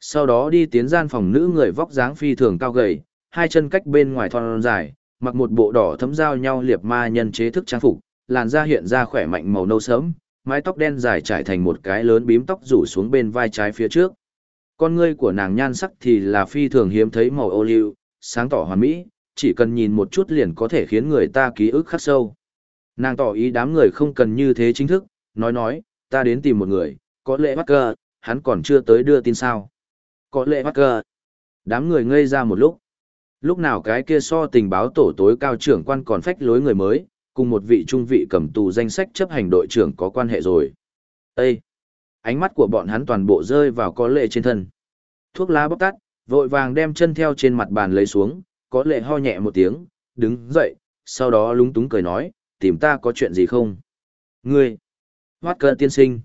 Sau đó đi tiến gian phòng nữ người vóc dáng phi thường cao gầy, hai chân cách bên ngoài thon dài, mặc một bộ đỏ thấm giao nhau liệp ma nhân chế thức trang phục, làn da hiện ra khỏe mạnh màu nâu sớm, mái tóc đen dài trải thành một cái lớn bím tóc rủ xuống bên vai trái phía trước. Con ngươi của nàng nhan sắc thì là phi thường hiếm thấy màu ô liu, sáng tỏ hoàn mỹ, chỉ cần nhìn một chút liền có thể khiến người ta ký ức khắc sâu. Nàng tỏ ý đám người không cần như thế chính thức, nói nói, ta đến tìm một người, có lẽ bắt cơ, hắn còn chưa tới đưa tin sao. Có lẽ bắt cơ. Đám người ngây ra một lúc. Lúc nào cái kia so tình báo tổ tối cao trưởng quan còn phách lối người mới, cùng một vị trung vị cầm tù danh sách chấp hành đội trưởng có quan hệ rồi. Ê! Ánh mắt của bọn hắn toàn bộ rơi vào có lệ trên thân. Thuốc lá bóc tắt, vội vàng đem chân theo trên mặt bàn lấy xuống, có lệ ho nhẹ một tiếng, đứng dậy, sau đó lúng túng cười nói, tìm ta có chuyện gì không? Ngươi! Hoát cơ tiên sinh!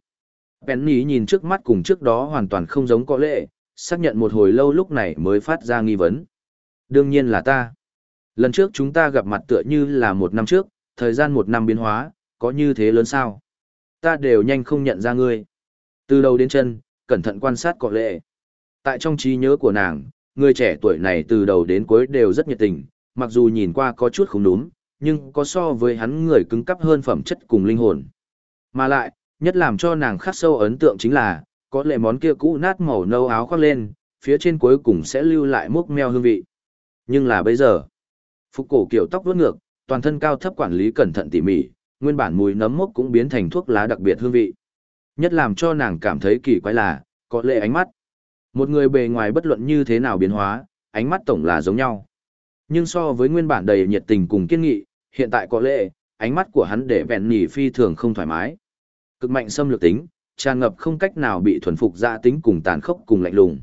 Penny nhìn trước mắt cùng trước đó hoàn toàn không giống có lệ, xác nhận một hồi lâu lúc này mới phát ra nghi vấn. Đương nhiên là ta. Lần trước chúng ta gặp mặt tựa như là một năm trước, thời gian một năm biến hóa, có như thế lớn sao? Ta đều nhanh không nhận ra ngươi. Từ đầu đến chân, cẩn thận quan sát cọ lệ. Tại trong trí nhớ của nàng, người trẻ tuổi này từ đầu đến cuối đều rất nhiệt tình, mặc dù nhìn qua có chút không đúng, nhưng có so với hắn người cứng cắp hơn phẩm chất cùng linh hồn. Mà lại, nhất làm cho nàng khắc sâu ấn tượng chính là, có lệ món kia cũ nát màu nâu áo khoác lên, phía trên cuối cùng sẽ lưu lại mốc meo hương vị. Nhưng là bây giờ, phục cổ kiểu tóc vuốt ngược, toàn thân cao thấp quản lý cẩn thận tỉ mỉ, nguyên bản mùi nấm mốc cũng biến thành thuốc lá đặc biệt hương vị. Nhất làm cho nàng cảm thấy kỳ quái là, có lệ ánh mắt. Một người bề ngoài bất luận như thế nào biến hóa, ánh mắt tổng là giống nhau. Nhưng so với nguyên bản đầy nhiệt tình cùng kiên nghị, hiện tại có lệ, ánh mắt của hắn để vẹn nhỉ phi thường không thoải mái. Cực mạnh xâm lược tính, tràn ngập không cách nào bị thuần phục dạ tính cùng tàn khốc cùng lạnh lùng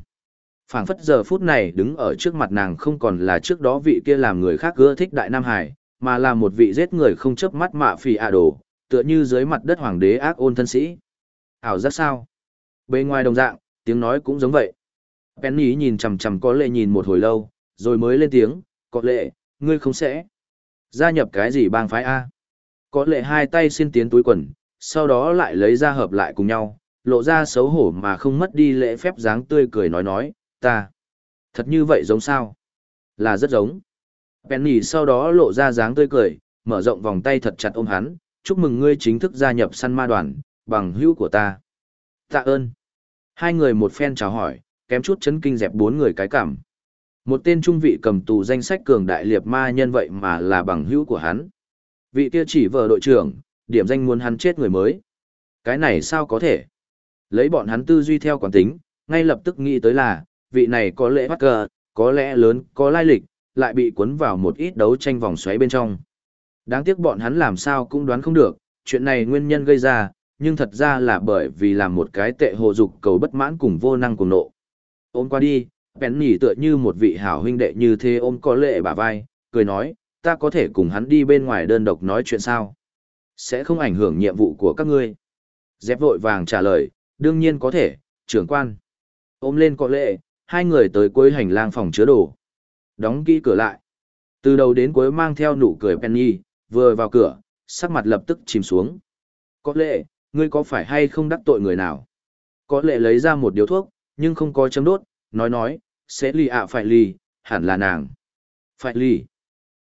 phảng phất giờ phút này đứng ở trước mặt nàng không còn là trước đó vị kia làm người khác ưa thích đại nam hải, mà là một vị giết người không chớp mắt mạ phì ạ đồ, tựa như dưới mặt đất hoàng đế ác ôn thân sĩ. Ảo giác sao? Bên ngoài đồng dạng, tiếng nói cũng giống vậy. Penny nhìn chằm chằm có lệ nhìn một hồi lâu, rồi mới lên tiếng, có lệ, ngươi không sẽ. Gia nhập cái gì bang phái A? Có lệ hai tay xin tiến túi quần, sau đó lại lấy ra hợp lại cùng nhau, lộ ra xấu hổ mà không mất đi lễ phép dáng tươi cười nói nói, ta. Thật như vậy giống sao? Là rất giống. Penny sau đó lộ ra dáng tươi cười, mở rộng vòng tay thật chặt ôm hắn, chúc mừng ngươi chính thức gia nhập săn ma đoàn, bằng hữu của ta. Tạ ơn. Hai người một phen chào hỏi, kém chút chấn kinh dẹp bốn người cái cảm. Một tên trung vị cầm tù danh sách cường đại liệt ma nhân vậy mà là bằng hữu của hắn. Vị kia chỉ vợ đội trưởng, điểm danh muốn hắn chết người mới. Cái này sao có thể? Lấy bọn hắn tư duy theo quán tính, ngay lập tức nghĩ tới là, vị này có lẽ bắt cờ, có lẽ lớn, có lai lịch, lại bị cuốn vào một ít đấu tranh vòng xoáy bên trong. Đáng tiếc bọn hắn làm sao cũng đoán không được, chuyện này nguyên nhân gây ra, nhưng thật ra là bởi vì làm một cái tệ hồ dục cầu bất mãn cùng vô năng cùng nộ. Ôm qua đi, bèn nhỉ tựa như một vị hảo huynh đệ như thế ôm có lệ bả vai, cười nói, ta có thể cùng hắn đi bên ngoài đơn độc nói chuyện sao? Sẽ không ảnh hưởng nhiệm vụ của các ngươi. Dép vội vàng trả lời, đương nhiên có thể, trưởng quan. Ôm lên có lệ, hai người tới cuối hành lang phòng chứa đồ. Đóng kỹ cửa lại. Từ đầu đến cuối mang theo nụ cười Penny, vừa vào cửa, sắc mặt lập tức chìm xuống. Có lệ, ngươi có phải hay không đắc tội người nào? Có lệ lấy ra một điếu thuốc, nhưng không có chấm đốt, nói nói, sẽ lì ạ phải lì, hẳn là nàng. Phải lì.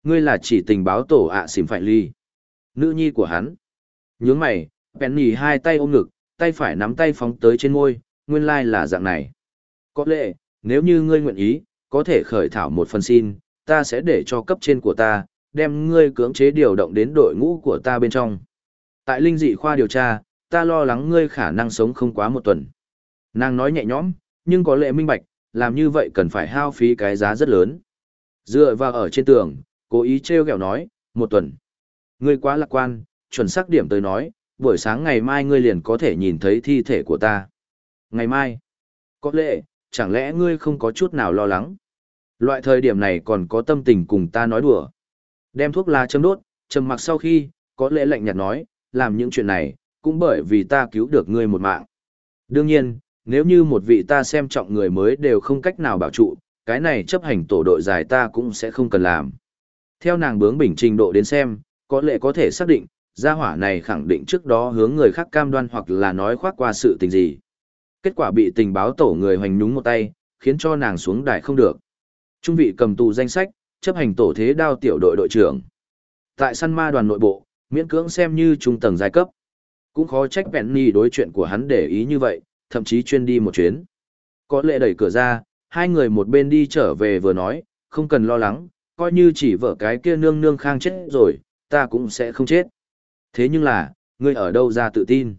Ngươi là chỉ tình báo tổ ạ à xìm phải lì. Nữ nhi của hắn. Nhướng mày, Penny hai tay ôm ngực, tay phải nắm tay phóng tới trên môi, nguyên lai là dạng này. Có lẽ, nếu như ngươi nguyện ý, có thể khởi thảo một phần xin, ta sẽ để cho cấp trên của ta, đem ngươi cưỡng chế điều động đến đội ngũ của ta bên trong. Tại linh dị khoa điều tra, ta lo lắng ngươi khả năng sống không quá một tuần. Nàng nói nhẹ nhõm, nhưng có lệ minh bạch, làm như vậy cần phải hao phí cái giá rất lớn. Dựa vào ở trên tường, cố ý treo gẹo nói, một tuần. Ngươi quá lạc quan, chuẩn xác điểm tới nói, buổi sáng ngày mai ngươi liền có thể nhìn thấy thi thể của ta. Ngày mai? Có lệ chẳng lẽ ngươi không có chút nào lo lắng? Loại thời điểm này còn có tâm tình cùng ta nói đùa. Đem thuốc lá châm đốt, trầm mặc sau khi, có lẽ lạnh nhạt nói, làm những chuyện này, cũng bởi vì ta cứu được ngươi một mạng. Đương nhiên, nếu như một vị ta xem trọng người mới đều không cách nào bảo trụ, cái này chấp hành tổ đội dài ta cũng sẽ không cần làm. Theo nàng bướng bình trình độ đến xem, có lẽ có thể xác định, gia hỏa này khẳng định trước đó hướng người khác cam đoan hoặc là nói khoác qua sự tình gì. Kết quả bị tình báo tổ người hoành nhúng một tay, khiến cho nàng xuống đài không được. Trung vị cầm tù danh sách, chấp hành tổ thế đao tiểu đội đội trưởng. Tại săn ma đoàn nội bộ, miễn cưỡng xem như trung tầng giai cấp. Cũng khó trách Penny đối chuyện của hắn để ý như vậy, thậm chí chuyên đi một chuyến. Có lệ đẩy cửa ra, hai người một bên đi trở về vừa nói, không cần lo lắng, coi như chỉ vợ cái kia nương nương khang chết rồi, ta cũng sẽ không chết. Thế nhưng là, ngươi ở đâu ra tự tin?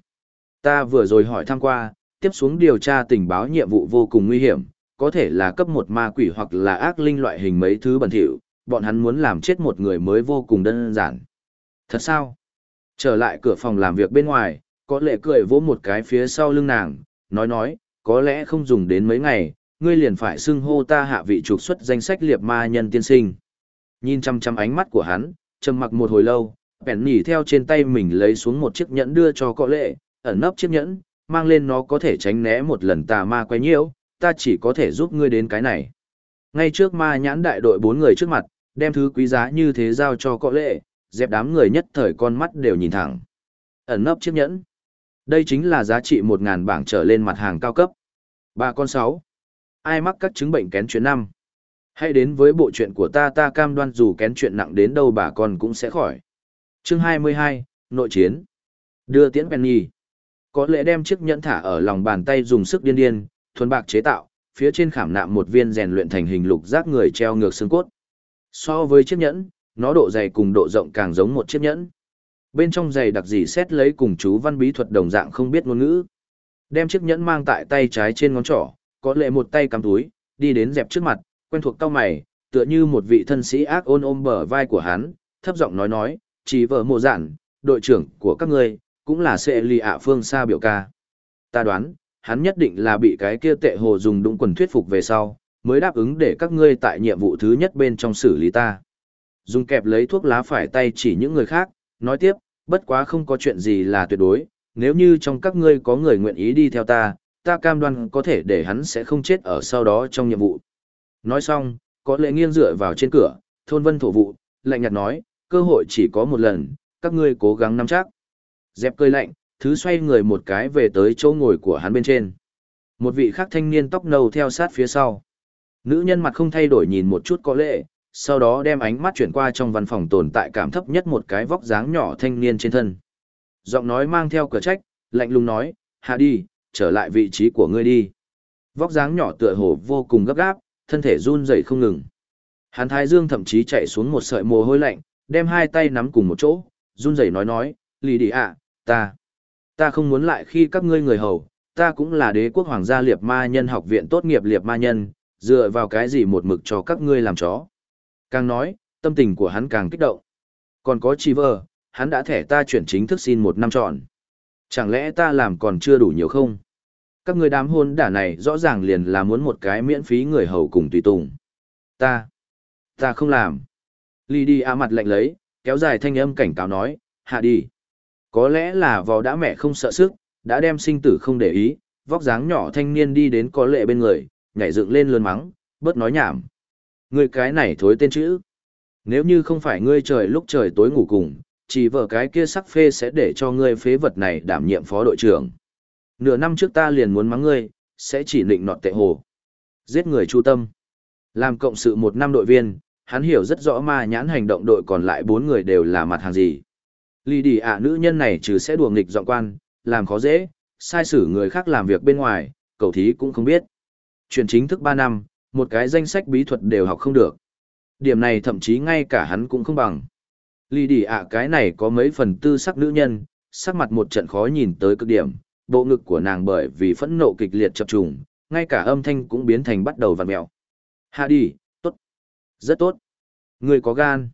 Ta vừa rồi hỏi thăm qua, tiếp xuống điều tra tình báo nhiệm vụ vô cùng nguy hiểm, có thể là cấp một ma quỷ hoặc là ác linh loại hình mấy thứ bẩn thỉu, bọn hắn muốn làm chết một người mới vô cùng đơn giản. Thật sao? Trở lại cửa phòng làm việc bên ngoài, có Lệ cười vỗ một cái phía sau lưng nàng, nói nói, có lẽ không dùng đến mấy ngày, ngươi liền phải xưng hô ta hạ vị trục xuất danh sách liệt ma nhân tiên sinh. Nhìn chăm chăm ánh mắt của hắn, trầm mặc một hồi lâu, bèn nỉ theo trên tay mình lấy xuống một chiếc nhẫn đưa cho có lệ, ẩn nấp chiếc nhẫn, mang lên nó có thể tránh né một lần tà ma quay nhiễu, ta chỉ có thể giúp ngươi đến cái này. Ngay trước ma nhãn đại đội bốn người trước mặt, đem thứ quý giá như thế giao cho cọ lệ, dẹp đám người nhất thời con mắt đều nhìn thẳng. Ẩn nấp chiếc nhẫn. Đây chính là giá trị 1.000 bảng trở lên mặt hàng cao cấp. Ba con sáu. Ai mắc các chứng bệnh kén chuyện năm? Hãy đến với bộ chuyện của ta ta cam đoan dù kén chuyện nặng đến đâu bà con cũng sẽ khỏi. Chương 22, Nội chiến. Đưa tiễn Penny. Có lẽ đem chiếc nhẫn thả ở lòng bàn tay dùng sức điên điên, thuần bạc chế tạo, phía trên khảm nạm một viên rèn luyện thành hình lục giác người treo ngược xương cốt. So với chiếc nhẫn, nó độ dày cùng độ rộng càng giống một chiếc nhẫn. Bên trong giày đặc gì xét lấy cùng chú văn bí thuật đồng dạng không biết ngôn ngữ. Đem chiếc nhẫn mang tại tay trái trên ngón trỏ, có lệ một tay cầm túi, đi đến dẹp trước mặt, quen thuộc cao mày, tựa như một vị thân sĩ ác ôn ôm bờ vai của hắn, thấp giọng nói nói, chỉ vợ mộ giản, đội trưởng của các ngươi, cũng là sẽ lì ạ phương xa biểu ca. Ta đoán, hắn nhất định là bị cái kia tệ hồ dùng đúng quần thuyết phục về sau, mới đáp ứng để các ngươi tại nhiệm vụ thứ nhất bên trong xử lý ta. Dùng kẹp lấy thuốc lá phải tay chỉ những người khác, nói tiếp, bất quá không có chuyện gì là tuyệt đối, nếu như trong các ngươi có người nguyện ý đi theo ta, ta cam đoan có thể để hắn sẽ không chết ở sau đó trong nhiệm vụ. Nói xong, có lệ nghiêng dựa vào trên cửa, thôn vân thổ vụ, lạnh nhạt nói, cơ hội chỉ có một lần, các ngươi cố gắng nắm chắc. Dẹp cơi lạnh, thứ xoay người một cái về tới chỗ ngồi của hắn bên trên. Một vị khác thanh niên tóc nâu theo sát phía sau. Nữ nhân mặt không thay đổi nhìn một chút có lệ, sau đó đem ánh mắt chuyển qua trong văn phòng tồn tại cảm thấp nhất một cái vóc dáng nhỏ thanh niên trên thân. Giọng nói mang theo cửa trách, lạnh lùng nói, hạ đi, trở lại vị trí của ngươi đi. Vóc dáng nhỏ tựa hồ vô cùng gấp gáp, thân thể run rẩy không ngừng. Hàn Thái Dương thậm chí chạy xuống một sợi mồ hôi lạnh, đem hai tay nắm cùng một chỗ, run rẩy nói nói, lì đi ạ, ta, ta không muốn lại khi các ngươi người hầu, ta cũng là đế quốc hoàng gia liệt ma nhân học viện tốt nghiệp liệt ma nhân, dựa vào cái gì một mực cho các ngươi làm chó. Càng nói, tâm tình của hắn càng kích động. Còn có chi vơ, hắn đã thẻ ta chuyển chính thức xin một năm trọn. Chẳng lẽ ta làm còn chưa đủ nhiều không? Các người đám hôn đả này rõ ràng liền là muốn một cái miễn phí người hầu cùng tùy tùng. Ta, ta không làm. Ly đi a mặt lạnh lấy, kéo dài thanh âm cảnh cáo nói, hạ đi. Có lẽ là vò đã mẹ không sợ sức, đã đem sinh tử không để ý, vóc dáng nhỏ thanh niên đi đến có lệ bên người, nhảy dựng lên lươn mắng, bớt nói nhảm. người cái này thối tên chữ. Nếu như không phải ngươi trời lúc trời tối ngủ cùng, chỉ vợ cái kia sắc phê sẽ để cho ngươi phế vật này đảm nhiệm phó đội trưởng. Nửa năm trước ta liền muốn mắng ngươi, sẽ chỉ định nọt tệ hồ. Giết người chu tâm. Làm cộng sự một năm đội viên, hắn hiểu rất rõ ma nhãn hành động đội còn lại bốn người đều là mặt hàng gì. Lì đi ạ nữ nhân này trừ sẽ đùa nghịch dọn quan, làm khó dễ, sai xử người khác làm việc bên ngoài, cầu thí cũng không biết. Chuyển chính thức ba năm, một cái danh sách bí thuật đều học không được. Điểm này thậm chí ngay cả hắn cũng không bằng. Lì đi ạ cái này có mấy phần tư sắc nữ nhân, sắc mặt một trận khó nhìn tới cực điểm, bộ ngực của nàng bởi vì phẫn nộ kịch liệt chập trùng, ngay cả âm thanh cũng biến thành bắt đầu vặn mèo. Hạ đi, tốt. Rất tốt. Người có gan.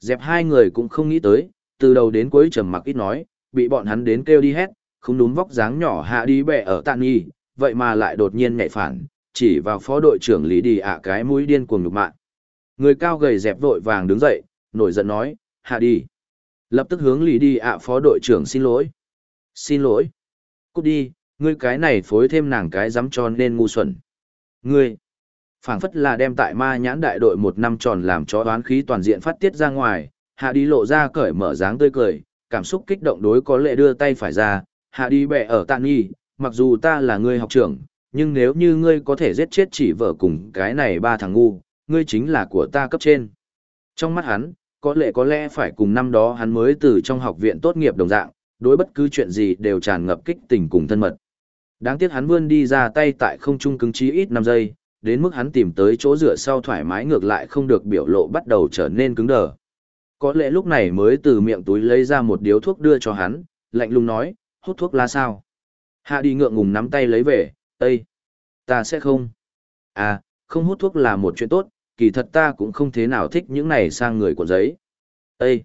Dẹp hai người cũng không nghĩ tới, từ đầu đến cuối trầm mặc ít nói, bị bọn hắn đến kêu đi hét, không đúng vóc dáng nhỏ hạ đi bẻ ở tạn nghi, vậy mà lại đột nhiên nhảy phản, chỉ vào phó đội trưởng lý đi ạ cái mũi điên cuồng nhục mạng. Người cao gầy dẹp vội vàng đứng dậy, nổi giận nói, hạ đi. Lập tức hướng lý đi ạ phó đội trưởng xin lỗi. Xin lỗi. Cút đi, ngươi cái này phối thêm nàng cái dám cho nên ngu xuẩn. Ngươi, phảng phất là đem tại ma nhãn đại đội một năm tròn làm cho đoán khí toàn diện phát tiết ra ngoài, hạ đi lộ ra cởi mở dáng tươi cười, cảm xúc kích động đối có lệ đưa tay phải ra, hạ đi bẻ ở tạn nghi, mặc dù ta là ngươi học trưởng, nhưng nếu như ngươi có thể giết chết chỉ vợ cùng cái này ba thằng ngu, ngươi chính là của ta cấp trên. Trong mắt hắn, có lẽ có lẽ phải cùng năm đó hắn mới từ trong học viện tốt nghiệp đồng dạng, đối bất cứ chuyện gì đều tràn ngập kích tình cùng thân mật. Đáng tiếc hắn vươn đi ra tay tại không trung cứng chí ít 5 giây, đến mức hắn tìm tới chỗ rửa sau thoải mái ngược lại không được biểu lộ bắt đầu trở nên cứng đờ. Có lẽ lúc này mới từ miệng túi lấy ra một điếu thuốc đưa cho hắn, lạnh lùng nói, hút thuốc là sao? Hạ đi ngượng ngùng nắm tay lấy về, Ây, Ta sẽ không. À, không hút thuốc là một chuyện tốt, kỳ thật ta cũng không thế nào thích những này sang người của giấy. Ây,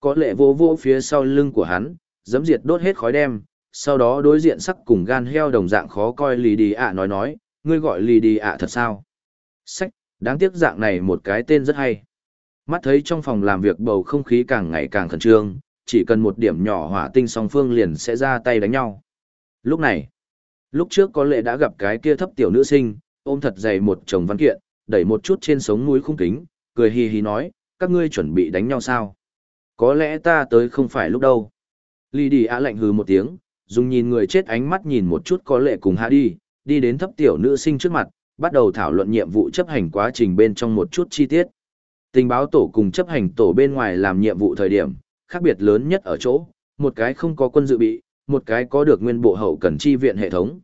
Có lẽ vô vô phía sau lưng của hắn, giấm diệt đốt hết khói đem, sau đó đối diện sắc cùng gan heo đồng dạng khó coi lì đi ạ nói nói, ngươi gọi lì đi ạ thật sao? Sách, đáng tiếc dạng này một cái tên rất hay. Mắt thấy trong phòng làm việc bầu không khí càng ngày càng khẩn trương, chỉ cần một điểm nhỏ hỏa tinh song phương liền sẽ ra tay đánh nhau. Lúc này, lúc trước có lẽ đã gặp cái kia thấp tiểu nữ sinh, ôm thật dày một chồng văn kiện, đẩy một chút trên sống núi khung kính, cười hì hì nói, các ngươi chuẩn bị đánh nhau sao? Có lẽ ta tới không phải lúc đâu. Lý đi ạ lạnh hừ một tiếng, dùng nhìn người chết ánh mắt nhìn một chút có lệ cùng hạ đi, đi đến thấp tiểu nữ sinh trước mặt, bắt đầu thảo luận nhiệm vụ chấp hành quá trình bên trong một chút chi tiết. Tình báo tổ cùng chấp hành tổ bên ngoài làm nhiệm vụ thời điểm, khác biệt lớn nhất ở chỗ, một cái không có quân dự bị, một cái có được nguyên bộ hậu cần chi viện hệ thống.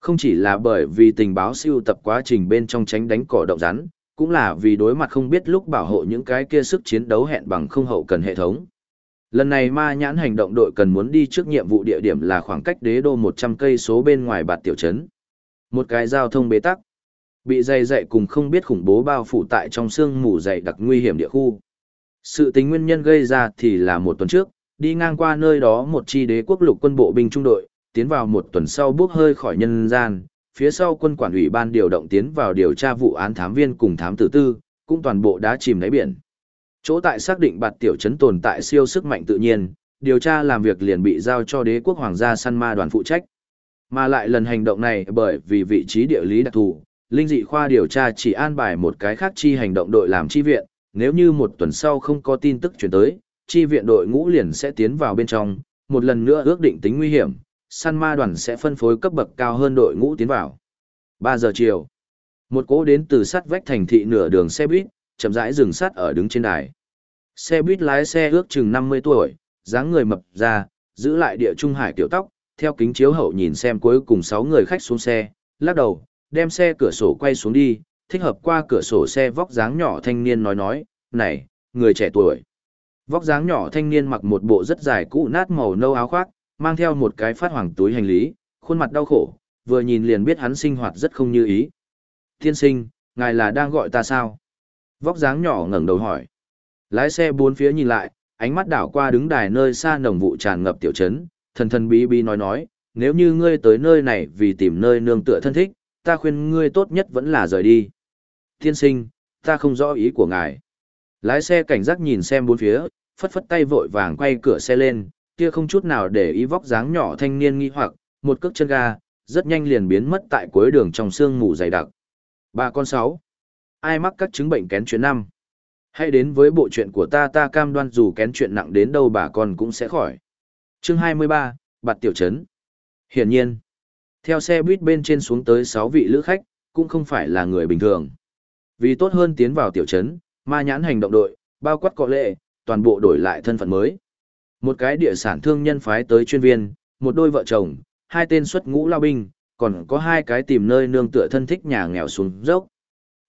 Không chỉ là bởi vì tình báo siêu tập quá trình bên trong tránh đánh cỏ động rắn, cũng là vì đối mặt không biết lúc bảo hộ những cái kia sức chiến đấu hẹn bằng không hậu cần hệ thống. Lần này ma nhãn hành động đội cần muốn đi trước nhiệm vụ địa điểm là khoảng cách đế đô 100 cây số bên ngoài bạt tiểu trấn. Một cái giao thông bế tắc. Bị dày dậy cùng không biết khủng bố bao phủ tại trong sương mù dày đặc nguy hiểm địa khu. Sự tính nguyên nhân gây ra thì là một tuần trước, đi ngang qua nơi đó một chi đế quốc lục quân bộ binh trung đội, tiến vào một tuần sau bước hơi khỏi nhân gian, phía sau quân quản ủy ban điều động tiến vào điều tra vụ án thám viên cùng thám tử tư, cũng toàn bộ đã chìm đáy biển. Chỗ tại xác định bạt tiểu trấn tồn tại siêu sức mạnh tự nhiên, điều tra làm việc liền bị giao cho đế quốc hoàng gia săn ma đoàn phụ trách. Mà lại lần hành động này bởi vì vị trí địa lý đặc thù, linh dị khoa điều tra chỉ an bài một cái khác chi hành động đội làm chi viện, nếu như một tuần sau không có tin tức chuyển tới, chi viện đội ngũ liền sẽ tiến vào bên trong, một lần nữa ước định tính nguy hiểm, săn ma đoàn sẽ phân phối cấp bậc cao hơn đội ngũ tiến vào. 3 giờ chiều, một cỗ đến từ sắt vách thành thị nửa đường xe buýt, chậm rãi dừng sát ở đứng trên đài. Xe buýt lái xe ước chừng 50 tuổi, dáng người mập ra, giữ lại địa trung hải tiểu tóc, theo kính chiếu hậu nhìn xem cuối cùng 6 người khách xuống xe, lắc đầu, đem xe cửa sổ quay xuống đi, thích hợp qua cửa sổ xe vóc dáng nhỏ thanh niên nói nói, này, người trẻ tuổi. Vóc dáng nhỏ thanh niên mặc một bộ rất dài cũ nát màu nâu áo khoác, mang theo một cái phát hoàng túi hành lý, khuôn mặt đau khổ, vừa nhìn liền biết hắn sinh hoạt rất không như ý. Tiên sinh, ngài là đang gọi ta sao? Vóc dáng nhỏ ngẩng đầu hỏi. Lái xe bốn phía nhìn lại, ánh mắt đảo qua đứng đài nơi xa nồng vụ tràn ngập tiểu trấn, thần thần bí bí nói nói, nếu như ngươi tới nơi này vì tìm nơi nương tựa thân thích, ta khuyên ngươi tốt nhất vẫn là rời đi. Tiên sinh, ta không rõ ý của ngài. Lái xe cảnh giác nhìn xem bốn phía, phất phất tay vội vàng quay cửa xe lên, kia không chút nào để ý vóc dáng nhỏ thanh niên nghi hoặc, một cước chân ga, rất nhanh liền biến mất tại cuối đường trong sương mù dày đặc. Bà con sáu, ai mắc các chứng bệnh kén chuyện năm? Hãy đến với bộ chuyện của ta ta cam đoan dù kén chuyện nặng đến đâu bà con cũng sẽ khỏi. Chương 23, Bạt Tiểu Trấn. Hiển nhiên, theo xe buýt bên trên xuống tới 6 vị lữ khách, cũng không phải là người bình thường. Vì tốt hơn tiến vào tiểu trấn, ma nhãn hành động đội, bao quát có lệ, toàn bộ đổi lại thân phận mới. Một cái địa sản thương nhân phái tới chuyên viên, một đôi vợ chồng, hai tên xuất ngũ lao binh, còn có hai cái tìm nơi nương tựa thân thích nhà nghèo xuống dốc.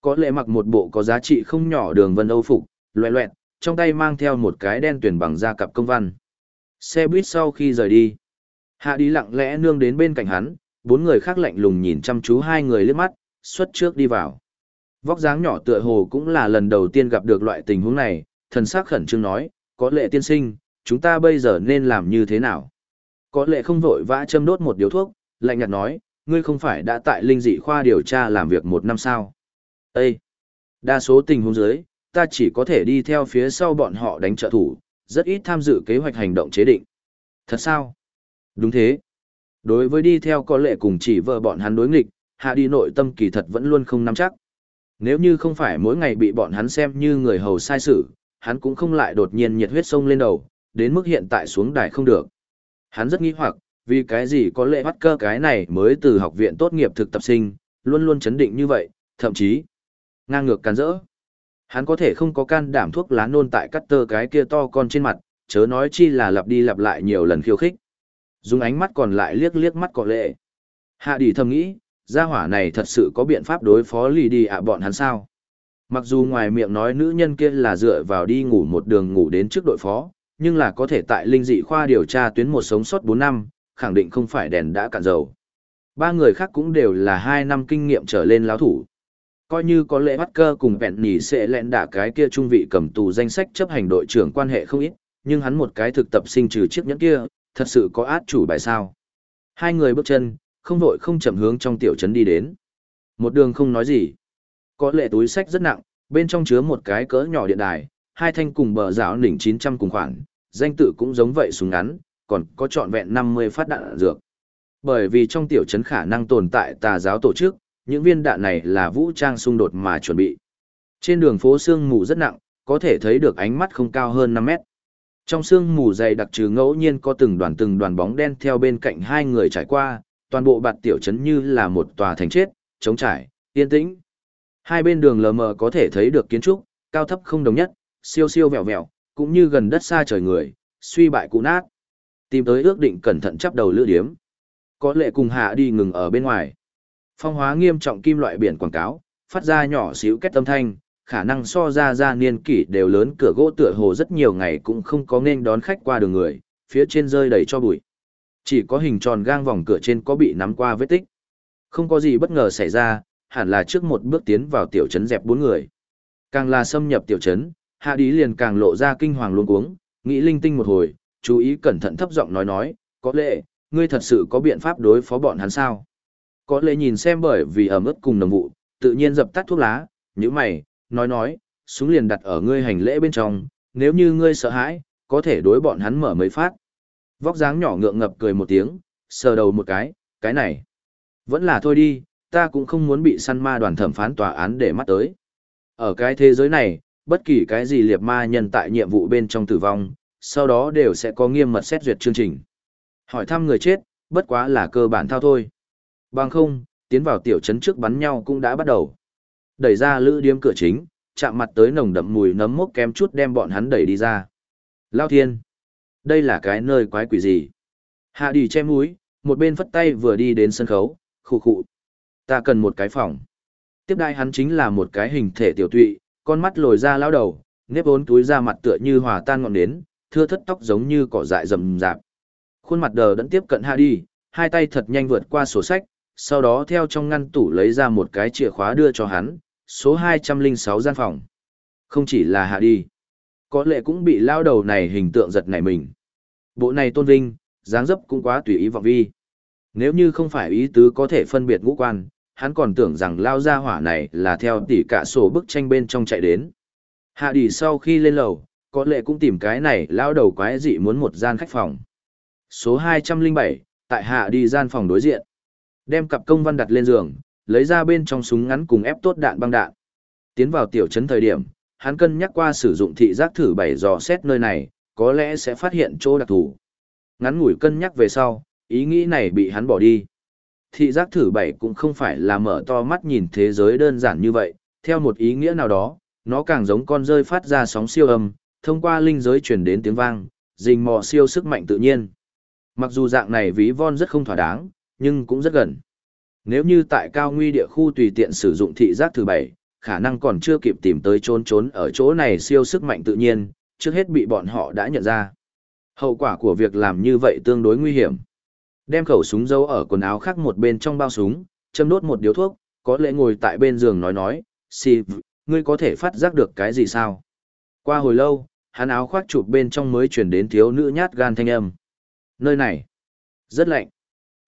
Có lệ mặc một bộ có giá trị không nhỏ đường vân âu phục, loẹ loẹt, trong tay mang theo một cái đen tuyển bằng da cặp công văn. Xe buýt sau khi rời đi, hạ đi lặng lẽ nương đến bên cạnh hắn, bốn người khác lạnh lùng nhìn chăm chú hai người liếc mắt, xuất trước đi vào. Vóc dáng nhỏ tựa hồ cũng là lần đầu tiên gặp được loại tình huống này, thần sắc khẩn trương nói, có lệ tiên sinh, chúng ta bây giờ nên làm như thế nào? Có lệ không vội vã châm đốt một điếu thuốc, lạnh nhạt nói, ngươi không phải đã tại linh dị khoa điều tra làm việc một năm sao? Ê! Đa số tình huống dưới, ta chỉ có thể đi theo phía sau bọn họ đánh trợ thủ, rất ít tham dự kế hoạch hành động chế định. Thật sao? Đúng thế. Đối với đi theo có lệ cùng chỉ vợ bọn hắn đối nghịch, hạ đi nội tâm kỳ thật vẫn luôn không nắm chắc. Nếu như không phải mỗi ngày bị bọn hắn xem như người hầu sai sự, hắn cũng không lại đột nhiên nhiệt huyết sông lên đầu, đến mức hiện tại xuống đài không được. Hắn rất nghi hoặc, vì cái gì có lệ bắt cơ cái này mới từ học viện tốt nghiệp thực tập sinh, luôn luôn chấn định như vậy, thậm chí ngang ngược can rỡ. Hắn có thể không có can đảm thuốc lá nôn tại cắt tơ cái kia to con trên mặt, chớ nói chi là lặp đi lặp lại nhiều lần khiêu khích. Dùng ánh mắt còn lại liếc liếc mắt cọ lệ. Hạ đi thầm nghĩ, gia hỏa này thật sự có biện pháp đối phó lì đi ạ bọn hắn sao. Mặc dù ngoài miệng nói nữ nhân kia là dựa vào đi ngủ một đường ngủ đến trước đội phó, nhưng là có thể tại linh dị khoa điều tra tuyến một sống sót 4 năm, khẳng định không phải đèn đã cạn dầu. Ba người khác cũng đều là 2 năm kinh nghiệm trở lên láo thủ. Coi như có lễ bắt cơ cùng vẹn nhỉ sẽ lẹn đả cái kia trung vị cầm tù danh sách chấp hành đội trưởng quan hệ không ít, nhưng hắn một cái thực tập sinh trừ chiếc nhẫn kia, thật sự có át chủ bài sao. Hai người bước chân, không vội không chậm hướng trong tiểu trấn đi đến. Một đường không nói gì. Có lệ túi sách rất nặng, bên trong chứa một cái cỡ nhỏ điện đài, hai thanh cùng bờ rào nỉnh 900 cùng khoản, danh tự cũng giống vậy súng ngắn, còn có trọn vẹn 50 phát đạn dược. Bởi vì trong tiểu trấn khả năng tồn tại tà giáo tổ chức, những viên đạn này là vũ trang xung đột mà chuẩn bị. Trên đường phố sương mù rất nặng, có thể thấy được ánh mắt không cao hơn 5 mét. Trong sương mù dày đặc trừ ngẫu nhiên có từng đoàn từng đoàn bóng đen theo bên cạnh hai người trải qua, toàn bộ bạt tiểu trấn như là một tòa thành chết, chống trải, Yên tĩnh. Hai bên đường lờ mờ có thể thấy được kiến trúc, cao thấp không đồng nhất, siêu siêu vẹo vẹo, cũng như gần đất xa trời người, suy bại cụ nát. Tìm tới ước định cẩn thận chắp đầu lữ điếm. Có lệ cùng hạ đi ngừng ở bên ngoài. Phong hóa nghiêm trọng kim loại biển quảng cáo, phát ra nhỏ xíu kết âm thanh, khả năng so ra ra niên kỷ đều lớn cửa gỗ tựa hồ rất nhiều ngày cũng không có nên đón khách qua đường người, phía trên rơi đầy cho bụi. Chỉ có hình tròn gang vòng cửa trên có bị nắm qua vết tích. Không có gì bất ngờ xảy ra, hẳn là trước một bước tiến vào tiểu trấn dẹp bốn người. Càng là xâm nhập tiểu trấn, hạ đi liền càng lộ ra kinh hoàng luống cuống, nghĩ linh tinh một hồi, chú ý cẩn thận thấp giọng nói nói, có lẽ, ngươi thật sự có biện pháp đối phó bọn hắn sao? Có lẽ nhìn xem bởi vì ở mức cùng nồng vụ, tự nhiên dập tắt thuốc lá, như mày, nói nói, súng liền đặt ở ngươi hành lễ bên trong, nếu như ngươi sợ hãi, có thể đối bọn hắn mở mấy phát. Vóc dáng nhỏ ngượng ngập cười một tiếng, sờ đầu một cái, cái này. Vẫn là thôi đi, ta cũng không muốn bị săn ma đoàn thẩm phán tòa án để mắt tới. Ở cái thế giới này, bất kỳ cái gì liệt ma nhân tại nhiệm vụ bên trong tử vong, sau đó đều sẽ có nghiêm mật xét duyệt chương trình. Hỏi thăm người chết, bất quá là cơ bản thao thôi. Bằng không, tiến vào tiểu trấn trước bắn nhau cũng đã bắt đầu. Đẩy ra lữ điếm cửa chính, chạm mặt tới nồng đậm mùi nấm mốc kém chút đem bọn hắn đẩy đi ra. Lao thiên! Đây là cái nơi quái quỷ gì? Hạ đi che mũi, một bên phất tay vừa đi đến sân khấu, khụ khụ. Ta cần một cái phòng. Tiếp đai hắn chính là một cái hình thể tiểu tụy, con mắt lồi ra lao đầu, nếp vốn túi ra mặt tựa như hòa tan ngọn nến, thưa thất tóc giống như cỏ dại rầm rạp. Khuôn mặt đờ đẫn tiếp cận Hạ đi, hai tay thật nhanh vượt qua sổ sách, sau đó theo trong ngăn tủ lấy ra một cái chìa khóa đưa cho hắn, số 206 gian phòng. Không chỉ là Hạ đi, có lẽ cũng bị lao đầu này hình tượng giật nảy mình. Bộ này tôn vinh, dáng dấp cũng quá tùy ý vọng vi. Nếu như không phải ý tứ có thể phân biệt ngũ quan, hắn còn tưởng rằng lao ra hỏa này là theo tỉ cả sổ bức tranh bên trong chạy đến. Hạ đi sau khi lên lầu, có lẽ cũng tìm cái này lao đầu quái dị muốn một gian khách phòng. Số 207, tại hạ đi gian phòng đối diện. Đem cặp công văn đặt lên giường, lấy ra bên trong súng ngắn cùng ép tốt đạn băng đạn. Tiến vào tiểu trấn thời điểm, hắn cân nhắc qua sử dụng thị giác thử bảy dò xét nơi này, có lẽ sẽ phát hiện chỗ đặc thù. Ngắn ngủi cân nhắc về sau, ý nghĩ này bị hắn bỏ đi. Thị giác thử bảy cũng không phải là mở to mắt nhìn thế giới đơn giản như vậy, theo một ý nghĩa nào đó, nó càng giống con rơi phát ra sóng siêu âm, thông qua linh giới truyền đến tiếng vang, rình mò siêu sức mạnh tự nhiên. Mặc dù dạng này ví von rất không thỏa đáng, nhưng cũng rất gần. Nếu như tại cao nguy địa khu tùy tiện sử dụng thị giác thứ bảy, khả năng còn chưa kịp tìm tới trốn trốn ở chỗ này siêu sức mạnh tự nhiên, trước hết bị bọn họ đã nhận ra. Hậu quả của việc làm như vậy tương đối nguy hiểm. Đem khẩu súng giấu ở quần áo khác một bên trong bao súng, châm đốt một điếu thuốc, có lẽ ngồi tại bên giường nói nói, Steve, ngươi có thể phát giác được cái gì sao? Qua hồi lâu, hắn áo khoác chụp bên trong mới chuyển đến thiếu nữ nhát gan thanh âm. Nơi này, rất lạnh.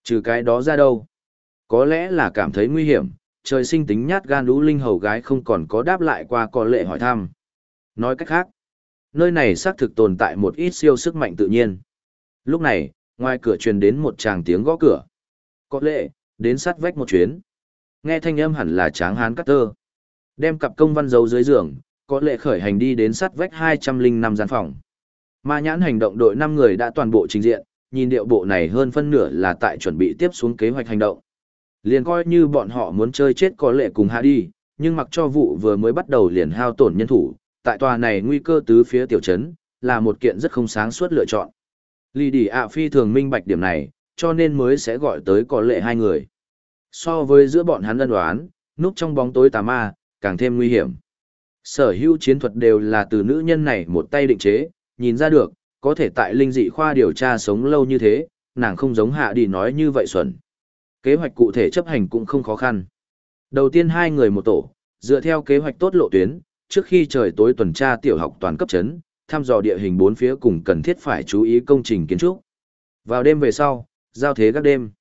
Trừ cái đó ra đâu? Có lẽ là cảm thấy nguy hiểm, trời sinh tính nhát gan lũ linh hầu gái không còn có đáp lại qua có lệ hỏi thăm. Nói cách khác, nơi này xác thực tồn tại một ít siêu sức mạnh tự nhiên. Lúc này, ngoài cửa truyền đến một tràng tiếng gõ cửa. Có lệ, đến sát vách một chuyến. Nghe thanh âm hẳn là tráng hán cắt tơ. Đem cặp công văn giấu dưới giường, có lệ khởi hành đi đến sát vách 205 gian phòng. Ma nhãn hành động đội năm người đã toàn bộ trình diện, nhìn điệu bộ này hơn phân nửa là tại chuẩn bị tiếp xuống kế hoạch hành động. Liền coi như bọn họ muốn chơi chết có lệ cùng hạ đi, nhưng mặc cho vụ vừa mới bắt đầu liền hao tổn nhân thủ, tại tòa này nguy cơ tứ phía tiểu trấn, là một kiện rất không sáng suốt lựa chọn. Lì Đỉ ạ phi thường minh bạch điểm này, cho nên mới sẽ gọi tới có lệ hai người. So với giữa bọn hắn ân đoán, núp trong bóng tối tà ma, càng thêm nguy hiểm. Sở hữu chiến thuật đều là từ nữ nhân này một tay định chế, nhìn ra được, có thể tại linh dị khoa điều tra sống lâu như thế, nàng không giống hạ đi nói như vậy xuẩn. Kế hoạch cụ thể chấp hành cũng không khó khăn. Đầu tiên hai người một tổ, dựa theo kế hoạch tốt lộ tuyến, trước khi trời tối tuần tra tiểu học toàn cấp chấn, thăm dò địa hình bốn phía cùng cần thiết phải chú ý công trình kiến trúc. Vào đêm về sau, giao thế các đêm.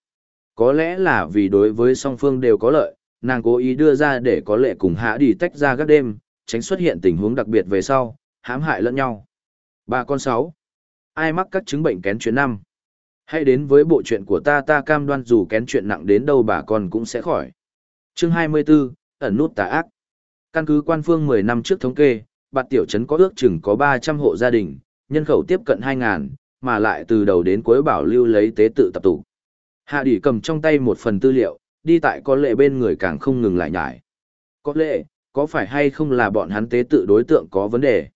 Có lẽ là vì đối với song phương đều có lợi, nàng cố ý đưa ra để có lệ cùng hạ đi tách ra các đêm, tránh xuất hiện tình huống đặc biệt về sau, hãm hại lẫn nhau. Ba con sáu. Ai mắc các chứng bệnh kén chuyện năm? Hãy đến với bộ chuyện của ta ta cam đoan dù kén chuyện nặng đến đâu bà con cũng sẽ khỏi. Chương 24, ẩn nút tà ác. Căn cứ quan phương 10 năm trước thống kê, bạt tiểu trấn có ước chừng có 300 hộ gia đình, nhân khẩu tiếp cận 2.000, mà lại từ đầu đến cuối bảo lưu lấy tế tự tập tụ. Hạ đỉ cầm trong tay một phần tư liệu, đi tại có lệ bên người càng không ngừng lại nhải. Có lệ, có phải hay không là bọn hắn tế tự đối tượng có vấn đề?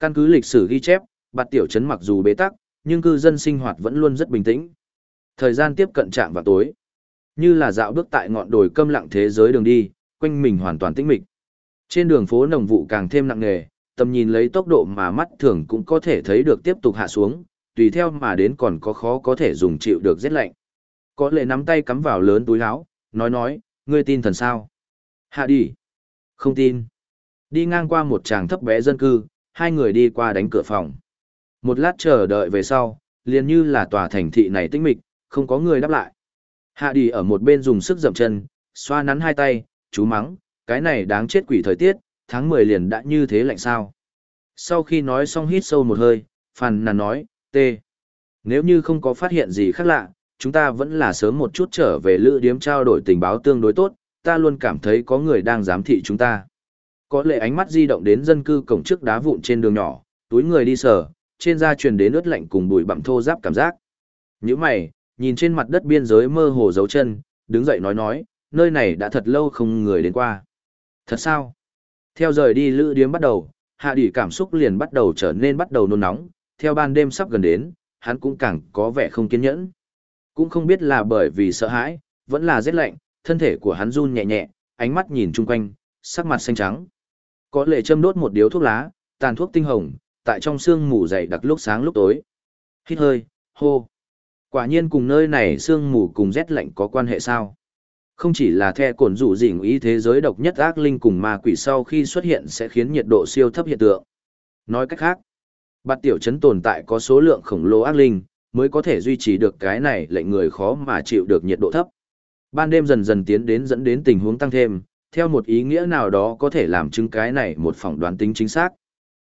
Căn cứ lịch sử ghi chép, bạt tiểu trấn mặc dù bế tắc, nhưng cư dân sinh hoạt vẫn luôn rất bình tĩnh. Thời gian tiếp cận trạm vào tối, như là dạo bước tại ngọn đồi câm lặng thế giới đường đi, quanh mình hoàn toàn tĩnh mịch. Trên đường phố nồng vụ càng thêm nặng nề, tầm nhìn lấy tốc độ mà mắt thường cũng có thể thấy được tiếp tục hạ xuống, tùy theo mà đến còn có khó có thể dùng chịu được rét lạnh. Có lệ nắm tay cắm vào lớn túi áo, nói nói, ngươi tin thần sao? Hạ đi. Không tin. Đi ngang qua một tràng thấp bé dân cư, hai người đi qua đánh cửa phòng. Một lát chờ đợi về sau, liền như là tòa thành thị này tĩnh mịch, không có người đáp lại. Hạ đi ở một bên dùng sức dậm chân, xoa nắn hai tay, chú mắng, cái này đáng chết quỷ thời tiết, tháng 10 liền đã như thế lạnh sao. Sau khi nói xong hít sâu một hơi, phàn nàn nói, tê. Nếu như không có phát hiện gì khác lạ, chúng ta vẫn là sớm một chút trở về lữ điếm trao đổi tình báo tương đối tốt, ta luôn cảm thấy có người đang giám thị chúng ta. Có lệ ánh mắt di động đến dân cư cổng trước đá vụn trên đường nhỏ, túi người đi sở trên da truyền đến ướt lạnh cùng bụi bặm thô giáp cảm giác. Những mày, nhìn trên mặt đất biên giới mơ hồ dấu chân, đứng dậy nói nói, nơi này đã thật lâu không người đến qua. Thật sao? Theo rời đi lữ điếm bắt đầu, hạ đỉ cảm xúc liền bắt đầu trở nên bắt đầu nôn nóng, theo ban đêm sắp gần đến, hắn cũng càng có vẻ không kiên nhẫn. Cũng không biết là bởi vì sợ hãi, vẫn là rét lạnh, thân thể của hắn run nhẹ nhẹ, ánh mắt nhìn chung quanh, sắc mặt xanh trắng. Có lệ châm đốt một điếu thuốc lá, tàn thuốc tinh hồng, tại trong sương mù dày đặc lúc sáng lúc tối. Hít hơi, hô. Quả nhiên cùng nơi này sương mù cùng rét lạnh có quan hệ sao? Không chỉ là the cổn rủ dỉ ý thế giới độc nhất ác linh cùng ma quỷ sau khi xuất hiện sẽ khiến nhiệt độ siêu thấp hiện tượng. Nói cách khác, bạt tiểu chấn tồn tại có số lượng khổng lồ ác linh, mới có thể duy trì được cái này lệnh người khó mà chịu được nhiệt độ thấp. Ban đêm dần dần tiến đến dẫn đến tình huống tăng thêm, theo một ý nghĩa nào đó có thể làm chứng cái này một phỏng đoán tính chính xác.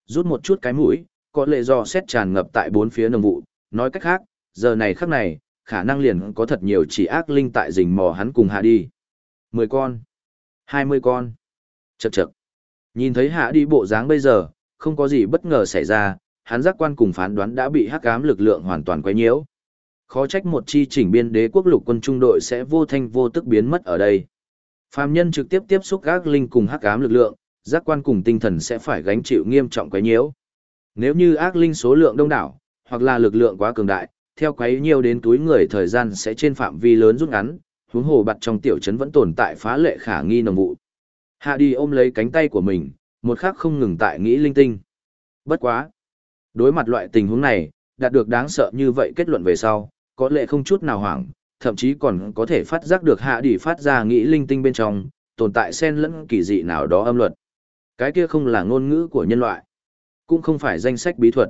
Rút một chút cái mũi, có lệ do xét tràn ngập tại bốn phía nồng vụ, nói cách khác, giờ này khắc này, khả năng liền có thật nhiều chỉ ác linh tại rình mò hắn cùng hạ đi. Mười con, hai mươi con, chật chật. Nhìn thấy hạ đi bộ dáng bây giờ, không có gì bất ngờ xảy ra, hắn giác quan cùng phán đoán đã bị hắc ám lực lượng hoàn toàn quấy nhiễu. Khó trách một chi chỉnh biên đế quốc lục quân trung đội sẽ vô thanh vô tức biến mất ở đây. Phạm nhân trực tiếp tiếp xúc ác linh cùng hắc ám lực lượng, giác quan cùng tinh thần sẽ phải gánh chịu nghiêm trọng quấy nhiễu. Nếu như ác linh số lượng đông đảo, hoặc là lực lượng quá cường đại, theo quấy nhiễu đến túi người thời gian sẽ trên phạm vi lớn rút ngắn, huống hồ bặt trong tiểu trấn vẫn tồn tại phá lệ khả nghi nồng vụ. Hạ đi ôm lấy cánh tay của mình, một khắc không ngừng tại nghĩ linh tinh. Bất quá. Đối mặt loại tình huống này, đạt được đáng sợ như vậy kết luận về sau, có lẽ không chút nào hoảng, thậm chí còn có thể phát giác được hạ đi phát ra nghĩ linh tinh bên trong, tồn tại xen lẫn kỳ dị nào đó âm luật. Cái kia không là ngôn ngữ của nhân loại, cũng không phải danh sách bí thuật.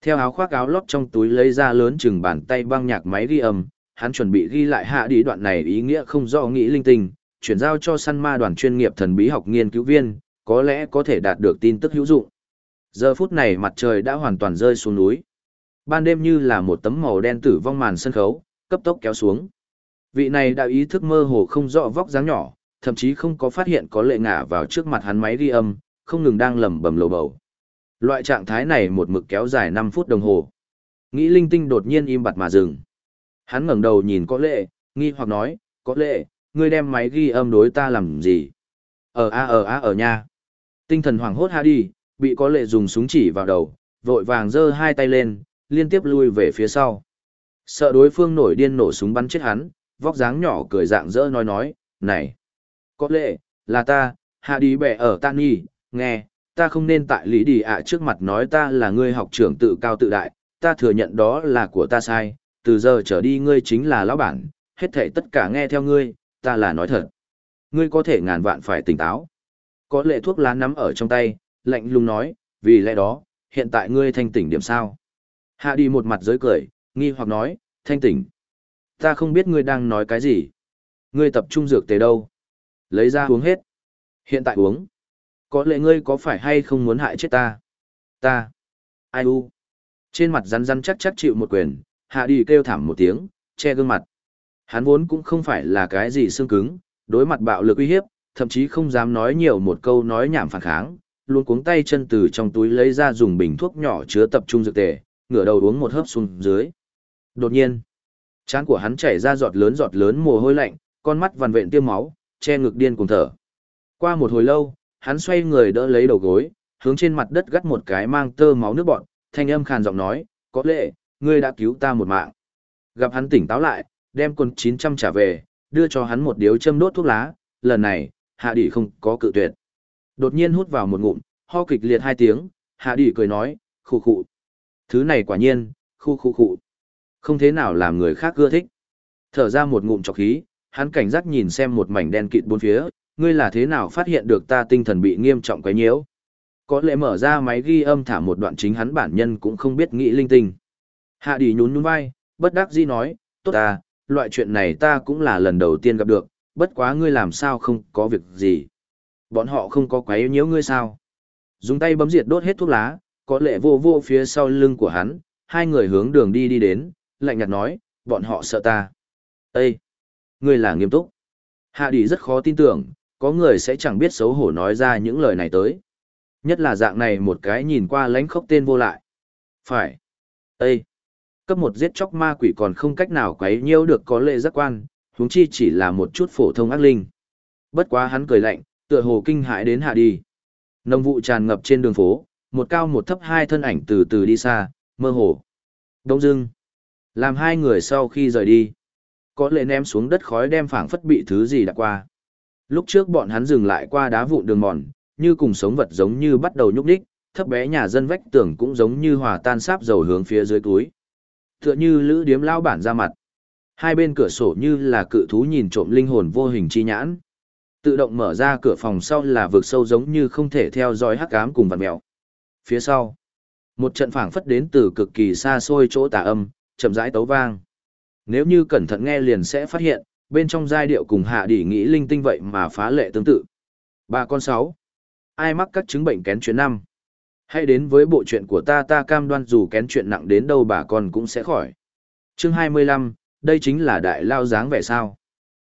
Theo áo khoác áo lót trong túi lấy ra lớn chừng bàn tay băng nhạc máy ghi âm, hắn chuẩn bị ghi lại hạ đi đoạn này ý nghĩa không rõ nghĩ linh tinh, chuyển giao cho săn ma đoàn chuyên nghiệp thần bí học nghiên cứu viên, có lẽ có thể đạt được tin tức hữu dụng. Giờ phút này mặt trời đã hoàn toàn rơi xuống núi. Ban đêm như là một tấm màu đen tử vong màn sân khấu, cấp tốc kéo xuống. Vị này đã ý thức mơ hồ không rõ vóc dáng nhỏ, thậm chí không có phát hiện có lệ ngả vào trước mặt hắn máy ghi âm, không ngừng đang lầm bầm lầu bầu. Loại trạng thái này một mực kéo dài 5 phút đồng hồ. Nghĩ linh tinh đột nhiên im bặt mà dừng. Hắn ngẩng đầu nhìn có lệ, nghi hoặc nói, có lệ, ngươi đem máy ghi âm đối ta làm gì? Ờ, ở ờ, a ở a ở nha. Tinh thần hoảng hốt ha đi, bị có lệ dùng súng chỉ vào đầu, vội vàng giơ hai tay lên, liên tiếp lui về phía sau. Sợ đối phương nổi điên nổ súng bắn chết hắn, vóc dáng nhỏ cười dạng dỡ nói nói, này, có lệ, là ta, hạ đi bẻ ở tan nhi, nghe, ta không nên tại lý đi ạ trước mặt nói ta là ngươi học trưởng tự cao tự đại, ta thừa nhận đó là của ta sai, từ giờ trở đi ngươi chính là lão bản, hết thảy tất cả nghe theo ngươi, ta là nói thật. Ngươi có thể ngàn vạn phải tỉnh táo. Có lệ thuốc lá nắm ở trong tay, lạnh lùng nói, vì lẽ đó, hiện tại ngươi thanh tỉnh điểm sao. Hạ đi một mặt giới cười, nghi hoặc nói, thanh tỉnh. Ta không biết ngươi đang nói cái gì. Ngươi tập trung dược tề đâu? Lấy ra uống hết. Hiện tại uống. Có lẽ ngươi có phải hay không muốn hại chết ta? Ta. Ai u? Trên mặt rắn rắn chắc chắc chịu một quyền, hạ đi kêu thảm một tiếng, che gương mặt. Hắn vốn cũng không phải là cái gì xương cứng, đối mặt bạo lực uy hiếp, thậm chí không dám nói nhiều một câu nói nhảm phản kháng, luôn cuống tay chân từ trong túi lấy ra dùng bình thuốc nhỏ chứa tập trung dược tề, ngửa đầu uống một hớp xuống dưới. Đột nhiên, trán của hắn chảy ra giọt lớn giọt lớn mồ hôi lạnh, Con mắt vằn vện tiêm máu, che ngực điên cùng thở. Qua một hồi lâu, hắn xoay người đỡ lấy đầu gối, hướng trên mặt đất gắt một cái mang tơ máu nước bọn, thanh âm khàn giọng nói, có lẽ, ngươi đã cứu ta một mạng. Gặp hắn tỉnh táo lại, đem quân 900 trả về, đưa cho hắn một điếu châm đốt thuốc lá, lần này, hạ đỉ không có cự tuyệt. Đột nhiên hút vào một ngụm, ho kịch liệt hai tiếng, hạ đỉ cười nói, khu khụ. Thứ này quả nhiên, khu khu khụ. Không thế nào làm người khác ưa thích. Thở ra một ngụm chọc khí, hắn cảnh giác nhìn xem một mảnh đen kịt bốn phía, ngươi là thế nào phát hiện được ta tinh thần bị nghiêm trọng quấy nhiễu. Có lẽ mở ra máy ghi âm thả một đoạn chính hắn bản nhân cũng không biết nghĩ linh tinh. Hạ đi nhún nhún vai, bất đắc dĩ nói, tốt ta, loại chuyện này ta cũng là lần đầu tiên gặp được, bất quá ngươi làm sao không có việc gì. Bọn họ không có quấy nhiễu ngươi sao. Dùng tay bấm diệt đốt hết thuốc lá, có lẽ vô vô phía sau lưng của hắn, hai người hướng đường đi đi đến, lạnh nhạt nói, bọn họ sợ ta. Ê! Ngươi là nghiêm túc. Hạ đi rất khó tin tưởng, có người sẽ chẳng biết xấu hổ nói ra những lời này tới. Nhất là dạng này một cái nhìn qua lánh khốc tên vô lại. Phải. Ê! Cấp một giết chóc ma quỷ còn không cách nào quấy nhiễu được có lệ giác quan, huống chi chỉ là một chút phổ thông ác linh. Bất quá hắn cười lạnh, tựa hồ kinh hãi đến hạ đi. Nông vụ tràn ngập trên đường phố, một cao một thấp hai thân ảnh từ từ đi xa, mơ hồ. Đông dưng. Làm hai người sau khi rời đi. Có lệ ném xuống đất khói đem phảng phất bị thứ gì đã qua. Lúc trước bọn hắn dừng lại qua đá vụn đường mòn, như cùng sống vật giống như bắt đầu nhúc đích, thấp bé nhà dân vách tường cũng giống như hòa tan sáp dầu hướng phía dưới túi. Tựa như lữ điếm lao bản ra mặt. Hai bên cửa sổ như là cự thú nhìn trộm linh hồn vô hình chi nhãn. Tự động mở ra cửa phòng sau là vực sâu giống như không thể theo dõi hắc ám cùng vằn mèo. Phía sau, một trận phảng phất đến từ cực kỳ xa xôi chỗ tà âm, chậm rãi tấu vang. Nếu như cẩn thận nghe liền sẽ phát hiện, bên trong giai điệu cùng hạ đỉ nghĩ linh tinh vậy mà phá lệ tương tự. Ba con sáu. Ai mắc các chứng bệnh kén chuyện năm? Hãy đến với bộ chuyện của ta ta cam đoan dù kén chuyện nặng đến đâu bà con cũng sẽ khỏi. Chương 25, đây chính là đại lao dáng vẻ sao.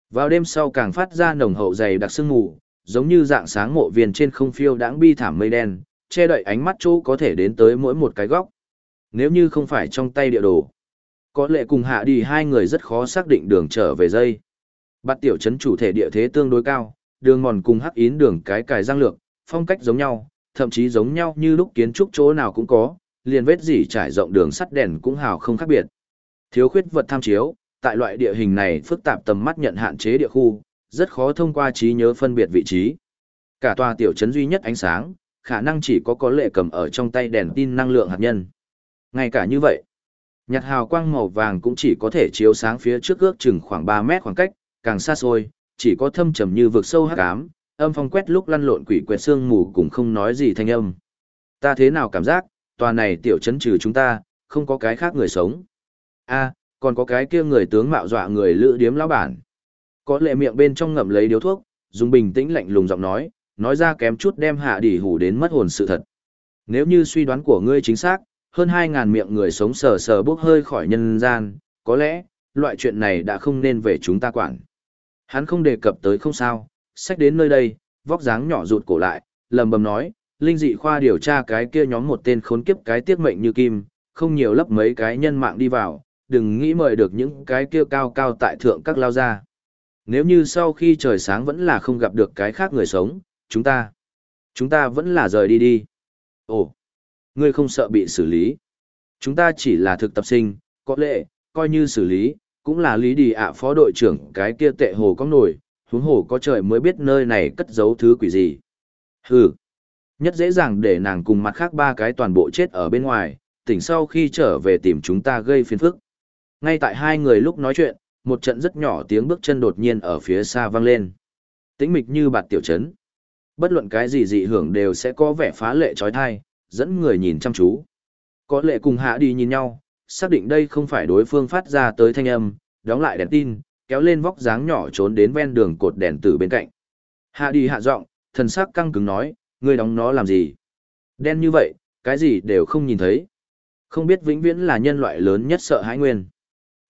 Vào đêm sau càng phát ra nồng hậu dày đặc sương mù, giống như dạng sáng mộ viên trên không phiêu đãng bi thảm mây đen, che đậy ánh mắt chỗ có thể đến tới mỗi một cái góc. Nếu như không phải trong tay địa đồ, có lẽ cùng hạ đi hai người rất khó xác định đường trở về dây. Bát tiểu trấn chủ thể địa thế tương đối cao, đường mòn cùng hắc yến đường cái cài giang lược, phong cách giống nhau, thậm chí giống nhau như lúc kiến trúc chỗ nào cũng có, liền vết gì trải rộng đường sắt đèn cũng hào không khác biệt. Thiếu khuyết vật tham chiếu, tại loại địa hình này phức tạp tầm mắt nhận hạn chế địa khu, rất khó thông qua trí nhớ phân biệt vị trí. Cả tòa tiểu trấn duy nhất ánh sáng, khả năng chỉ có có lệ cầm ở trong tay đèn tin năng lượng hạt nhân. Ngay cả như vậy, nhạt hào quang màu vàng cũng chỉ có thể chiếu sáng phía trước ước chừng khoảng 3 mét khoảng cách, càng xa xôi, chỉ có thâm trầm như vực sâu hắc ám, âm phong quét lúc lăn lộn quỷ quẹt xương mù cũng không nói gì thanh âm. Ta thế nào cảm giác, tòa này tiểu trấn trừ chúng ta, không có cái khác người sống. a còn có cái kia người tướng mạo dọa người lữ điếm lão bản. Có lệ miệng bên trong ngậm lấy điếu thuốc, dùng bình tĩnh lạnh lùng giọng nói, nói ra kém chút đem hạ đỉ hủ đến mất hồn sự thật. Nếu như suy đoán của ngươi chính xác, hơn 2.000 miệng người sống sờ sờ bốc hơi khỏi nhân gian, có lẽ, loại chuyện này đã không nên về chúng ta quản. Hắn không đề cập tới không sao, sách đến nơi đây, vóc dáng nhỏ rụt cổ lại, lầm bầm nói, linh dị khoa điều tra cái kia nhóm một tên khốn kiếp cái tiết mệnh như kim, không nhiều lấp mấy cái nhân mạng đi vào, đừng nghĩ mời được những cái kia cao cao tại thượng các lao ra. Nếu như sau khi trời sáng vẫn là không gặp được cái khác người sống, chúng ta, chúng ta vẫn là rời đi đi. Ồ, ngươi không sợ bị xử lý. Chúng ta chỉ là thực tập sinh, có lẽ, coi như xử lý, cũng là lý đi ạ à, phó đội trưởng cái kia tệ hồ có nổi, huống hồ có trời mới biết nơi này cất giấu thứ quỷ gì. Hừ, nhất dễ dàng để nàng cùng mặt khác ba cái toàn bộ chết ở bên ngoài, tỉnh sau khi trở về tìm chúng ta gây phiền phức. Ngay tại hai người lúc nói chuyện, một trận rất nhỏ tiếng bước chân đột nhiên ở phía xa vang lên. Tĩnh mịch như bạt tiểu trấn. Bất luận cái gì dị hưởng đều sẽ có vẻ phá lệ trói thai, dẫn người nhìn chăm chú. Có lệ cùng hạ đi nhìn nhau, xác định đây không phải đối phương phát ra tới thanh âm, đóng lại đèn tin, kéo lên vóc dáng nhỏ trốn đến ven đường cột đèn từ bên cạnh. Hạ đi hạ giọng, thần sắc căng cứng nói, ngươi đóng nó làm gì? Đen như vậy, cái gì đều không nhìn thấy. Không biết vĩnh viễn là nhân loại lớn nhất sợ hãi nguyên.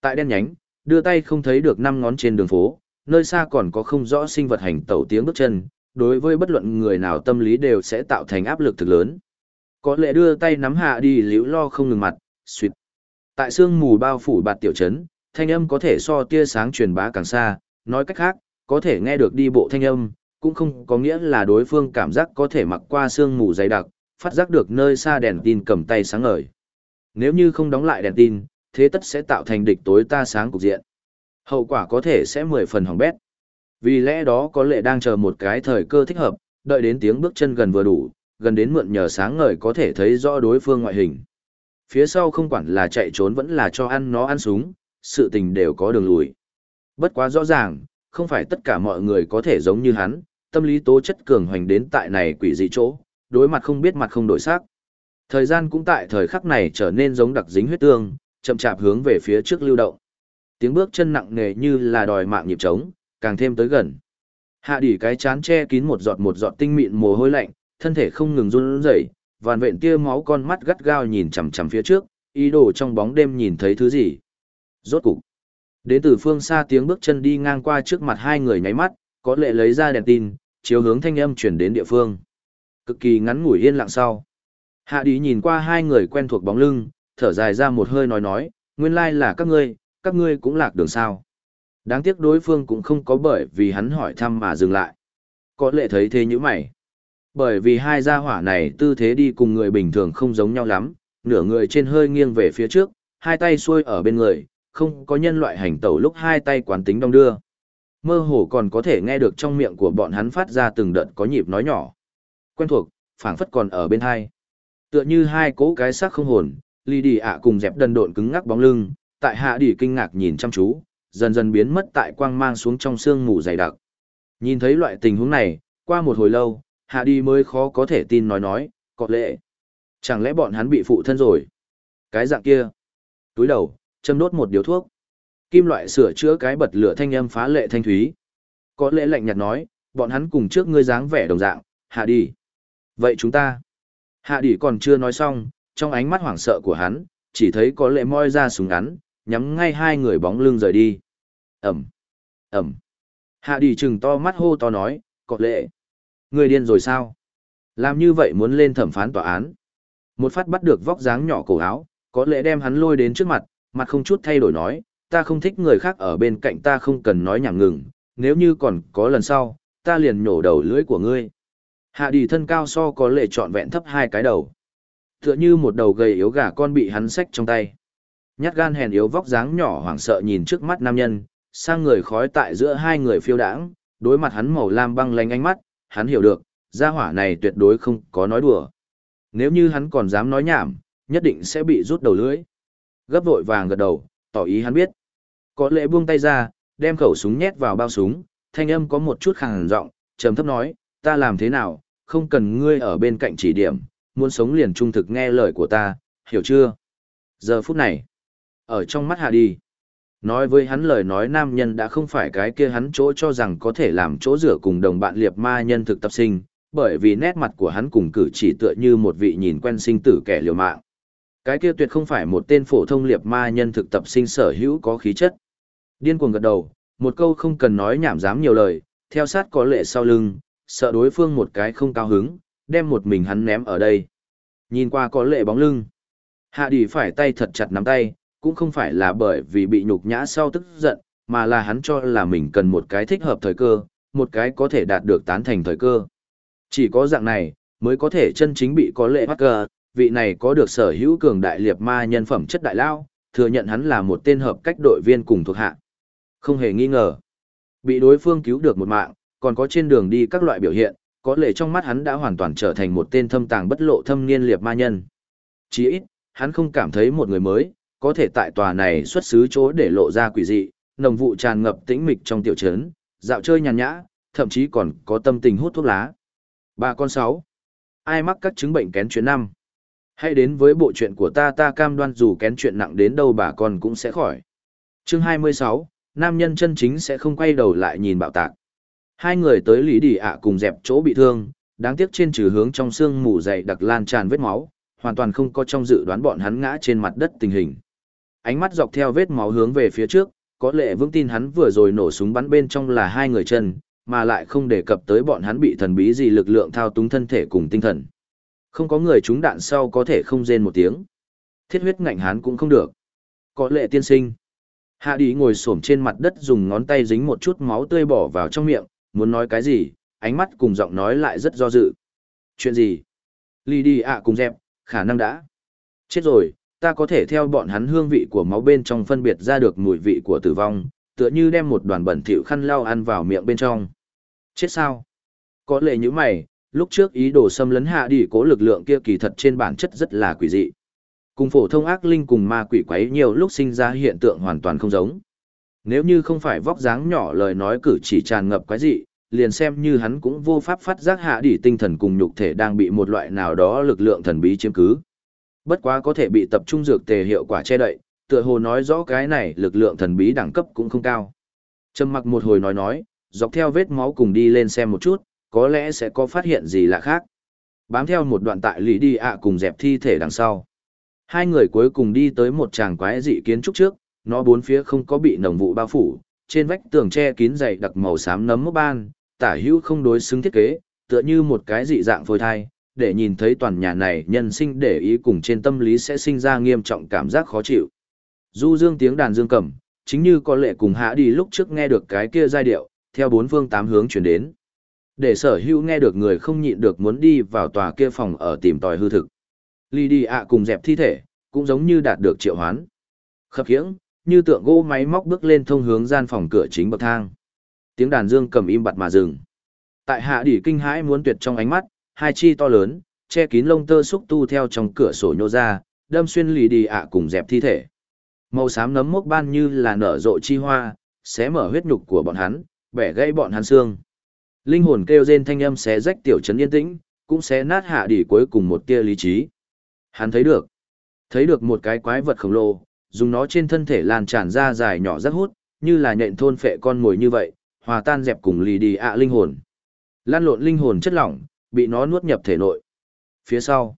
Tại đen nhánh, đưa tay không thấy được năm ngón trên đường phố, nơi xa còn có không rõ sinh vật hành tẩu tiếng bước chân, đối với bất luận người nào tâm lý đều sẽ tạo thành áp lực thực lớn. Có lẽ đưa tay nắm hạ đi liễu lo không ngừng mặt, suýt. Tại sương mù bao phủ bạt tiểu trấn, thanh âm có thể so tia sáng truyền bá càng xa, nói cách khác, có thể nghe được đi bộ thanh âm, cũng không có nghĩa là đối phương cảm giác có thể mặc qua sương mù dày đặc, phát giác được nơi xa đèn tin cầm tay sáng ngời. Nếu như không đóng lại đèn tin, thế tất sẽ tạo thành địch tối ta sáng cục diện. Hậu quả có thể sẽ mười phần hỏng bét. Vì lẽ đó có lẽ đang chờ một cái thời cơ thích hợp, đợi đến tiếng bước chân gần vừa đủ, gần đến mượn nhờ sáng ngời có thể thấy rõ đối phương ngoại hình. Phía sau không quản là chạy trốn vẫn là cho ăn nó ăn súng, sự tình đều có đường lùi. Bất quá rõ ràng, không phải tất cả mọi người có thể giống như hắn, tâm lý tố chất cường hoành đến tại này quỷ dị chỗ, đối mặt không biết mặt không đổi sắc. Thời gian cũng tại thời khắc này trở nên giống đặc dính huyết tương, chậm chạp hướng về phía trước lưu động. Tiếng bước chân nặng nề như là đòi mạng nhịp trống, càng thêm tới gần. Hạ đỉ cái chán che kín một giọt một giọt tinh mịn mồ hôi lạnh, thân thể không ngừng run rẩy, vàn vện tia máu con mắt gắt gao nhìn chằm chằm phía trước, ý đồ trong bóng đêm nhìn thấy thứ gì. Rốt cục, đến từ phương xa tiếng bước chân đi ngang qua trước mặt hai người nháy mắt, có lệ lấy ra đèn tin, chiếu hướng thanh âm chuyển đến địa phương. Cực kỳ ngắn ngủi yên lặng sau. Hạ đi nhìn qua hai người quen thuộc bóng lưng, thở dài ra một hơi nói nói, nguyên lai là các ngươi, các ngươi cũng lạc đường sao. Đáng tiếc đối phương cũng không có bởi vì hắn hỏi thăm mà dừng lại. Có lệ thấy thế như mày. Bởi vì hai gia hỏa này tư thế đi cùng người bình thường không giống nhau lắm, nửa người trên hơi nghiêng về phía trước, hai tay xuôi ở bên người, không có nhân loại hành tẩu lúc hai tay quán tính đong đưa. Mơ hồ còn có thể nghe được trong miệng của bọn hắn phát ra từng đợt có nhịp nói nhỏ. Quen thuộc, phảng phất còn ở bên hai. Tựa như hai cỗ cái xác không hồn, ly đi ạ cùng dẹp đần độn cứng ngắc bóng lưng, tại hạ đi kinh ngạc nhìn chăm chú, dần dần biến mất tại quang mang xuống trong sương mù dày đặc. Nhìn thấy loại tình huống này, qua một hồi lâu, hạ đi mới khó có thể tin nói nói, có lẽ, chẳng lẽ bọn hắn bị phụ thân rồi? Cái dạng kia, túi đầu, châm đốt một điếu thuốc. Kim loại sửa chữa cái bật lửa thanh âm phá lệ thanh thúy. Có lẽ lạnh nhạt nói, bọn hắn cùng trước ngươi dáng vẻ đồng dạng, hạ đi. Vậy chúng ta, hạ đi còn chưa nói xong, trong ánh mắt hoảng sợ của hắn, chỉ thấy có lẽ moi ra súng ngắn, nhắm ngay hai người bóng lưng rời đi. Ẩm, Ẩm. Hạ đi chừng to mắt hô to nói, có lẽ, người điên rồi sao? Làm như vậy muốn lên thẩm phán tòa án. Một phát bắt được vóc dáng nhỏ cổ áo, có lẽ đem hắn lôi đến trước mặt, mặt không chút thay đổi nói, ta không thích người khác ở bên cạnh ta không cần nói nhảm ngừng, nếu như còn có lần sau, ta liền nhổ đầu lưỡi của ngươi. Hạ đi thân cao so có lệ trọn vẹn thấp hai cái đầu. Tựa như một đầu gầy yếu gà con bị hắn xách trong tay. Nhát gan hèn yếu vóc dáng nhỏ hoảng sợ nhìn trước mắt nam nhân, sang người khói tại giữa hai người phiêu đãng, đối mặt hắn màu lam băng lánh ánh mắt, hắn hiểu được, gia hỏa này tuyệt đối không có nói đùa. Nếu như hắn còn dám nói nhảm, nhất định sẽ bị rút đầu lưỡi. Gấp vội vàng gật đầu, tỏ ý hắn biết. Có lệ buông tay ra, đem khẩu súng nhét vào bao súng, thanh âm có một chút khàn giọng, trầm thấp nói, ta làm thế nào, không cần ngươi ở bên cạnh chỉ điểm, muốn sống liền trung thực nghe lời của ta, hiểu chưa? Giờ phút này, ở trong mắt hạ đi, nói với hắn lời nói nam nhân đã không phải cái kia hắn chỗ cho rằng có thể làm chỗ rửa cùng đồng bạn liệp ma nhân thực tập sinh, bởi vì nét mặt của hắn cùng cử chỉ tựa như một vị nhìn quen sinh tử kẻ liều mạng. Cái kia tuyệt không phải một tên phổ thông liệp ma nhân thực tập sinh sở hữu có khí chất. Điên cuồng gật đầu, một câu không cần nói nhảm dám nhiều lời, theo sát có lệ sau lưng, sợ đối phương một cái không cao hứng, đem một mình hắn ném ở đây. Nhìn qua có lệ bóng lưng. Hạ đi phải tay thật chặt nắm tay, cũng không phải là bởi vì bị nhục nhã sau tức giận, mà là hắn cho là mình cần một cái thích hợp thời cơ, một cái có thể đạt được tán thành thời cơ. Chỉ có dạng này, mới có thể chân chính bị có lệ bắt cờ, vị này có được sở hữu cường đại liệt ma nhân phẩm chất đại lao, thừa nhận hắn là một tên hợp cách đội viên cùng thuộc hạ. Không hề nghi ngờ. Bị đối phương cứu được một mạng, còn có trên đường đi các loại biểu hiện, có lẽ trong mắt hắn đã hoàn toàn trở thành một tên thâm tàng bất lộ thâm niên liệt ma nhân. Chỉ ít, hắn không cảm thấy một người mới, có thể tại tòa này xuất xứ chỗ để lộ ra quỷ dị, nồng vụ tràn ngập tĩnh mịch trong tiểu trấn, dạo chơi nhàn nhã, thậm chí còn có tâm tình hút thuốc lá. Ba con sáu. Ai mắc các chứng bệnh kén chuyện năm? Hãy đến với bộ chuyện của ta ta cam đoan dù kén chuyện nặng đến đâu bà con cũng sẽ khỏi. Chương 26, nam nhân chân chính sẽ không quay đầu lại nhìn bạo tạc. Hai người tới Lý Đi ạ cùng dẹp chỗ bị thương, đáng tiếc trên trừ hướng trong xương mù dày đặc lan tràn vết máu, hoàn toàn không có trong dự đoán bọn hắn ngã trên mặt đất tình hình. Ánh mắt dọc theo vết máu hướng về phía trước, có lẽ vững tin hắn vừa rồi nổ súng bắn bên trong là hai người chân, mà lại không đề cập tới bọn hắn bị thần bí gì lực lượng thao túng thân thể cùng tinh thần. Không có người trúng đạn sau có thể không rên một tiếng. Thiết huyết ngạnh hắn cũng không được. Có lệ tiên sinh. Hạ đi ngồi xổm trên mặt đất dùng ngón tay dính một chút máu tươi bỏ vào trong miệng, muốn nói cái gì, ánh mắt cùng giọng nói lại rất do dự. Chuyện gì? Lì đi ạ cùng dẹp, khả năng đã. Chết rồi, ta có thể theo bọn hắn hương vị của máu bên trong phân biệt ra được mùi vị của tử vong, tựa như đem một đoàn bẩn thỉu khăn lau ăn vào miệng bên trong. Chết sao? Có lệ như mày, lúc trước ý đồ xâm lấn hạ đi cố lực lượng kia kỳ thật trên bản chất rất là quỷ dị. Cùng phổ thông ác linh cùng ma quỷ quấy nhiều lúc sinh ra hiện tượng hoàn toàn không giống. Nếu như không phải vóc dáng nhỏ lời nói cử chỉ tràn ngập quái dị, liền xem như hắn cũng vô pháp phát giác hạ đi tinh thần cùng nhục thể đang bị một loại nào đó lực lượng thần bí chiếm cứ. Bất quá có thể bị tập trung dược tề hiệu quả che đậy, tựa hồ nói rõ cái này lực lượng thần bí đẳng cấp cũng không cao. Trầm mặc một hồi nói nói, dọc theo vết máu cùng đi lên xem một chút, có lẽ sẽ có phát hiện gì lạ khác. Bám theo một đoạn tại lý đi ạ cùng dẹp thi thể đằng sau. Hai người cuối cùng đi tới một tràng quái dị kiến trúc trước, nó bốn phía không có bị nồng vụ bao phủ, trên vách tường che kín dày đặc màu xám nấm mốc ban, tả hữu không đối xứng thiết kế, tựa như một cái dị dạng phôi thai, để nhìn thấy toàn nhà này nhân sinh để ý cùng trên tâm lý sẽ sinh ra nghiêm trọng cảm giác khó chịu. Du dương tiếng đàn dương cầm, chính như có lệ cùng hạ đi lúc trước nghe được cái kia giai điệu, theo bốn phương tám hướng chuyển đến. Để sở hữu nghe được người không nhịn được muốn đi vào tòa kia phòng ở tìm tòi hư thực. Ly đi ạ cùng dẹp thi thể, cũng giống như đạt được triệu hoán. Khập khiễng, như tượng gỗ máy móc bước lên thông hướng gian phòng cửa chính bậc thang. Tiếng đàn dương cầm im bặt mà dừng. Tại hạ đỉ kinh hãi muốn tuyệt trong ánh mắt, hai chi to lớn, che kín lông tơ xúc tu theo trong cửa sổ nhô ra, đâm xuyên lì đi ạ cùng dẹp thi thể. Màu xám nấm mốc ban như là nở rộ chi hoa, xé mở huyết nhục của bọn hắn, bẻ gãy bọn hắn xương. Linh hồn kêu rên thanh âm xé rách tiểu trấn yên tĩnh, cũng xé nát hạ đỉ cuối cùng một tia lý trí. Hắn thấy được, thấy được một cái quái vật khổng lồ, dùng nó trên thân thể lan tràn ra dài nhỏ rất hút, như là nhện thôn phệ con mồi như vậy, hòa tan dẹp cùng lì đi ạ linh hồn. Lan lộn linh hồn chất lỏng, bị nó nuốt nhập thể nội. Phía sau,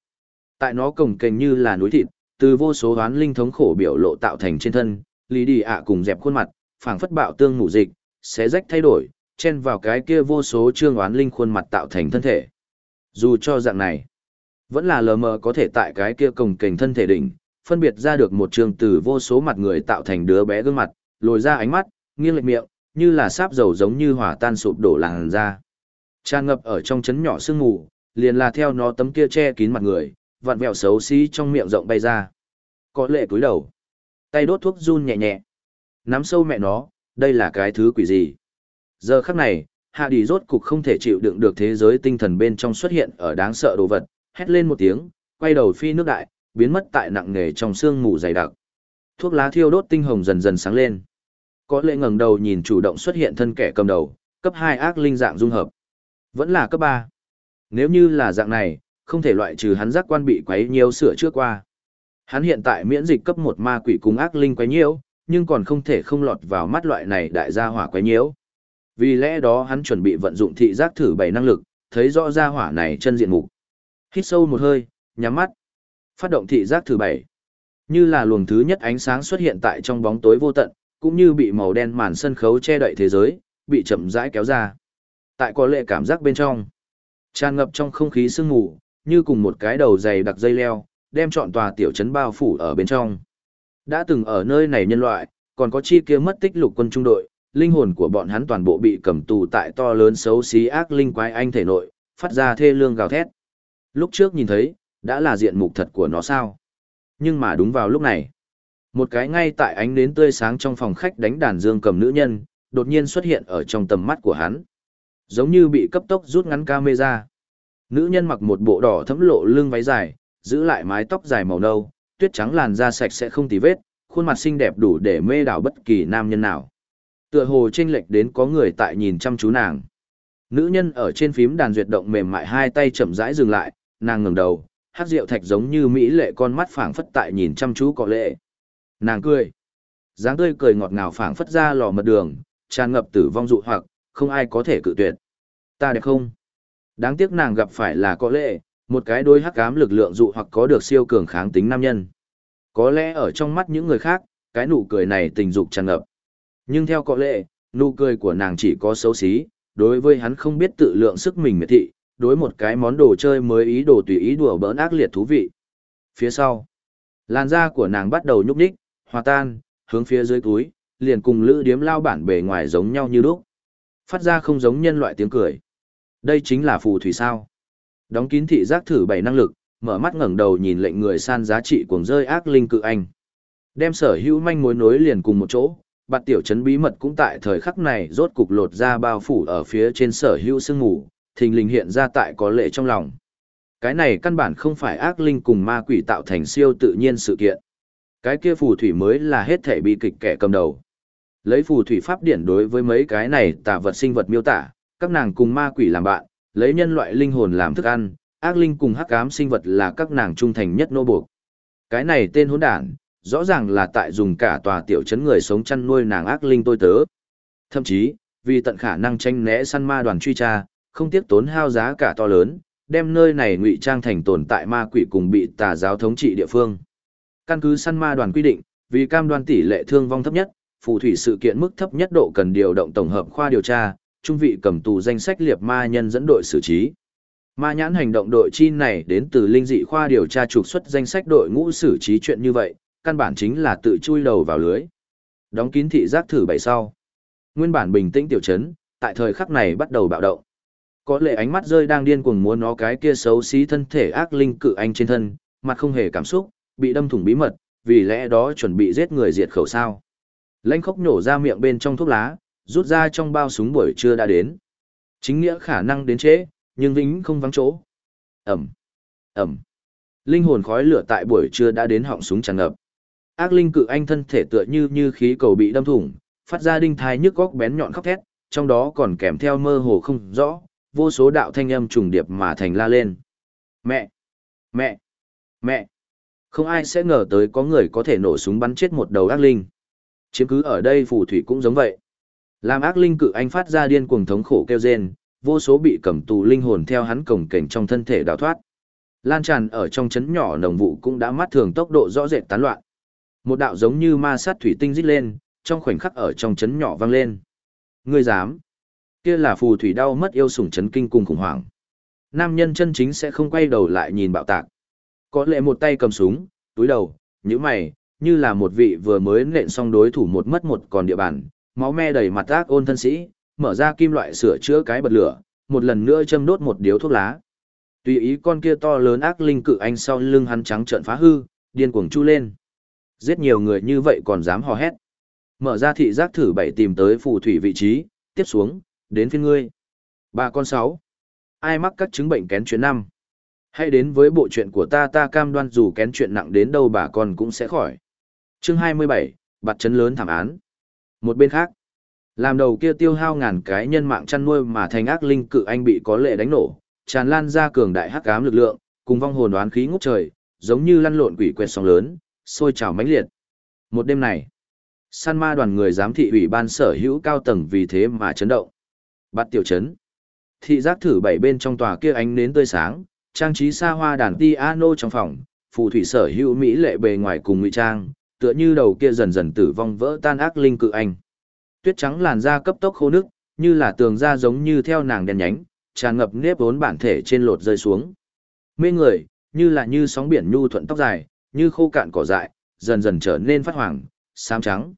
tại nó cồng kềnh như là núi thịt, từ vô số đoán linh thống khổ biểu lộ tạo thành trên thân, lý đi ạ cùng dẹp khuôn mặt, phảng phất bạo tương ngủ dịch, xé rách thay đổi, chen vào cái kia vô số trương oán linh khuôn mặt tạo thành thân thể. Dù cho dạng này, vẫn là lờ mờ có thể tại cái kia cồng kềnh thân thể đỉnh, phân biệt ra được một trường từ vô số mặt người tạo thành đứa bé gương mặt, lồi ra ánh mắt, nghiêng lệch miệng, như là sáp dầu giống như hỏa tan sụp đổ làn ra Tràn ngập ở trong chấn nhỏ sương mù, liền là theo nó tấm kia che kín mặt người, vặn vẹo xấu xí trong miệng rộng bay ra. Có lệ cúi đầu, tay đốt thuốc run nhẹ nhẹ. Nắm sâu mẹ nó, đây là cái thứ quỷ gì? Giờ khắc này, Hạ Đi rốt cục không thể chịu đựng được thế giới tinh thần bên trong xuất hiện ở đáng sợ đồ vật, hét lên một tiếng, quay đầu phi nước đại, biến mất tại nặng nề trong sương mù dày đặc. Thuốc lá thiêu đốt tinh hồng dần dần sáng lên. Có lệ ngẩng đầu nhìn chủ động xuất hiện thân kẻ cầm đầu, cấp 2 ác linh dạng dung hợp. Vẫn là cấp 3. Nếu như là dạng này, không thể loại trừ hắn giác quan bị quấy nhiều sửa trước qua. Hắn hiện tại miễn dịch cấp 1 ma quỷ cùng ác linh quấy nhiễu, nhưng còn không thể không lọt vào mắt loại này đại gia hỏa quấy nhiễu. Vì lẽ đó hắn chuẩn bị vận dụng thị giác thử bảy năng lực, thấy rõ gia hỏa này chân diện mục. Hít sâu một hơi, nhắm mắt. Phát động thị giác thử bảy. Như là luồng thứ nhất ánh sáng xuất hiện tại trong bóng tối vô tận, cũng như bị màu đen màn sân khấu che đậy thế giới, bị chậm rãi kéo ra. Tại có lệ cảm giác bên trong, tràn ngập trong không khí sương mù, như cùng một cái đầu dày đặc dây leo, đem trọn tòa tiểu trấn bao phủ ở bên trong. Đã từng ở nơi này nhân loại, còn có chi kia mất tích lục quân trung đội, linh hồn của bọn hắn toàn bộ bị cầm tù tại to lớn xấu xí ác linh quái anh thể nội, phát ra thê lương gào thét. Lúc trước nhìn thấy, đã là diện mục thật của nó sao. Nhưng mà đúng vào lúc này, một cái ngay tại ánh nến tươi sáng trong phòng khách đánh đàn dương cầm nữ nhân, đột nhiên xuất hiện ở trong tầm mắt của hắn. Giống như bị cấp tốc rút ngắn camera. Nữ nhân mặc một bộ đỏ thấm lộ lưng váy dài, giữ lại mái tóc dài màu nâu, tuyết trắng làn da sạch sẽ không tì vết, khuôn mặt xinh đẹp đủ để mê đảo bất kỳ nam nhân nào. Tựa hồ chênh lệch đến có người tại nhìn chăm chú nàng. Nữ nhân ở trên phím đàn duyệt động mềm mại hai tay chậm rãi dừng lại, nàng ngẩng đầu, hát rượu thạch giống như mỹ lệ con mắt phảng phất tại nhìn chăm chú cọ lệ. Nàng cười. dáng tươi cười ngọt ngào phảng phất ra lò mật đường, tràn ngập tử vong dụ hoặc, không ai có thể cự tuyệt. Ta đẹp không? Đáng tiếc nàng gặp phải là có lệ, một cái đôi hắc ám lực lượng dụ hoặc có được siêu cường kháng tính nam nhân. Có lẽ ở trong mắt những người khác, cái nụ cười này tình dục tràn ngập. Nhưng theo có lệ, nụ cười của nàng chỉ có xấu xí, đối với hắn không biết tự lượng sức mình miệt thị, đối một cái món đồ chơi mới ý đồ tùy ý đùa bỡn ác liệt thú vị. Phía sau, làn da của nàng bắt đầu nhúc nhích, hòa tan, hướng phía dưới túi, liền cùng lữ điếm lao bản bề ngoài giống nhau như lúc. Phát ra không giống nhân loại tiếng cười. Đây chính là phù thủy sao. Đóng kín thị giác thử bảy năng lực, mở mắt ngẩng đầu nhìn lệnh người san giá trị cuồng rơi ác linh cự anh. Đem sở hữu manh mối nối liền cùng một chỗ, bạt tiểu trấn bí mật cũng tại thời khắc này rốt cục lột ra bao phủ ở phía trên sở hữu sương mù, thình lình hiện ra tại có lệ trong lòng. Cái này căn bản không phải ác linh cùng ma quỷ tạo thành siêu tự nhiên sự kiện. Cái kia phù thủy mới là hết thể bi kịch kẻ cầm đầu. Lấy phù thủy pháp điển đối với mấy cái này tà vật sinh vật miêu tả, các nàng cùng ma quỷ làm bạn, lấy nhân loại linh hồn làm thức ăn, ác linh cùng hắc ám sinh vật là các nàng trung thành nhất nô buộc. Cái này tên hỗn đản, rõ ràng là tại dùng cả tòa tiểu trấn người sống chăn nuôi nàng ác linh tôi tớ. Thậm chí, vì tận khả năng tranh né săn ma đoàn truy tra, không tiếc tốn hao giá cả to lớn, đem nơi này ngụy trang thành tồn tại ma quỷ cùng bị tà giáo thống trị địa phương. Căn cứ săn ma đoàn quy định, vì cam đoan tỷ lệ thương vong thấp nhất, phù thủy sự kiện mức thấp nhất độ cần điều động tổng hợp khoa điều tra, trung vị cầm tù danh sách liệt ma nhân dẫn đội xử trí. Ma nhãn hành động đội chi này đến từ linh dị khoa điều tra trục xuất danh sách đội ngũ xử trí chuyện như vậy, căn bản chính là tự chui đầu vào lưới. Đóng kín thị giác thử bảy sau. Nguyên bản bình tĩnh tiểu chấn, tại thời khắc này bắt đầu bạo động. Có lệ ánh mắt rơi đang điên cuồng muốn nó cái kia xấu xí thân thể ác linh cự anh trên thân, mặt không hề cảm xúc, bị đâm thủng bí mật, vì lẽ đó chuẩn bị giết người diệt khẩu sao. Lãnh khốc nhổ ra miệng bên trong thuốc lá, rút ra trong bao súng buổi trưa đã đến. Chính nghĩa khả năng đến trễ, nhưng vĩnh không vắng chỗ. Ẩm, Ẩm. Linh hồn khói lửa tại buổi trưa đã đến họng súng tràn ngập. Ác linh cự anh thân thể tựa như như khí cầu bị đâm thủng, phát ra đinh thai nhức góc bén nhọn khóc thét, trong đó còn kèm theo mơ hồ không rõ, vô số đạo thanh âm trùng điệp mà thành la lên. Mẹ! Mẹ! Mẹ! Không ai sẽ ngờ tới có người có thể nổ súng bắn chết một đầu ác linh. Chiếm cứ ở đây phù thủy cũng giống vậy. Làm ác linh cự anh phát ra điên cuồng thống khổ kêu rên, vô số bị cầm tù linh hồn theo hắn cổng cảnh trong thân thể đào thoát. Lan tràn ở trong chấn nhỏ nồng vụ cũng đã mắt thường tốc độ rõ rệt tán loạn. Một đạo giống như ma sát thủy tinh rít lên, trong khoảnh khắc ở trong chấn nhỏ vang lên. Ngươi dám? Kia là phù thủy đau mất yêu sủng chấn kinh cùng khủng hoảng. Nam nhân chân chính sẽ không quay đầu lại nhìn bạo tạc. Có lẽ một tay cầm súng, túi đầu, như mày, như là một vị vừa mới nện xong đối thủ một mất một còn địa bàn, máu me đầy mặt ác ôn thân sĩ, mở ra kim loại sửa chữa cái bật lửa, một lần nữa châm đốt một điếu thuốc lá. Tùy ý con kia to lớn ác linh cự anh sau lưng hắn trắng trợn phá hư, điên cuồng chu lên. Giết nhiều người như vậy còn dám hò hét. Mở ra thị giác thử bảy tìm tới phù thủy vị trí, tiếp xuống, đến phiên ngươi. Ba con sáu. Ai mắc các chứng bệnh kén chuyện năm? Hãy đến với bộ chuyện của ta ta cam đoan dù kén chuyện nặng đến đâu bà con cũng sẽ khỏi. Chương 27, bạt chấn lớn thảm án. Một bên khác, làm đầu kia tiêu hao ngàn cái nhân mạng chăn nuôi mà thành ác linh cự anh bị có lệ đánh nổ, tràn lan ra cường đại hắc ám lực lượng, cùng vong hồn đoán khí ngút trời, giống như lăn lộn quỷ quẹt sóng lớn, sôi trào mãnh liệt. Một đêm này, san ma đoàn người giám thị ủy ban sở hữu cao tầng vì thế mà chấn động. Bắt tiểu chấn. Thị giác thử bảy bên trong tòa kia ánh nến tươi sáng, trang trí xa hoa đàn piano trong phòng, phù thủy sở hữu mỹ lệ bề ngoài cùng ngụy trang, tựa như đầu kia dần dần tử vong vỡ tan ác linh cự anh. Tuyết trắng làn da cấp tốc khô nước, như là tường da giống như theo nàng đen nhánh, tràn ngập nếp vốn bản thể trên lột rơi xuống. Mê người, như là như sóng biển nhu thuận tóc dài, như khô cạn cỏ dại, dần dần trở nên phát hoàng, xám trắng.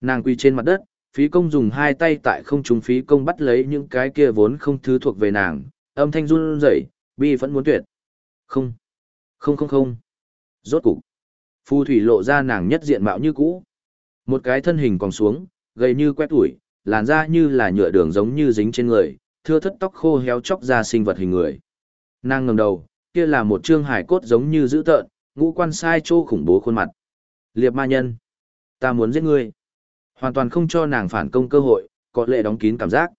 Nàng quỳ trên mặt đất, phí công dùng hai tay tại không trung phí công bắt lấy những cái kia vốn không thứ thuộc về nàng, âm thanh run rẩy, bi vẫn muốn tuyệt. Không, không không không. Rốt cục, phù thủy lộ ra nàng nhất diện mạo như cũ. Một cái thân hình còn xuống, gầy như quét ủi, làn da như là nhựa đường giống như dính trên người, thưa thất tóc khô héo chóc ra sinh vật hình người. Nàng ngẩng đầu, kia là một trương hải cốt giống như dữ tợn, ngũ quan sai trô khủng bố khuôn mặt. Liệp ma nhân, ta muốn giết ngươi. Hoàn toàn không cho nàng phản công cơ hội, có lệ đóng kín cảm giác.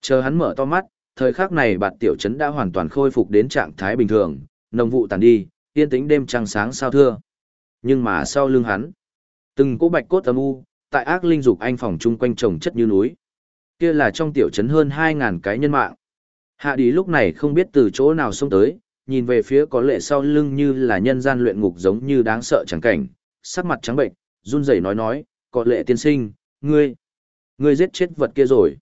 Chờ hắn mở to mắt, thời khắc này bạt tiểu trấn đã hoàn toàn khôi phục đến trạng thái bình thường, nồng vụ tàn đi, yên tĩnh đêm trăng sáng sao thưa. Nhưng mà sau lưng hắn, từng cỗ bạch cốt âm u, tại ác linh dục anh phòng chung quanh trồng chất như núi. Kia là trong tiểu trấn hơn 2000 cái nhân mạng. Hạ đi lúc này không biết từ chỗ nào xông tới, nhìn về phía có lệ sau lưng như là nhân gian luyện ngục giống như đáng sợ chẳng cảnh, sắc mặt trắng bệnh, run rẩy nói nói, có lệ tiên sinh, ngươi, ngươi giết chết vật kia rồi.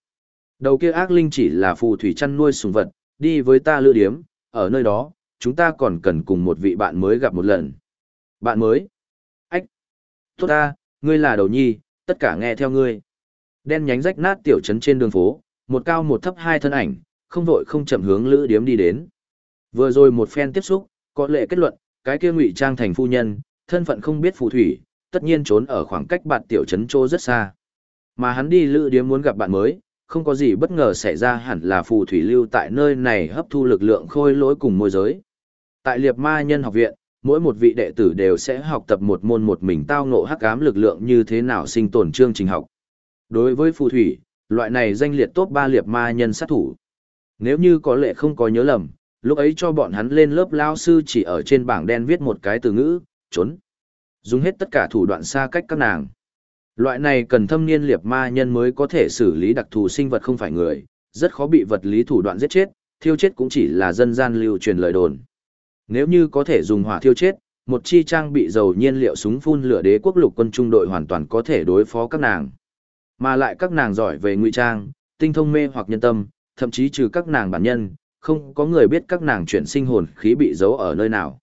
Đầu kia ác linh chỉ là phù thủy chăn nuôi sùng vật, đi với ta lựa điếm, ở nơi đó, chúng ta còn cần cùng một vị bạn mới gặp một lần. Bạn mới? Ách! Tốt ta, ngươi là đầu nhi, tất cả nghe theo ngươi. Đen nhánh rách nát tiểu trấn trên đường phố, một cao một thấp hai thân ảnh, không vội không chậm hướng lữ điếm đi đến. Vừa rồi một phen tiếp xúc, có lệ kết luận, cái kia ngụy trang thành phu nhân, thân phận không biết phù thủy, tất nhiên trốn ở khoảng cách bạn tiểu trấn trô rất xa. Mà hắn đi lữ điếm muốn gặp bạn mới, không có gì bất ngờ xảy ra hẳn là phù thủy lưu tại nơi này hấp thu lực lượng khôi lỗi cùng môi giới. Tại liệt ma nhân học viện, mỗi một vị đệ tử đều sẽ học tập một môn một mình tao ngộ hắc ám lực lượng như thế nào sinh tồn chương trình học. Đối với phù thủy, loại này danh liệt top 3 liệt ma nhân sát thủ. Nếu như có lệ không có nhớ lầm, lúc ấy cho bọn hắn lên lớp lao sư chỉ ở trên bảng đen viết một cái từ ngữ, trốn. Dùng hết tất cả thủ đoạn xa cách các nàng. Loại này cần thâm niên liệt ma nhân mới có thể xử lý đặc thù sinh vật không phải người, rất khó bị vật lý thủ đoạn giết chết, thiêu chết cũng chỉ là dân gian lưu truyền lời đồn. Nếu như có thể dùng hỏa thiêu chết, một chi trang bị dầu nhiên liệu súng phun lửa đế quốc lục quân trung đội hoàn toàn có thể đối phó các nàng. Mà lại các nàng giỏi về ngụy trang, tinh thông mê hoặc nhân tâm, thậm chí trừ các nàng bản nhân, không có người biết các nàng chuyển sinh hồn khí bị giấu ở nơi nào.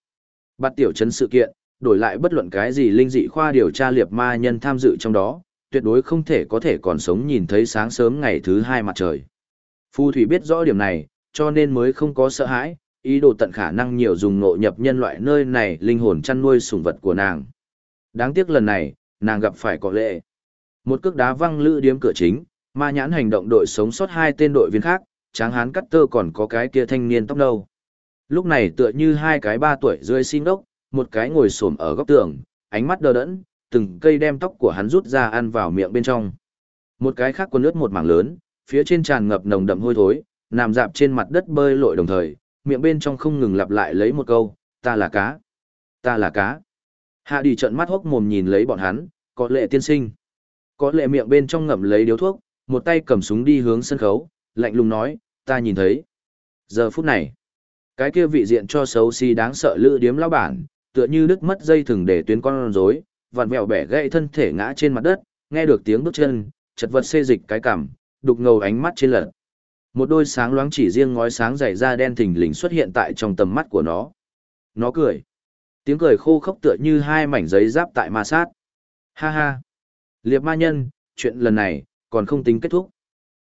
Bắt tiểu chấn sự kiện, đổi lại bất luận cái gì linh dị khoa điều tra liệt ma nhân tham dự trong đó, tuyệt đối không thể có thể còn sống nhìn thấy sáng sớm ngày thứ hai mặt trời. Phu thủy biết rõ điểm này, cho nên mới không có sợ hãi, ý đồ tận khả năng nhiều dùng nội nhập nhân loại nơi này linh hồn chăn nuôi sủng vật của nàng. Đáng tiếc lần này, nàng gặp phải có lệ. Một cước đá văng lữ điếm cửa chính, ma nhãn hành động đội sống sót hai tên đội viên khác, tráng hán cắt tơ còn có cái kia thanh niên tóc nâu. Lúc này tựa như hai cái ba tuổi rơi xin đốc, một cái ngồi xổm ở góc tường, ánh mắt đờ đẫn, từng cây đem tóc của hắn rút ra ăn vào miệng bên trong. Một cái khác quần ướt một mảng lớn, phía trên tràn ngập nồng đậm hôi thối, nằm dạp trên mặt đất bơi lội đồng thời, miệng bên trong không ngừng lặp lại lấy một câu, ta là cá, ta là cá. Hạ đi trận mắt hốc mồm nhìn lấy bọn hắn, có lệ tiên sinh. Có lệ miệng bên trong ngậm lấy điếu thuốc, một tay cầm súng đi hướng sân khấu, lạnh lùng nói, ta nhìn thấy. Giờ phút này, cái kia vị diện cho xấu xí si đáng sợ lữ điếm lão bản, tựa như đứt mất dây thừng để tuyến con rối, vặn vẹo bẻ gãy thân thể ngã trên mặt đất, nghe được tiếng bước chân, chật vật xê dịch cái cằm, đục ngầu ánh mắt trên lật. Một đôi sáng loáng chỉ riêng ngói sáng dày da đen thình lình xuất hiện tại trong tầm mắt của nó. Nó cười. Tiếng cười khô khốc tựa như hai mảnh giấy giáp tại ma sát. Ha ha. Liệp ma nhân, chuyện lần này, còn không tính kết thúc.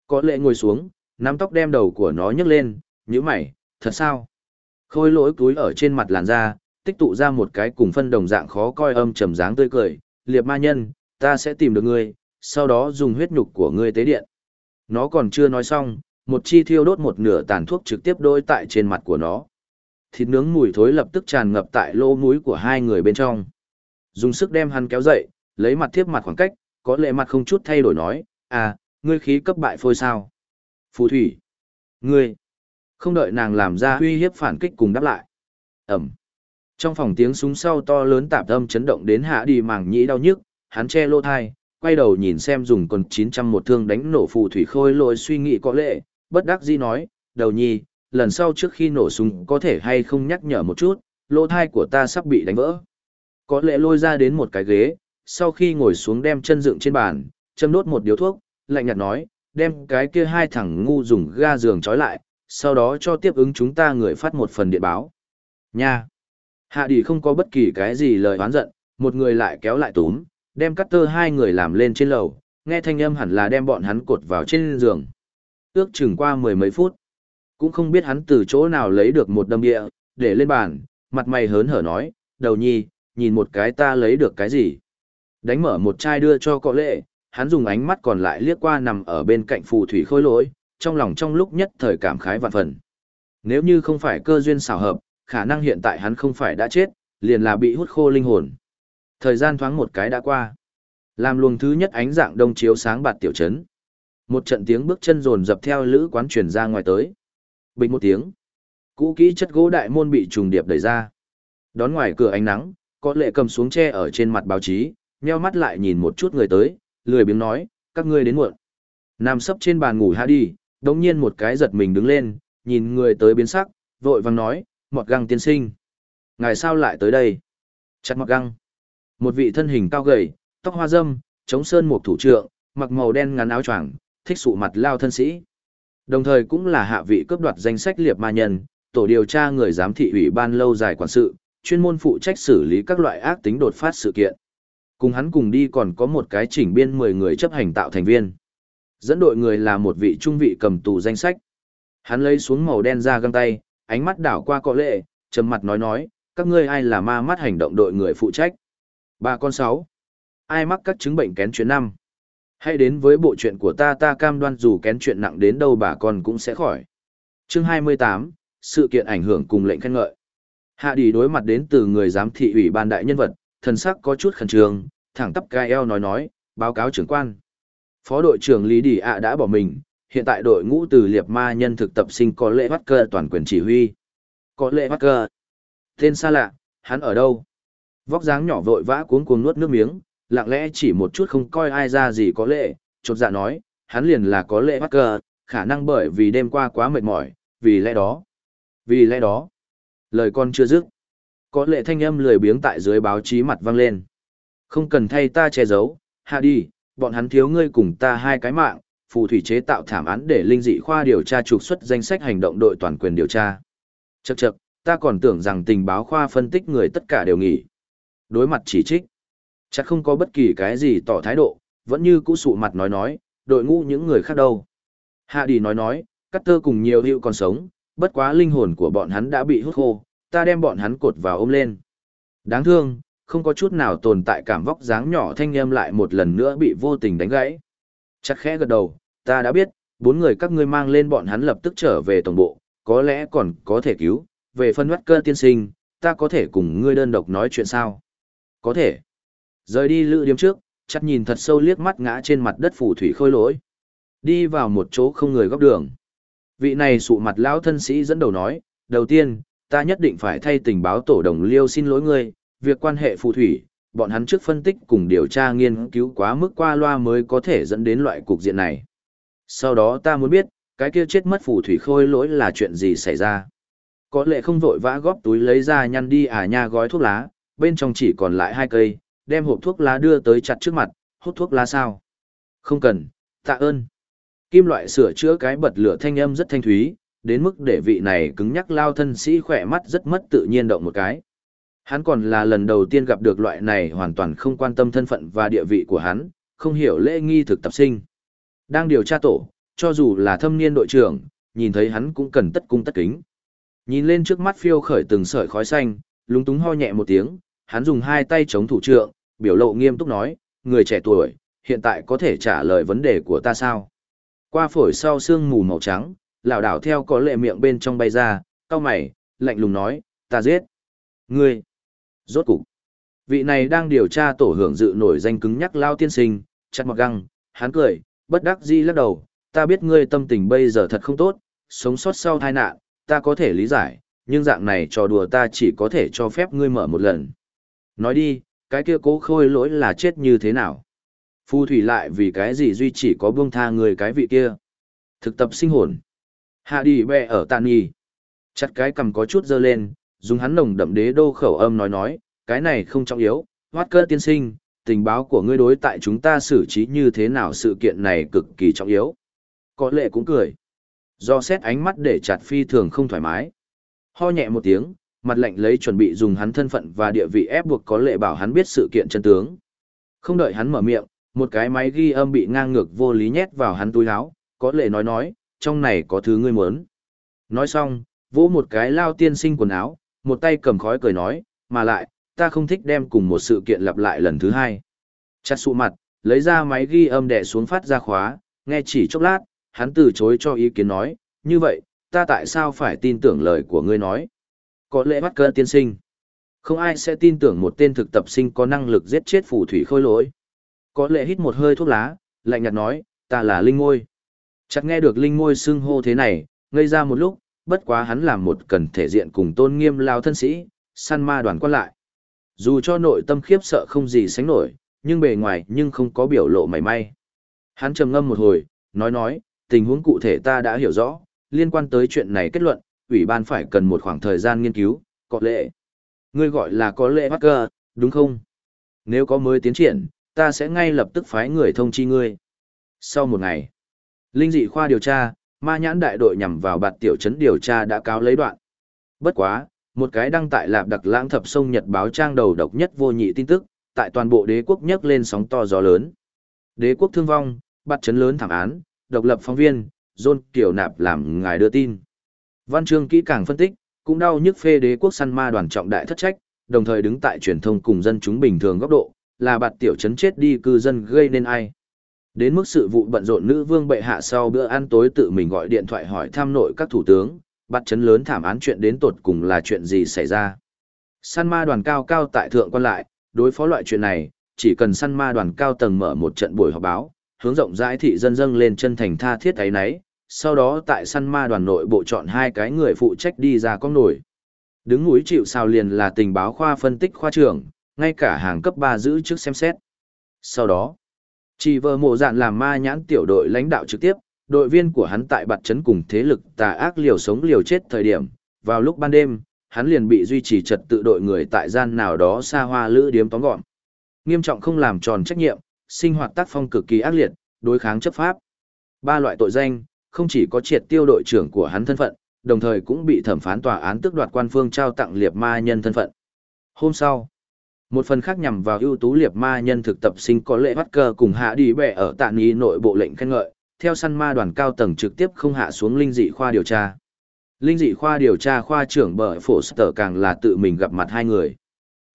Có lệ ngồi xuống, nắm tóc đem đầu của nó nhấc lên, như mày, thật sao? Khôi lỗi túi ở trên mặt làn da, tích tụ ra một cái cùng phân đồng dạng khó coi âm trầm dáng tươi cười, liệp ma nhân, ta sẽ tìm được ngươi, sau đó dùng huyết nhục của ngươi tế điện. Nó còn chưa nói xong, một chi thiêu đốt một nửa tàn thuốc trực tiếp đôi tại trên mặt của nó. Thịt nướng mùi thối lập tức tràn ngập tại lỗ mũi của hai người bên trong. Dùng sức đem hắn kéo dậy, lấy mặt tiếp mặt khoảng cách, có lệ mặt không chút thay đổi nói, à, ngươi khí cấp bại phôi sao. Phù thủy. Ngươi. Không đợi nàng làm ra uy hiếp phản kích cùng đáp lại. Ẩm. Trong phòng tiếng súng sau to lớn tạp âm chấn động đến hạ đi màng nhĩ đau nhức, hắn che lô thai, quay đầu nhìn xem dùng còn 900 một thương đánh nổ phù thủy khôi lôi suy nghĩ có lệ, bất đắc dĩ nói, đầu nhi, lần sau trước khi nổ súng có thể hay không nhắc nhở một chút, lô thai của ta sắp bị đánh vỡ. Có lẽ lôi ra đến một cái ghế, sau khi ngồi xuống đem chân dựng trên bàn, châm đốt một điếu thuốc, lạnh nhạt nói, đem cái kia hai thằng ngu dùng ga giường trói lại, sau đó cho tiếp ứng chúng ta người phát một phần điện báo. Nha! Hạ đi không có bất kỳ cái gì lời oán giận, một người lại kéo lại túm, đem cắt tơ hai người làm lên trên lầu, nghe thanh âm hẳn là đem bọn hắn cột vào trên giường. Ước chừng qua mười mấy phút, cũng không biết hắn từ chỗ nào lấy được một đâm địa, để lên bàn, mặt mày hớn hở nói, đầu nhi, nhìn một cái ta lấy được cái gì. Đánh mở một chai đưa cho cọ lệ, hắn dùng ánh mắt còn lại liếc qua nằm ở bên cạnh phù thủy khôi lỗi, trong lòng trong lúc nhất thời cảm khái vạn phần. Nếu như không phải cơ duyên xảo hợp, khả năng hiện tại hắn không phải đã chết, liền là bị hút khô linh hồn. Thời gian thoáng một cái đã qua. Làm luồng thứ nhất ánh dạng đông chiếu sáng bạt tiểu trấn. Một trận tiếng bước chân rồn dập theo lữ quán truyền ra ngoài tới. Bình một tiếng. Cũ kỹ chất gỗ đại môn bị trùng điệp đẩy ra. Đón ngoài cửa ánh nắng, có lệ cầm xuống tre ở trên mặt báo chí, nheo mắt lại nhìn một chút người tới, lười biếng nói, các ngươi đến muộn. Nằm sấp trên bàn ngủ hạ đi, đống nhiên một cái giật mình đứng lên, nhìn người tới biến sắc, vội vang nói, mọt găng tiên sinh. Ngài sao lại tới đây? Chặt mọt găng. Một vị thân hình cao gầy, tóc hoa dâm, chống sơn một thủ trượng, mặc màu đen ngắn áo choàng, thích sụ mặt lao thân sĩ. Đồng thời cũng là hạ vị cướp đoạt danh sách liệp ma nhân, tổ điều tra người giám thị ủy ban lâu dài quản sự, chuyên môn phụ trách xử lý các loại ác tính đột phát sự kiện. Cùng hắn cùng đi còn có một cái chỉnh biên 10 người chấp hành tạo thành viên. Dẫn đội người là một vị trung vị cầm tù danh sách. Hắn lấy xuống màu đen ra găng tay, ánh mắt đảo qua cọ lệ, trầm mặt nói nói, các ngươi ai là ma mắt hành động đội người phụ trách. Ba con sáu. Ai mắc các chứng bệnh kén chuyến năm. Hãy đến với bộ chuyện của ta ta cam đoan dù kén chuyện nặng đến đâu bà con cũng sẽ khỏi. Chương 28, sự kiện ảnh hưởng cùng lệnh khen ngợi. Hạ đi đối mặt đến từ người giám thị ủy ban đại nhân vật, thần sắc có chút khẩn trương, thẳng tắp gai eo nói nói, báo cáo trưởng quan. Phó đội trưởng Lý Đi ạ đã bỏ mình, hiện tại đội ngũ từ liệp ma nhân thực tập sinh có lệ bắt cơ toàn quyền chỉ huy. Có lệ bắt cơ. Tên xa lạ, hắn ở đâu? Vóc dáng nhỏ vội vã cuống cuồng nuốt nước miếng, lặng lẽ chỉ một chút không coi ai ra gì có lệ, chột dạ nói, hắn liền là có lệ bắt cờ khả năng bởi vì đêm qua quá mệt mỏi, vì lẽ đó. Vì lẽ đó. Lời con chưa dứt. Có lệ thanh âm lười biếng tại dưới báo chí mặt vang lên. Không cần thay ta che giấu, hạ đi, bọn hắn thiếu ngươi cùng ta hai cái mạng, phù thủy chế tạo thảm án để linh dị khoa điều tra trục xuất danh sách hành động đội toàn quyền điều tra. Chậc chậc, ta còn tưởng rằng tình báo khoa phân tích người tất cả đều nghỉ. Đối mặt chỉ trích, chắc không có bất kỳ cái gì tỏ thái độ, vẫn như cũ sụ mặt nói nói, đội ngũ những người khác đâu. Hạ đi nói nói, cắt tơ cùng nhiều hiệu còn sống, bất quá linh hồn của bọn hắn đã bị hút khô, ta đem bọn hắn cột vào ôm lên. Đáng thương, không có chút nào tồn tại cảm vóc dáng nhỏ thanh em lại một lần nữa bị vô tình đánh gãy. Chắc khẽ gật đầu, ta đã biết, bốn người các ngươi mang lên bọn hắn lập tức trở về tổng bộ, có lẽ còn có thể cứu, về phân mắt cơ tiên sinh, ta có thể cùng ngươi đơn độc nói chuyện sao? Có thể. Rời đi lữ điếm trước, chắc nhìn thật sâu liếc mắt ngã trên mặt đất phủ thủy khôi lỗi. Đi vào một chỗ không người góc đường. Vị này sụ mặt lão thân sĩ dẫn đầu nói, đầu tiên, ta nhất định phải thay tình báo tổ đồng liêu xin lỗi ngươi, việc quan hệ phù thủy, bọn hắn trước phân tích cùng điều tra nghiên cứu quá mức qua loa mới có thể dẫn đến loại cục diện này. Sau đó ta muốn biết, cái kia chết mất phù thủy khôi lỗi là chuyện gì xảy ra. Có lẽ không vội vã góp túi lấy ra nhăn đi à nha gói thuốc lá, bên trong chỉ còn lại hai cây, đem hộp thuốc lá đưa tới chặt trước mặt, hút thuốc lá sao? Không cần, tạ ơn. Kim loại sửa chữa cái bật lửa thanh âm rất thanh thúy, đến mức để vị này cứng nhắc lao thân sĩ khỏe mắt rất mất tự nhiên động một cái. Hắn còn là lần đầu tiên gặp được loại này hoàn toàn không quan tâm thân phận và địa vị của hắn, không hiểu lễ nghi thực tập sinh. Đang điều tra tổ, cho dù là thâm niên đội trưởng, nhìn thấy hắn cũng cần tất cung tất kính. Nhìn lên trước mắt phiêu khởi từng sợi khói xanh, lúng túng ho nhẹ một tiếng, hắn dùng hai tay chống thủ trượng, biểu lộ nghiêm túc nói, người trẻ tuổi, hiện tại có thể trả lời vấn đề của ta sao? Qua phổi sau xương mù màu trắng, lão đảo theo có lệ miệng bên trong bay ra, cao mày, lạnh lùng nói, ta giết. Ngươi. Rốt cục. Vị này đang điều tra tổ hưởng dự nổi danh cứng nhắc lao tiên sinh, chặt mặc găng, hắn cười, bất đắc dĩ lắc đầu, ta biết ngươi tâm tình bây giờ thật không tốt, sống sót sau tai nạn, ta có thể lý giải, nhưng dạng này trò đùa ta chỉ có thể cho phép ngươi mở một lần. Nói đi, cái kia cố khôi lỗi là chết như thế nào? phù thủy lại vì cái gì duy chỉ có buông tha người cái vị kia? Thực tập sinh hồn. Hạ đi bè ở tàn nhì, Chặt cái cầm có chút dơ lên, dùng hắn nồng đậm đế đô khẩu âm nói nói, cái này không trọng yếu, hoát cơ tiên sinh, tình báo của ngươi đối tại chúng ta xử trí như thế nào sự kiện này cực kỳ trọng yếu. Có lệ cũng cười. Do xét ánh mắt để chặt phi thường không thoải mái. Ho nhẹ một tiếng, mặt lệnh lấy chuẩn bị dùng hắn thân phận và địa vị ép buộc có lệ bảo hắn biết sự kiện chân tướng. Không đợi hắn mở miệng, một cái máy ghi âm bị ngang ngược vô lý nhét vào hắn túi áo, có lệ nói nói, trong này có thứ ngươi muốn. Nói xong, vỗ một cái lao tiên sinh quần áo, một tay cầm khói cười nói, mà lại, ta không thích đem cùng một sự kiện lặp lại lần thứ hai. Chặt sụ mặt, lấy ra máy ghi âm đè xuống phát ra khóa, nghe chỉ chốc lát, hắn từ chối cho ý kiến nói, như vậy, ta tại sao phải tin tưởng lời của ngươi nói? Có lẽ bắt cơ tiên sinh. Không ai sẽ tin tưởng một tên thực tập sinh có năng lực giết chết phù thủy khôi lỗi. Có lẽ hít một hơi thuốc lá, lạnh nhạt nói, ta là linh ngôi. Chặt nghe được linh ngôi xưng hô thế này, ngây ra một lúc, bất quá hắn làm một cần thể diện cùng tôn nghiêm lao thân sĩ, săn ma đoàn quan lại. Dù cho nội tâm khiếp sợ không gì sánh nổi, nhưng bề ngoài nhưng không có biểu lộ mảy may. Hắn trầm ngâm một hồi, nói nói, tình huống cụ thể ta đã hiểu rõ, liên quan tới chuyện này kết luận, ủy ban phải cần một khoảng thời gian nghiên cứu, có lệ. Ngươi gọi là có lệ Parker, đúng không? Nếu có mới tiến triển, ta sẽ ngay lập tức phái người thông chi ngươi. Sau một ngày, Linh dị khoa điều tra, ma nhãn đại đội nhằm vào bạt tiểu trấn điều tra đã cáo lấy đoạn. Bất quá, một cái đăng tại lạp đặc lãng thập sông Nhật báo trang đầu độc nhất vô nhị tin tức, tại toàn bộ đế quốc nhấc lên sóng to gió lớn. Đế quốc thương vong, bắt chấn lớn thảm án, độc lập phóng viên, John Kiều Nạp làm ngài đưa tin. Văn chương kỹ càng phân tích, cũng đau nhức phê đế quốc săn ma đoàn trọng đại thất trách, đồng thời đứng tại truyền thông cùng dân chúng bình thường góc độ, là bạt tiểu chấn chết đi cư dân gây nên ai. Đến mức sự vụ bận rộn nữ vương bệ hạ sau bữa ăn tối tự mình gọi điện thoại hỏi thăm nội các thủ tướng, bắt chấn lớn thảm án chuyện đến tột cùng là chuyện gì xảy ra. Săn ma đoàn cao cao tại thượng quan lại, đối phó loại chuyện này, chỉ cần săn ma đoàn cao tầng mở một trận buổi họp báo, hướng rộng rãi thị dân dâng lên chân thành tha thiết ấy nấy, sau đó tại săn ma đoàn nội bộ chọn hai cái người phụ trách đi ra con nổi. Đứng núi chịu sao liền là tình báo khoa phân tích khoa trưởng, ngay cả hàng cấp 3 giữ trước xem xét. Sau đó, chỉ vợ mộ dạn làm ma nhãn tiểu đội lãnh đạo trực tiếp, đội viên của hắn tại bạt chấn cùng thế lực tà ác liều sống liều chết thời điểm, vào lúc ban đêm, hắn liền bị duy trì trật tự đội người tại gian nào đó xa hoa lữ điếm tóm gọn. Nghiêm trọng không làm tròn trách nhiệm, sinh hoạt tác phong cực kỳ ác liệt, đối kháng chấp pháp. Ba loại tội danh, không chỉ có triệt tiêu đội trưởng của hắn thân phận, đồng thời cũng bị thẩm phán tòa án tước đoạt quan phương trao tặng liệt ma nhân thân phận. Hôm sau, một phần khác nhằm vào ưu tú liệt ma nhân thực tập sinh có lệ bắt cơ cùng hạ đi bẻ ở tạ ni nội bộ lệnh khen ngợi, theo săn ma đoàn cao tầng trực tiếp không hạ xuống linh dị khoa điều tra. Linh dị khoa điều tra khoa trưởng bởi phổ sở càng là tự mình gặp mặt hai người.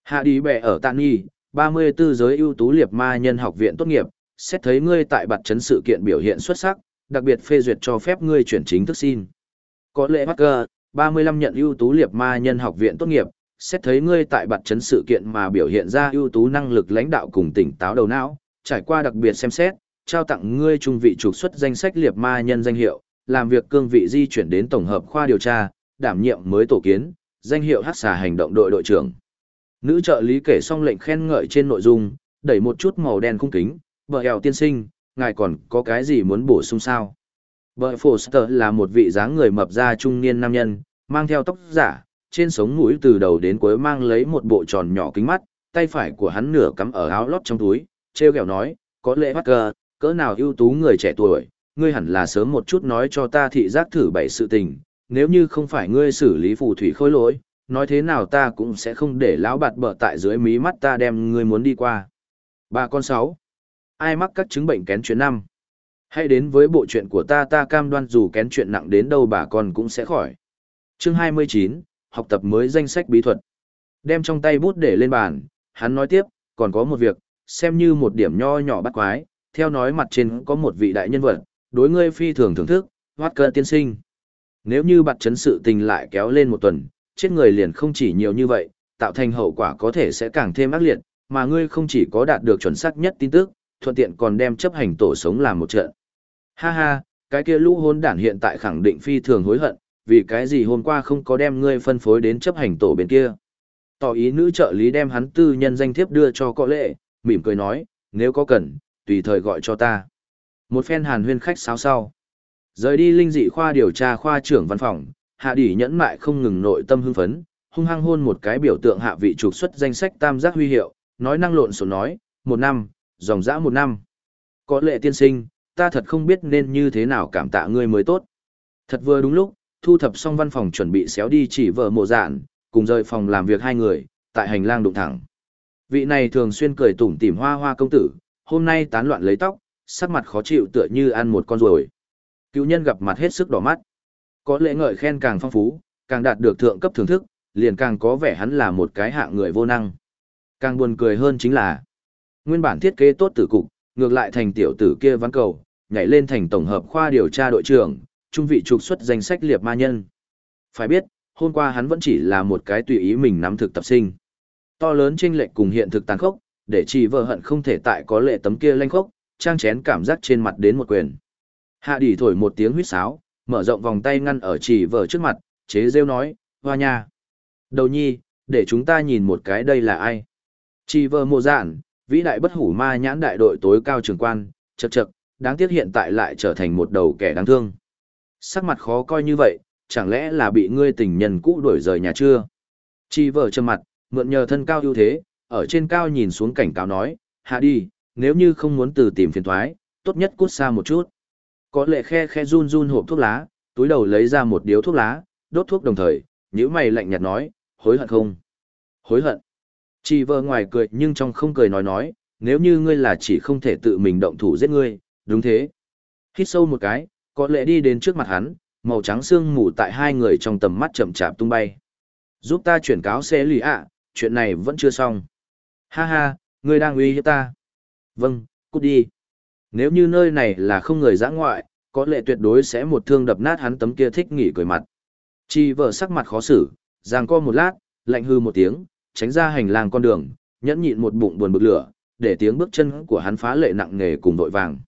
Hạ đi bẻ ở tạ nghi, 34 giới ưu tú liệt ma nhân học viện tốt nghiệp, xét thấy ngươi tại bạt chấn sự kiện biểu hiện xuất sắc, đặc biệt phê duyệt cho phép ngươi chuyển chính thức xin. Có lệ bắt cơ, 35 nhận ưu tú liệt ma nhân học viện tốt nghiệp, xét thấy ngươi tại bạt chấn sự kiện mà biểu hiện ra ưu tú năng lực lãnh đạo cùng tỉnh táo đầu não, trải qua đặc biệt xem xét, trao tặng ngươi trung vị trục xuất danh sách liệt ma nhân danh hiệu, làm việc cương vị di chuyển đến tổng hợp khoa điều tra, đảm nhiệm mới tổ kiến, danh hiệu hắc xà hành động đội đội trưởng. Nữ trợ lý kể xong lệnh khen ngợi trên nội dung, đẩy một chút màu đen khung kính, bờ hèo tiên sinh, ngài còn có cái gì muốn bổ sung sao? Bợ phổ sở là một vị dáng người mập da trung niên nam nhân, mang theo tóc giả, trên sống mũi từ đầu đến cuối mang lấy một bộ tròn nhỏ kính mắt, tay phải của hắn nửa cắm ở áo lót trong túi, treo kẹo nói, có lẽ bắt cờ, cỡ nào ưu tú người trẻ tuổi, ngươi hẳn là sớm một chút nói cho ta thị giác thử bảy sự tình, nếu như không phải ngươi xử lý phù thủy khôi lỗi, nói thế nào ta cũng sẽ không để lão bạt bợ tại dưới mí mắt ta đem ngươi muốn đi qua. Bà con sáu, ai mắc các chứng bệnh kén chuyện năm? Hãy đến với bộ chuyện của ta ta cam đoan dù kén chuyện nặng đến đâu bà con cũng sẽ khỏi. Chương 29, học tập mới danh sách bí thuật. Đem trong tay bút để lên bàn, hắn nói tiếp, còn có một việc, xem như một điểm nho nhỏ bắt quái, theo nói mặt trên có một vị đại nhân vật, đối ngươi phi thường thưởng thức, hoát cơ tiên sinh. Nếu như bạt chấn sự tình lại kéo lên một tuần, chết người liền không chỉ nhiều như vậy, tạo thành hậu quả có thể sẽ càng thêm ác liệt, mà ngươi không chỉ có đạt được chuẩn xác nhất tin tức, thuận tiện còn đem chấp hành tổ sống làm một trận. Ha ha, cái kia lũ hôn đản hiện tại khẳng định phi thường hối hận, vì cái gì hôm qua không có đem ngươi phân phối đến chấp hành tổ bên kia. Tỏ ý nữ trợ lý đem hắn tư nhân danh thiếp đưa cho có lệ, mỉm cười nói, nếu có cần, tùy thời gọi cho ta. Một phen hàn huyên khách sáo sau. Rời đi linh dị khoa điều tra khoa trưởng văn phòng, hạ đỉ nhẫn mại không ngừng nội tâm hưng phấn, hung hăng hôn một cái biểu tượng hạ vị trục xuất danh sách tam giác huy hiệu, nói năng lộn xộn nói, một năm, dòng dã một năm. Có lệ tiên sinh, ta thật không biết nên như thế nào cảm tạ ngươi mới tốt. Thật vừa đúng lúc, thu thập xong văn phòng chuẩn bị xéo đi chỉ vợ mộ dạn, cùng rời phòng làm việc hai người, tại hành lang đụng thẳng. Vị này thường xuyên cười tủm tỉm hoa hoa công tử, hôm nay tán loạn lấy tóc, sắc mặt khó chịu tựa như ăn một con ruồi. Cựu nhân gặp mặt hết sức đỏ mắt. Có lễ ngợi khen càng phong phú, càng đạt được thượng cấp thưởng thức, liền càng có vẻ hắn là một cái hạng người vô năng. Càng buồn cười hơn chính là, nguyên bản thiết kế tốt tử cục, ngược lại thành tiểu tử kia ván cầu, nhảy lên thành tổng hợp khoa điều tra đội trưởng, trung vị trục xuất danh sách liệt ma nhân. Phải biết, hôm qua hắn vẫn chỉ là một cái tùy ý mình nắm thực tập sinh. To lớn chênh lệch cùng hiện thực tàn khốc, để chỉ vợ hận không thể tại có lệ tấm kia lanh khốc, trang chén cảm giác trên mặt đến một quyền. Hạ đỉ thổi một tiếng huýt sáo, mở rộng vòng tay ngăn ở chỉ vợ trước mặt, chế rêu nói, hoa nha. Đầu nhi, để chúng ta nhìn một cái đây là ai. Chỉ vợ mộ dạn, vĩ đại bất hủ ma nhãn đại đội tối cao trường quan, chật chật, đáng tiếc hiện tại lại trở thành một đầu kẻ đáng thương. Sắc mặt khó coi như vậy, chẳng lẽ là bị ngươi tình nhân cũ đuổi rời nhà chưa? Chi vợ trầm mặt, mượn nhờ thân cao ưu thế, ở trên cao nhìn xuống cảnh cáo nói, hạ đi, nếu như không muốn từ tìm phiền thoái, tốt nhất cút xa một chút. Có lệ khe khe run run hộp thuốc lá, túi đầu lấy ra một điếu thuốc lá, đốt thuốc đồng thời, nhíu mày lạnh nhạt nói, hối hận không? Hối hận. Chỉ vợ ngoài cười nhưng trong không cười nói nói, nếu như ngươi là chỉ không thể tự mình động thủ giết ngươi, đúng thế. Hít sâu một cái, có lẽ đi đến trước mặt hắn, màu trắng xương mù tại hai người trong tầm mắt chậm chạp tung bay. Giúp ta chuyển cáo xe lì ạ, chuyện này vẫn chưa xong. Ha ha, ngươi đang uy hiếp ta. Vâng, cút đi. Nếu như nơi này là không người giã ngoại, có lẽ tuyệt đối sẽ một thương đập nát hắn tấm kia thích nghỉ cười mặt. Chi vợ sắc mặt khó xử, giang co một lát, lạnh hư một tiếng, tránh ra hành lang con đường, nhẫn nhịn một bụng buồn bực lửa, để tiếng bước chân của hắn phá lệ nặng nề cùng vội vàng.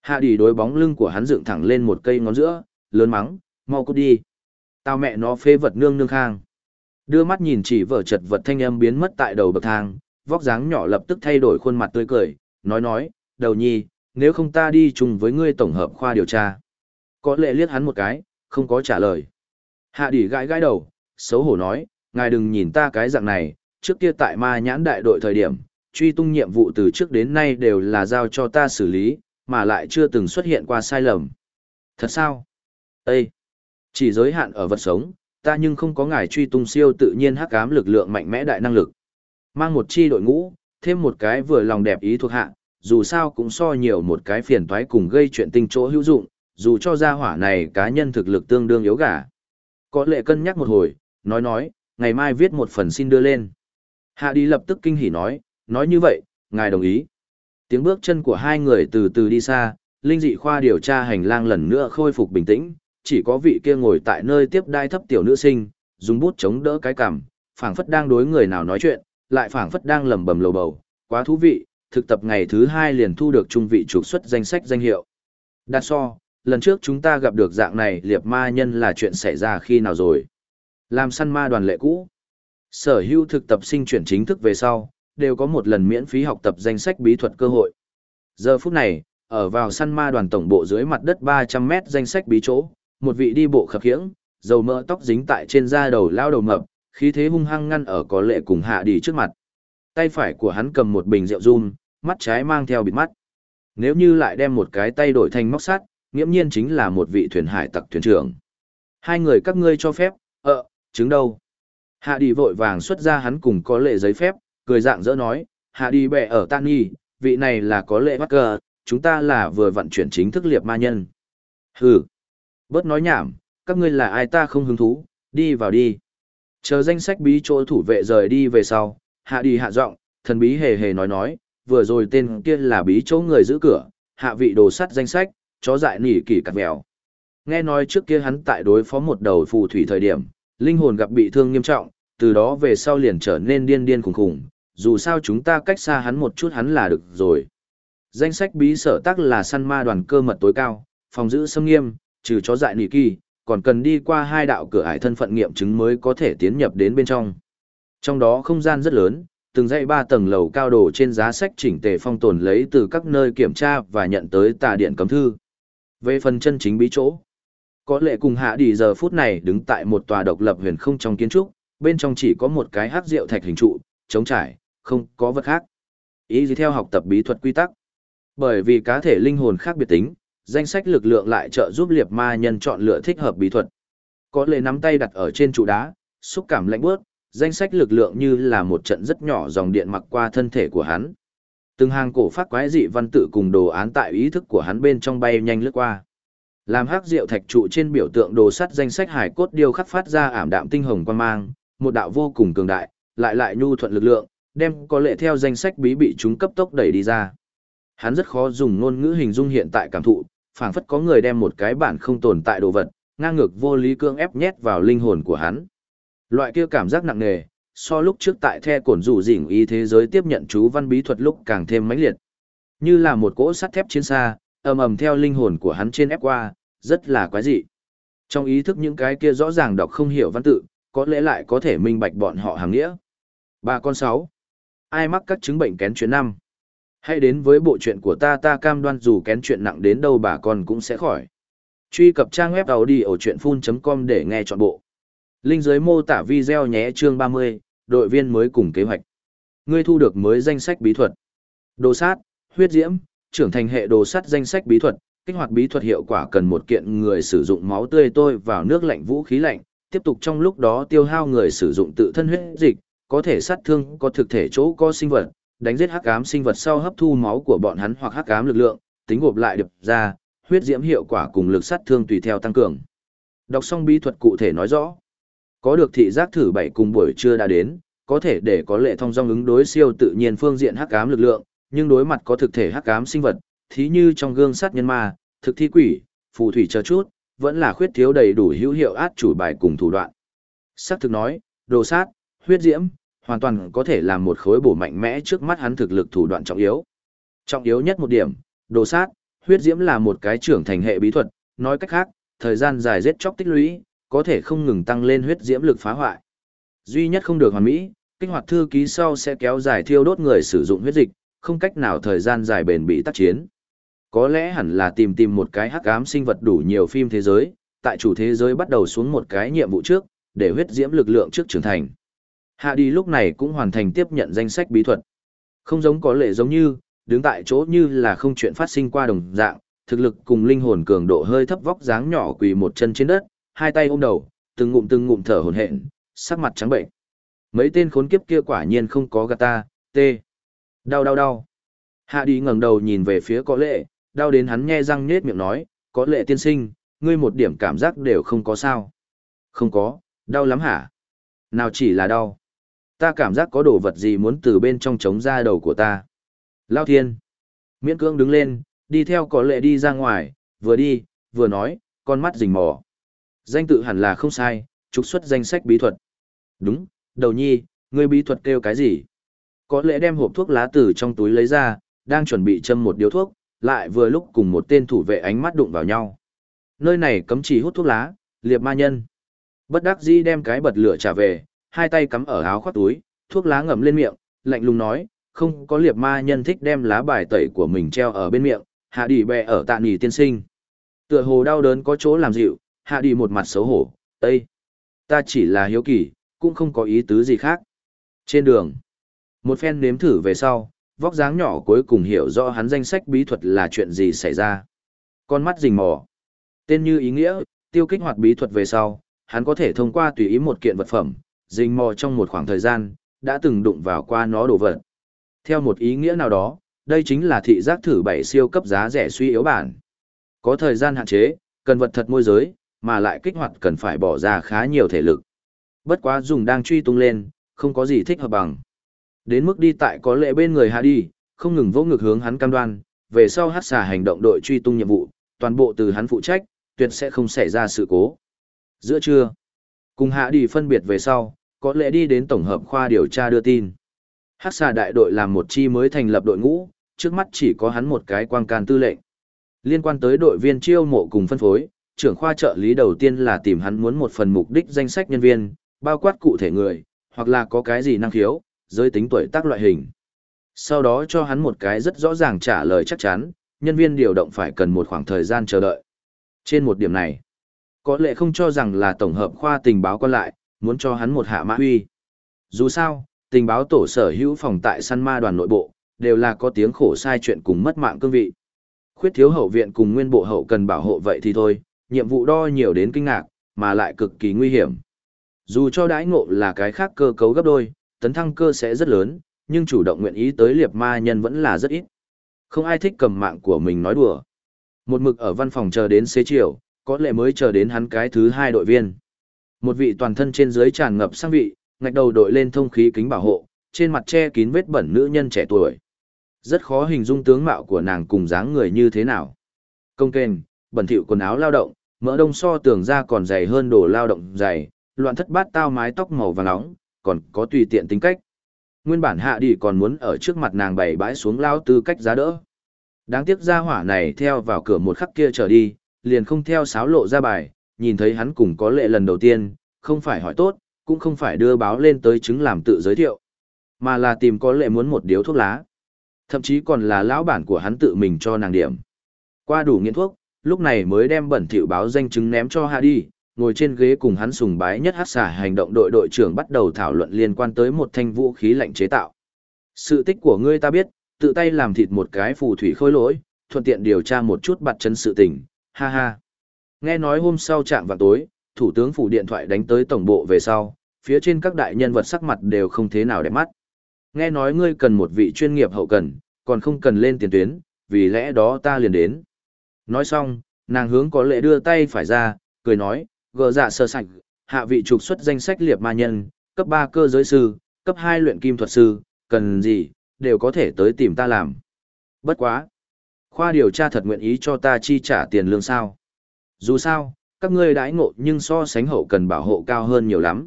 Hạ đi đối bóng lưng của hắn dựng thẳng lên một cây ngón giữa, lớn mắng, mau cút đi. Tao mẹ nó phê vật nương nương khang. Đưa mắt nhìn chỉ vở chật vật thanh âm biến mất tại đầu bậc thang, vóc dáng nhỏ lập tức thay đổi khuôn mặt tươi cười, nói nói, đầu nhi, nếu không ta đi chung với ngươi tổng hợp khoa điều tra. Có lệ liếc hắn một cái, không có trả lời. Hạ đỉ gãi gãi đầu, xấu hổ nói, ngài đừng nhìn ta cái dạng này, trước kia tại ma nhãn đại đội thời điểm, truy tung nhiệm vụ từ trước đến nay đều là giao cho ta xử lý, mà lại chưa từng xuất hiện qua sai lầm. Thật sao? Ê! Chỉ giới hạn ở vật sống, ta nhưng không có ngài truy tung siêu tự nhiên hắc ám lực lượng mạnh mẽ đại năng lực. Mang một chi đội ngũ, thêm một cái vừa lòng đẹp ý thuộc hạ, dù sao cũng so nhiều một cái phiền toái cùng gây chuyện tinh chỗ hữu dụng, dù cho gia hỏa này cá nhân thực lực tương đương yếu gà. Có lệ cân nhắc một hồi, nói nói, ngày mai viết một phần xin đưa lên. Hạ đi lập tức kinh hỉ nói, nói như vậy, ngài đồng ý. Tiếng bước chân của hai người từ từ đi xa, linh dị khoa điều tra hành lang lần nữa khôi phục bình tĩnh, chỉ có vị kia ngồi tại nơi tiếp đai thấp tiểu nữ sinh, dùng bút chống đỡ cái cằm, phảng phất đang đối người nào nói chuyện, lại phảng phất đang lẩm bẩm lầu bầu, quá thú vị, thực tập ngày thứ hai liền thu được trung vị trục xuất danh sách danh hiệu. Đạt so, lần trước chúng ta gặp được dạng này liệp ma nhân là chuyện xảy ra khi nào rồi? Làm săn ma đoàn lệ cũ. Sở hữu thực tập sinh chuyển chính thức về sau, đều có một lần miễn phí học tập danh sách bí thuật cơ hội. Giờ phút này, ở vào săn ma đoàn tổng bộ dưới mặt đất 300 mét danh sách bí chỗ, một vị đi bộ khập khiễng, dầu mỡ tóc dính tại trên da đầu lao đầu mập, khí thế hung hăng ngăn ở có lệ cùng hạ đi trước mặt. Tay phải của hắn cầm một bình rượu run, mắt trái mang theo bịt mắt. Nếu như lại đem một cái tay đổi thành móc sắt, nghiễm nhiên chính là một vị thuyền hải tặc thuyền trưởng. Hai người các ngươi cho phép, chứng đâu? Hạ đi vội vàng xuất ra hắn cùng có lệ giấy phép, cười dạng dỡ nói, hạ đi bẻ ở tan nghi, vị này là có lệ bắt cờ, chúng ta là vừa vận chuyển chính thức liệp ma nhân. Hừ, bớt nói nhảm, các ngươi là ai ta không hứng thú, đi vào đi. Chờ danh sách bí chỗ thủ vệ rời đi về sau, hạ đi hạ giọng, thần bí hề hề nói nói, vừa rồi tên kia là bí chỗ người giữ cửa, hạ vị đồ sắt danh sách, chó dại nỉ kỳ cặt mèo. Nghe nói trước kia hắn tại đối phó một đầu phù thủy thời điểm, linh hồn gặp bị thương nghiêm trọng, từ đó về sau liền trở nên điên điên khủng khủng, dù sao chúng ta cách xa hắn một chút hắn là được rồi. Danh sách bí sở tác là săn ma đoàn cơ mật tối cao, phòng giữ xâm nghiêm, trừ chó dại nỉ kỳ, còn cần đi qua hai đạo cửa ải thân phận nghiệm chứng mới có thể tiến nhập đến bên trong. Trong đó không gian rất lớn, từng dãy ba tầng lầu cao đồ trên giá sách chỉnh tề phong tồn lấy từ các nơi kiểm tra và nhận tới tà điện cấm thư. Về phần chân chính bí chỗ, có lẽ cùng hạ đi giờ phút này đứng tại một tòa độc lập huyền không trong kiến trúc, bên trong chỉ có một cái hát rượu thạch hình trụ, trống trải, không có vật khác. Ý gì theo học tập bí thuật quy tắc. Bởi vì cá thể linh hồn khác biệt tính, danh sách lực lượng lại trợ giúp liệt ma nhân chọn lựa thích hợp bí thuật. Có lẽ nắm tay đặt ở trên trụ đá, xúc cảm lạnh bước, danh sách lực lượng như là một trận rất nhỏ dòng điện mặc qua thân thể của hắn. Từng hàng cổ phát quái dị văn tự cùng đồ án tại ý thức của hắn bên trong bay nhanh lướt qua. Làm hắc diệu thạch trụ trên biểu tượng đồ sắt danh sách hải cốt điêu khắc phát ra ảm đạm tinh hồng quan mang, một đạo vô cùng cường đại, lại lại nhu thuận lực lượng, đem có lệ theo danh sách bí bị chúng cấp tốc đẩy đi ra. Hắn rất khó dùng ngôn ngữ hình dung hiện tại cảm thụ, phảng phất có người đem một cái bản không tồn tại đồ vật, ngang ngược vô lý cương ép nhét vào linh hồn của hắn. Loại kia cảm giác nặng nề, so lúc trước tại the cổn rủ rỉnh y thế giới tiếp nhận chú văn bí thuật lúc càng thêm mãnh liệt. Như là một cỗ sắt thép chiến xa, ầm ầm theo linh hồn của hắn trên ép qua, rất là quái dị. Trong ý thức những cái kia rõ ràng đọc không hiểu văn tự, có lẽ lại có thể minh bạch bọn họ hàng nghĩa. bà con sáu. Ai mắc các chứng bệnh kén chuyện năm? Hãy đến với bộ chuyện của ta ta cam đoan dù kén chuyện nặng đến đâu bà con cũng sẽ khỏi. Truy cập trang web đầu đi ở chuyệnfull.com để nghe trọn bộ. Linh dưới mô tả video nhé chương 30, đội viên mới cùng kế hoạch. Ngươi thu được mới danh sách bí thuật. Đồ sát, huyết diễm, trưởng thành hệ đồ sắt danh sách bí thuật, kích hoạt bí thuật hiệu quả cần một kiện người sử dụng máu tươi tôi vào nước lạnh vũ khí lạnh, tiếp tục trong lúc đó tiêu hao người sử dụng tự thân huyết dịch, có thể sát thương có thực thể chỗ có sinh vật, đánh giết hắc ám sinh vật sau hấp thu máu của bọn hắn hoặc hắc ám lực lượng, tính gộp lại được ra, huyết diễm hiệu quả cùng lực sát thương tùy theo tăng cường. Đọc xong bí thuật cụ thể nói rõ. Có được thị giác thử bảy cùng buổi trưa đã đến, có thể để có lệ thông dong ứng đối siêu tự nhiên phương diện hắc ám lực lượng, nhưng đối mặt có thực thể hắc ám sinh vật, thí như trong gương sát nhân ma, thực thi quỷ, phù thủy chờ chút, vẫn là khuyết thiếu đầy đủ hữu hiệu át chủ bài cùng thủ đoạn. Sắc thực nói, đồ sát, huyết diễm, hoàn toàn có thể làm một khối bổ mạnh mẽ trước mắt hắn thực lực thủ đoạn trọng yếu. Trọng yếu nhất một điểm, đồ sát, huyết diễm là một cái trưởng thành hệ bí thuật, nói cách khác, thời gian dài giết chóc tích lũy, có thể không ngừng tăng lên huyết diễm lực phá hoại. Duy nhất không được hoàn mỹ, kích hoạt thư ký sau sẽ kéo dài thiêu đốt người sử dụng huyết dịch, không cách nào thời gian dài bền bị tác chiến. Có lẽ hẳn là tìm tìm một cái hắc ám sinh vật đủ nhiều phim thế giới, tại chủ thế giới bắt đầu xuống một cái nhiệm vụ trước, để huyết diễm lực lượng trước trưởng thành. Hạ đi lúc này cũng hoàn thành tiếp nhận danh sách bí thuật. Không giống có lệ giống như, đứng tại chỗ như là không chuyện phát sinh qua đồng dạng, thực lực cùng linh hồn cường độ hơi thấp vóc dáng nhỏ quỳ một chân trên đất, hai tay ôm đầu, từng ngụm từng ngụm thở hổn hển, sắc mặt trắng bệnh. Mấy tên khốn kiếp kia quả nhiên không có gạt ta, tê. Đau đau đau. Hạ đi ngẩng đầu nhìn về phía có lệ, đau đến hắn nhe răng nhết miệng nói, có lệ tiên sinh, ngươi một điểm cảm giác đều không có sao. Không có, đau lắm hả? Nào chỉ là đau. Ta cảm giác có đồ vật gì muốn từ bên trong trống ra đầu của ta. Lao thiên. Miễn cưỡng đứng lên, đi theo có lệ đi ra ngoài, vừa đi, vừa nói, con mắt rình mò. Danh tự hẳn là không sai, trục xuất danh sách bí thuật. Đúng, đầu nhi, ngươi bí thuật kêu cái gì? Có lẽ đem hộp thuốc lá từ trong túi lấy ra, đang chuẩn bị châm một điếu thuốc, lại vừa lúc cùng một tên thủ vệ ánh mắt đụng vào nhau. Nơi này cấm chỉ hút thuốc lá, liệp ma nhân. Bất đắc dĩ đem cái bật lửa trả về, hai tay cắm ở áo khoác túi, thuốc lá ngậm lên miệng, lạnh lùng nói, không có liệp ma nhân thích đem lá bài tẩy của mình treo ở bên miệng, hạ đi bè ở tạ nỉ tiên sinh. Tựa hồ đau đớn có chỗ làm dịu, hạ đi một mặt xấu hổ, Ê! Ta chỉ là hiếu kỳ, cũng không có ý tứ gì khác. Trên đường, một phen nếm thử về sau, vóc dáng nhỏ cuối cùng hiểu rõ hắn danh sách bí thuật là chuyện gì xảy ra. Con mắt rình mò. Tên như ý nghĩa, tiêu kích hoạt bí thuật về sau, hắn có thể thông qua tùy ý một kiện vật phẩm, rình mò trong một khoảng thời gian, đã từng đụng vào qua nó đồ vật. Theo một ý nghĩa nào đó, đây chính là thị giác thử bảy siêu cấp giá rẻ suy yếu bản. Có thời gian hạn chế, cần vật thật môi giới, mà lại kích hoạt cần phải bỏ ra khá nhiều thể lực. Bất quá dùng đang truy tung lên, không có gì thích hợp bằng. Đến mức đi tại có lệ bên người hạ đi, không ngừng vô ngực hướng hắn cam đoan, về sau hát xà hành động đội truy tung nhiệm vụ, toàn bộ từ hắn phụ trách, tuyệt sẽ không xảy ra sự cố. Giữa trưa, cùng hạ đi phân biệt về sau, có lẽ đi đến tổng hợp khoa điều tra đưa tin. Hát xà đại đội làm một chi mới thành lập đội ngũ, trước mắt chỉ có hắn một cái quang can tư lệnh. Liên quan tới đội viên chiêu mộ cùng phân phối, trưởng khoa trợ lý đầu tiên là tìm hắn muốn một phần mục đích danh sách nhân viên, bao quát cụ thể người, hoặc là có cái gì năng khiếu, giới tính tuổi tác loại hình. Sau đó cho hắn một cái rất rõ ràng trả lời chắc chắn, nhân viên điều động phải cần một khoảng thời gian chờ đợi. Trên một điểm này, có lẽ không cho rằng là tổng hợp khoa tình báo còn lại, muốn cho hắn một hạ mã huy. Dù sao, tình báo tổ sở hữu phòng tại săn ma đoàn nội bộ, đều là có tiếng khổ sai chuyện cùng mất mạng cương vị. Khuyết thiếu hậu viện cùng nguyên bộ hậu cần bảo hộ vậy thì thôi, nhiệm vụ đo nhiều đến kinh ngạc, mà lại cực kỳ nguy hiểm. Dù cho đãi ngộ là cái khác cơ cấu gấp đôi, tấn thăng cơ sẽ rất lớn, nhưng chủ động nguyện ý tới liệp ma nhân vẫn là rất ít. Không ai thích cầm mạng của mình nói đùa. Một mực ở văn phòng chờ đến xế chiều, có lẽ mới chờ đến hắn cái thứ hai đội viên. Một vị toàn thân trên dưới tràn ngập sang vị, ngạch đầu đội lên thông khí kính bảo hộ, trên mặt che kín vết bẩn nữ nhân trẻ tuổi. Rất khó hình dung tướng mạo của nàng cùng dáng người như thế nào. Công kênh, bẩn thỉu quần áo lao động, mỡ đông so tường ra còn dày hơn đồ lao động dày, loạn thất bát tao mái tóc màu vàng nóng, còn có tùy tiện tính cách. Nguyên bản hạ đi còn muốn ở trước mặt nàng bày bãi xuống lao tư cách giá đỡ. Đáng tiếc ra hỏa này theo vào cửa một khắc kia trở đi, liền không theo sáo lộ ra bài, nhìn thấy hắn cùng có lệ lần đầu tiên, không phải hỏi tốt, cũng không phải đưa báo lên tới chứng làm tự giới thiệu, mà là tìm có lệ muốn một điếu thuốc lá. Thậm chí còn là lão bản của hắn tự mình cho nàng điểm. Qua đủ nghiện thuốc, lúc này mới đem bẩn thỉu báo danh chứng ném cho hạ đi, ngồi trên ghế cùng hắn sùng bái nhất hát xả hành động đội đội trưởng bắt đầu thảo luận liên quan tới một thanh vũ khí lạnh chế tạo. Sự tích của ngươi ta biết, tự tay làm thịt một cái phù thủy khôi lỗi, thuận tiện điều tra một chút bặt chân sự tình, ha ha. Nghe nói hôm sau trạng vào tối, thủ tướng phủ điện thoại đánh tới tổng bộ về sau, phía trên các đại nhân vật sắc mặt đều không thế nào đẹp mắt. Nghe nói ngươi cần một vị chuyên nghiệp hậu cần, còn không cần lên tiền tuyến, vì lẽ đó ta liền đến. Nói xong, nàng hướng có lệ đưa tay phải ra, cười nói, gờ dạ sơ sạch, hạ vị trục xuất danh sách liệp ma nhân, cấp 3 cơ giới sư, cấp 2 luyện kim thuật sư, cần gì, đều có thể tới tìm ta làm. Bất quá. Khoa điều tra thật nguyện ý cho ta chi trả tiền lương sao. Dù sao, các ngươi đãi ngộ nhưng so sánh hậu cần bảo hộ cao hơn nhiều lắm.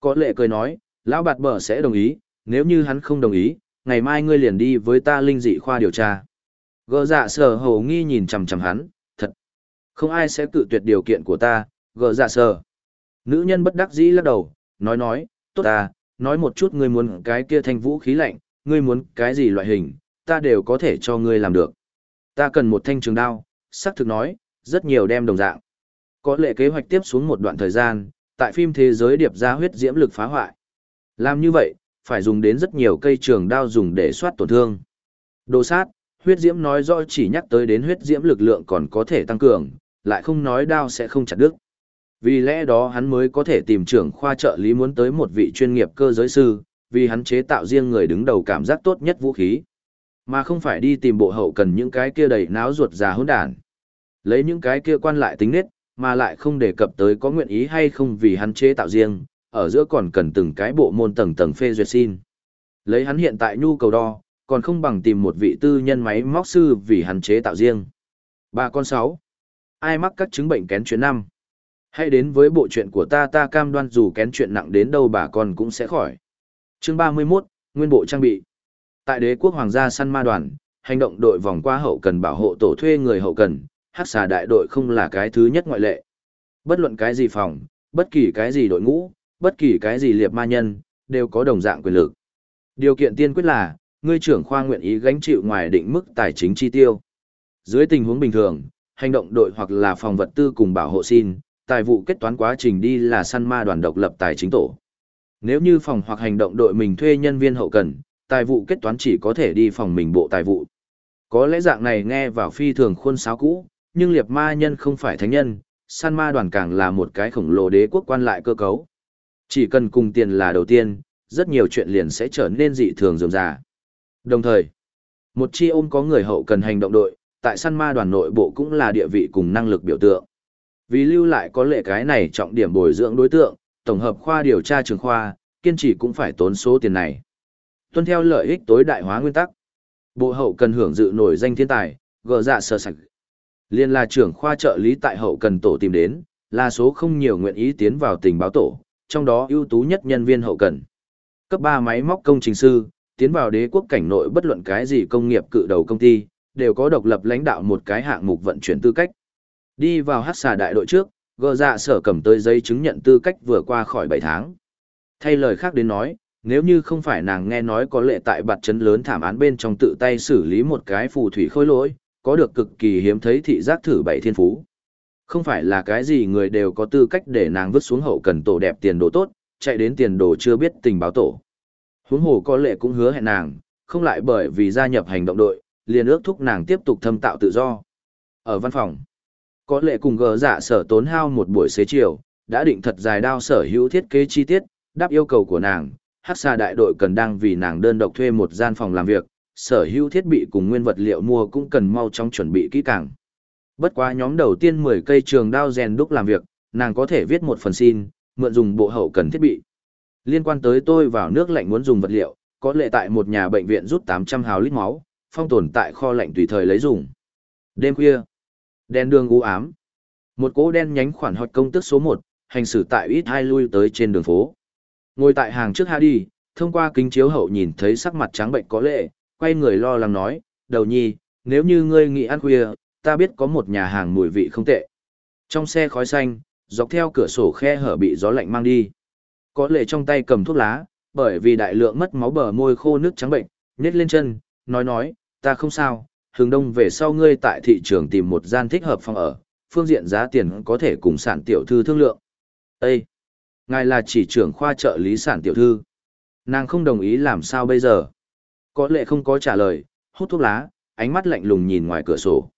Có lệ cười nói, lão bạt bờ sẽ đồng ý, nếu như hắn không đồng ý, ngày mai ngươi liền đi với ta linh dị khoa điều tra. Gờ dạ sở hầu nghi nhìn chằm chằm hắn, thật. Không ai sẽ cự tuyệt điều kiện của ta, gờ dạ sờ. Nữ nhân bất đắc dĩ lắc đầu, nói nói, tốt ta, nói một chút ngươi muốn cái kia thanh vũ khí lạnh, ngươi muốn cái gì loại hình, ta đều có thể cho ngươi làm được. Ta cần một thanh trường đao, xác thực nói, rất nhiều đem đồng dạng. Có lệ kế hoạch tiếp xuống một đoạn thời gian, tại phim thế giới điệp ra huyết diễm lực phá hoại. Làm như vậy, phải dùng đến rất nhiều cây trường đao dùng để soát tổn thương. Đồ sát, huyết diễm nói rõ chỉ nhắc tới đến huyết diễm lực lượng còn có thể tăng cường, lại không nói đao sẽ không chặt đứt. Vì lẽ đó hắn mới có thể tìm trưởng khoa trợ lý muốn tới một vị chuyên nghiệp cơ giới sư, vì hắn chế tạo riêng người đứng đầu cảm giác tốt nhất vũ khí. Mà không phải đi tìm bộ hậu cần những cái kia đầy náo ruột già hỗn đản. Lấy những cái kia quan lại tính nết, mà lại không đề cập tới có nguyện ý hay không vì hắn chế tạo riêng, ở giữa còn cần từng cái bộ môn tầng tầng phê duyệt xin. Lấy hắn hiện tại nhu cầu đo, còn không bằng tìm một vị tư nhân máy móc sư vì hắn chế tạo riêng. Ba con sáu. Ai mắc các chứng bệnh kén chuyến năm? Hãy đến với bộ chuyện của ta ta cam đoan dù kén chuyện nặng đến đâu bà con cũng sẽ khỏi. Chương 31, Nguyên bộ trang bị. Tại đế quốc hoàng gia săn ma đoàn, hành động đội vòng qua hậu cần bảo hộ tổ thuê người hậu cần, hắc xà đại đội không là cái thứ nhất ngoại lệ. Bất luận cái gì phòng, bất kỳ cái gì đội ngũ, bất kỳ cái gì liệp ma nhân, đều có đồng dạng quyền lực. Điều kiện tiên quyết là, ngươi trưởng khoa nguyện ý gánh chịu ngoài định mức tài chính chi tiêu. Dưới tình huống bình thường, hành động đội hoặc là phòng vật tư cùng bảo hộ xin, tài vụ kết toán quá trình đi là săn ma đoàn độc lập tài chính tổ. Nếu như phòng hoặc hành động đội mình thuê nhân viên hậu cần, tài vụ kết toán chỉ có thể đi phòng mình bộ tài vụ. Có lẽ dạng này nghe vào phi thường khuôn sáo cũ, nhưng liệt ma nhân không phải thánh nhân, săn ma đoàn càng là một cái khổng lồ đế quốc quan lại cơ cấu. Chỉ cần cùng tiền là đầu tiên, rất nhiều chuyện liền sẽ trở nên dị thường dường rà. Đồng thời, một chi ôm có người hậu cần hành động đội, tại săn ma đoàn nội bộ cũng là địa vị cùng năng lực biểu tượng. Vì lưu lại có lệ cái này trọng điểm bồi dưỡng đối tượng, tổng hợp khoa điều tra trường khoa, kiên trì cũng phải tốn số tiền này. Tuân theo lợi ích tối đại hóa nguyên tắc. Bộ hậu cần hưởng dự nổi danh thiên tài, gờ dạ sơ sạch. Liên là trưởng khoa trợ lý tại hậu cần tổ tìm đến, là số không nhiều nguyện ý tiến vào tình báo tổ, trong đó ưu tú nhất nhân viên hậu cần. Cấp 3 máy móc công trình sư, tiến vào đế quốc cảnh nội bất luận cái gì công nghiệp cự đầu công ty, đều có độc lập lãnh đạo một cái hạng mục vận chuyển tư cách. Đi vào hát xà đại đội trước, gờ dạ sở cầm tới giấy chứng nhận tư cách vừa qua khỏi 7 tháng. Thay lời khác đến nói, nếu như không phải nàng nghe nói có lệ tại bạt chấn lớn thảm án bên trong tự tay xử lý một cái phù thủy khôi lỗi, có được cực kỳ hiếm thấy thị giác thử bảy thiên phú. Không phải là cái gì người đều có tư cách để nàng vứt xuống hậu cần tổ đẹp tiền đồ tốt, chạy đến tiền đồ chưa biết tình báo tổ. Huống hồ có lệ cũng hứa hẹn nàng, không lại bởi vì gia nhập hành động đội, liền ước thúc nàng tiếp tục thâm tạo tự do. Ở văn phòng, có lệ cùng gờ dạ sở tốn hao một buổi xế chiều, đã định thật dài đao sở hữu thiết kế chi tiết, đáp yêu cầu của nàng, hắc xà đại đội cần đang vì nàng đơn độc thuê một gian phòng làm việc, sở hữu thiết bị cùng nguyên vật liệu mua cũng cần mau chóng chuẩn bị kỹ càng. Bất quá nhóm đầu tiên 10 cây trường đao rèn đúc làm việc, nàng có thể viết một phần xin, mượn dùng bộ hậu cần thiết bị. Liên quan tới tôi vào nước lạnh muốn dùng vật liệu, có lệ tại một nhà bệnh viện rút 800 hào lít máu, phong tồn tại kho lạnh tùy thời lấy dùng. Đêm khuya, đen đường u ám. Một cỗ đen nhánh khoản hoạt công tức số 1, hành xử tại ít hai lui tới trên đường phố. Ngồi tại hàng trước Hadi, thông qua kính chiếu hậu nhìn thấy sắc mặt trắng bệnh có lệ, quay người lo lắng nói, đầu nhi, nếu như ngươi nghĩ ăn khuya, ta biết có một nhà hàng mùi vị không tệ. Trong xe khói xanh, dọc theo cửa sổ khe hở bị gió lạnh mang đi. Có lệ trong tay cầm thuốc lá, bởi vì đại lượng mất máu bờ môi khô nước trắng bệnh, nhét lên chân, nói nói, ta không sao, hướng đông về sau ngươi tại thị trường tìm một gian thích hợp phòng ở, phương diện giá tiền có thể cùng sản tiểu thư thương lượng. Ê! Ngài là chỉ trưởng khoa trợ lý sản tiểu thư. Nàng không đồng ý làm sao bây giờ. Có lệ không có trả lời, hút thuốc lá, ánh mắt lạnh lùng nhìn ngoài cửa sổ.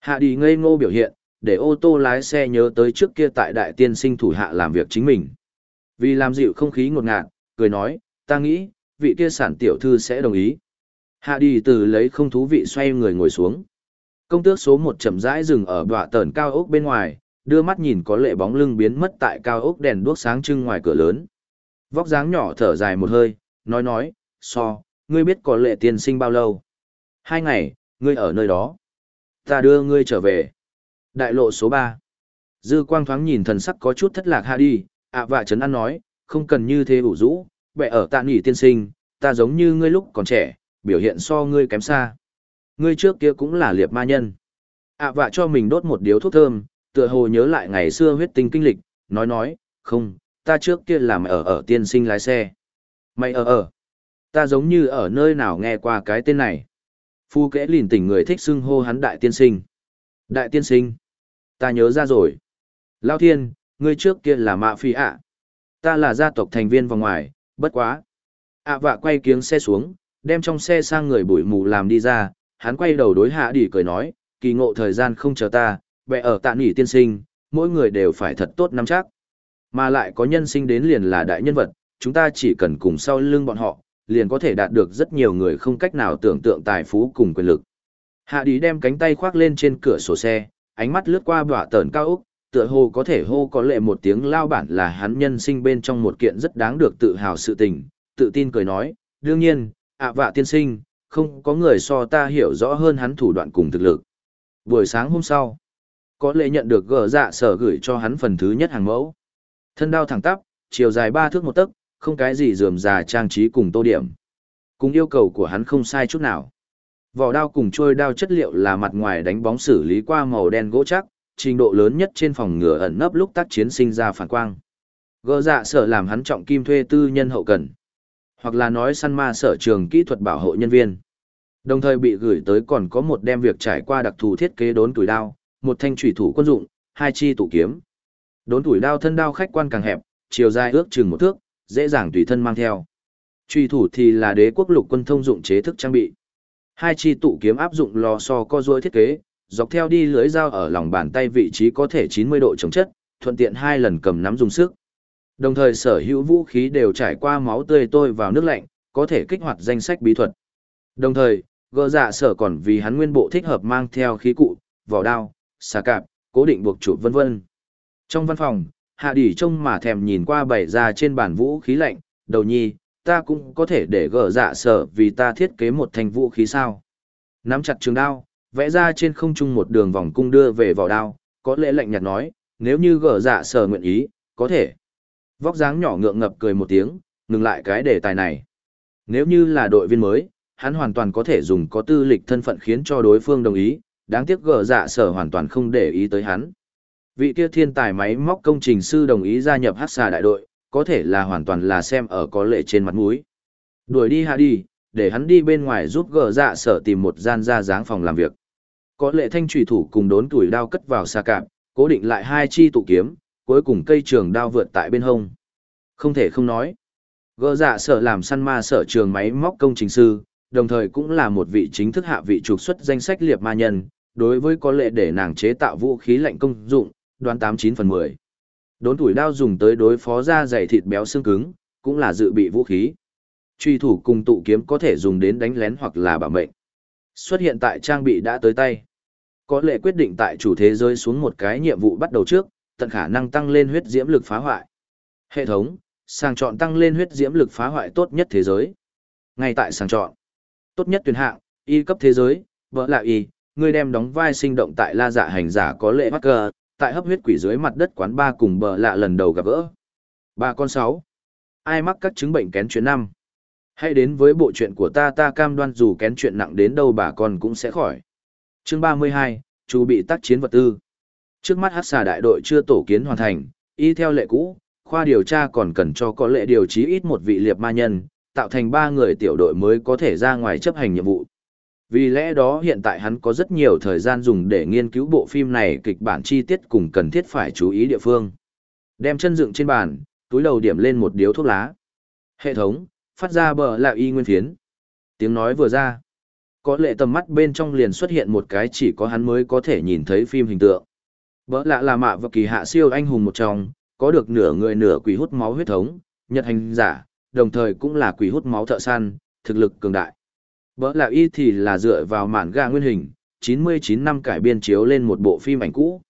Hạ đi ngây ngô biểu hiện, để ô tô lái xe nhớ tới trước kia tại đại tiên sinh thủ hạ làm việc chính mình. Vì làm dịu không khí ngột ngạt, cười nói, ta nghĩ, vị kia sản tiểu thư sẽ đồng ý. Hạ đi từ lấy không thú vị xoay người ngồi xuống. Công tước số một chậm rãi dừng ở bọa tờn cao ốc bên ngoài, đưa mắt nhìn có lệ bóng lưng biến mất tại cao ốc đèn đuốc sáng trưng ngoài cửa lớn. Vóc dáng nhỏ thở dài một hơi, nói nói, so, ngươi biết có lệ tiên sinh bao lâu? Hai ngày, ngươi ở nơi đó. Ta đưa ngươi trở về. Đại lộ số ba. Dư quang thoáng nhìn thần sắc có chút thất lạc hạ đi, ạ và trấn an nói, không cần như thế ủ rũ, bệ ở tạ nghỉ tiên sinh, ta giống như ngươi lúc còn trẻ, biểu hiện so ngươi kém xa. Ngươi trước kia cũng là liệp ma nhân. ạ vạ cho mình đốt một điếu thuốc thơm, tựa hồ nhớ lại ngày xưa huyết tinh kinh lịch, nói nói, không, ta trước kia làm ở ở tiên sinh lái xe. Mày ở ở. Ta giống như ở nơi nào nghe qua cái tên này. Phu kẽ lìn tỉnh người thích xưng hô hắn đại tiên sinh. Đại tiên sinh. Ta nhớ ra rồi. Lao thiên, ngươi trước kia là mạ phi ạ. Ta là gia tộc thành viên vòng ngoài, bất quá. ạ vạ quay kiếng xe xuống, đem trong xe sang người bụi mù làm đi ra, hắn quay đầu đối hạ đỉ cười nói, kỳ ngộ thời gian không chờ ta, bệ ở tạ nghỉ tiên sinh, mỗi người đều phải thật tốt nắm chắc. Mà lại có nhân sinh đến liền là đại nhân vật, chúng ta chỉ cần cùng sau lưng bọn họ, liền có thể đạt được rất nhiều người không cách nào tưởng tượng tài phú cùng quyền lực. Hạ đi đem cánh tay khoác lên trên cửa sổ xe, ánh mắt lướt qua bọa tờn cao úc, tựa hồ có thể hô có lệ một tiếng lao bản là hắn nhân sinh bên trong một kiện rất đáng được tự hào sự tình, tự tin cười nói, đương nhiên, ạ vạ tiên sinh, không có người so ta hiểu rõ hơn hắn thủ đoạn cùng thực lực. Buổi sáng hôm sau, có lệ nhận được gờ dạ sở gửi cho hắn phần thứ nhất hàng mẫu. Thân đao thẳng tắp, chiều dài ba thước một tấc, không cái gì dườm già trang trí cùng tô điểm. Cùng yêu cầu của hắn không sai chút nào. Vỏ đao cùng trôi đao chất liệu là mặt ngoài đánh bóng xử lý qua màu đen gỗ chắc, trình độ lớn nhất trên phòng ngừa ẩn nấp lúc tác chiến sinh ra phản quang. Gỡ dạ sở làm hắn trọng kim thuê tư nhân hậu cần. Hoặc là nói săn ma sở trường kỹ thuật bảo hộ nhân viên. Đồng thời bị gửi tới còn có một đem việc trải qua đặc thù thiết kế đốn tuổi đao, một thanh thủy thủ quân dụng, hai chi tụ kiếm. Đốn tuổi đao thân đao khách quan càng hẹp, chiều dài ước chừng một thước, dễ dàng tùy thân mang theo. Truy thủ thì là đế quốc lục quân thông dụng chế thức trang bị. Hai chi tụ kiếm áp dụng lò xo co duỗi thiết kế, dọc theo đi lưới dao ở lòng bàn tay vị trí có thể 90 độ chống chất, thuận tiện hai lần cầm nắm dùng sức. Đồng thời sở hữu vũ khí đều trải qua máu tươi tôi vào nước lạnh, có thể kích hoạt danh sách bí thuật. Đồng thời, gỡ dạ sở còn vì hắn nguyên bộ thích hợp mang theo khí cụ, vỏ đao, xà cạp, cố định buộc trụ vân vân. Trong văn phòng, hạ đỉ trông mà thèm nhìn qua bày ra trên bàn vũ khí lạnh, đầu nhi, ta cũng có thể để gỡ dạ sở vì ta thiết kế một thành vũ khí sao. Nắm chặt trường đao, vẽ ra trên không trung một đường vòng cung đưa về vỏ đao, có lẽ lạnh nhạt nói, nếu như gỡ dạ sở nguyện ý, có thể. Vóc dáng nhỏ ngượng ngập cười một tiếng, ngừng lại cái đề tài này. Nếu như là đội viên mới, hắn hoàn toàn có thể dùng có tư lịch thân phận khiến cho đối phương đồng ý, đáng tiếc gờ dạ sở hoàn toàn không để ý tới hắn. Vị kia thiên tài máy móc công trình sư đồng ý gia nhập hát xà đại đội, có thể là hoàn toàn là xem ở có lệ trên mặt mũi. Đuổi đi hạ đi, để hắn đi bên ngoài giúp gờ dạ sở tìm một gian ra dáng phòng làm việc. Có lệ thanh trùy thủ cùng đốn tuổi đao cất vào xa cạp, cố định lại hai chi tụ kiếm, cuối cùng cây trường đao vượt tại bên hông. Không thể không nói. Gỡ dạ sở làm săn ma sở trường máy móc công trình sư, đồng thời cũng là một vị chính thức hạ vị trục xuất danh sách liệp ma nhân, đối với có lệ để nàng chế tạo vũ khí lạnh công dụng, đoán 89 phần 10. Đốn tuổi đao dùng tới đối phó da dày thịt béo xương cứng, cũng là dự bị vũ khí. Truy thủ cùng tụ kiếm có thể dùng đến đánh lén hoặc là bảo mệnh. Xuất hiện tại trang bị đã tới tay. Có lệ quyết định tại chủ thế rơi xuống một cái nhiệm vụ bắt đầu trước, tận khả năng tăng lên huyết diễm lực phá hoại. Hệ thống, sàng chọn tăng lên huyết diễm lực phá hoại tốt nhất thế giới. Ngay tại sàng chọn, tốt nhất tuyển hạng, y cấp thế giới, vỡ lại y, người đem đóng vai sinh động tại la dạ hành giả có lệ mắc cờ, tại hấp huyết quỷ dưới mặt đất quán ba cùng bờ lạ lần đầu gặp gỡ. Ba con sáu. Ai mắc các chứng bệnh kén chuyện năm? Hãy đến với bộ chuyện của ta ta cam đoan dù kén chuyện nặng đến đâu bà con cũng sẽ khỏi. Chương 32, chú bị tác chiến vật tư. Trước mắt hát xà đại đội chưa tổ kiến hoàn thành, y theo lệ cũ, khoa điều tra còn cần cho có lệ điều trí ít một vị liệp ma nhân, tạo thành ba người tiểu đội mới có thể ra ngoài chấp hành nhiệm vụ. Vì lẽ đó hiện tại hắn có rất nhiều thời gian dùng để nghiên cứu bộ phim này kịch bản chi tiết cùng cần thiết phải chú ý địa phương. Đem chân dựng trên bàn, túi đầu điểm lên một điếu thuốc lá. Hệ thống, phát ra bờ là y nguyên phiến. Tiếng nói vừa ra. Có lệ tầm mắt bên trong liền xuất hiện một cái chỉ có hắn mới có thể nhìn thấy phim hình tượng. Bỡ lạ là mạ và kỳ hạ siêu anh hùng một trong, có được nửa người nửa quỷ hút máu huyết thống, nhật hành giả, đồng thời cũng là quỷ hút máu thợ săn, thực lực cường đại. Bỡ lạ y thì là dựa vào mạn ga nguyên hình, 99 năm cải biên chiếu lên một bộ phim ảnh cũ.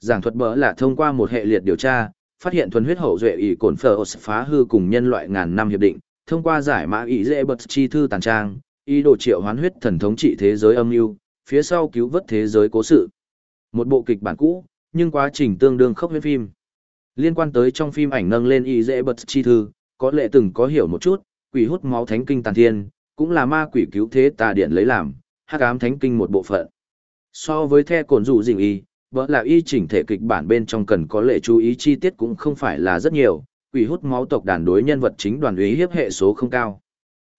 Giảng thuật bỡ là thông qua một hệ liệt điều tra, phát hiện thuần huyết hậu duệ ỷ cổn phở phá hư cùng nhân loại ngàn năm hiệp định, thông qua giải mã ý dễ bật chi thư tàn trang, ý đồ triệu hoán huyết thần thống trị thế giới âm mưu, phía sau cứu vớt thế giới cố sự. Một bộ kịch bản cũ, nhưng quá trình tương đương khốc với phim. Liên quan tới trong phim ảnh nâng lên y dễ bật chi thư, có lẽ từng có hiểu một chút, quỷ hút máu thánh kinh tàn thiên, cũng là ma quỷ cứu thế tà điện lấy làm, hắc ám thánh kinh một bộ phận. So với the cồn dụ dình y, vợ là y chỉnh thể kịch bản bên trong cần có lệ chú ý chi tiết cũng không phải là rất nhiều, quỷ hút máu tộc đàn đối nhân vật chính đoàn ý hiếp hệ số không cao.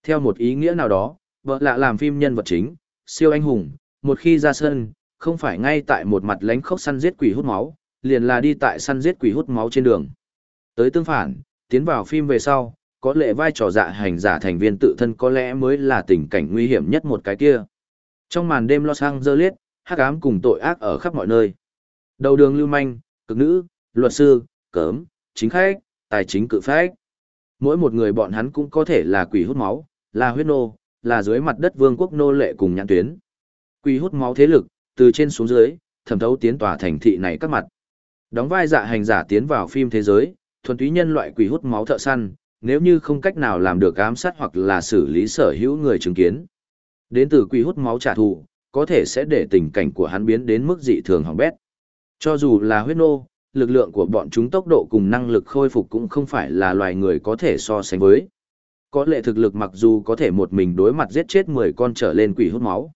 Theo một ý nghĩa nào đó, vợ lạ làm phim nhân vật chính, siêu anh hùng, một khi ra sân, không phải ngay tại một mặt lánh khốc săn giết quỷ hút máu, liền là đi tại săn giết quỷ hút máu trên đường. Tới tương phản, tiến vào phim về sau, có lẽ vai trò dạ hành giả thành viên tự thân có lẽ mới là tình cảnh nguy hiểm nhất một cái kia. Trong màn đêm Los Angeles, hắc ám cùng tội ác ở khắp mọi nơi. Đầu đường lưu manh, cực nữ, luật sư, cớm, chính khách, tài chính cự phách. Mỗi một người bọn hắn cũng có thể là quỷ hút máu, là huyết nô, là dưới mặt đất vương quốc nô lệ cùng nhãn tuyến. Quỷ hút máu thế lực, từ trên xuống dưới, thẩm thấu tiến tòa thành thị này các mặt. Đóng vai dạ hành giả tiến vào phim thế giới, thuần túy nhân loại quỷ hút máu thợ săn, nếu như không cách nào làm được ám sát hoặc là xử lý sở hữu người chứng kiến. Đến từ quỷ hút máu trả thù, có thể sẽ để tình cảnh của hắn biến đến mức dị thường hỏng bét. Cho dù là huyết nô, lực lượng của bọn chúng tốc độ cùng năng lực khôi phục cũng không phải là loài người có thể so sánh với. Có lệ thực lực mặc dù có thể một mình đối mặt giết chết 10 con trở lên quỷ hút máu.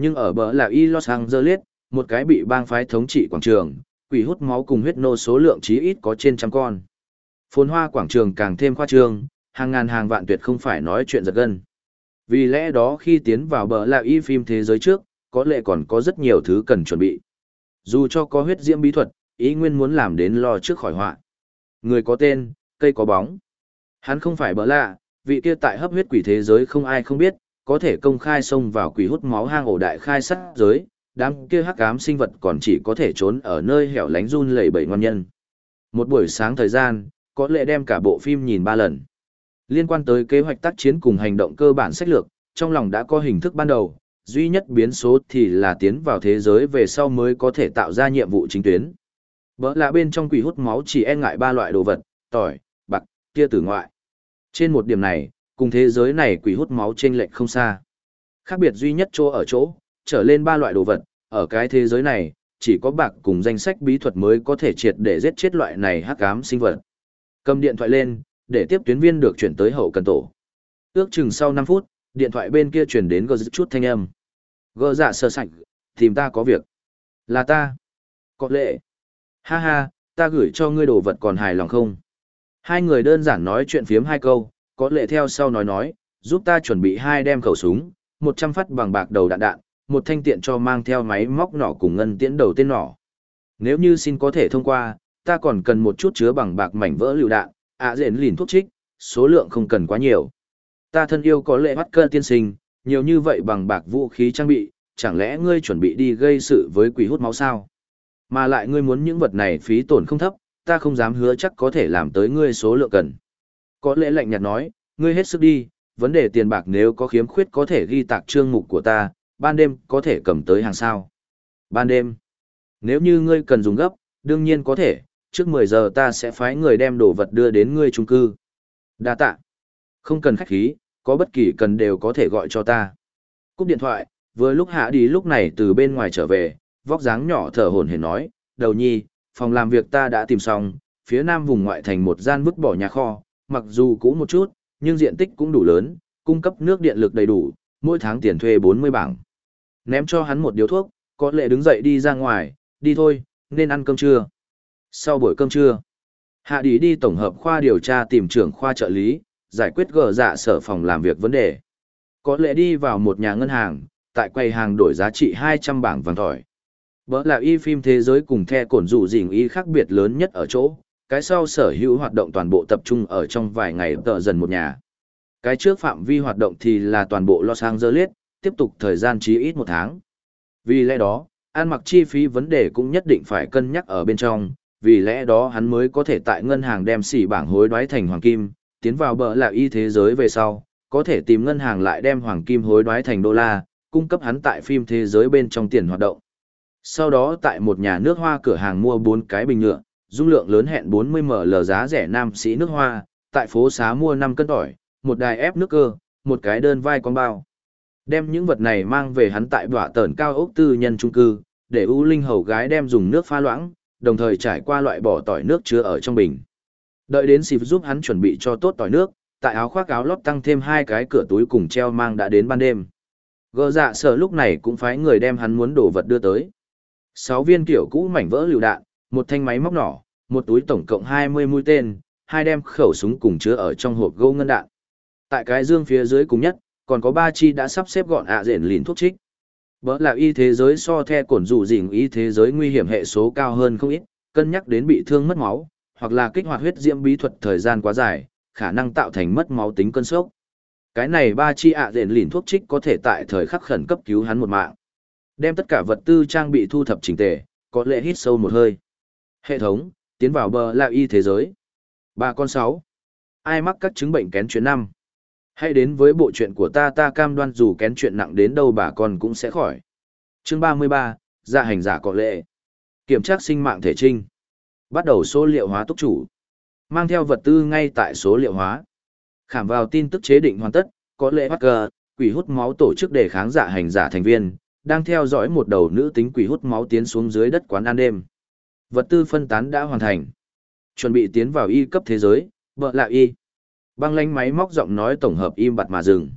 Nhưng ở bờ là Y Los Angeles, một cái bị bang phái thống trị quảng trường, quỷ hút máu cùng huyết nô số lượng chí ít có trên trăm con. Phồn hoa quảng trường càng thêm khoa trương, hàng ngàn hàng vạn tuyệt không phải nói chuyện giật gân. Vì lẽ đó khi tiến vào bờ là y phim thế giới trước, có lẽ còn có rất nhiều thứ cần chuẩn bị. Dù cho có huyết diễm bí thuật, ý nguyên muốn làm đến lo trước khỏi họa. Người có tên, cây có bóng. Hắn không phải bỡ lạ, vị kia tại hấp huyết quỷ thế giới không ai không biết, có thể công khai xông vào quỷ hút máu hang ổ đại khai sát giới, đám kia hắc ám sinh vật còn chỉ có thể trốn ở nơi hẻo lánh run lẩy bẩy ngon nhân. Một buổi sáng thời gian, có lẽ đem cả bộ phim nhìn ba lần. Liên quan tới kế hoạch tác chiến cùng hành động cơ bản sách lược, trong lòng đã có hình thức ban đầu, duy nhất biến số thì là tiến vào thế giới về sau mới có thể tạo ra nhiệm vụ chính tuyến. Bỡ là bên trong quỷ hút máu chỉ e ngại ba loại đồ vật, tỏi, bạc, kia tử ngoại. Trên một điểm này, cùng thế giới này quỷ hút máu trên lệch không xa. Khác biệt duy nhất chỗ ở chỗ, trở lên ba loại đồ vật, ở cái thế giới này, chỉ có bạc cùng danh sách bí thuật mới có thể triệt để giết chết loại này hắc ám sinh vật. Cầm điện thoại lên, để tiếp tuyến viên được chuyển tới hậu cần tổ. Ước chừng sau 5 phút, điện thoại bên kia chuyển đến gờ chút thanh âm. Gờ dạ sơ sạch, tìm ta có việc. Là ta. Có lệ. Ha ha, ta gửi cho ngươi đồ vật còn hài lòng không? Hai người đơn giản nói chuyện phiếm hai câu, có lệ theo sau nói nói, giúp ta chuẩn bị hai đem khẩu súng, 100 phát bằng bạc đầu đạn đạn, một thanh tiện cho mang theo máy móc nỏ cùng ngân tiễn đầu tên nỏ. Nếu như xin có thể thông qua, ta còn cần một chút chứa bằng bạc mảnh vỡ lựu đạn, ạ à lìn thuốc trích, số lượng không cần quá nhiều. Ta thân yêu có lệ bắt cơ tiên sinh, nhiều như vậy bằng bạc vũ khí trang bị, chẳng lẽ ngươi chuẩn bị đi gây sự với quỷ hút máu sao? Mà lại ngươi muốn những vật này phí tổn không thấp, ta không dám hứa chắc có thể làm tới ngươi số lượng cần. Có lẽ lạnh nhạt nói, ngươi hết sức đi, vấn đề tiền bạc nếu có khiếm khuyết có thể ghi tạc trương mục của ta, ban đêm có thể cầm tới hàng sao. Ban đêm, nếu như ngươi cần dùng gấp, đương nhiên có thể, trước 10 giờ ta sẽ phái người đem đồ vật đưa đến ngươi trung cư. Đa tạ. Không cần khách khí, có bất kỳ cần đều có thể gọi cho ta. Cúp điện thoại, vừa lúc hạ đi lúc này từ bên ngoài trở về, vóc dáng nhỏ thở hổn hển nói, đầu nhi, phòng làm việc ta đã tìm xong, phía nam vùng ngoại thành một gian vứt bỏ nhà kho, mặc dù cũ một chút, nhưng diện tích cũng đủ lớn, cung cấp nước điện lực đầy đủ, mỗi tháng tiền thuê 40 bảng. Ném cho hắn một điếu thuốc, có lệ đứng dậy đi ra ngoài, đi thôi, nên ăn cơm trưa. Sau buổi cơm trưa, Hạ Đi đi tổng hợp khoa điều tra tìm trưởng khoa trợ lý, giải quyết gờ dạ sở phòng làm việc vấn đề. Có lẽ đi vào một nhà ngân hàng, tại quầy hàng đổi giá trị 200 bảng vàng thỏi. Bỡ là y phim thế giới cùng the cổn rủ dình y khác biệt lớn nhất ở chỗ, cái sau sở hữu hoạt động toàn bộ tập trung ở trong vài ngày tờ dần một nhà. Cái trước phạm vi hoạt động thì là toàn bộ Los Angeles, tiếp tục thời gian chí ít một tháng. Vì lẽ đó, ăn mặc chi phí vấn đề cũng nhất định phải cân nhắc ở bên trong, vì lẽ đó hắn mới có thể tại ngân hàng đem xỉ bảng hối đoái thành hoàng kim, tiến vào bờ là y thế giới về sau, có thể tìm ngân hàng lại đem hoàng kim hối đoái thành đô la, cung cấp hắn tại phim thế giới bên trong tiền hoạt động. Sau đó tại một nhà nước hoa cửa hàng mua bốn cái bình nhựa, dung lượng lớn hẹn 40ml giá rẻ nam sĩ nước hoa, tại phố xá mua 5 cân tỏi, một đài ép nước cơ, một cái đơn vai con bao. Đem những vật này mang về hắn tại bỏa tờn cao ốc tư nhân trung cư, để U Linh hầu gái đem dùng nước pha loãng, đồng thời trải qua loại bỏ tỏi nước chứa ở trong bình. Đợi đến xịp giúp hắn chuẩn bị cho tốt tỏi nước, tại áo khoác áo lót tăng thêm hai cái cửa túi cùng treo mang đã đến ban đêm. Gơ dạ sở lúc này cũng phái người đem hắn muốn đồ vật đưa tới. Sáu viên kiểu cũ mảnh vỡ lựu đạn, một thanh máy móc nỏ, một túi tổng cộng 20 mũi tên, hai đem khẩu súng cùng chứa ở trong hộp gỗ ngân đạn. Tại cái dương phía dưới cùng nhất, còn có ba chi đã sắp xếp gọn ạ à rển lìn thuốc trích. Bỡ là y thế giới so the cổn rủ dình y thế giới nguy hiểm hệ số cao hơn không ít, cân nhắc đến bị thương mất máu, hoặc là kích hoạt huyết diễm bí thuật thời gian quá dài, khả năng tạo thành mất máu tính cơn sốc. Cái này ba chi ạ à rển lìn thuốc trích có thể tại thời khắc khẩn cấp cứu hắn một mạng. Đem tất cả vật tư trang bị thu thập chỉnh tề, có lệ hít sâu một hơi. Hệ thống, tiến vào bờ lạ y thế giới. Ba con sáu. Ai mắc các chứng bệnh kén chuyện năm? Hãy đến với bộ chuyện của ta ta cam đoan dù kén chuyện nặng đến đâu bà con cũng sẽ khỏi. Chương 33, gia dạ hành giả có lệ. Kiểm tra sinh mạng thể trinh. Bắt đầu số liệu hóa túc chủ. Mang theo vật tư ngay tại số liệu hóa. Khảm vào tin tức chế định hoàn tất, có lệ bắt cờ, quỷ hút máu tổ chức để kháng giả hành giả thành viên, đang theo dõi một đầu nữ tính quỷ hút máu tiến xuống dưới đất quán ăn đêm. Vật tư phân tán đã hoàn thành. Chuẩn bị tiến vào y cấp thế giới, vợ lạ y. Băng lánh máy móc giọng nói tổng hợp im bặt mà dừng.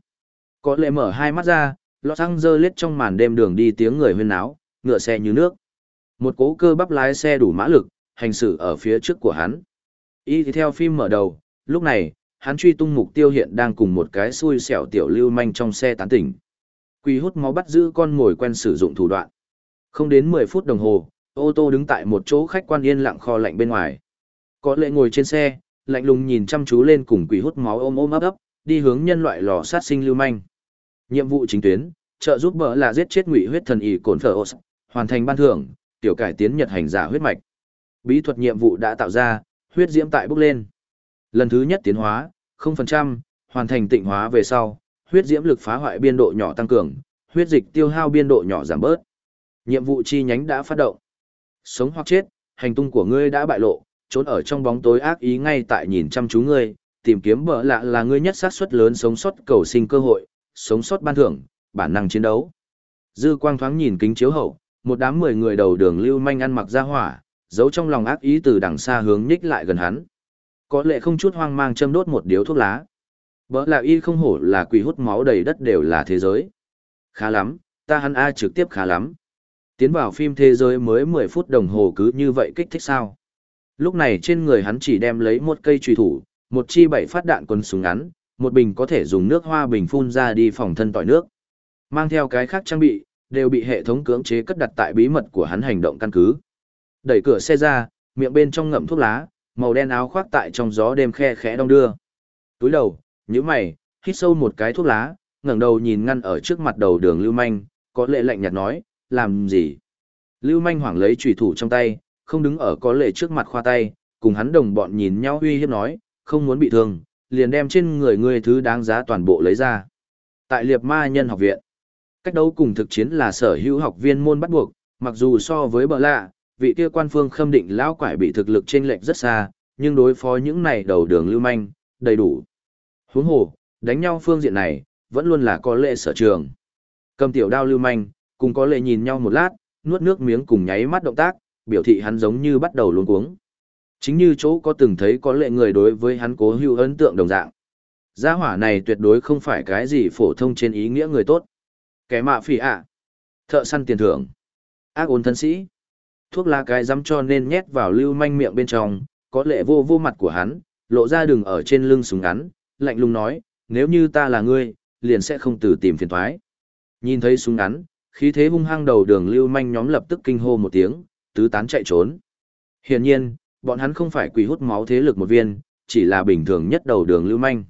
Có lệ mở hai mắt ra, lọ xăng dơ lết trong màn đêm đường đi tiếng người huyên náo, ngựa xe như nước. Một cố cơ bắp lái xe đủ mã lực, hành xử ở phía trước của hắn. Y thì theo phim mở đầu, lúc này, hắn truy tung mục tiêu hiện đang cùng một cái xui xẻo tiểu lưu manh trong xe tán tỉnh. Quỳ hút máu bắt giữ con mồi quen sử dụng thủ đoạn. Không đến 10 phút đồng hồ, ô tô đứng tại một chỗ khách quan yên lặng kho lạnh bên ngoài. Có lệ ngồi trên xe, lạnh lùng nhìn chăm chú lên cùng quỷ hút máu ôm ôm ấp ấp, đi hướng nhân loại lò sát sinh lưu manh. Nhiệm vụ chính tuyến, trợ giúp bỡ là giết chết ngụy huyết thần ỷ cổn phở ô hoàn thành ban thưởng, tiểu cải tiến nhật hành giả huyết mạch. Bí thuật nhiệm vụ đã tạo ra, huyết diễm tại bốc lên. Lần thứ nhất tiến hóa, 0%, hoàn thành tịnh hóa về sau, huyết diễm lực phá hoại biên độ nhỏ tăng cường, huyết dịch tiêu hao biên độ nhỏ giảm bớt. Nhiệm vụ chi nhánh đã phát động. Sống hoặc chết, hành tung của ngươi đã bại lộ, trốn ở trong bóng tối ác ý ngay tại nhìn chăm chú ngươi, tìm kiếm bỡ lạ là ngươi nhất sát suất lớn sống sót cầu sinh cơ hội, sống sót ban thưởng, bản năng chiến đấu. Dư quang thoáng nhìn kính chiếu hậu, một đám mười người đầu đường lưu manh ăn mặc ra hỏa, giấu trong lòng ác ý từ đằng xa hướng nhích lại gần hắn. Có lẽ không chút hoang mang châm đốt một điếu thuốc lá. Bỡ lạ y không hổ là quỷ hút máu đầy đất đều là thế giới. Khá lắm, ta hắn A trực tiếp khá lắm. Tiến vào phim thế giới mới 10 phút đồng hồ cứ như vậy kích thích sao. Lúc này trên người hắn chỉ đem lấy một cây trùy thủ, một chi bảy phát đạn quân súng ngắn, một bình có thể dùng nước hoa bình phun ra đi phòng thân tỏi nước. Mang theo cái khác trang bị, đều bị hệ thống cưỡng chế cất đặt tại bí mật của hắn hành động căn cứ. Đẩy cửa xe ra, miệng bên trong ngậm thuốc lá, màu đen áo khoác tại trong gió đêm khe khẽ đong đưa. Túi đầu, nhíu mày, hít sâu một cái thuốc lá, ngẩng đầu nhìn ngăn ở trước mặt đầu đường Lưu Manh, có lệ lạnh nhạt nói, làm gì? Lưu Manh hoảng lấy trùy thủ trong tay, không đứng ở có lệ trước mặt khoa tay, cùng hắn đồng bọn nhìn nhau uy hiếp nói, không muốn bị thương, liền đem trên người ngươi thứ đáng giá toàn bộ lấy ra. Tại Liệp Ma Nhân học viện, cách đấu cùng thực chiến là sở hữu học viên môn bắt buộc, mặc dù so với bờ lạ, vị kia quan phương khâm định lão quải bị thực lực trên lệch rất xa, nhưng đối phó những này đầu đường lưu manh, đầy đủ. Huống hồ, đánh nhau phương diện này, vẫn luôn là có lệ sở trường. Cầm tiểu đao lưu manh, cùng có lệ nhìn nhau một lát, nuốt nước miếng cùng nháy mắt động tác, biểu thị hắn giống như bắt đầu luống cuống. Chính như chỗ có từng thấy có lệ người đối với hắn cố hữu ấn tượng đồng dạng. Gia hỏa này tuyệt đối không phải cái gì phổ thông trên ý nghĩa người tốt. Kẻ mạ phỉ ạ. Thợ săn tiền thưởng. Ác ôn thân sĩ. Thuốc lá cái dám cho nên nhét vào lưu manh miệng bên trong, có lệ vô vô mặt của hắn, lộ ra đường ở trên lưng súng ngắn, lạnh lùng nói, nếu như ta là ngươi, liền sẽ không từ tìm phiền thoái. Nhìn thấy súng ngắn, khí thế hung hăng đầu đường lưu manh nhóm lập tức kinh hô một tiếng, tứ tán chạy trốn. Hiển nhiên, bọn hắn không phải quỷ hút máu thế lực một viên, chỉ là bình thường nhất đầu đường lưu manh.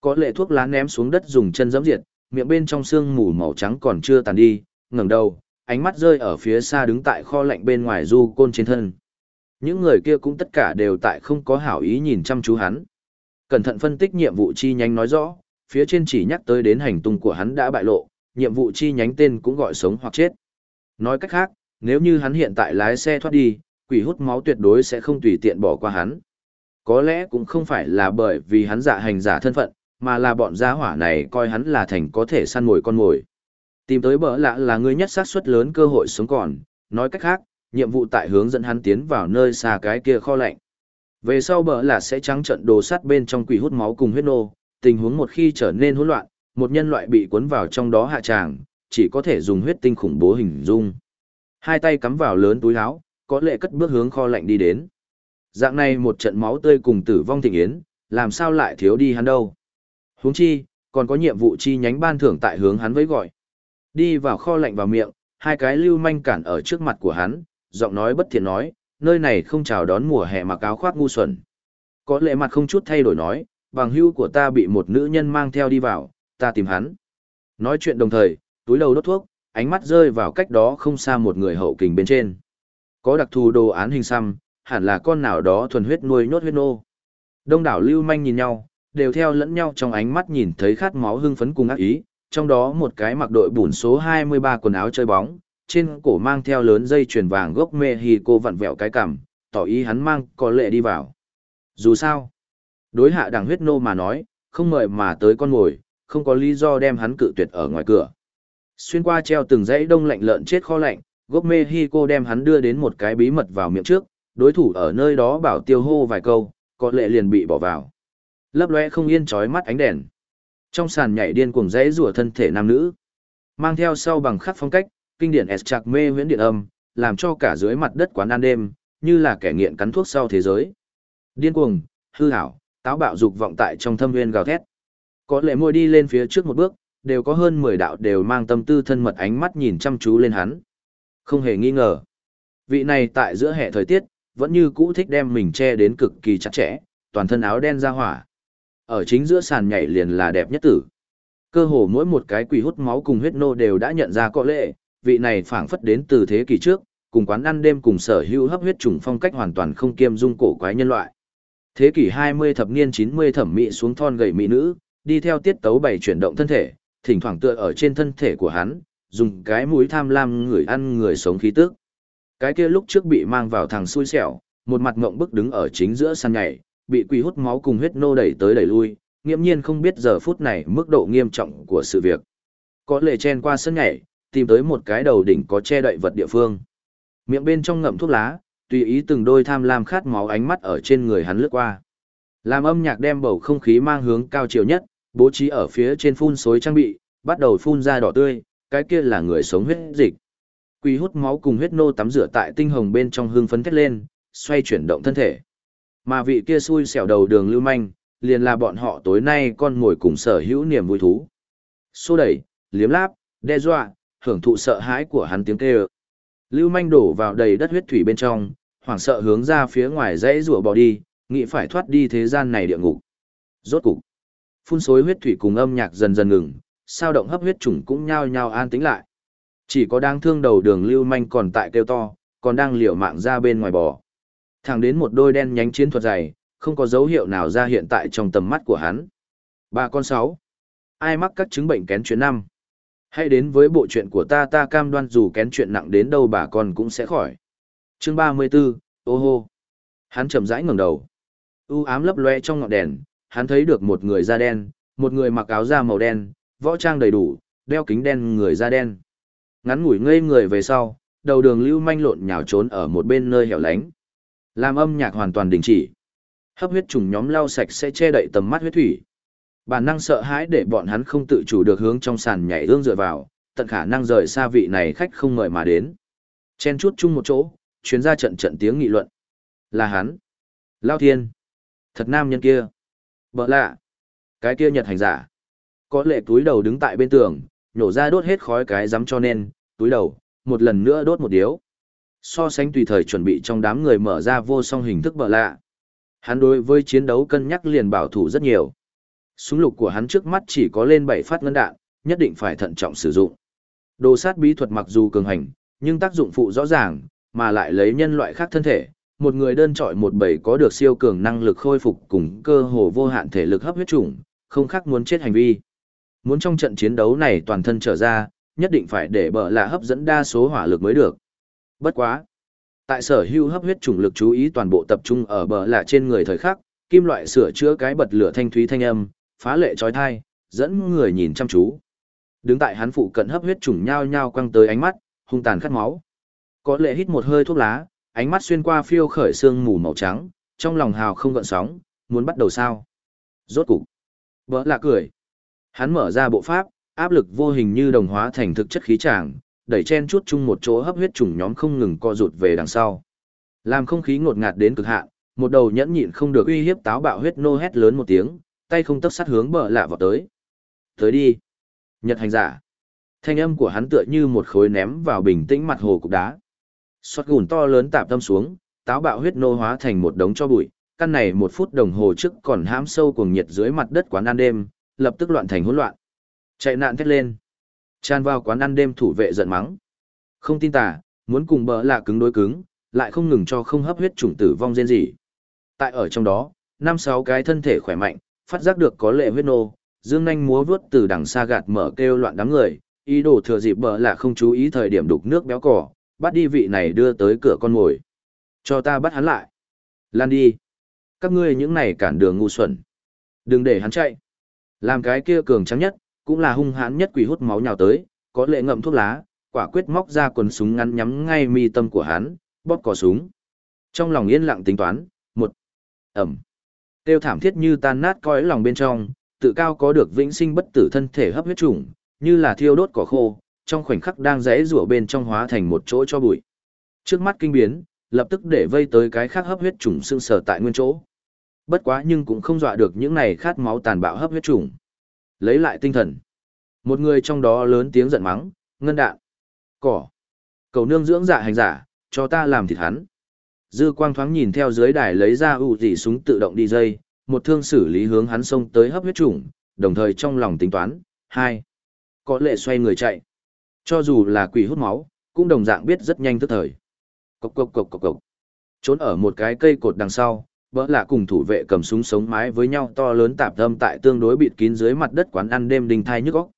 Có lệ thuốc lá ném xuống đất dùng chân giẫm diệt, miệng bên trong xương mù màu trắng còn chưa tàn đi, ngẩng đầu, ánh mắt rơi ở phía xa đứng tại kho lạnh bên ngoài du côn trên thân. Những người kia cũng tất cả đều tại không có hảo ý nhìn chăm chú hắn. Cẩn thận phân tích nhiệm vụ chi nhánh nói rõ, phía trên chỉ nhắc tới đến hành tung của hắn đã bại lộ, nhiệm vụ chi nhánh tên cũng gọi sống hoặc chết. Nói cách khác, nếu như hắn hiện tại lái xe thoát đi, quỷ hút máu tuyệt đối sẽ không tùy tiện bỏ qua hắn. Có lẽ cũng không phải là bởi vì hắn giả hành giả thân phận, mà là bọn gia hỏa này coi hắn là thành có thể săn mồi con mồi. Tìm tới bỡ lạ là người nhất xác suất lớn cơ hội sống còn, nói cách khác, nhiệm vụ tại hướng dẫn hắn tiến vào nơi xa cái kia kho lạnh. Về sau bỡ lạ sẽ trắng trận đồ sắt bên trong quỷ hút máu cùng huyết nô, tình huống một khi trở nên hỗn loạn, một nhân loại bị cuốn vào trong đó hạ tràng, chỉ có thể dùng huyết tinh khủng bố hình dung. Hai tay cắm vào lớn túi áo, có lệ cất bước hướng kho lạnh đi đến. Dạng này một trận máu tươi cùng tử vong thịnh yến, làm sao lại thiếu đi hắn đâu. Huống chi, còn có nhiệm vụ chi nhánh ban thưởng tại hướng hắn với gọi. Đi vào kho lạnh vào miệng, hai cái lưu manh cản ở trước mặt của hắn, giọng nói bất thiện nói, nơi này không chào đón mùa hè mặc áo khoác ngu xuẩn. Có lệ mặt không chút thay đổi nói, bằng hưu của ta bị một nữ nhân mang theo đi vào, ta tìm hắn. Nói chuyện đồng thời, túi đầu đốt thuốc, ánh mắt rơi vào cách đó không xa một người hậu kình bên trên. Có đặc thù đồ án hình xăm, hẳn là con nào đó thuần huyết nuôi nhốt huyết nô. Đông đảo lưu manh nhìn nhau, đều theo lẫn nhau trong ánh mắt nhìn thấy khát máu hưng phấn cùng ác ý, trong đó một cái mặc đội bùn số 23 quần áo chơi bóng, trên cổ mang theo lớn dây chuyền vàng gốc mẹ hì cô vặn vẹo cái cằm, tỏ ý hắn mang có lệ đi vào. Dù sao, đối hạ đằng huyết nô mà nói, không mời mà tới con ngồi, không có lý do đem hắn cự tuyệt ở ngoài cửa. Xuyên qua treo từng dãy đông lạnh lợn chết kho lạnh, gốc Mexico đem hắn đưa đến một cái bí mật vào miệng trước, đối thủ ở nơi đó bảo tiêu hô vài câu, có lệ liền bị bỏ vào. Lấp lóe không yên chói mắt ánh đèn. Trong sàn nhảy điên cuồng dãy rùa thân thể nam nữ. Mang theo sau bằng khắc phong cách, kinh điển S chạc mê huyễn điện âm, làm cho cả dưới mặt đất quán ăn đêm, như là kẻ nghiện cắn thuốc sau thế giới. Điên cuồng, hư hảo, táo bạo dục vọng tại trong thâm nguyên gào thét. Có lệ môi đi lên phía trước một bước, đều có hơn 10 đạo đều mang tâm tư thân mật ánh mắt nhìn chăm chú lên hắn. Không hề nghi ngờ. Vị này tại giữa hệ thời tiết, vẫn như cũ thích đem mình che đến cực kỳ chặt chẽ, toàn thân áo đen ra hỏa. Ở chính giữa sàn nhảy liền là đẹp nhất tử. Cơ hồ mỗi một cái quỷ hút máu cùng huyết nô đều đã nhận ra có lệ, vị này phảng phất đến từ thế kỷ trước, cùng quán ăn đêm cùng sở hữu hấp huyết trùng phong cách hoàn toàn không kiêm dung cổ quái nhân loại. Thế kỷ 20 thập niên 90 thẩm mỹ xuống thon gầy mỹ nữ, đi theo tiết tấu bày chuyển động thân thể, thỉnh thoảng tựa ở trên thân thể của hắn, dùng cái mũi tham lam người ăn người sống khí tức. Cái kia lúc trước bị mang vào thằng xui xẻo, một mặt ngộng bức đứng ở chính giữa sàn nhảy, bị quỷ hút máu cùng huyết nô đẩy tới đẩy lui, nghiêm nhiên không biết giờ phút này mức độ nghiêm trọng của sự việc. Có lệ chen qua sân nhảy, tìm tới một cái đầu đỉnh có che đậy vật địa phương. Miệng bên trong ngậm thuốc lá, tùy ý từng đôi tham lam khát máu ánh mắt ở trên người hắn lướt qua. Làm âm nhạc đem bầu không khí mang hướng cao chiều nhất, bố trí ở phía trên phun xối trang bị, bắt đầu phun ra đỏ tươi, cái kia là người sống huyết dịch. Quỷ hút máu cùng huyết nô tắm rửa tại tinh hồng bên trong hương phấn thét lên, xoay chuyển động thân thể. Mà vị kia xui xẻo đầu đường lưu manh, liền là bọn họ tối nay con ngồi cùng sở hữu niềm vui thú. Xô đẩy, liếm láp, đe dọa, hưởng thụ sợ hãi của hắn tiếng kêu. Lưu manh đổ vào đầy đất huyết thủy bên trong, hoảng sợ hướng ra phía ngoài dãy rùa bỏ đi, nghĩ phải thoát đi thế gian này địa ngục. Rốt cục, phun xối huyết thủy cùng âm nhạc dần dần ngừng, sao động hấp huyết trùng cũng nhao nhao an tĩnh lại. Chỉ có đang thương đầu đường lưu manh còn tại kêu to, còn đang liều mạng ra bên ngoài bò. Thẳng đến một đôi đen nhánh chiến thuật dày, không có dấu hiệu nào ra hiện tại trong tầm mắt của hắn. Ba con sáu. Ai mắc các chứng bệnh kén chuyện năm? Hãy đến với bộ chuyện của ta ta cam đoan dù kén chuyện nặng đến đâu bà con cũng sẽ khỏi. Chương 34, ô hô. Hắn chậm rãi ngẩng đầu. U ám lấp loe trong ngọn đèn, hắn thấy được một người da đen, một người mặc áo da màu đen, võ trang đầy đủ, đeo kính đen người da đen. Ngắn ngủi ngây người về sau, đầu đường lưu manh lộn nhào trốn ở một bên nơi hẻo lánh. Làm âm nhạc hoàn toàn đình chỉ. Hấp huyết trùng nhóm lau sạch sẽ che đậy tầm mắt huyết thủy. Bản năng sợ hãi để bọn hắn không tự chủ được hướng trong sàn nhảy ương dựa vào, tận khả năng rời xa vị này khách không mời mà đến. Chen chút chung một chỗ, chuyến ra trận trận tiếng nghị luận. Là hắn. Lao thiên. Thật nam nhân kia. Bở lạ. Cái kia nhật hành giả. Có lệ túi đầu đứng tại bên tường, nhổ ra đốt hết khói cái dám cho nên, túi đầu, một lần nữa đốt một điếu. So sánh tùy thời chuẩn bị trong đám người mở ra vô song hình thức bở lạ. Hắn đối với chiến đấu cân nhắc liền bảo thủ rất nhiều. Súng lục của hắn trước mắt chỉ có lên 7 phát ngân đạn, nhất định phải thận trọng sử dụng. Đồ sát bí thuật mặc dù cường hành, nhưng tác dụng phụ rõ ràng, mà lại lấy nhân loại khác thân thể, một người đơn trọi một bầy có được siêu cường năng lực khôi phục cùng cơ hồ vô hạn thể lực hấp huyết chủng, không khác muốn chết hành vi. Muốn trong trận chiến đấu này toàn thân trở ra, nhất định phải để bờ là hấp dẫn đa số hỏa lực mới được. Bất quá. Tại sở hữu hấp huyết chủng lực chú ý toàn bộ tập trung ở bờ là trên người thời khắc, kim loại sửa chữa cái bật lửa thanh thúy thanh âm, phá lệ trói thai, dẫn người nhìn chăm chú. Đứng tại hắn phụ cận hấp huyết chủng nhao nhao quăng tới ánh mắt, hung tàn khát máu. Có lệ hít một hơi thuốc lá, ánh mắt xuyên qua phiêu khởi xương mù màu trắng, trong lòng hào không gợn sóng, muốn bắt đầu sao? Rốt cục. Bỡ lạ cười. Hắn mở ra bộ pháp, áp lực vô hình như đồng hóa thành thực chất khí tràng, đẩy chen chút chung một chỗ hấp huyết trùng nhóm không ngừng co rụt về đằng sau. Làm không khí ngột ngạt đến cực hạn, một đầu nhẫn nhịn không được uy hiếp táo bạo huyết nô hét lớn một tiếng, tay không tấp sát hướng bờ lạ vào tới. Tới đi. Nhật hành giả. Thanh âm của hắn tựa như một khối ném vào bình tĩnh mặt hồ cục đá. Xót gùn to lớn tạm tâm xuống, táo bạo huyết nô hóa thành một đống cho bụi, căn này một phút đồng hồ trước còn hãm sâu cuồng nhiệt dưới mặt đất quán ăn đêm, lập tức loạn thành hỗn loạn. Chạy nạn thét lên. Tràn vào quán ăn đêm thủ vệ giận mắng. Không tin tà, muốn cùng bỡ là cứng đối cứng, lại không ngừng cho không hấp huyết chủng tử vong rên gì. Tại ở trong đó, năm sáu cái thân thể khỏe mạnh, phát giác được có lệ huyết nô, dương nhanh múa vuốt từ đằng xa gạt mở kêu loạn đám người, ý đồ thừa dịp bỡ là không chú ý thời điểm đục nước béo cỏ, bắt đi vị này đưa tới cửa con mồi. Cho ta bắt hắn lại. Lan đi. Các ngươi những này cản đường ngu xuẩn. Đừng để hắn chạy. Làm cái kia cường trắng nhất, cũng là hung hãn nhất quỷ hút máu nhào tới, có lệ ngậm thuốc lá, quả quyết móc ra quần súng ngắn nhắm ngay mi tâm của hắn, bóp cò súng. Trong lòng yên lặng tính toán, một, ẩm, tiêu thảm thiết như tan nát cõi lòng bên trong, tự cao có được vĩnh sinh bất tử thân thể hấp huyết trùng, như là thiêu đốt cỏ khô, trong khoảnh khắc đang rẽ rủa bên trong hóa thành một chỗ cho bụi. Trước mắt kinh biến, lập tức để vây tới cái khác hấp huyết trùng sưng sờ tại nguyên chỗ. Bất quá nhưng cũng không dọa được những này khát máu tàn bạo hấp huyết trùng. Lấy lại tinh thần. Một người trong đó lớn tiếng giận mắng, ngân đạn. Cỏ. Cầu nương dưỡng dạ hành giả, cho ta làm thịt hắn. Dư quang thoáng nhìn theo dưới đài lấy ra ụ dị súng tự động đi dây, một thương xử lý hướng hắn xông tới hấp huyết trùng, đồng thời trong lòng tính toán, hai. Có lệ xoay người chạy. Cho dù là quỷ hút máu, cũng đồng dạng biết rất nhanh tức thời. Cộc cộc cộc cộc cộc. Trốn ở một cái cây cột đằng sau, bỡ lạ cùng thủ vệ cầm súng sống mái với nhau to lớn tạp tâm tại tương đối bịt kín dưới mặt đất quán ăn đêm đình thai nhức óc.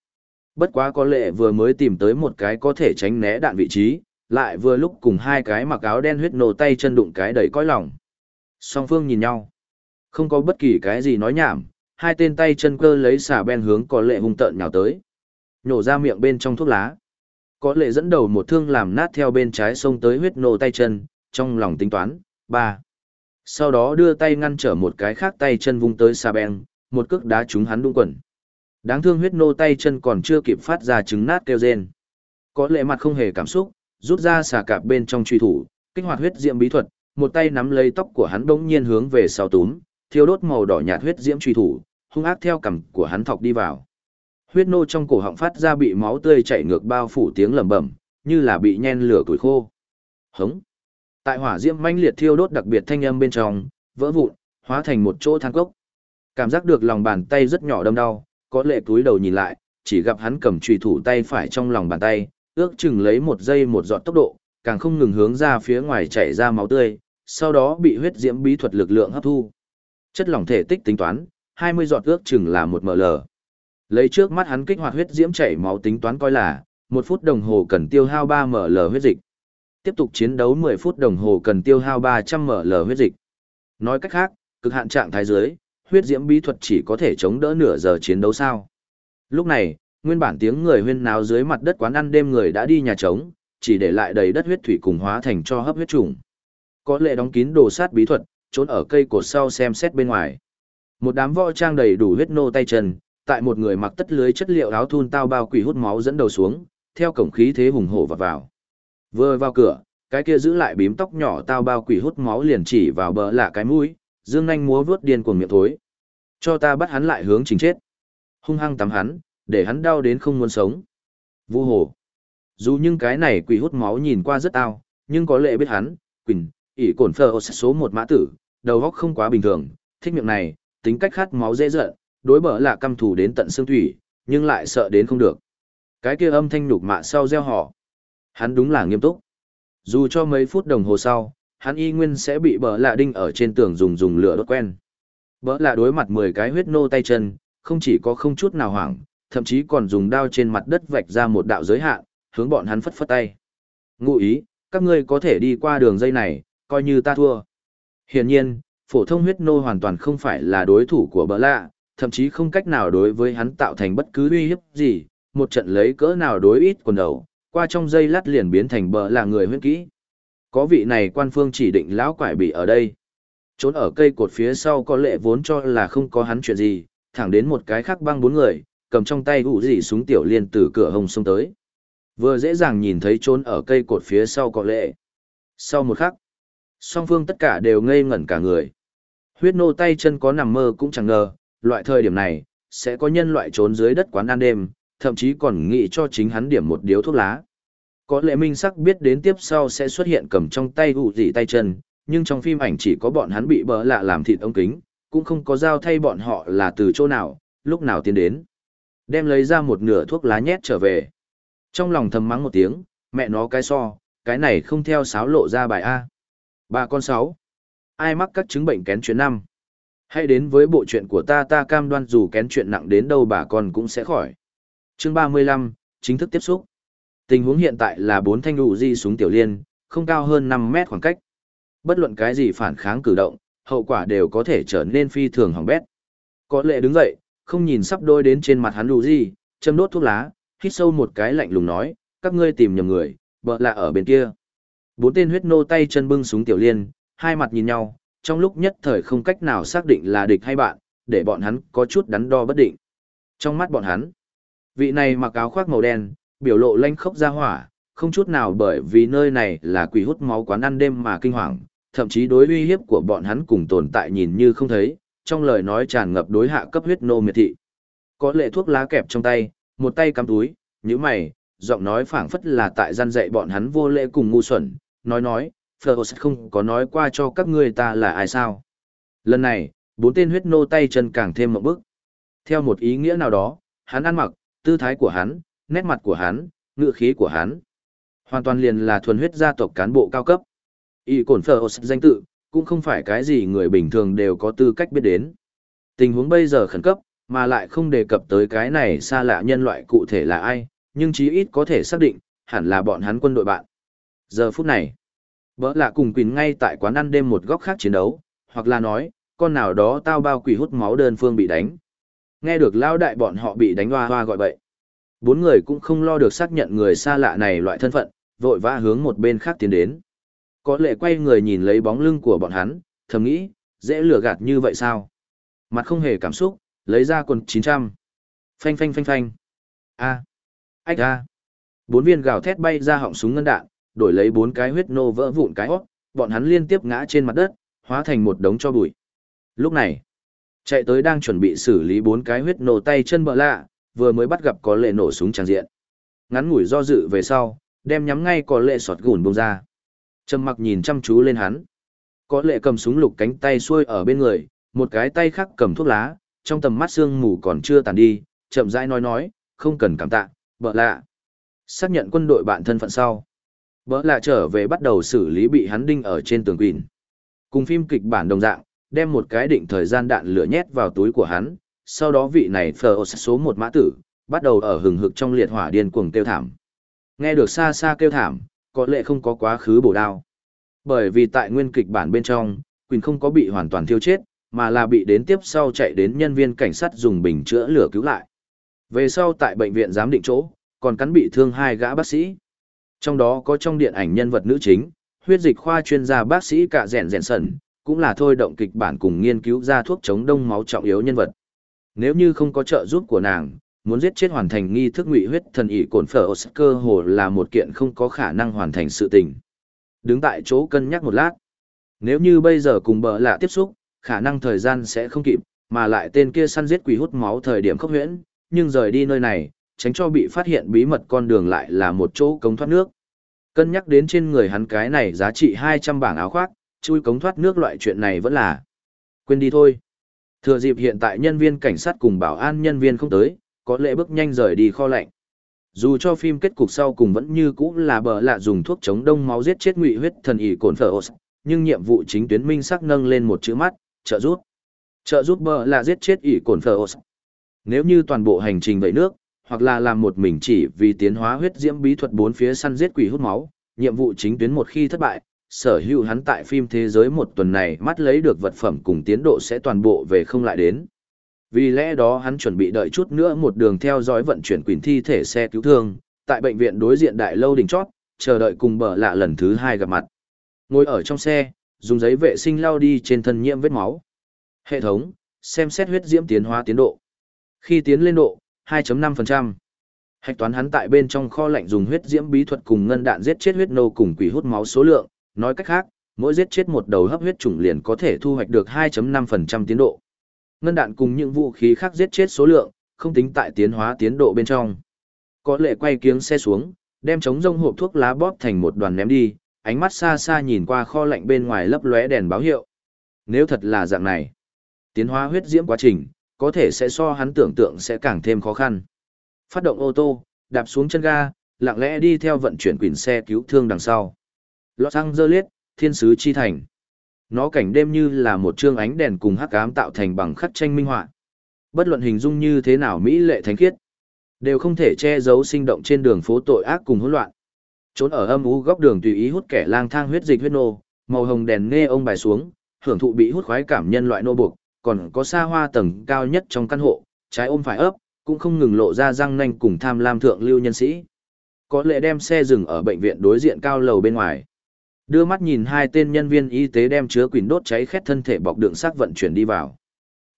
Bất quá có lệ vừa mới tìm tới một cái có thể tránh né đạn vị trí, lại vừa lúc cùng hai cái mặc áo đen huyết nổ tay chân đụng cái đầy cõi lòng. Song phương nhìn nhau. Không có bất kỳ cái gì nói nhảm, hai tên tay chân cơ lấy xà ben hướng có lệ hung tợn nhào tới. Nhổ ra miệng bên trong thuốc lá. Có lệ dẫn đầu một thương làm nát theo bên trái sông tới huyết nô tay chân, trong lòng tính toán, ba. Sau đó đưa tay ngăn trở một cái khác tay chân vung tới xà ben, một cước đá trúng hắn đung quần. Đáng thương huyết nô tay chân còn chưa kịp phát ra trứng nát kêu rên. Có lệ mặt không hề cảm xúc, rút ra xà cạp bên trong truy thủ, kích hoạt huyết diệm bí thuật, một tay nắm lấy tóc của hắn bỗng nhiên hướng về sau túm, thiêu đốt màu đỏ nhạt huyết diễm truy thủ, hung ác theo cằm của hắn thọc đi vào. Huyết nô trong cổ họng phát ra bị máu tươi chảy ngược bao phủ tiếng lẩm bẩm, như là bị nhen lửa tuổi khô. Hống. Tại hỏa diễm manh liệt thiêu đốt đặc biệt thanh âm bên trong, vỡ vụn, hóa thành một chỗ than cốc. Cảm giác được lòng bàn tay rất nhỏ đâm đau, có lệ túi đầu nhìn lại, chỉ gặp hắn cầm chùy thủ tay phải trong lòng bàn tay, ước chừng lấy một giây một giọt tốc độ, càng không ngừng hướng ra phía ngoài chảy ra máu tươi, sau đó bị huyết diễm bí thuật lực lượng hấp thu. Chất lỏng thể tích tính toán, 20 giọt ước chừng là một ml. Lấy trước mắt hắn kích hoạt huyết diễm chảy máu tính toán coi là, một phút đồng hồ cần tiêu hao 3 ml huyết dịch. Tiếp tục chiến đấu 10 phút đồng hồ cần tiêu hao 300 ml huyết dịch. Nói cách khác, cực hạn trạng thái dưới, huyết diễm bí thuật chỉ có thể chống đỡ nửa giờ chiến đấu sao. Lúc này, nguyên bản tiếng người huyên náo dưới mặt đất quán ăn đêm người đã đi nhà trống, chỉ để lại đầy đất huyết thủy cùng hóa thành cho hấp huyết trùng. Có lệ đóng kín đồ sát bí thuật, trốn ở cây cột sau xem xét bên ngoài. Một đám võ trang đầy đủ huyết nô tay chân, tại một người mặc tất lưới chất liệu áo thun tao bao quỷ hút máu dẫn đầu xuống, theo cổng khí thế hùng hổ vào vào. Vừa vào cửa, cái kia giữ lại bím tóc nhỏ tao bao quỷ hút máu liền chỉ vào bờ lạ cái mũi, dương nhanh múa vướt điên cuồng miệng thối. Cho ta bắt hắn lại hướng chính chết. Hung hăng tắm hắn, để hắn đau đến không muốn sống. Vu hồ. Dù những cái này quỷ hút máu nhìn qua rất tao, nhưng có lệ biết hắn, quỳnh, ỷ cổn phờ số một mã tử, đầu óc không quá bình thường, thích miệng này, tính cách khát máu dễ dợn đối bở là căm thù đến tận xương thủy, nhưng lại sợ đến không được. Cái kia âm thanh nhục mạ sau gieo họ. Hắn đúng là nghiêm túc. Dù cho mấy phút đồng hồ sau, hắn y nguyên sẽ bị bờ lạ đinh ở trên tường dùng dùng lửa đốt quen. Bờ lạ đối mặt 10 cái huyết nô tay chân, không chỉ có không chút nào hoảng, thậm chí còn dùng đao trên mặt đất vạch ra một đạo giới hạn, hướng bọn hắn phất phất tay. Ngụ ý, các ngươi có thể đi qua đường dây này, coi như ta thua. Hiển nhiên, phổ thông huyết nô hoàn toàn không phải là đối thủ của bờ lạ, thậm chí không cách nào đối với hắn tạo thành bất cứ uy hiếp gì, một trận lấy cỡ nào đối ít quần đầu, qua trong dây lát liền biến thành bờ là người huyết kỹ. Có vị này quan phương chỉ định lão quải bị ở đây. Trốn ở cây cột phía sau có lệ vốn cho là không có hắn chuyện gì, thẳng đến một cái khác băng bốn người, cầm trong tay ủ gì súng tiểu liên từ cửa hồng xông tới. Vừa dễ dàng nhìn thấy trốn ở cây cột phía sau có lệ. Sau một khắc, song phương tất cả đều ngây ngẩn cả người. Huyết nô tay chân có nằm mơ cũng chẳng ngờ, loại thời điểm này, sẽ có nhân loại trốn dưới đất quán ăn đêm, thậm chí còn nghĩ cho chính hắn điểm một điếu thuốc lá. Có lẽ minh sắc biết đến tiếp sau sẽ xuất hiện cầm trong tay ụ dị tay chân, nhưng trong phim ảnh chỉ có bọn hắn bị bỡ lạ làm thịt ống kính, cũng không có giao thay bọn họ là từ chỗ nào, lúc nào tiến đến. Đem lấy ra một nửa thuốc lá nhét trở về. Trong lòng thầm mắng một tiếng, mẹ nó cái so, cái này không theo sáo lộ ra bài A. Ba con sáu. Ai mắc các chứng bệnh kén chuyến năm? Hãy đến với bộ chuyện của ta ta cam đoan dù kén chuyện nặng đến đâu bà con cũng sẽ khỏi. Chương 35, chính thức tiếp xúc. Tình huống hiện tại là bốn thanh đủ di súng tiểu liên, không cao hơn 5 mét khoảng cách. Bất luận cái gì phản kháng cử động, hậu quả đều có thể trở nên phi thường hỏng bét. Có lệ đứng dậy, không nhìn sắp đôi đến trên mặt hắn đủ di, châm đốt thuốc lá, hít sâu một cái lạnh lùng nói, các ngươi tìm nhầm người, bợ là ở bên kia. Bốn tên huyết nô tay chân bưng súng tiểu liên, hai mặt nhìn nhau, trong lúc nhất thời không cách nào xác định là địch hay bạn, để bọn hắn có chút đắn đo bất định. Trong mắt bọn hắn, vị này mặc áo khoác màu đen, biểu lộ lanh khốc ra hỏa, không chút nào bởi vì nơi này là quỷ hút máu quán ăn đêm mà kinh hoàng, thậm chí đối uy hiếp của bọn hắn cùng tồn tại nhìn như không thấy, trong lời nói tràn ngập đối hạ cấp huyết nô miệt thị. Có lệ thuốc lá kẹp trong tay, một tay cắm túi, như mày, giọng nói phảng phất là tại gian dạy bọn hắn vô lễ cùng ngu xuẩn, nói nói, Phlos không có nói qua cho các ngươi ta là ai sao. Lần này, bốn tên huyết nô tay chân càng thêm một bước. Theo một ý nghĩa nào đó, hắn ăn mặc, tư thái của hắn, nét mặt của hắn, ngựa khí của hắn. Hoàn toàn liền là thuần huyết gia tộc cán bộ cao cấp. Y cổn Phlos danh tự, cũng không phải cái gì người bình thường đều có tư cách biết đến. Tình huống bây giờ khẩn cấp, mà lại không đề cập tới cái này xa lạ nhân loại cụ thể là ai, nhưng chí ít có thể xác định, hẳn là bọn hắn quân đội bạn. Giờ phút này, Bỡ lạ cùng Quỳnh ngay tại quán ăn đêm một góc khác chiến đấu, hoặc là nói, con nào đó tao bao quỷ hút máu đơn phương bị đánh. Nghe được lao đại bọn họ bị đánh hoa hoa gọi vậy. Bốn người cũng không lo được xác nhận người xa lạ này loại thân phận, vội vã hướng một bên khác tiến đến. Có lệ quay người nhìn lấy bóng lưng của bọn hắn, thầm nghĩ, dễ lừa gạt như vậy sao? Mặt không hề cảm xúc, lấy ra quần 900. Phanh phanh phanh phanh. A. Ách a. Bốn viên gào thét bay ra họng súng ngân đạn, đổi lấy bốn cái huyết nô vỡ vụn cái hót, bọn hắn liên tiếp ngã trên mặt đất, hóa thành một đống cho bụi. Lúc này, chạy tới đang chuẩn bị xử lý bốn cái huyết nô tay chân bợ lạ, vừa mới bắt gặp có lệ nổ súng tràng diện. Ngắn ngủi do dự về sau, đem nhắm ngay có lệ sọt gùn bông ra. Trầm mặc nhìn chăm chú lên hắn. Có lệ cầm súng lục cánh tay xuôi ở bên người, một cái tay khác cầm thuốc lá, trong tầm mắt sương mù còn chưa tàn đi, chậm rãi nói nói, không cần cảm tạ, bợ lạ. Xác nhận quân đội bạn thân phận sau. Bỡ lạ trở về bắt đầu xử lý bị hắn đinh ở trên tường quỳnh Cùng phim kịch bản đồng dạng, đem một cái định thời gian đạn lửa nhét vào túi của hắn, sau đó vị này phờ số một mã tử, bắt đầu ở hừng hực trong liệt hỏa điên cuồng kêu thảm. Nghe được xa xa kêu thảm, có lẽ không có quá khứ bổ đao. Bởi vì tại nguyên kịch bản bên trong, Quỳnh không có bị hoàn toàn thiêu chết, mà là bị đến tiếp sau chạy đến nhân viên cảnh sát dùng bình chữa lửa cứu lại. Về sau tại bệnh viện giám định chỗ, còn cắn bị thương hai gã bác sĩ. Trong đó có trong điện ảnh nhân vật nữ chính, huyết dịch khoa chuyên gia bác sĩ cả rèn rèn sẩn, cũng là thôi động kịch bản cùng nghiên cứu ra thuốc chống đông máu trọng yếu nhân vật. Nếu như không có trợ giúp của nàng, muốn giết chết hoàn thành nghi thức ngụy huyết thần ỷ cồn phở oscar hồ là một kiện không có khả năng hoàn thành sự tình. Đứng tại chỗ cân nhắc một lát. Nếu như bây giờ cùng bờ lạ tiếp xúc, khả năng thời gian sẽ không kịp, mà lại tên kia săn giết quỷ hút máu thời điểm khốc huyễn, nhưng rời đi nơi này, tránh cho bị phát hiện bí mật con đường lại là một chỗ cống thoát nước. Cân nhắc đến trên người hắn cái này giá trị 200 bảng áo khoác, chui cống thoát nước loại chuyện này vẫn là. Quên đi thôi. Thừa dịp hiện tại nhân viên cảnh sát cùng bảo an nhân viên không tới, có lẽ bước nhanh rời đi kho lạnh. Dù cho phim kết cục sau cùng vẫn như cũ là bờ lạ dùng thuốc chống đông máu giết chết ngụy huyết thần ỷ cồn phở nhưng nhiệm vụ chính tuyến minh sắc nâng lên một chữ mắt, trợ giúp. Trợ giúp bờ là giết chết ỷ cồn phở Nếu như toàn bộ hành trình vậy nước, hoặc là làm một mình chỉ vì tiến hóa huyết diễm bí thuật bốn phía săn giết quỷ hút máu, nhiệm vụ chính tuyến một khi thất bại, sở hữu hắn tại phim thế giới một tuần này mắt lấy được vật phẩm cùng tiến độ sẽ toàn bộ về không lại đến. Vì lẽ đó hắn chuẩn bị đợi chút nữa một đường theo dõi vận chuyển quỷ thi thể xe cứu thương, tại bệnh viện đối diện đại lâu đỉnh chót, chờ đợi cùng bờ lạ lần thứ hai gặp mặt. Ngồi ở trong xe, dùng giấy vệ sinh lau đi trên thân nhiễm vết máu. Hệ thống, xem xét huyết diễm tiến hóa tiến độ. Khi tiến lên độ, 2.5%. Hạch toán hắn tại bên trong kho lạnh dùng huyết diễm bí thuật cùng ngân đạn giết chết huyết nô cùng quỷ hút máu số lượng, nói cách khác, mỗi giết chết một đầu hấp huyết chủng liền có thể thu hoạch được 2.5% tiến độ. Ngân đạn cùng những vũ khí khác giết chết số lượng, không tính tại tiến hóa tiến độ bên trong. Có lệ quay kiếng xe xuống, đem chống rông hộp thuốc lá bóp thành một đoàn ném đi, ánh mắt xa xa nhìn qua kho lạnh bên ngoài lấp lóe đèn báo hiệu. Nếu thật là dạng này, tiến hóa huyết diễm quá trình, có thể sẽ so hắn tưởng tượng sẽ càng thêm khó khăn. Phát động ô tô, đạp xuống chân ga, lặng lẽ đi theo vận chuyển quỳnh xe cứu thương đằng sau. Los Angeles, thiên sứ chi thành. Nó cảnh đêm như là một chương ánh đèn cùng hắc ám tạo thành bằng khắc tranh minh họa. Bất luận hình dung như thế nào mỹ lệ thánh khiết, đều không thể che giấu sinh động trên đường phố tội ác cùng hỗn loạn. Trốn ở âm u góc đường tùy ý hút kẻ lang thang huyết dịch huyết nô, màu hồng đèn nghe ông bài xuống, hưởng thụ bị hút khoái cảm nhân loại nô buộc, còn có xa hoa tầng cao nhất trong căn hộ, trái ôm phải ấp, cũng không ngừng lộ ra răng nanh cùng tham lam thượng lưu nhân sĩ. Có lẽ đem xe dừng ở bệnh viện đối diện cao lầu bên ngoài. Đưa mắt nhìn hai tên nhân viên y tế đem chứa quỷ đốt cháy khét thân thể bọc đựng xác vận chuyển đi vào.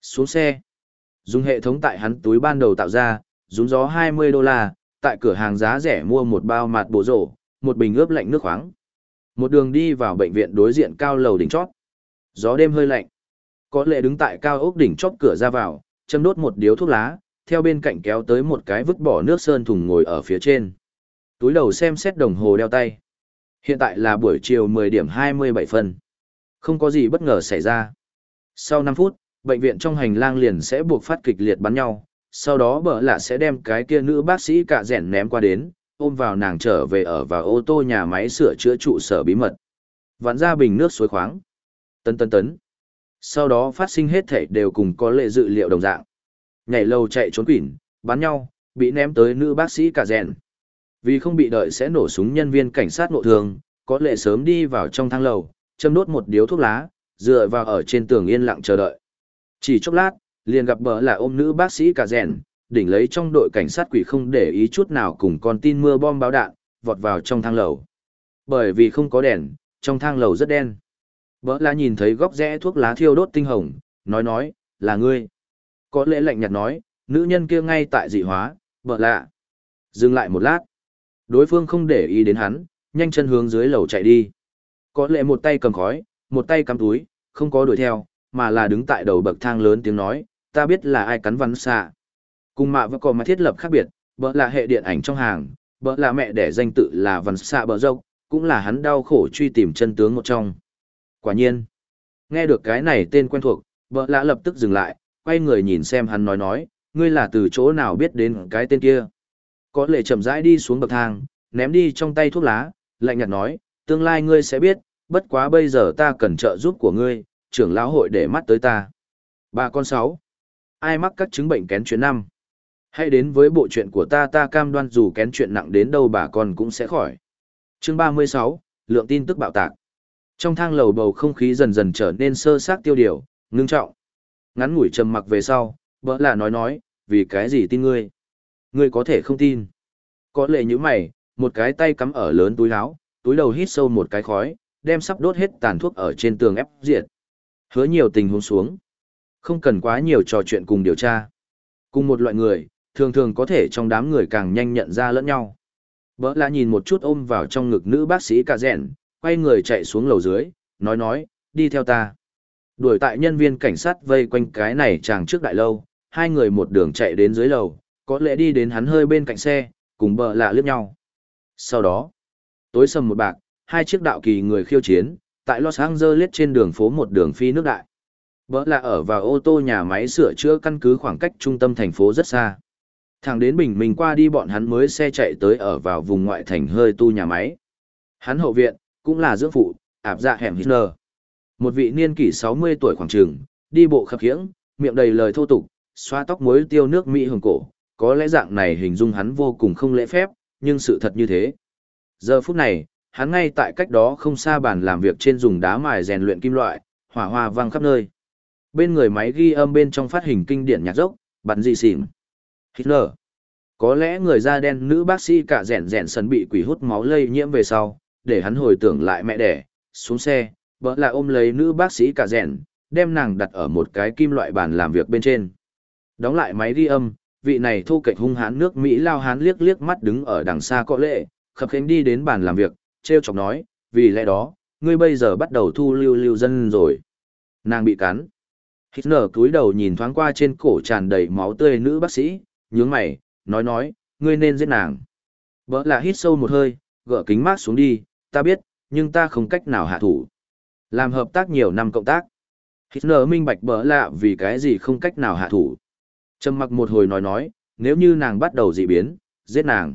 Xuống xe. Dùng hệ thống tại hắn túi ban đầu tạo ra, dùng gió 20 đô la, tại cửa hàng giá rẻ mua một bao mạt bổ rổ, một bình ướp lạnh nước khoáng. Một đường đi vào bệnh viện đối diện cao lầu đỉnh chót. Gió đêm hơi lạnh. Có lẽ đứng tại cao ốc đỉnh chóp cửa ra vào, châm đốt một điếu thuốc lá, theo bên cạnh kéo tới một cái vứt bỏ nước sơn thùng ngồi ở phía trên. Túi đầu xem xét đồng hồ đeo tay. Hiện tại là buổi chiều 10 điểm 27 phân. Không có gì bất ngờ xảy ra. Sau 5 phút, bệnh viện trong hành lang liền sẽ buộc phát kịch liệt bắn nhau, sau đó bở lạ sẽ đem cái kia nữ bác sĩ cả rẻn ném qua đến, ôm vào nàng trở về ở vào ô tô nhà máy sửa chữa trụ sở bí mật. Vặn ra bình nước suối khoáng. Tấn tấn tấn. Sau đó phát sinh hết thể đều cùng có lệ dự liệu đồng dạng. Nhảy lầu chạy trốn quỷ, bắn nhau, bị ném tới nữ bác sĩ cả rèn. Vì không bị đợi sẽ nổ súng nhân viên cảnh sát nộ thường, có lệ sớm đi vào trong thang lầu, châm đốt một điếu thuốc lá, dựa vào ở trên tường yên lặng chờ đợi. Chỉ chốc lát, liền gặp bờ là ôm nữ bác sĩ cả rèn, đỉnh lấy trong đội cảnh sát quỷ không để ý chút nào cùng con tin mưa bom báo đạn, vọt vào trong thang lầu. Bởi vì không có đèn, trong thang lầu rất đen. Bỡ là nhìn thấy góc rẽ thuốc lá thiêu đốt tinh hồng, nói nói, là ngươi. Có lẽ lạnh nhạt nói, nữ nhân kia ngay tại dị hóa, bỡ lạ. Dừng lại một lát. Đối phương không để ý đến hắn, nhanh chân hướng dưới lầu chạy đi. Có lẽ một tay cầm khói, một tay cắm túi, không có đuổi theo, mà là đứng tại đầu bậc thang lớn tiếng nói, ta biết là ai cắn văn xạ. Cùng mạ và có mà thiết lập khác biệt, bỡ là hệ điện ảnh trong hàng, bỡ là mẹ đẻ danh tự là văn xạ bỡ dốc, cũng là hắn đau khổ truy tìm chân tướng một trong. Quả nhiên, nghe được cái này tên quen thuộc, vợ lạ lập tức dừng lại, quay người nhìn xem hắn nói nói, ngươi là từ chỗ nào biết đến cái tên kia. Có lệ chậm rãi đi xuống bậc thang, ném đi trong tay thuốc lá, lạnh nhạt nói, tương lai ngươi sẽ biết, bất quá bây giờ ta cần trợ giúp của ngươi, trưởng lão hội để mắt tới ta. Ba con sáu. Ai mắc các chứng bệnh kén chuyện năm? Hãy đến với bộ chuyện của ta ta cam đoan dù kén chuyện nặng đến đâu bà con cũng sẽ khỏi. Chương 36, lượng tin tức bạo tạc. Trong thang lầu bầu không khí dần dần trở nên sơ xác tiêu điều, ngưng trọng. Ngắn ngủi trầm mặc về sau, bỡ là nói nói, vì cái gì tin ngươi? Ngươi có thể không tin. Có lệ như mày, một cái tay cắm ở lớn túi áo, túi đầu hít sâu một cái khói, đem sắp đốt hết tàn thuốc ở trên tường ép diệt. Hứa nhiều tình huống xuống. Không cần quá nhiều trò chuyện cùng điều tra. Cùng một loại người, thường thường có thể trong đám người càng nhanh nhận ra lẫn nhau. Bỡ là nhìn một chút ôm vào trong ngực nữ bác sĩ cả rèn, quay người chạy xuống lầu dưới, nói nói, đi theo ta. Đuổi tại nhân viên cảnh sát vây quanh cái này chàng trước đại lâu, hai người một đường chạy đến dưới lầu, có lẽ đi đến hắn hơi bên cạnh xe, cùng bờ lạ liếc nhau. Sau đó, tối sầm một bạc, hai chiếc đạo kỳ người khiêu chiến, tại Los Angeles trên đường phố một đường phi nước đại. Bỡ là ở vào ô tô nhà máy sửa chữa căn cứ khoảng cách trung tâm thành phố rất xa. Thẳng đến bình mình qua đi bọn hắn mới xe chạy tới ở vào vùng ngoại thành hơi tu nhà máy. Hắn hậu viện, cũng là dưỡng phụ, ạp dạ hẻm Hitler. Một vị niên kỷ 60 tuổi khoảng trường, đi bộ khập khiễng, miệng đầy lời thô tục, xoa tóc muối tiêu nước Mỹ hồng cổ, có lẽ dạng này hình dung hắn vô cùng không lễ phép, nhưng sự thật như thế. Giờ phút này, hắn ngay tại cách đó không xa bàn làm việc trên dùng đá mài rèn luyện kim loại, hỏa hoa vang khắp nơi. Bên người máy ghi âm bên trong phát hình kinh điển nhạc dốc, bắn gì xỉn. Hitler. Có lẽ người da đen nữ bác sĩ cả rèn rèn sần bị quỷ hút máu lây nhiễm về sau, để hắn hồi tưởng lại mẹ đẻ, xuống xe, vợ là ôm lấy nữ bác sĩ cả rèn, đem nàng đặt ở một cái kim loại bàn làm việc bên trên. Đóng lại máy ghi âm, vị này thu kệch hung hãn nước Mỹ lao hán liếc liếc mắt đứng ở đằng xa có lệ, khập khánh đi đến bàn làm việc, treo chọc nói, vì lẽ đó, ngươi bây giờ bắt đầu thu lưu lưu dân rồi. Nàng bị cắn. Hitler cúi đầu nhìn thoáng qua trên cổ tràn đầy máu tươi nữ bác sĩ, nhướng mày, nói nói, ngươi nên giết nàng. vợ là hít sâu một hơi, gỡ kính mát xuống đi, ta biết, nhưng ta không cách nào hạ thủ. Làm hợp tác nhiều năm cộng tác. Hitler minh bạch bỡ lạ vì cái gì không cách nào hạ thủ. Trầm mặc một hồi nói nói, nếu như nàng bắt đầu dị biến, giết nàng.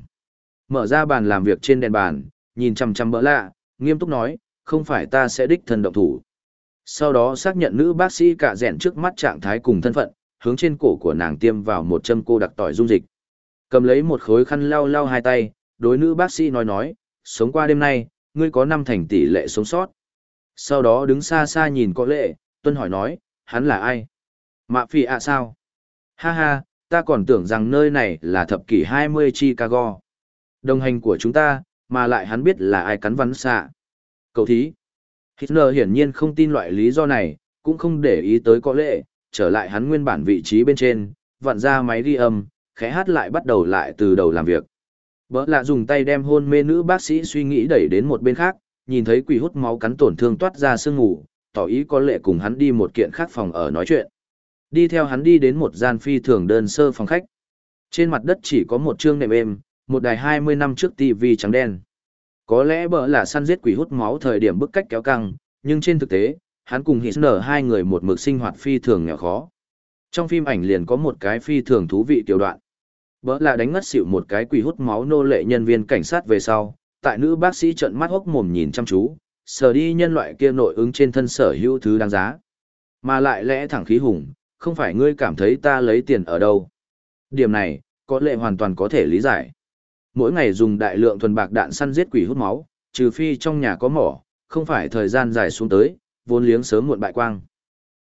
Mở ra bàn làm việc trên đèn bàn, nhìn chăm chăm bỡ lạ, nghiêm túc nói, không phải ta sẽ đích thân động thủ. Sau đó xác nhận nữ bác sĩ cả rèn trước mắt trạng thái cùng thân phận, hướng trên cổ của nàng tiêm vào một châm cô đặc tỏi dung dịch. Cầm lấy một khối khăn lau lau hai tay, đối nữ bác sĩ nói nói, sống qua đêm nay, ngươi có năm thành tỷ lệ sống sót. Sau đó đứng xa xa nhìn có lệ, tuân hỏi nói, hắn là ai? Mạ Phi ạ sao? Ha ha, ta còn tưởng rằng nơi này là thập kỷ 20 Chicago. Đồng hành của chúng ta, mà lại hắn biết là ai cắn vắn xạ. Cậu thí. Hitler hiển nhiên không tin loại lý do này, cũng không để ý tới có lệ, trở lại hắn nguyên bản vị trí bên trên, vặn ra máy ghi âm, khẽ hát lại bắt đầu lại từ đầu làm việc. Bỡ lạ dùng tay đem hôn mê nữ bác sĩ suy nghĩ đẩy đến một bên khác, nhìn thấy quỷ hút máu cắn tổn thương toát ra sương ngủ, tỏ ý có lệ cùng hắn đi một kiện khác phòng ở nói chuyện. Đi theo hắn đi đến một gian phi thường đơn sơ phòng khách. Trên mặt đất chỉ có một chương nệm êm, một đài 20 năm trước TV trắng đen. Có lẽ bỡ là săn giết quỷ hút máu thời điểm bức cách kéo căng, nhưng trên thực tế, hắn cùng Hitler hai người một mực sinh hoạt phi thường nghèo khó. Trong phim ảnh liền có một cái phi thường thú vị tiểu đoạn. Bỡ là đánh ngất xỉu một cái quỷ hút máu nô lệ nhân viên cảnh sát về sau, tại nữ bác sĩ trận mắt hốc mồm nhìn chăm chú, sờ đi nhân loại kia nội ứng trên thân sở hữu thứ đáng giá. Mà lại lẽ thẳng khí hùng, không phải ngươi cảm thấy ta lấy tiền ở đâu. Điểm này, có lẽ hoàn toàn có thể lý giải. Mỗi ngày dùng đại lượng thuần bạc đạn săn giết quỷ hút máu, trừ phi trong nhà có mỏ, không phải thời gian dài xuống tới, vốn liếng sớm muộn bại quang.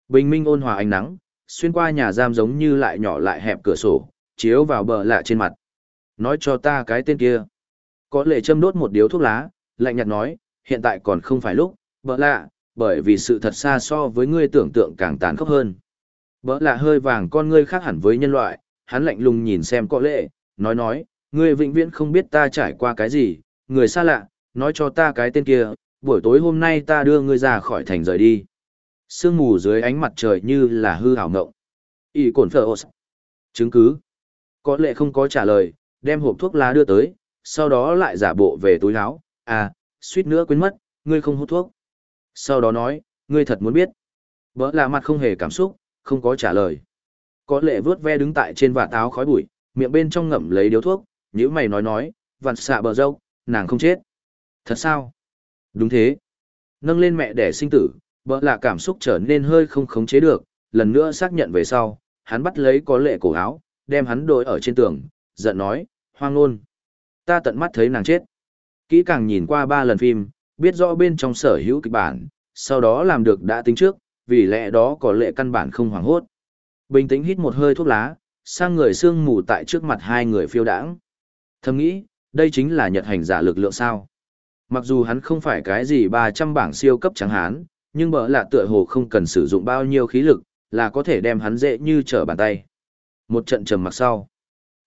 Bình minh ôn hòa ánh nắng, xuyên qua nhà giam giống như lại nhỏ lại hẹp cửa sổ, chiếu vào bờ lạ trên mặt. Nói cho ta cái tên kia. Có lệ châm đốt một điếu thuốc lá, lạnh nhạt nói, hiện tại còn không phải lúc, bờ lạ, bởi vì sự thật xa so với ngươi tưởng tượng càng tàn khốc hơn. Bỡ lạ hơi vàng con ngươi khác hẳn với nhân loại, hắn lạnh lùng nhìn xem có lệ, nói nói, ngươi vĩnh viễn không biết ta trải qua cái gì, người xa lạ, nói cho ta cái tên kia, buổi tối hôm nay ta đưa ngươi ra khỏi thành rời đi. Sương mù dưới ánh mặt trời như là hư hảo ngộng. Y cổn phở Chứng cứ. Có lệ không có trả lời, đem hộp thuốc lá đưa tới, sau đó lại giả bộ về túi áo. À, suýt nữa quên mất, ngươi không hút thuốc. Sau đó nói, ngươi thật muốn biết. Bỡ là mặt không hề cảm xúc, không có trả lời. Có lệ vướt ve đứng tại trên vạt áo khói bụi, miệng bên trong ngậm lấy điếu thuốc, nhữ mày nói nói, vặn xạ bờ dâu, nàng không chết. Thật sao? Đúng thế. Nâng lên mẹ đẻ sinh tử, bỡ lạ cảm xúc trở nên hơi không khống chế được, lần nữa xác nhận về sau, hắn bắt lấy có lệ cổ áo, đem hắn đội ở trên tường, giận nói, hoang nôn. Ta tận mắt thấy nàng chết. Kỹ càng nhìn qua ba lần phim, biết rõ bên trong sở hữu kịch bản, sau đó làm được đã tính trước, vì lẽ đó có lệ căn bản không hoảng hốt. Bình tĩnh hít một hơi thuốc lá, sang người sương mù tại trước mặt hai người phiêu đãng. Thầm nghĩ, đây chính là nhật hành giả lực lượng sao. Mặc dù hắn không phải cái gì 300 bảng siêu cấp trắng hán, nhưng bỡ lạ tựa hồ không cần sử dụng bao nhiêu khí lực, là có thể đem hắn dễ như trở bàn tay. Một trận trầm mặc sau.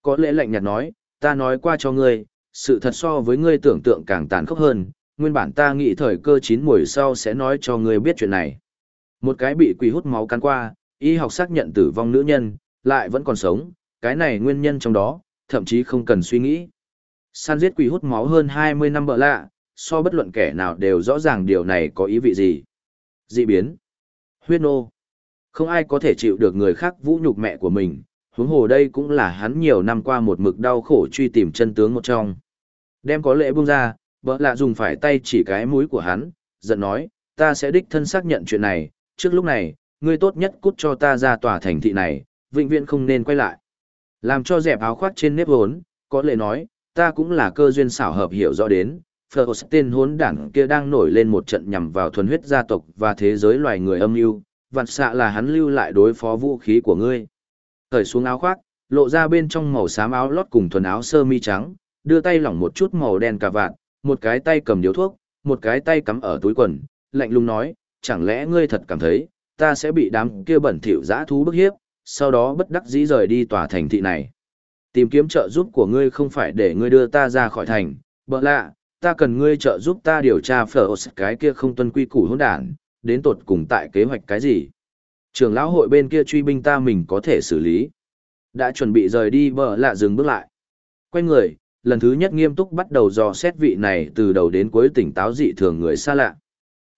Có lẽ lạnh nhạt nói, ta nói qua cho ngươi, sự thật so với ngươi tưởng tượng càng tàn khốc hơn, nguyên bản ta nghĩ thời cơ chín mùi sau sẽ nói cho ngươi biết chuyện này. Một cái bị quỷ hút máu cắn qua, y học xác nhận tử vong nữ nhân, lại vẫn còn sống, cái này nguyên nhân trong đó, thậm chí không cần suy nghĩ. San giết quỷ hút máu hơn 20 năm bợ lạ, so bất luận kẻ nào đều rõ ràng điều này có ý vị gì. Dị biến. Huyết nô. Không ai có thể chịu được người khác vũ nhục mẹ của mình, huống hồ đây cũng là hắn nhiều năm qua một mực đau khổ truy tìm chân tướng một trong. Đem có lệ buông ra, bỡ lạ dùng phải tay chỉ cái mũi của hắn, giận nói, ta sẽ đích thân xác nhận chuyện này, trước lúc này, ngươi tốt nhất cút cho ta ra tòa thành thị này, vĩnh viễn không nên quay lại. Làm cho dẹp áo khoác trên nếp hốn, có lệ nói, ta cũng là cơ duyên xảo hợp hiểu rõ đến, Phlos tên hốn đảng kia đang nổi lên một trận nhằm vào thuần huyết gia tộc và thế giới loài người âm mưu vạn xạ là hắn lưu lại đối phó vũ khí của ngươi. Thời xuống áo khoác, lộ ra bên trong màu xám áo lót cùng thuần áo sơ mi trắng, đưa tay lỏng một chút màu đen cà vạt, một cái tay cầm điếu thuốc, một cái tay cắm ở túi quần, lạnh lùng nói, chẳng lẽ ngươi thật cảm thấy, ta sẽ bị đám kia bẩn thỉu dã thú bức hiếp, sau đó bất đắc dĩ rời đi tòa thành thị này. Tìm kiếm trợ giúp của ngươi không phải để ngươi đưa ta ra khỏi thành, bợ lạ, ta cần ngươi trợ giúp ta điều tra phở cái kia không tuân quy củ hỗn đản, đến tột cùng tại kế hoạch cái gì. Trưởng lão hội bên kia truy binh ta mình có thể xử lý. Đã chuẩn bị rời đi bờ lạ dừng bước lại. Quay người, lần thứ nhất nghiêm túc bắt đầu dò xét vị này từ đầu đến cuối tỉnh táo dị thường người xa lạ.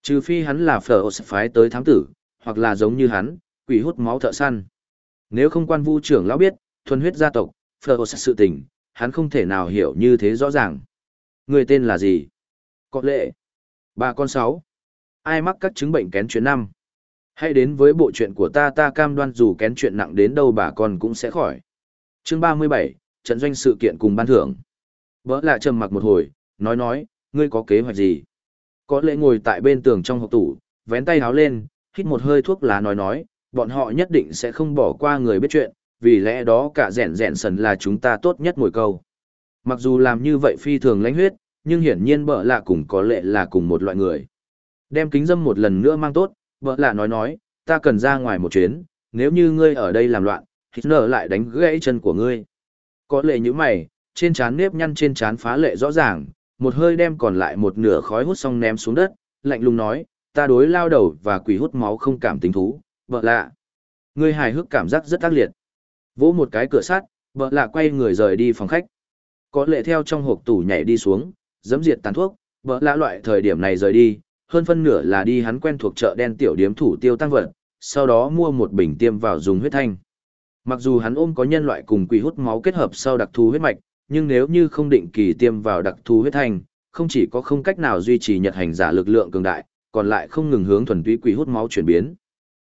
Trừ phi hắn là phở phái tới thám tử, hoặc là giống như hắn, quỷ hút máu thợ săn. Nếu không quan vu trưởng lão biết, thuần huyết gia tộc, phở sự tình, hắn không thể nào hiểu như thế rõ ràng. Người tên là gì? Có lệ. Bà con sáu. Ai mắc các chứng bệnh kén chuyến năm? Hãy đến với bộ chuyện của ta ta cam đoan dù kén chuyện nặng đến đâu bà con cũng sẽ khỏi. Chương 37, trận doanh sự kiện cùng ban thưởng. Vỡ lạ trầm mặc một hồi, nói nói, ngươi có kế hoạch gì? Có lẽ ngồi tại bên tường trong hộp tủ, vén tay háo lên, hít một hơi thuốc lá nói nói, bọn họ nhất định sẽ không bỏ qua người biết chuyện, vì lẽ đó cả rẻn rẻn sần là chúng ta tốt nhất ngồi câu. Mặc dù làm như vậy phi thường lãnh huyết, nhưng hiển nhiên bợ lạ cùng có lệ là cùng một loại người. Đem kính dâm một lần nữa mang tốt, bợ lạ nói nói, ta cần ra ngoài một chuyến, nếu như ngươi ở đây làm loạn, Hitler lại đánh gãy chân của ngươi. Có lệ như mày, trên trán nếp nhăn trên trán phá lệ rõ ràng, một hơi đem còn lại một nửa khói hút xong ném xuống đất, lạnh lùng nói, ta đối lao đầu và quỷ hút máu không cảm tính thú, vợ lạ. Ngươi hài hước cảm giác rất ác liệt. Vỗ một cái cửa sắt, vợ lạ quay người rời đi phòng khách. Có lệ theo trong hộp tủ nhảy đi xuống, dẫm diệt tàn thuốc, vợ lạ loại thời điểm này rời đi, hơn phân nửa là đi hắn quen thuộc chợ đen tiểu điếm thủ tiêu tăng vật, sau đó mua một bình tiêm vào dùng huyết thanh. Mặc dù hắn ôm có nhân loại cùng quỷ hút máu kết hợp sau đặc thù huyết mạch, nhưng nếu như không định kỳ tiêm vào đặc thù huyết thanh, không chỉ có không cách nào duy trì nhật hành giả lực lượng cường đại, còn lại không ngừng hướng thuần túy quỷ hút máu chuyển biến.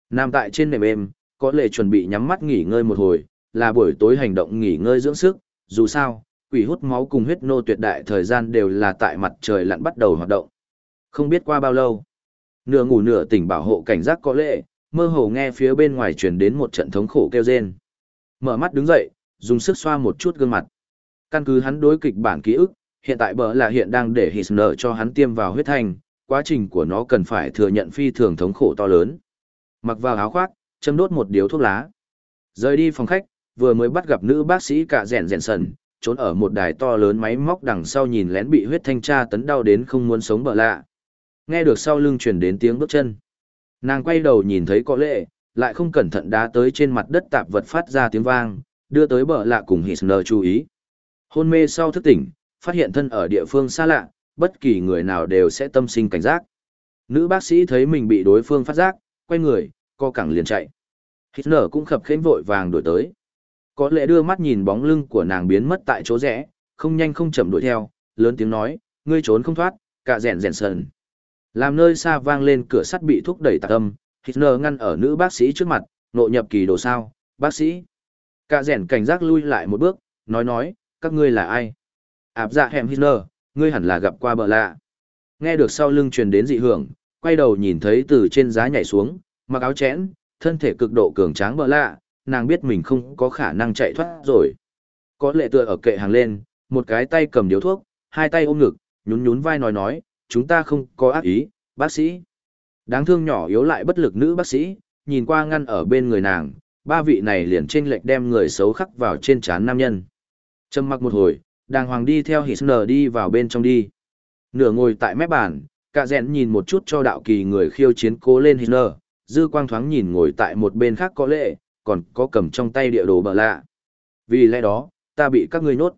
Nam tại trên nệm êm, có lệ chuẩn bị nhắm mắt nghỉ ngơi một hồi, là buổi tối hành động nghỉ ngơi dưỡng sức, dù sao, quỷ hút máu cùng huyết nô tuyệt đại thời gian đều là tại mặt trời lặn bắt đầu hoạt động. Không biết qua bao lâu, nửa ngủ nửa tỉnh bảo hộ cảnh giác có lệ, mơ hồ nghe phía bên ngoài truyền đến một trận thống khổ kêu rên. Mở mắt đứng dậy, dùng sức xoa một chút gương mặt. Căn cứ hắn đối kịch bản ký ức, hiện tại bờ là hiện đang để Hisner cho hắn tiêm vào huyết thanh, quá trình của nó cần phải thừa nhận phi thường thống khổ to lớn. Mặc vào áo khoác, châm đốt một điếu thuốc lá. Rời đi phòng khách, vừa mới bắt gặp nữ bác sĩ cả rèn rèn sần, trốn ở một đài to lớn máy móc đằng sau nhìn lén bị huyết thanh tra tấn đau đến không muốn sống bờ lạ. Nghe được sau lưng truyền đến tiếng bước chân. Nàng quay đầu nhìn thấy có lệ, lại không cẩn thận đá tới trên mặt đất tạp vật phát ra tiếng vang, đưa tới bờ lạ cùng Hisner chú ý. Hôn mê sau thức tỉnh, phát hiện thân ở địa phương xa lạ, bất kỳ người nào đều sẽ tâm sinh cảnh giác. Nữ bác sĩ thấy mình bị đối phương phát giác, quay người, co cẳng liền chạy. Hitler cũng khập khênh vội vàng đuổi tới. Có lẽ đưa mắt nhìn bóng lưng của nàng biến mất tại chỗ rẽ, không nhanh không chậm đuổi theo, lớn tiếng nói, ngươi trốn không thoát, cả rèn rèn sần. Làm nơi xa vang lên cửa sắt bị thúc đẩy tạc âm, Hitler ngăn ở nữ bác sĩ trước mặt, nộ nhập kỳ đồ sao, bác sĩ. Cả rèn cảnh giác lui lại một bước, nói nói, các ngươi là ai? Áp dạ hẻm Hitler, ngươi hẳn là gặp qua bợ lạ. Nghe được sau lưng truyền đến dị hưởng, quay đầu nhìn thấy từ trên giá nhảy xuống, mặc áo chẽn, thân thể cực độ cường tráng bợ lạ, nàng biết mình không có khả năng chạy thoát rồi. Có lệ tựa ở kệ hàng lên, một cái tay cầm điếu thuốc, hai tay ôm ngực, nhún nhún vai nói nói, chúng ta không có ác ý, bác sĩ. Đáng thương nhỏ yếu lại bất lực nữ bác sĩ, nhìn qua ngăn ở bên người nàng, ba vị này liền chênh lệch đem người xấu khắc vào trên trán nam nhân. Trầm mặc một hồi, đàng hoàng đi theo Hitler đi vào bên trong đi. Nửa ngồi tại mép bàn, cả dẹn nhìn một chút cho đạo kỳ người khiêu chiến cố lên Hitler, dư quang thoáng nhìn ngồi tại một bên khác có lệ, còn có cầm trong tay địa đồ bờ lạ. Vì lẽ đó, ta bị các ngươi nhốt.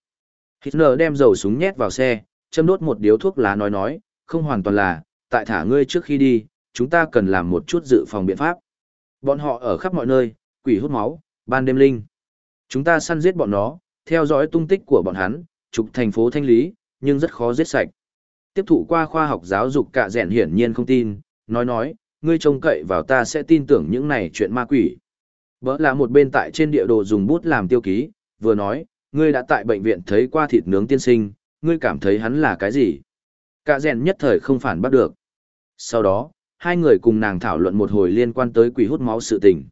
Hitler đem dầu súng nhét vào xe, châm đốt một điếu thuốc lá nói nói, không hoàn toàn là, tại thả ngươi trước khi đi, chúng ta cần làm một chút dự phòng biện pháp. Bọn họ ở khắp mọi nơi, quỷ hút máu, ban đêm linh. Chúng ta săn giết bọn nó, theo dõi tung tích của bọn hắn, trục thành phố thanh lý, nhưng rất khó giết sạch. Tiếp thụ qua khoa học giáo dục cả rèn hiển nhiên không tin, nói nói, ngươi trông cậy vào ta sẽ tin tưởng những này chuyện ma quỷ. Bỡ là một bên tại trên địa đồ dùng bút làm tiêu ký, vừa nói, ngươi đã tại bệnh viện thấy qua thịt nướng tiên sinh, ngươi cảm thấy hắn là cái gì? Cả rèn nhất thời không phản bắt được. Sau đó, hai người cùng nàng thảo luận một hồi liên quan tới quỷ hút máu sự tình.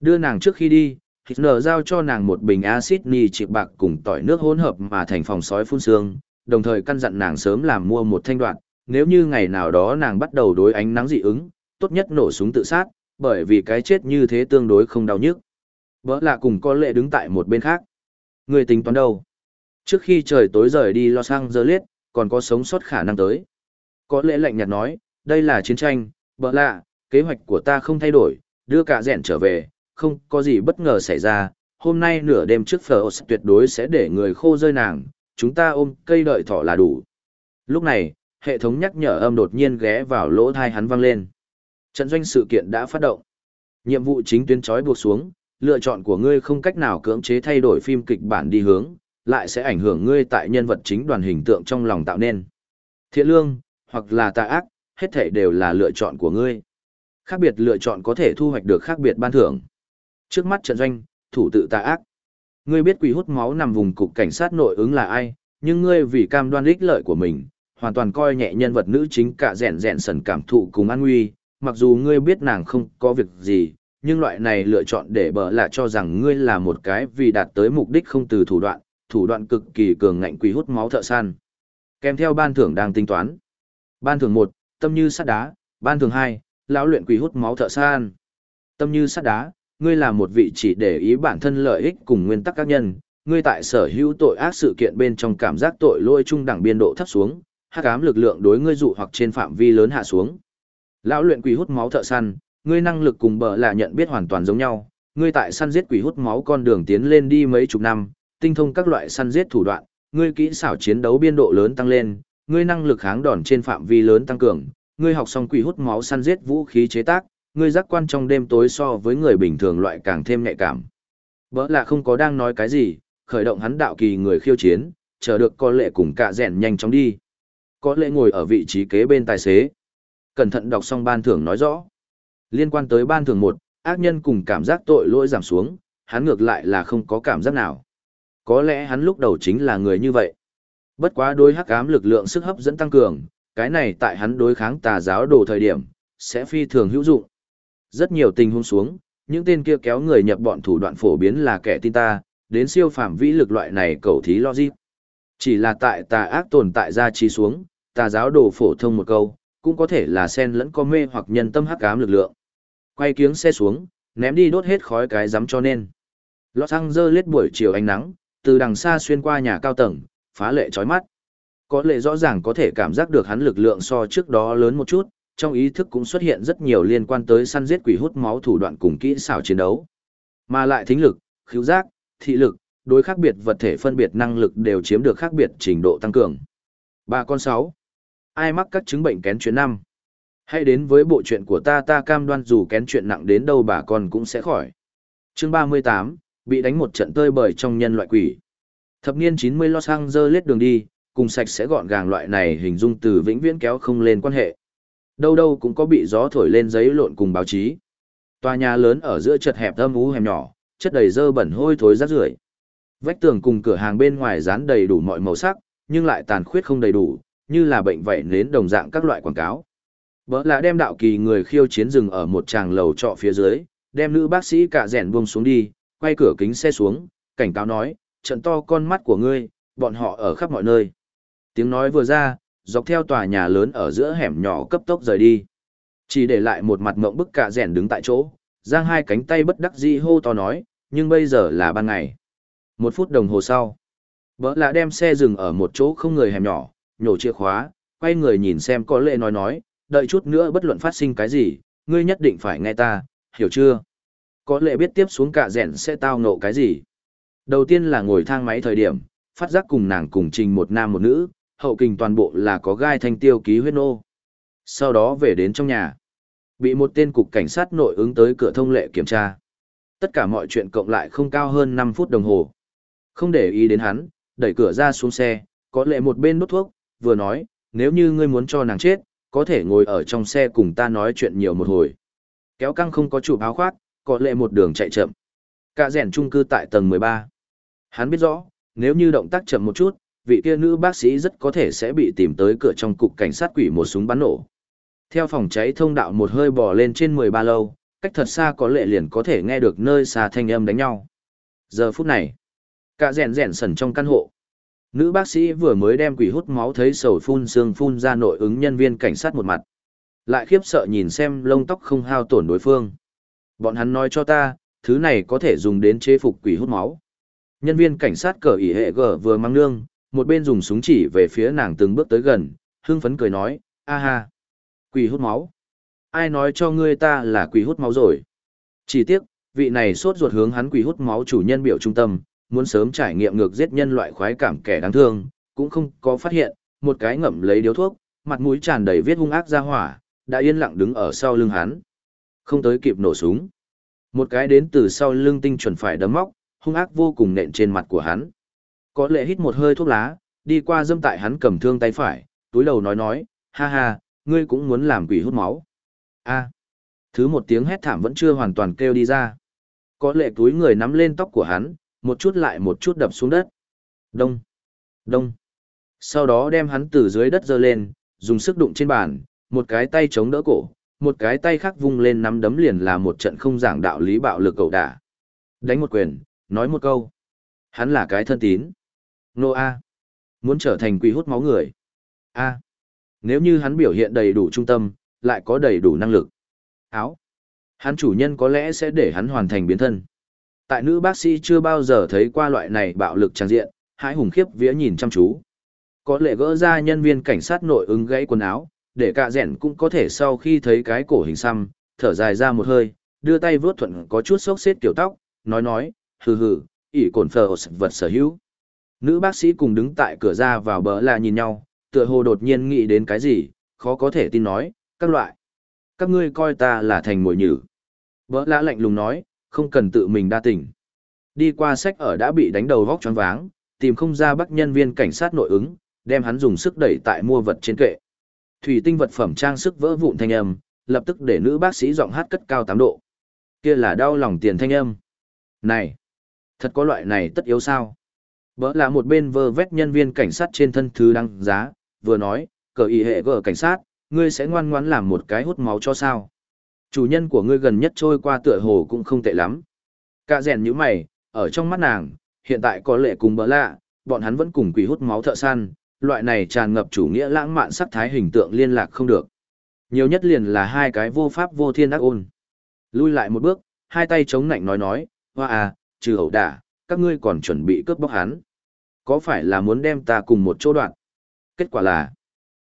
Đưa nàng trước khi đi, Hitler giao cho nàng một bình axit nitric bạc cùng tỏi nước hỗn hợp mà thành phòng sói phun xương, đồng thời căn dặn nàng sớm làm mua một thanh đoạn, nếu như ngày nào đó nàng bắt đầu đối ánh nắng dị ứng, tốt nhất nổ súng tự sát, bởi vì cái chết như thế tương đối không đau nhức. Bỡ lạ cùng có lệ đứng tại một bên khác. Người tính toán đâu? Trước khi trời tối rời đi Los Angeles, còn có sống sót khả năng tới. Có lẽ lạnh nhạt nói, đây là chiến tranh, bỡ lạ, kế hoạch của ta không thay đổi, đưa cả rèn trở về, không có gì bất ngờ xảy ra. Hôm nay nửa đêm trước phở tuyệt đối sẽ để người khô rơi nàng, chúng ta ôm cây đợi thỏ là đủ. Lúc này, hệ thống nhắc nhở âm đột nhiên ghé vào lỗ thai hắn vang lên. Trận doanh sự kiện đã phát động. Nhiệm vụ chính tuyến trói buộc xuống, lựa chọn của ngươi không cách nào cưỡng chế thay đổi phim kịch bản đi hướng, lại sẽ ảnh hưởng ngươi tại nhân vật chính đoàn hình tượng trong lòng tạo nên. Thiện lương, hoặc là tà ác, hết thảy đều là lựa chọn của ngươi. Khác biệt lựa chọn có thể thu hoạch được khác biệt ban thưởng. Trước mắt trận doanh, thủ tự tà ác. Ngươi biết quỷ hút máu nằm vùng cục cảnh sát nội ứng là ai, nhưng ngươi vì cam đoan ích lợi của mình, hoàn toàn coi nhẹ nhân vật nữ chính cả rèn rèn sần cảm thụ cùng an nguy, mặc dù ngươi biết nàng không có việc gì, nhưng loại này lựa chọn để bờ là cho rằng ngươi là một cái vì đạt tới mục đích không từ thủ đoạn, thủ đoạn cực kỳ cường ngạnh quỷ hút máu thợ săn. Kèm theo ban thưởng đang tính toán. Ban thưởng 1, tâm như sắt đá, ban thưởng 2, lão luyện quỷ hút máu thợ săn. Tâm như sắt đá, ngươi là một vị chỉ để ý bản thân lợi ích cùng nguyên tắc các nhân, ngươi tại sở hữu tội ác sự kiện bên trong cảm giác tội lỗi trung đẳng biên độ thấp xuống, hắc ám lực lượng đối ngươi dụ hoặc trên phạm vi lớn hạ xuống. Lão luyện quỷ hút máu thợ săn, ngươi năng lực cùng bờ là nhận biết hoàn toàn giống nhau, ngươi tại săn giết quỷ hút máu con đường tiến lên đi mấy chục năm, tinh thông các loại săn giết thủ đoạn, ngươi kỹ xảo chiến đấu biên độ lớn tăng lên, ngươi năng lực kháng đòn trên phạm vi lớn tăng cường, ngươi học xong quỷ hút máu săn giết vũ khí chế tác, ngươi giác quan trong đêm tối so với người bình thường loại càng thêm nhạy cảm. Bỡ là không có đang nói cái gì, khởi động hắn đạo kỳ người khiêu chiến, chờ được có lệ cùng cả rèn nhanh chóng đi. Có lệ ngồi ở vị trí kế bên tài xế. Cẩn thận đọc xong ban thưởng nói rõ. Liên quan tới ban thưởng một, ác nhân cùng cảm giác tội lỗi giảm xuống, hắn ngược lại là không có cảm giác nào. Có lẽ hắn lúc đầu chính là người như vậy. Bất quá đối hắc ám lực lượng sức hấp dẫn tăng cường, cái này tại hắn đối kháng tà giáo đồ thời điểm, sẽ phi thường hữu dụng. Rất nhiều tình huống xuống, những tên kia kéo người nhập bọn thủ đoạn phổ biến là kẻ tin ta, đến siêu phạm vĩ lực loại này cầu thí logic. Chỉ là tại tà ác tồn tại ra trí xuống, tà giáo đồ phổ thông một câu, cũng có thể là sen lẫn có mê hoặc nhân tâm hắc ám lực lượng. Quay kiếng xe xuống, ném đi đốt hết khói cái rắm cho nên. Lọt xăng dơ lết buổi chiều ánh nắng, từ đằng xa xuyên qua nhà cao tầng, phá lệ chói mắt. Có lệ rõ ràng có thể cảm giác được hắn lực lượng so trước đó lớn một chút, trong ý thức cũng xuất hiện rất nhiều liên quan tới săn giết quỷ hút máu thủ đoạn cùng kỹ xảo chiến đấu. Mà lại thính lực, khứu giác, thị lực, đối khác biệt vật thể phân biệt năng lực đều chiếm được khác biệt trình độ tăng cường. Ba con sáu. Ai mắc các chứng bệnh kén chuyện năm? Hãy đến với bộ chuyện của ta ta cam đoan dù kén chuyện nặng đến đâu bà con cũng sẽ khỏi. Chương 38, bị đánh một trận tơi bời trong nhân loại quỷ. Thập niên 90 Los Angeles đường đi, cùng sạch sẽ gọn gàng loại này hình dung từ vĩnh viễn kéo không lên quan hệ. Đâu đâu cũng có bị gió thổi lên giấy lộn cùng báo chí. Tòa nhà lớn ở giữa chật hẹp âm ú hẻm nhỏ, chất đầy dơ bẩn hôi thối rác rưởi. Vách tường cùng cửa hàng bên ngoài dán đầy đủ mọi màu sắc, nhưng lại tàn khuyết không đầy đủ, như là bệnh vậy nến đồng dạng các loại quảng cáo. Bỡ là đem đạo kỳ người khiêu chiến rừng ở một tràng lầu trọ phía dưới, đem nữ bác sĩ cả rèn buông xuống đi, quay cửa kính xe xuống, cảnh cáo nói, trận to con mắt của ngươi, bọn họ ở khắp mọi nơi. Tiếng nói vừa ra, dọc theo tòa nhà lớn ở giữa hẻm nhỏ cấp tốc rời đi. Chỉ để lại một mặt mộng bức cả rèn đứng tại chỗ, giang hai cánh tay bất đắc dĩ hô to nói, nhưng bây giờ là ban ngày. Một phút đồng hồ sau, vợ lạ đem xe dừng ở một chỗ không người hẻm nhỏ, nhổ chìa khóa, quay người nhìn xem có lệ nói nói, đợi chút nữa bất luận phát sinh cái gì, ngươi nhất định phải nghe ta, hiểu chưa? Có lệ biết tiếp xuống cả rèn sẽ tao nộ cái gì. Đầu tiên là ngồi thang máy thời điểm, phát giác cùng nàng cùng trình một nam một nữ, hậu kình toàn bộ là có gai thanh tiêu ký huyết nô. Sau đó về đến trong nhà. Bị một tên cục cảnh sát nội ứng tới cửa thông lệ kiểm tra. Tất cả mọi chuyện cộng lại không cao hơn 5 phút đồng hồ. Không để ý đến hắn, đẩy cửa ra xuống xe, có lệ một bên nút thuốc, vừa nói, nếu như ngươi muốn cho nàng chết, có thể ngồi ở trong xe cùng ta nói chuyện nhiều một hồi. Kéo căng không có chụp áo khoác, có lệ một đường chạy chậm. Cả rèn trung cư tại tầng 13. Hắn biết rõ, nếu như động tác chậm một chút, vị kia nữ bác sĩ rất có thể sẽ bị tìm tới cửa trong cục cảnh sát quỷ một súng bắn nổ. Theo phòng cháy thông đạo một hơi bò lên trên 13 lâu, cách thật xa có lệ liền có thể nghe được nơi xa thanh âm đánh nhau. Giờ phút này, cả rèn rèn sần trong căn hộ. Nữ bác sĩ vừa mới đem quỷ hút máu thấy sầu phun xương phun ra nội ứng nhân viên cảnh sát một mặt. Lại khiếp sợ nhìn xem lông tóc không hao tổn đối phương. Bọn hắn nói cho ta, thứ này có thể dùng đến chế phục quỷ hút máu. Nhân viên cảnh sát cờ ỉ hệ gở vừa mang nương, một bên dùng súng chỉ về phía nàng từng bước tới gần, hưng phấn cười nói, a ha, quỷ hút máu. Ai nói cho ngươi ta là quỷ hút máu rồi? Chỉ tiếc, vị này sốt ruột hướng hắn quỷ hút máu chủ nhân biểu trung tâm, muốn sớm trải nghiệm ngược giết nhân loại khoái cảm kẻ đáng thương, cũng không có phát hiện, một cái ngậm lấy điếu thuốc, mặt mũi tràn đầy viết hung ác ra hỏa, đã yên lặng đứng ở sau lưng hắn. Không tới kịp nổ súng. Một cái đến từ sau lưng tinh chuẩn phải đấm móc, hung ác vô cùng nện trên mặt của hắn. Có lệ hít một hơi thuốc lá, đi qua dâm tại hắn cầm thương tay phải, túi đầu nói nói, ha ha, ngươi cũng muốn làm quỷ hút máu. a thứ một tiếng hét thảm vẫn chưa hoàn toàn kêu đi ra. Có lệ túi người nắm lên tóc của hắn, một chút lại một chút đập xuống đất. Đông, đông. Sau đó đem hắn từ dưới đất giơ lên, dùng sức đụng trên bàn, một cái tay chống đỡ cổ, một cái tay khác vung lên nắm đấm liền là một trận không giảng đạo lý bạo lực cậu đả. Đánh một quyền, nói một câu. Hắn là cái thân tín. Nô A. Muốn trở thành quỷ hút máu người. A. Nếu như hắn biểu hiện đầy đủ trung tâm, lại có đầy đủ năng lực. Áo. Hắn chủ nhân có lẽ sẽ để hắn hoàn thành biến thân. Tại nữ bác sĩ chưa bao giờ thấy qua loại này bạo lực trang diện, hãi hùng khiếp vía nhìn chăm chú. Có lẽ gỡ ra nhân viên cảnh sát nội ứng gãy quần áo, để cả rẽn cũng có thể sau khi thấy cái cổ hình xăm, thở dài ra một hơi, đưa tay vớt thuận có chút xốc xếp kiểu tóc, nói nói, hừ hừ, ỉ cồn phờ vật sở hữu. Nữ bác sĩ cùng đứng tại cửa ra vào bờ là nhìn nhau, tựa hồ đột nhiên nghĩ đến cái gì, khó có thể tin nói, các loại. Các ngươi coi ta là thành mồi nhử. Bỡ lã lạnh lùng nói, không cần tự mình đa tình. Đi qua sách ở đã bị đánh đầu vóc choáng váng, tìm không ra bắt nhân viên cảnh sát nội ứng, đem hắn dùng sức đẩy tại mua vật trên kệ. Thủy tinh vật phẩm trang sức vỡ vụn thanh âm, lập tức để nữ bác sĩ giọng hát cất cao 8 độ. Kia là đau lòng tiền thanh âm. Này, thật có loại này tất yếu sao? Bỡ là một bên vơ vét nhân viên cảnh sát trên thân thứ đăng giá, vừa nói, cờ y hệ gờ cảnh sát, ngươi sẽ ngoan ngoãn làm một cái hút máu cho sao? Chủ nhân của ngươi gần nhất trôi qua tựa hồ cũng không tệ lắm. Cả rèn như mày, ở trong mắt nàng, hiện tại có lệ cùng bỡ lạ, bọn hắn vẫn cùng quỷ hút máu thợ săn, loại này tràn ngập chủ nghĩa lãng mạn sắc thái hình tượng liên lạc không được. Nhiều nhất liền là hai cái vô pháp vô thiên ác ôn. Lui lại một bước, hai tay chống nạnh nói nói, hoa à, trừ ẩu đả, các ngươi còn chuẩn bị cướp bóc hắn. Có phải là muốn đem ta cùng một chỗ đoạn? Kết quả là,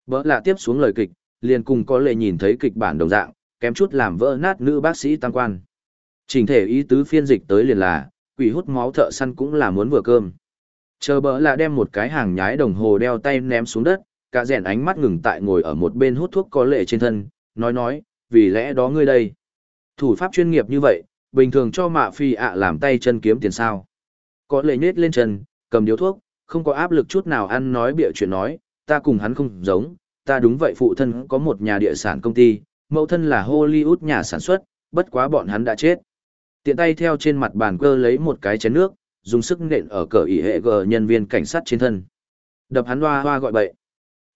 vỡ lạ tiếp xuống lời kịch, liền cùng có lệ nhìn thấy kịch bản đồng dạng, kém chút làm vỡ nát nữ bác sĩ tăng quan. Trình thể ý tứ phiên dịch tới liền là, quỷ hút máu thợ săn cũng là muốn vừa cơm. Chờ bỡ là đem một cái hàng nhái đồng hồ đeo tay ném xuống đất, cả rèn ánh mắt ngừng tại ngồi ở một bên hút thuốc có lệ trên thân, nói nói, vì lẽ đó ngươi đây. Thủ pháp chuyên nghiệp như vậy, bình thường cho mạ phi ạ làm tay chân kiếm tiền sao. Có lệ nhết lên chân, cầm điếu thuốc, không có áp lực chút nào ăn nói bịa chuyện nói, ta cùng hắn không giống, ta đúng vậy phụ thân có một nhà địa sản công ty, mẫu thân là Hollywood nhà sản xuất, bất quá bọn hắn đã chết. Tiện tay theo trên mặt bàn cơ lấy một cái chén nước, dùng sức nện ở cờ ỉ hệ gờ nhân viên cảnh sát trên thân. Đập hắn hoa hoa gọi bậy.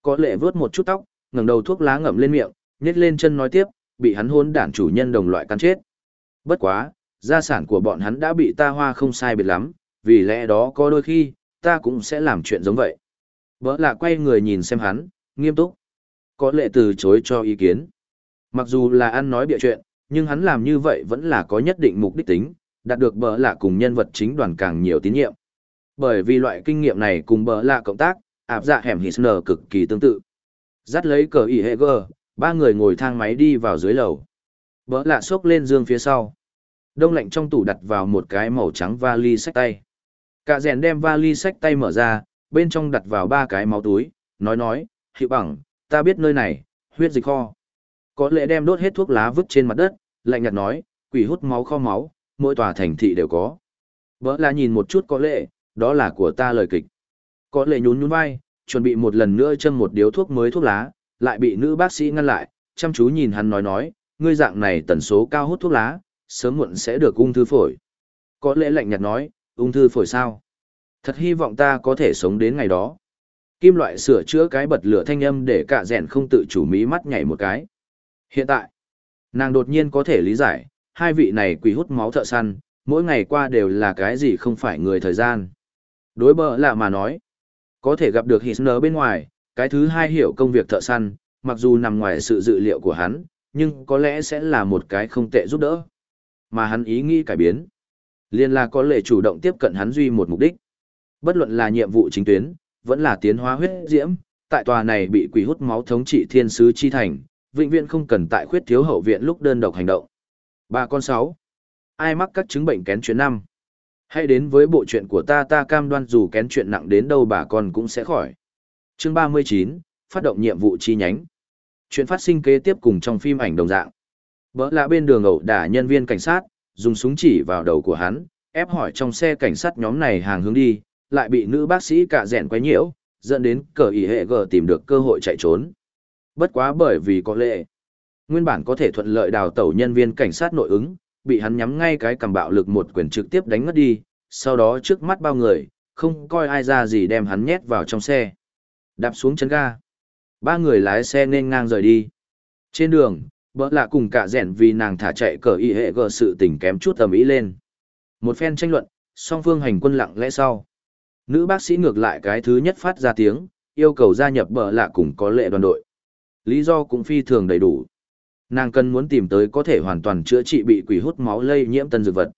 Có lệ vớt một chút tóc, ngẩng đầu thuốc lá ngậm lên miệng, nhét lên chân nói tiếp, bị hắn hôn đản chủ nhân đồng loại cắn chết. Bất quá, gia sản của bọn hắn đã bị ta hoa không sai biệt lắm, vì lẽ đó có đôi khi, ta cũng sẽ làm chuyện giống vậy. vợ lạ quay người nhìn xem hắn, nghiêm túc. Có lệ từ chối cho ý kiến. Mặc dù là ăn nói bịa chuyện, nhưng hắn làm như vậy vẫn là có nhất định mục đích tính, đạt được bỡ lạ cùng nhân vật chính đoàn càng nhiều tín nhiệm. Bởi vì loại kinh nghiệm này cùng bỡ lạ cộng tác, ạp dạ hẻm Hisner cực kỳ tương tự. Dắt lấy cờ ỉ hệ gơ, ba người ngồi thang máy đi vào dưới lầu. Bỡ lạ xốc lên dương phía sau. Đông lạnh trong tủ đặt vào một cái màu trắng vali sách tay. Cả rèn đem vali sách tay mở ra, bên trong đặt vào ba cái máu túi, nói nói, hiệu bằng, ta biết nơi này, huyết dịch kho. Có lẽ đem đốt hết thuốc lá vứt trên mặt đất, lạnh nhạt nói, quỷ hút máu kho máu, mỗi tòa thành thị đều có. Vỡ là nhìn một chút có lệ, đó là của ta lời kịch. Có lệ nhún nhún vai, chuẩn bị một lần nữa châm một điếu thuốc mới thuốc lá, lại bị nữ bác sĩ ngăn lại, chăm chú nhìn hắn nói nói, ngươi dạng này tần số cao hút thuốc lá, sớm muộn sẽ được ung thư phổi. Có lẽ lạnh nhạt nói, ung thư phổi sao? Thật hy vọng ta có thể sống đến ngày đó. Kim loại sửa chữa cái bật lửa thanh âm để cả rèn không tự chủ mí mắt nhảy một cái. Hiện tại, nàng đột nhiên có thể lý giải, hai vị này quỷ hút máu thợ săn, mỗi ngày qua đều là cái gì không phải người thời gian. Đối bờ lạ mà nói, có thể gặp được Hitler bên ngoài, cái thứ hai hiểu công việc thợ săn, mặc dù nằm ngoài sự dự liệu của hắn, nhưng có lẽ sẽ là một cái không tệ giúp đỡ. Mà hắn ý nghĩ cải biến. Liên là có lệ chủ động tiếp cận hắn duy một mục đích. Bất luận là nhiệm vụ chính tuyến, vẫn là tiến hóa huyết diễm, tại tòa này bị quỷ hút máu thống trị thiên sứ chi thành, vĩnh viễn không cần tại khuyết thiếu hậu viện lúc đơn độc hành động. Ba con sáu. Ai mắc các chứng bệnh kén chuyện năm? Hãy đến với bộ chuyện của ta ta cam đoan dù kén chuyện nặng đến đâu bà con cũng sẽ khỏi. Chương 39, phát động nhiệm vụ chi nhánh. Chuyện phát sinh kế tiếp cùng trong phim ảnh đồng dạng. Bỡ lạ bên đường ẩu đả nhân viên cảnh sát, dùng súng chỉ vào đầu của hắn, ép hỏi trong xe cảnh sát nhóm này hàng hướng đi, lại bị nữ bác sĩ cả rèn quấy nhiễu, dẫn đến cờ ý hệ gờ tìm được cơ hội chạy trốn. Bất quá bởi vì có lệ, nguyên bản có thể thuận lợi đào tẩu nhân viên cảnh sát nội ứng, bị hắn nhắm ngay cái cầm bạo lực một quyền trực tiếp đánh ngất đi, sau đó trước mắt bao người, không coi ai ra gì đem hắn nhét vào trong xe. Đạp xuống chân ga. Ba người lái xe nên ngang rời đi. Trên đường, bỡ lạ cùng cả rèn vì nàng thả chạy cờ y hệ gờ sự tình kém chút tầm ý lên. Một phen tranh luận, song phương hành quân lặng lẽ sau. Nữ bác sĩ ngược lại cái thứ nhất phát ra tiếng, yêu cầu gia nhập bỡ lạ cùng có lệ đoàn đội. Lý do cũng phi thường đầy đủ. Nàng cần muốn tìm tới có thể hoàn toàn chữa trị bị quỷ hút máu lây nhiễm tân dược vật.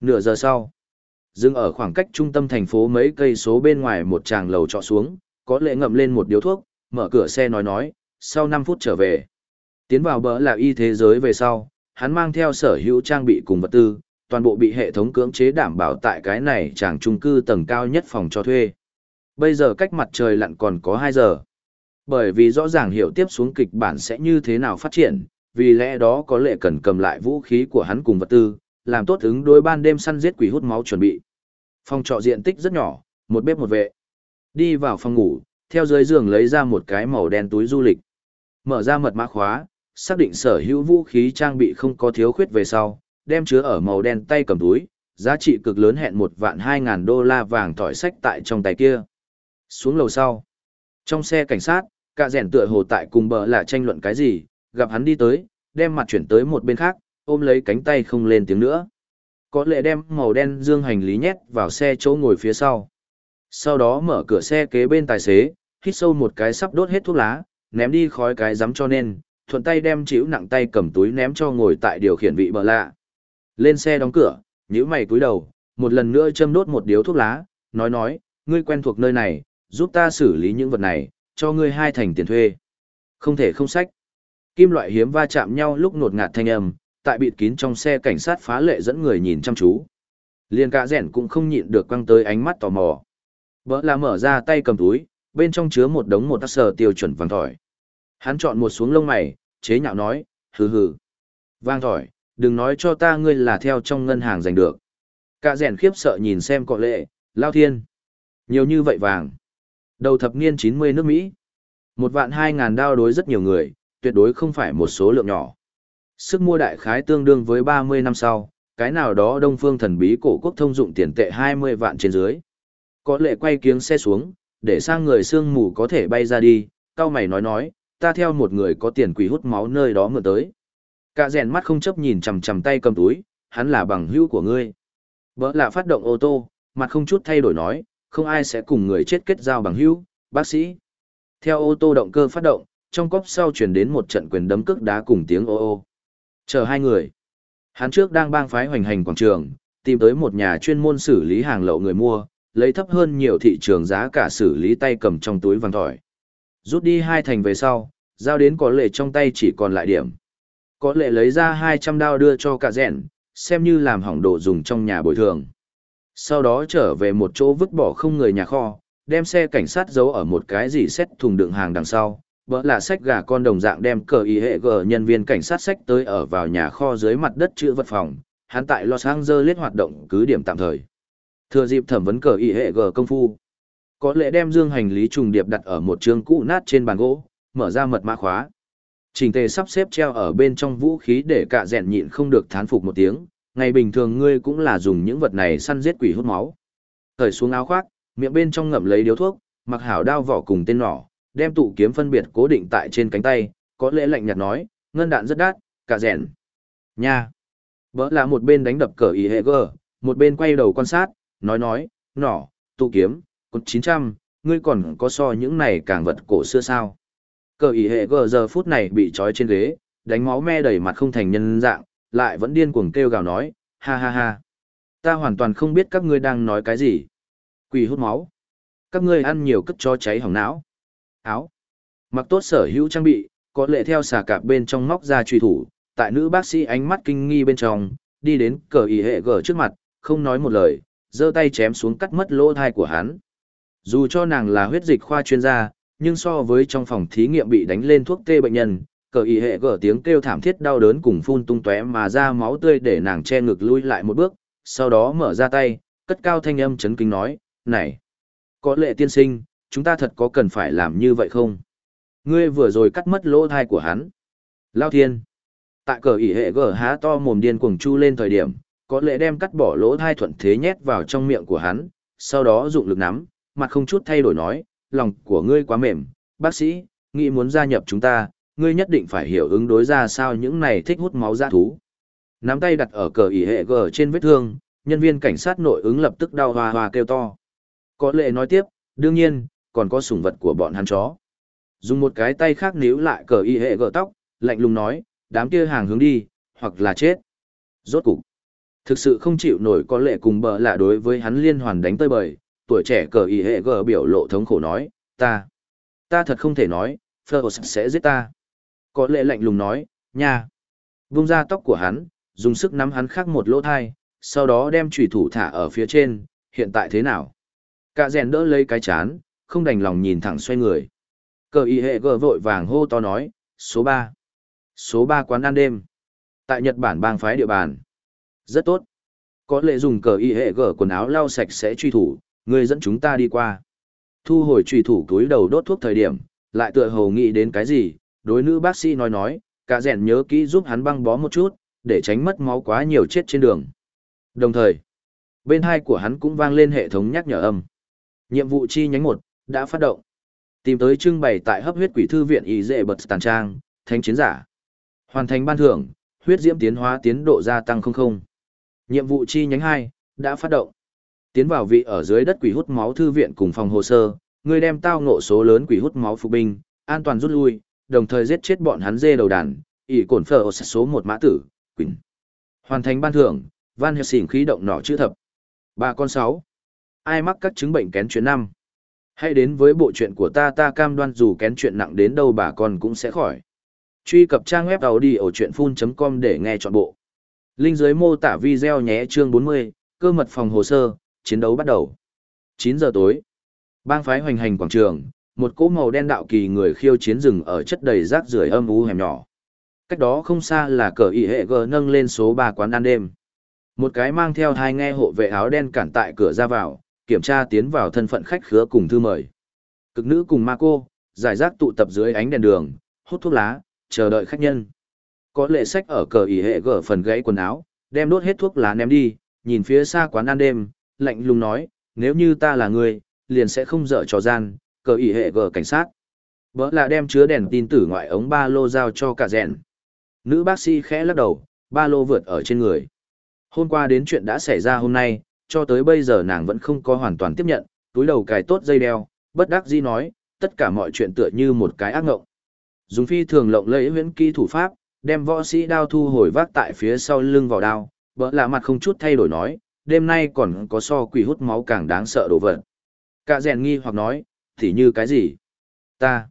Nửa giờ sau, dừng ở khoảng cách trung tâm thành phố mấy cây số bên ngoài một tràng lầu trọ xuống, có lệ ngậm lên một điếu thuốc, mở cửa xe nói nói, sau 5 phút trở về. Tiến vào bỡ là y thế giới về sau, hắn mang theo sở hữu trang bị cùng vật tư, toàn bộ bị hệ thống cưỡng chế đảm bảo tại cái này tràng trung cư tầng cao nhất phòng cho thuê. Bây giờ cách mặt trời lặn còn có 2 giờ. Bởi vì rõ ràng hiểu tiếp xuống kịch bản sẽ như thế nào phát triển, vì lẽ đó có lệ cần cầm lại vũ khí của hắn cùng vật tư, làm tốt ứng đối ban đêm săn giết quỷ hút máu chuẩn bị. Phòng trọ diện tích rất nhỏ, một bếp một vệ. Đi vào phòng ngủ, theo dưới giường lấy ra một cái màu đen túi du lịch. Mở ra mật mã khóa, xác định sở hữu vũ khí trang bị không có thiếu khuyết về sau, đem chứa ở màu đen tay cầm túi, giá trị cực lớn hẹn một vạn hai ngàn đô la vàng tỏi sách tại trong tay kia. Xuống lầu sau. Trong xe cảnh sát, cả rèn tựa hồ tại cùng bờ là tranh luận cái gì, gặp hắn đi tới, đem mặt chuyển tới một bên khác, ôm lấy cánh tay không lên tiếng nữa. Có lệ đem màu đen dương hành lý nhét vào xe chỗ ngồi phía sau. Sau đó mở cửa xe kế bên tài xế, hít sâu một cái sắp đốt hết thuốc lá, ném đi khói cái dám cho nên, thuận tay đem chịu nặng tay cầm túi ném cho ngồi tại điều khiển vị bờ lạ. Lên xe đóng cửa, nhíu mày cúi đầu, một lần nữa châm đốt một điếu thuốc lá, nói nói, ngươi quen thuộc nơi này, giúp ta xử lý những vật này, cho ngươi hai thành tiền thuê. Không thể không sách. Kim loại hiếm va chạm nhau lúc nột ngạt thanh âm, tại bịt kín trong xe cảnh sát phá lệ dẫn người nhìn chăm chú. Liên cả rẻn cũng không nhịn được quăng tới ánh mắt tò mò. Bỡ là mở ra tay cầm túi, bên trong chứa một đống một tắc sờ tiêu chuẩn vàng thỏi. Hắn chọn một xuống lông mày, chế nhạo nói, hừ hừ. Vàng thỏi, đừng nói cho ta ngươi là theo trong ngân hàng giành được. Cả rẻn khiếp sợ nhìn xem cọ lệ, lao thiên. Nhiều như vậy vàng. Đầu thập niên 90 nước Mỹ. Một vạn hai ngàn đao đối rất nhiều người, tuyệt đối không phải một số lượng nhỏ. Sức mua đại khái tương đương với 30 năm sau, cái nào đó đông phương thần bí cổ quốc thông dụng tiền tệ 20 vạn trên dưới. Có lệ quay kiếng xe xuống, để sang người sương mù có thể bay ra đi, cao mày nói nói, ta theo một người có tiền quỷ hút máu nơi đó mượn tới. Cả rèn mắt không chấp nhìn chằm chằm tay cầm túi, hắn là bằng hữu của ngươi. Bỡ là phát động ô tô, mặt không chút thay đổi nói, không ai sẽ cùng người chết kết giao bằng hữu, bác sĩ. Theo ô tô động cơ phát động, trong cốc sau chuyển đến một trận quyền đấm cước đá cùng tiếng ô ô. Chờ hai người. Hắn trước đang bang phái hoành hành quảng trường, tìm tới một nhà chuyên môn xử lý hàng lậu người mua, lấy thấp hơn nhiều thị trường giá cả xử lý tay cầm trong túi vàng thỏi. Rút đi hai thành về sau, giao đến có lệ trong tay chỉ còn lại điểm. Có lệ lấy ra 200 đao đưa cho cả rèn, xem như làm hỏng đồ dùng trong nhà bồi thường. Sau đó trở về một chỗ vứt bỏ không người nhà kho, đem xe cảnh sát giấu ở một cái gì xét thùng đựng hàng đằng sau. Vợ là sách gà con đồng dạng đem cờ ý hệ gờ nhân viên cảnh sát sách tới ở vào nhà kho dưới mặt đất chữ vật phòng. Hắn tại Los Angeles hoạt động cứ điểm tạm thời. Thừa dịp thẩm vấn cờ ý hệ g công phu. Có lẽ đem dương hành lý trùng điệp đặt ở một trường cũ nát trên bàn gỗ, mở ra mật mã khóa. Trình tề sắp xếp treo ở bên trong vũ khí để cả rèn nhịn không được thán phục một tiếng, ngày bình thường ngươi cũng là dùng những vật này săn giết quỷ hút máu. Thời xuống áo khoác, miệng bên trong ngậm lấy điếu thuốc, mặc hảo đao vỏ cùng tên nỏ, đem tụ kiếm phân biệt cố định tại trên cánh tay, có lẽ lạnh nhạt nói, ngân đạn rất đắt, cả rèn. Nha. Bỡ là một bên đánh đập cờ ý hệ gờ, một bên quay đầu quan sát, nói nói, nỏ, tụ kiếm, cột 900, ngươi còn có so những này càng vật cổ xưa sao. Cờ ý hệ gờ giờ phút này bị trói trên ghế, đánh máu me đầy mặt không thành nhân dạng, lại vẫn điên cuồng kêu gào nói, ha ha ha. Ta hoàn toàn không biết các ngươi đang nói cái gì. Quỷ hút máu. Các ngươi ăn nhiều cất cho cháy hỏng não. Áo. Mặc tốt sở hữu trang bị, có lệ theo xà cạp bên trong móc ra truy thủ, tại nữ bác sĩ ánh mắt kinh nghi bên trong, đi đến cờ ý hệ gờ trước mặt, không nói một lời, giơ tay chém xuống cắt mất lỗ thai của hắn. Dù cho nàng là huyết dịch khoa chuyên gia, nhưng so với trong phòng thí nghiệm bị đánh lên thuốc tê bệnh nhân, cờ ý hệ gở tiếng kêu thảm thiết đau đớn cùng phun tung tóe mà ra máu tươi để nàng che ngực lui lại một bước, sau đó mở ra tay, cất cao thanh âm chấn kinh nói, này, có lệ tiên sinh, chúng ta thật có cần phải làm như vậy không? Ngươi vừa rồi cắt mất lỗ thai của hắn. Lao thiên. Tại cờ ỉ hệ gở há to mồm điên cuồng chu lên thời điểm, có lệ đem cắt bỏ lỗ thai thuận thế nhét vào trong miệng của hắn, sau đó dụng lực nắm, mặt không chút thay đổi nói, lòng của ngươi quá mềm, bác sĩ, nghĩ muốn gia nhập chúng ta, ngươi nhất định phải hiểu ứng đối ra sao những này thích hút máu dã thú. Nắm tay đặt ở cờ ỉ hệ gở trên vết thương, nhân viên cảnh sát nội ứng lập tức đau hoa hoa kêu to. Có lệ nói tiếp, đương nhiên, còn có sủng vật của bọn hắn chó. Dùng một cái tay khác níu lại cờ y hệ gỡ tóc, lạnh lùng nói, đám kia hàng hướng đi, hoặc là chết. Rốt cục. Thực sự không chịu nổi có lệ cùng bờ lạ đối với hắn liên hoàn đánh tơi bời, tuổi trẻ cờ y hệ gỡ biểu lộ thống khổ nói, ta, ta thật không thể nói, Phơ sẽ giết ta. Có lệ lạnh lùng nói, nha. Vung ra tóc của hắn, dùng sức nắm hắn khác một lỗ thai, sau đó đem trùy thủ thả ở phía trên, hiện tại thế nào? Cả rèn đỡ lấy cái chán, không đành lòng nhìn thẳng xoay người. Cờ y hệ gờ vội vàng hô to nói, số 3. Số 3 quán ăn đêm. Tại Nhật Bản bang phái địa bàn. Rất tốt. Có lệ dùng cờ y hệ gờ quần áo lau sạch sẽ truy thủ, người dẫn chúng ta đi qua. Thu hồi truy thủ túi đầu đốt thuốc thời điểm, lại tựa hồ nghĩ đến cái gì, đối nữ bác sĩ nói nói, cả rèn nhớ kỹ giúp hắn băng bó một chút, để tránh mất máu quá nhiều chết trên đường. Đồng thời, bên hai của hắn cũng vang lên hệ thống nhắc nhở âm. Nhiệm vụ chi nhánh một đã phát động. Tìm tới trưng bày tại hấp huyết quỷ thư viện y dễ bật tàn trang, thánh chiến giả. Hoàn thành ban thưởng, huyết diễm tiến hóa tiến độ gia tăng không không. Nhiệm vụ chi nhánh hai đã phát động. Tiến vào vị ở dưới đất quỷ hút máu thư viện cùng phòng hồ sơ, người đem tao ngộ số lớn quỷ hút máu phục binh, an toàn rút lui, đồng thời giết chết bọn hắn dê đầu đàn, ỷ cổn phở số một mã tử, quỳnh. Hoàn thành ban thưởng, Van Helsing khí động nỏ chữ thập. Ba con sáu. Ai mắc các chứng bệnh kén chuyến năm. Hãy đến với bộ chuyện của ta ta cam đoan dù kén chuyện nặng đến đâu bà con cũng sẽ khỏi. Truy cập trang web đầu đi ở chuyện full.com để nghe trọn bộ. Linh dưới mô tả video nhé chương 40, cơ mật phòng hồ sơ, chiến đấu bắt đầu. 9 giờ tối. Bang phái hoành hành quảng trường, một cỗ màu đen đạo kỳ người khiêu chiến rừng ở chất đầy rác rưởi âm u hẻm nhỏ. Cách đó không xa là cờ y hệ gờ nâng lên số 3 quán ăn đêm. Một cái mang theo hai nghe hộ vệ áo đen cản tại cửa ra vào, kiểm tra tiến vào thân phận khách khứa cùng thư mời. Cực nữ cùng ma cô, giải rác tụ tập dưới ánh đèn đường, hút thuốc lá, chờ đợi khách nhân. Có lệ sách ở cờ ý hệ gở phần gãy quần áo, đem đốt hết thuốc lá ném đi, nhìn phía xa quán ăn đêm, lạnh lùng nói, nếu như ta là người, liền sẽ không dở trò gian, cờ ý hệ gở cảnh sát. Vỡ là đem chứa đèn tin tử ngoại ống ba lô giao cho cả rèn. Nữ bác sĩ khẽ lắc đầu, ba lô vượt ở trên người. Hôm qua đến chuyện đã xảy ra hôm nay, cho tới bây giờ nàng vẫn không có hoàn toàn tiếp nhận, túi đầu cài tốt dây đeo, bất đắc dĩ nói, tất cả mọi chuyện tựa như một cái ác ngộng. Dùng phi thường lộng lẫy huyễn kỹ thủ pháp, đem võ sĩ đao thu hồi vác tại phía sau lưng vào đao, bỡ là mặt không chút thay đổi nói, đêm nay còn có so quỷ hút máu càng đáng sợ đồ vật. Cả rèn nghi hoặc nói, thì như cái gì? Ta.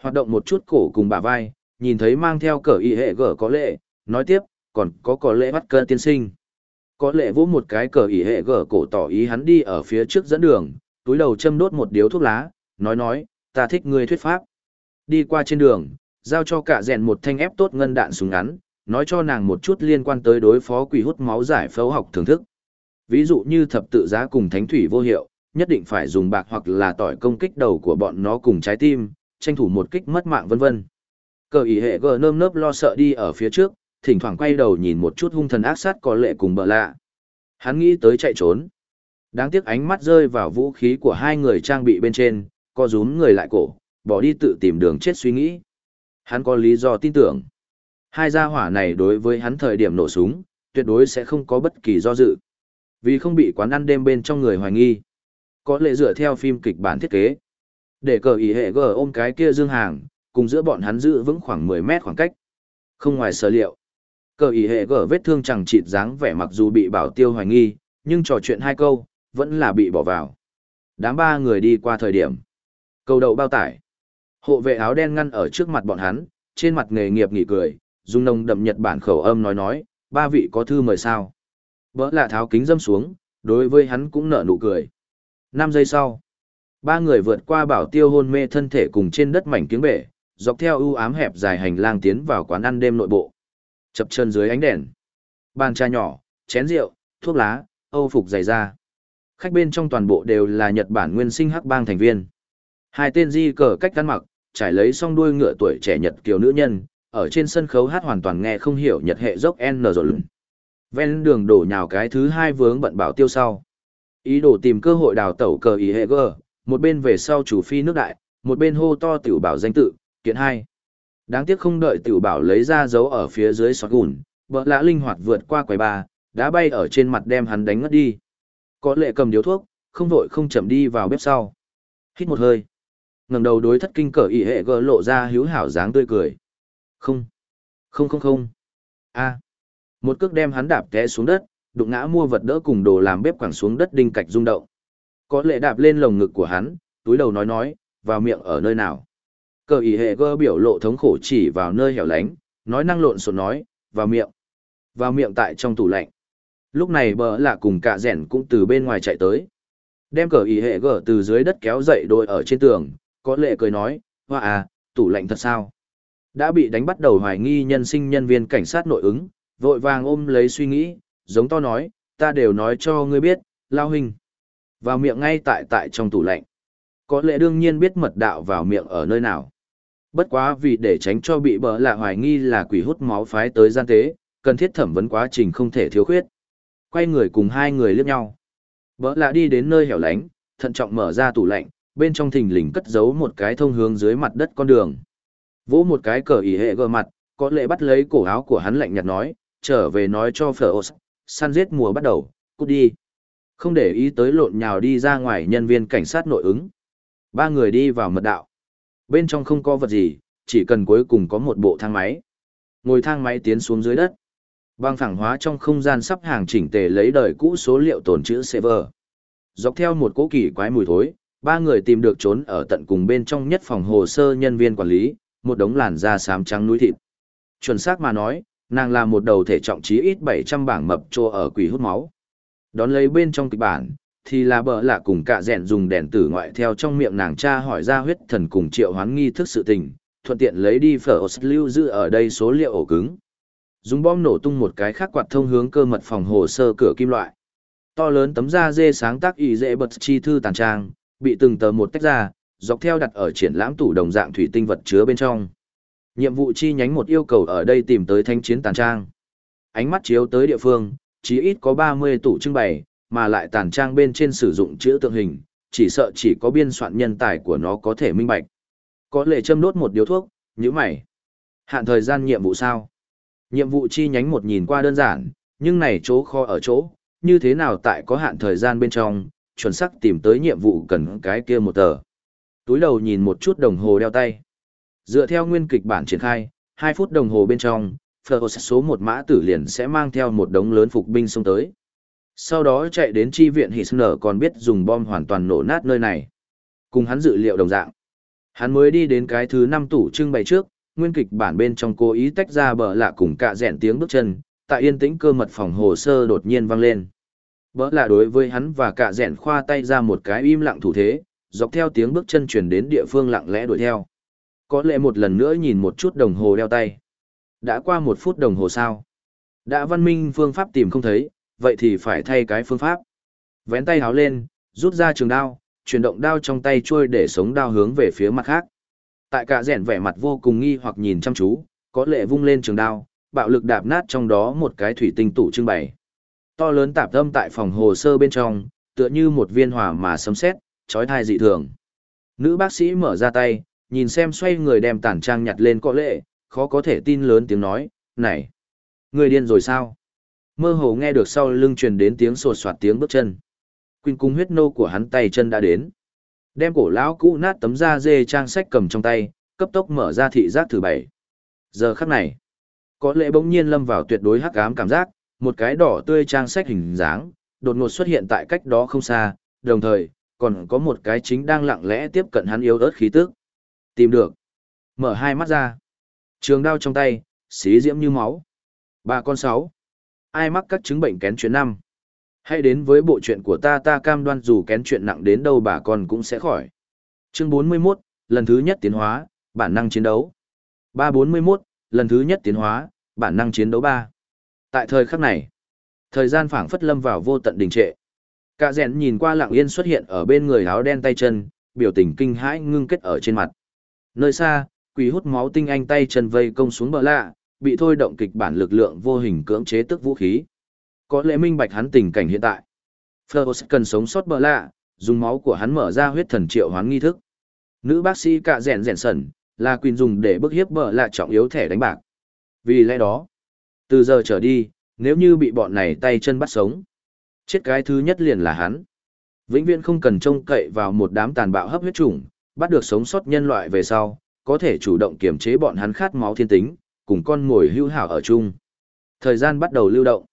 Hoạt động một chút cổ cùng bà vai, nhìn thấy mang theo cờ y hệ gở có lệ, nói tiếp, còn có có lệ bắt cơ tiên sinh có lệ vỗ một cái cờ ỉ hệ gở cổ tỏ ý hắn đi ở phía trước dẫn đường, túi đầu châm đốt một điếu thuốc lá, nói nói, ta thích ngươi thuyết pháp. Đi qua trên đường, giao cho cả rèn một thanh ép tốt ngân đạn súng ngắn, nói cho nàng một chút liên quan tới đối phó quỷ hút máu giải phẫu học thưởng thức. Ví dụ như thập tự giá cùng thánh thủy vô hiệu, nhất định phải dùng bạc hoặc là tỏi công kích đầu của bọn nó cùng trái tim, tranh thủ một kích mất mạng vân vân. Cờ ý hệ gờ nơm nớp lo sợ đi ở phía trước, thỉnh thoảng quay đầu nhìn một chút hung thần ác sát có lệ cùng bợ lạ. Hắn nghĩ tới chạy trốn. Đáng tiếc ánh mắt rơi vào vũ khí của hai người trang bị bên trên, co rúm người lại cổ, bỏ đi tự tìm đường chết suy nghĩ. Hắn có lý do tin tưởng. Hai gia hỏa này đối với hắn thời điểm nổ súng, tuyệt đối sẽ không có bất kỳ do dự. Vì không bị quán ăn đêm bên trong người hoài nghi. Có lệ dựa theo phim kịch bản thiết kế. Để cờ ý hệ gờ ôm cái kia dương hàng, cùng giữa bọn hắn giữ vững khoảng 10 mét khoảng cách. Không ngoài sở liệu. Cờ ý hệ gờ vết thương chẳng chịt dáng vẻ mặc dù bị bảo tiêu hoài nghi, nhưng trò chuyện hai câu, vẫn là bị bỏ vào. Đám ba người đi qua thời điểm. Cầu đậu bao tải. Hộ vệ áo đen ngăn ở trước mặt bọn hắn, trên mặt nghề nghiệp nghỉ cười, dùng nồng đậm Nhật Bản khẩu âm nói nói, ba vị có thư mời sao. Bỡ lạ tháo kính dâm xuống, đối với hắn cũng nở nụ cười. Năm giây sau, ba người vượt qua bảo tiêu hôn mê thân thể cùng trên đất mảnh kiếng bể, dọc theo ưu ám hẹp dài hành lang tiến vào quán ăn đêm nội bộ. Chập chân dưới ánh đèn. Bàn trà nhỏ, chén rượu, thuốc lá, âu phục dày da. Khách bên trong toàn bộ đều là Nhật Bản nguyên sinh hắc bang thành viên. Hai tên di cờ cách ăn mặc, trải lấy song đuôi ngựa tuổi trẻ Nhật kiều nữ nhân, ở trên sân khấu hát hoàn toàn nghe không hiểu Nhật hệ dốc N rồi. Ven đường đổ nhào cái thứ hai vướng bận bảo tiêu sau. Ý đồ tìm cơ hội đào tẩu cờ ý hệ gờ, một bên về sau chủ phi nước đại, một bên hô to tiểu bảo danh tự, kiện hai. Đáng tiếc không đợi tiểu bảo lấy ra dấu ở phía dưới sọt gùn, bỡ lã linh hoạt vượt qua quầy ba, đã bay ở trên mặt đem hắn đánh ngất đi. Có lệ cầm điếu thuốc, không vội không chậm đi vào bếp sau. Hít một hơi. ngẩng đầu đối thất kinh cờ ý hệ gờ lộ ra hiếu hảo dáng tươi cười. Không. Không không không. a Một cước đem hắn đạp té xuống đất, đụng ngã mua vật đỡ cùng đồ làm bếp quẳng xuống đất đinh cạch rung động. Có lệ đạp lên lồng ngực của hắn, túi đầu nói nói, vào miệng ở nơi nào. Cờ ý hệ gơ biểu lộ thống khổ chỉ vào nơi hẻo lánh, nói năng lộn xộn nói, vào miệng. Vào miệng tại trong tủ lạnh. Lúc này bờ lạ cùng cả rẻn cũng từ bên ngoài chạy tới. Đem cờ ý hệ gơ từ dưới đất kéo dậy đôi ở trên tường, có lệ cười nói, hoa à, tủ lạnh thật sao? Đã bị đánh bắt đầu hoài nghi nhân sinh nhân viên cảnh sát nội ứng, vội vàng ôm lấy suy nghĩ, giống to nói, ta đều nói cho ngươi biết, lao huynh. Vào miệng ngay tại tại trong tủ lạnh. Có lẽ đương nhiên biết mật đạo vào miệng ở nơi nào. Bất quá vì để tránh cho bị bỡ lạ hoài nghi là quỷ hút máu phái tới gian tế, cần thiết thẩm vấn quá trình không thể thiếu khuyết. Quay người cùng hai người liếc nhau. Bỡ lạ đi đến nơi hẻo lánh, thận trọng mở ra tủ lạnh, bên trong thình lình cất giấu một cái thông hướng dưới mặt đất con đường. Vỗ một cái cờ ý hệ gờ mặt, có lẽ bắt lấy cổ áo của hắn lạnh nhạt nói, trở về nói cho Phở săn giết mùa bắt đầu, cút đi. Không để ý tới lộn nhào đi ra ngoài nhân viên cảnh sát nội ứng. Ba người đi vào mật đạo. Bên trong không có vật gì, chỉ cần cuối cùng có một bộ thang máy. Ngồi thang máy tiến xuống dưới đất. Băng phẳng hóa trong không gian sắp hàng chỉnh tề lấy đời cũ số liệu tồn chữ server. Dọc theo một cỗ kỳ quái mùi thối, ba người tìm được trốn ở tận cùng bên trong nhất phòng hồ sơ nhân viên quản lý, một đống làn da xám trắng núi thịt. Chuẩn xác mà nói, nàng là một đầu thể trọng chí ít 700 bảng mập trô ở quỷ hút máu. Đón lấy bên trong kịch bản, thì là bợ lạ cùng cạ rèn dùng đèn tử ngoại theo trong miệng nàng cha hỏi ra huyết thần cùng triệu hoán nghi thức sự tình, thuận tiện lấy đi phở lưu giữ ở đây số liệu ổ cứng. Dùng bom nổ tung một cái khác quạt thông hướng cơ mật phòng hồ sơ cửa kim loại. To lớn tấm da dê sáng tác y dễ bật chi thư tàn trang, bị từng tờ một tách ra, dọc theo đặt ở triển lãm tủ đồng dạng thủy tinh vật chứa bên trong. Nhiệm vụ chi nhánh một yêu cầu ở đây tìm tới thanh chiến tàn trang. Ánh mắt chiếu tới địa phương, chí ít có 30 tủ trưng bày, mà lại tàn trang bên trên sử dụng chữ tượng hình, chỉ sợ chỉ có biên soạn nhân tài của nó có thể minh bạch. Có lệ châm đốt một điếu thuốc, như mày. Hạn thời gian nhiệm vụ sao? Nhiệm vụ chi nhánh một nhìn qua đơn giản, nhưng này chỗ kho ở chỗ, như thế nào tại có hạn thời gian bên trong, chuẩn xác tìm tới nhiệm vụ cần cái kia một tờ. Túi đầu nhìn một chút đồng hồ đeo tay. Dựa theo nguyên kịch bản triển khai, 2 phút đồng hồ bên trong, Phở số một mã tử liền sẽ mang theo một đống lớn phục binh xông tới. Sau đó chạy đến chi viện Hitler còn biết dùng bom hoàn toàn nổ nát nơi này. Cùng hắn dự liệu đồng dạng. Hắn mới đi đến cái thứ năm tủ trưng bày trước, nguyên kịch bản bên trong cố ý tách ra bờ lạ cùng cạ rẽn tiếng bước chân, tại yên tĩnh cơ mật phòng hồ sơ đột nhiên vang lên. Bỡ lạ đối với hắn và cạ rẽn khoa tay ra một cái im lặng thủ thế, dọc theo tiếng bước chân chuyển đến địa phương lặng lẽ đuổi theo. Có lẽ một lần nữa nhìn một chút đồng hồ đeo tay. Đã qua một phút đồng hồ sao? Đã văn minh phương pháp tìm không thấy, vậy thì phải thay cái phương pháp. Vén tay háo lên, rút ra trường đao, chuyển động đao trong tay trôi để sống đao hướng về phía mặt khác. Tại cả rèn vẻ mặt vô cùng nghi hoặc nhìn chăm chú, có lệ vung lên trường đao, bạo lực đạp nát trong đó một cái thủy tinh tủ trưng bày. To lớn tạp âm tại phòng hồ sơ bên trong, tựa như một viên hỏa mà sấm sét, chói tai dị thường. Nữ bác sĩ mở ra tay, nhìn xem xoay người đem tản trang nhặt lên có lệ, khó có thể tin lớn tiếng nói, này, người điên rồi sao? Mơ hồ nghe được sau lưng truyền đến tiếng sột soạt tiếng bước chân. Quỳnh cung huyết nô của hắn tay chân đã đến. Đem cổ lão cũ nát tấm da dê trang sách cầm trong tay, cấp tốc mở ra thị giác thử bảy. Giờ khắc này, có lẽ bỗng nhiên lâm vào tuyệt đối hắc ám cảm giác, một cái đỏ tươi trang sách hình dáng, đột ngột xuất hiện tại cách đó không xa, đồng thời, còn có một cái chính đang lặng lẽ tiếp cận hắn yếu ớt khí tức. Tìm được. Mở hai mắt ra. Trường đao trong tay, xí diễm như máu. Ba con sáu. Ai mắc các chứng bệnh kén chuyện năm. Hãy đến với bộ chuyện của ta ta cam đoan dù kén chuyện nặng đến đâu bà con cũng sẽ khỏi. Chương 41, lần thứ nhất tiến hóa, bản năng chiến đấu. 341, lần thứ nhất tiến hóa, bản năng chiến đấu 3. Tại thời khắc này, thời gian phảng phất lâm vào vô tận đình trệ. Cả rèn nhìn qua lặng yên xuất hiện ở bên người áo đen tay chân, biểu tình kinh hãi ngưng kết ở trên mặt. Nơi xa, quỷ hút máu tinh anh tay chân vây công xuống bờ lạ, bị thôi động kịch bản lực lượng vô hình cưỡng chế tức vũ khí. Có lẽ minh bạch hắn tình cảnh hiện tại. Fleur cần sống sót bờ lạ, dùng máu của hắn mở ra huyết thần triệu hoán nghi thức. Nữ bác sĩ cạ rèn rèn sẩn, là quyền dùng để bức hiếp bờ lạ trọng yếu thẻ đánh bạc. Vì lẽ đó, từ giờ trở đi, nếu như bị bọn này tay chân bắt sống, chết cái thứ nhất liền là hắn. Vĩnh viễn không cần trông cậy vào một đám tàn bạo hấp huyết chủng, bắt được sống sót nhân loại về sau, có thể chủ động kiểm chế bọn hắn khát máu thiên tính, cùng con ngồi hưu hảo ở chung. Thời gian bắt đầu lưu động.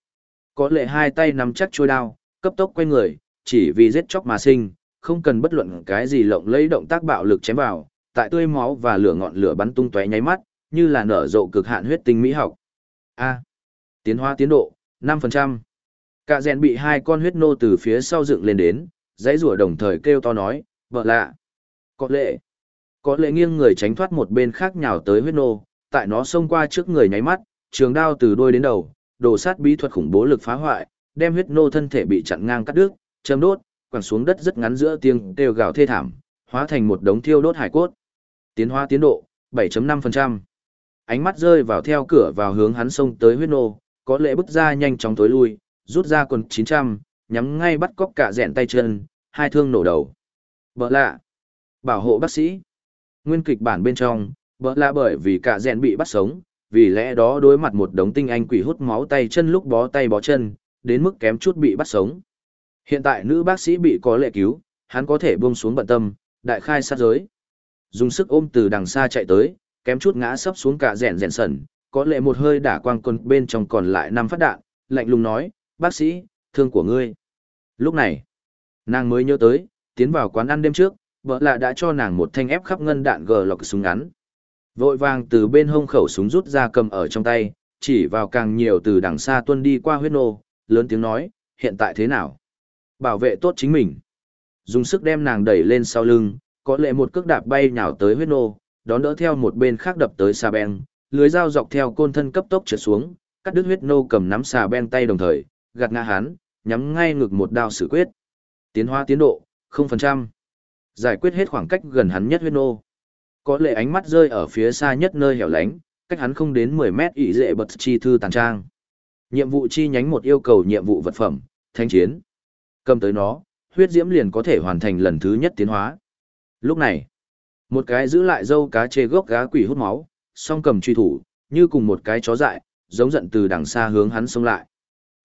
Có lệ hai tay nắm chắc chuôi đao, cấp tốc quay người, chỉ vì giết chóc mà sinh, không cần bất luận cái gì lộng lấy động tác bạo lực chém vào, tại tươi máu và lửa ngọn lửa bắn tung tóe nháy mắt, như là nở rộ cực hạn huyết tinh mỹ học. A. tiến hóa tiến độ, 5%. Cả rèn bị hai con huyết nô từ phía sau dựng lên đến, dãy rủa đồng thời kêu to nói, vợ lạ. Có lệ. Có lệ nghiêng người tránh thoát một bên khác nhào tới huyết nô, tại nó xông qua trước người nháy mắt, trường đao từ đuôi đến đầu, đồ sát bí thuật khủng bố lực phá hoại, đem huyết nô thân thể bị chặn ngang cắt đứt, châm đốt, quẳng xuống đất rất ngắn giữa tiếng kêu gào thê thảm, hóa thành một đống thiêu đốt hải cốt. Tiến hóa tiến độ 7.5%. Ánh mắt rơi vào theo cửa vào hướng hắn xông tới huyết nô, có lẽ bức ra nhanh chóng tối lui, rút ra quần 900, nhắm ngay bắt cóc cả rẹn tay chân, hai thương nổ đầu. Bỡ lạ. Bảo hộ bác sĩ. Nguyên kịch bản bên trong, bỡ lạ bởi vì cả rèn bị bắt sống, vì lẽ đó đối mặt một đống tinh anh quỷ hút máu tay chân lúc bó tay bó chân, đến mức kém chút bị bắt sống. Hiện tại nữ bác sĩ bị có lệ cứu, hắn có thể buông xuống bận tâm, đại khai sát giới. Dùng sức ôm từ đằng xa chạy tới, kém chút ngã sấp xuống cả rèn rèn sẩn, có lệ một hơi đả quang quân bên trong còn lại năm phát đạn, lạnh lùng nói, bác sĩ, thương của ngươi. Lúc này, nàng mới nhớ tới, tiến vào quán ăn đêm trước, vợ lạ đã cho nàng một thanh ép khắp ngân đạn gờ lọc súng ngắn. Vội vàng từ bên hông khẩu súng rút ra cầm ở trong tay, chỉ vào càng nhiều từ đằng xa tuân đi qua huyết nô, lớn tiếng nói, hiện tại thế nào? Bảo vệ tốt chính mình. Dùng sức đem nàng đẩy lên sau lưng, có lệ một cước đạp bay nhào tới huyết nô, đón đỡ theo một bên khác đập tới xà beng, lưới dao dọc theo côn thân cấp tốc trượt xuống, cắt đứt huyết nô cầm nắm xà beng tay đồng thời, gạt ngã hắn, nhắm ngay ngực một đao xử quyết. Tiến hóa tiến độ, 0%. Giải quyết hết khoảng cách gần hắn nhất huyết nô. Có lệ ánh mắt rơi ở phía xa nhất nơi hẻo lánh, cách hắn không đến 10 mét ỷ dệ bật chi thư tàn trang. Nhiệm vụ chi nhánh một yêu cầu nhiệm vụ vật phẩm, thanh chiến. Cầm tới nó, huyết diễm liền có thể hoàn thành lần thứ nhất tiến hóa. Lúc này, một cái giữ lại dâu cá chê gốc gá quỷ hút máu, song cầm truy thủ, như cùng một cái chó dại, giống giận từ đằng xa hướng hắn xông lại.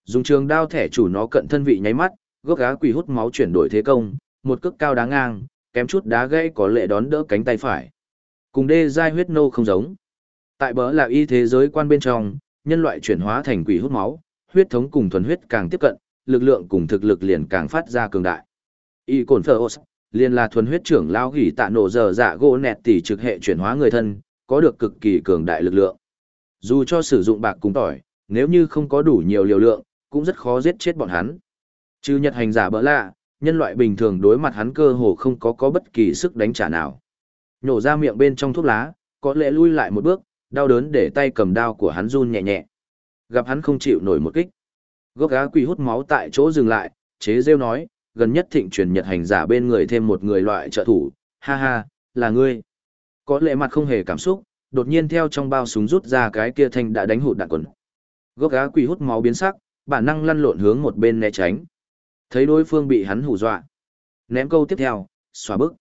Dùng trường đao thẻ chủ nó cận thân vị nháy mắt, gốc gá quỷ hút máu chuyển đổi thế công, một cước cao đá ngang, kém chút đá gãy có lệ đón đỡ cánh tay phải. Cùng đê giai huyết nô không giống. Tại bỡ là y thế giới quan bên trong, nhân loại chuyển hóa thành quỷ hút máu, huyết thống cùng thuần huyết càng tiếp cận, lực lượng cùng thực lực liền càng phát ra cường đại. Y cồn phở liền là thuần huyết trưởng lao gỉ tạ nổ giờ dạ gỗ nẹt tỷ trực hệ chuyển hóa người thân, có được cực kỳ cường đại lực lượng. Dù cho sử dụng bạc cùng tỏi, nếu như không có đủ nhiều liều lượng, cũng rất khó giết chết bọn hắn. Trừ nhật hành giả bỡ lạ, nhân loại bình thường đối mặt hắn cơ hồ không có có bất kỳ sức đánh trả nào. Nhổ ra miệng bên trong thuốc lá, có lẽ lui lại một bước, đau đớn để tay cầm đao của hắn run nhẹ nhẹ. Gặp hắn không chịu nổi một kích. Gốc gá quỷ hút máu tại chỗ dừng lại, chế rêu nói, gần nhất thịnh truyền nhật hành giả bên người thêm một người loại trợ thủ, ha ha, là ngươi. Có lệ mặt không hề cảm xúc, đột nhiên theo trong bao súng rút ra cái kia thanh đã đánh hụt đạn quần. Gốc gá quỷ hút máu biến sắc, bản năng lăn lộn hướng một bên né tránh. Thấy đối phương bị hắn hù dọa. Ném câu tiếp theo, xóa bức.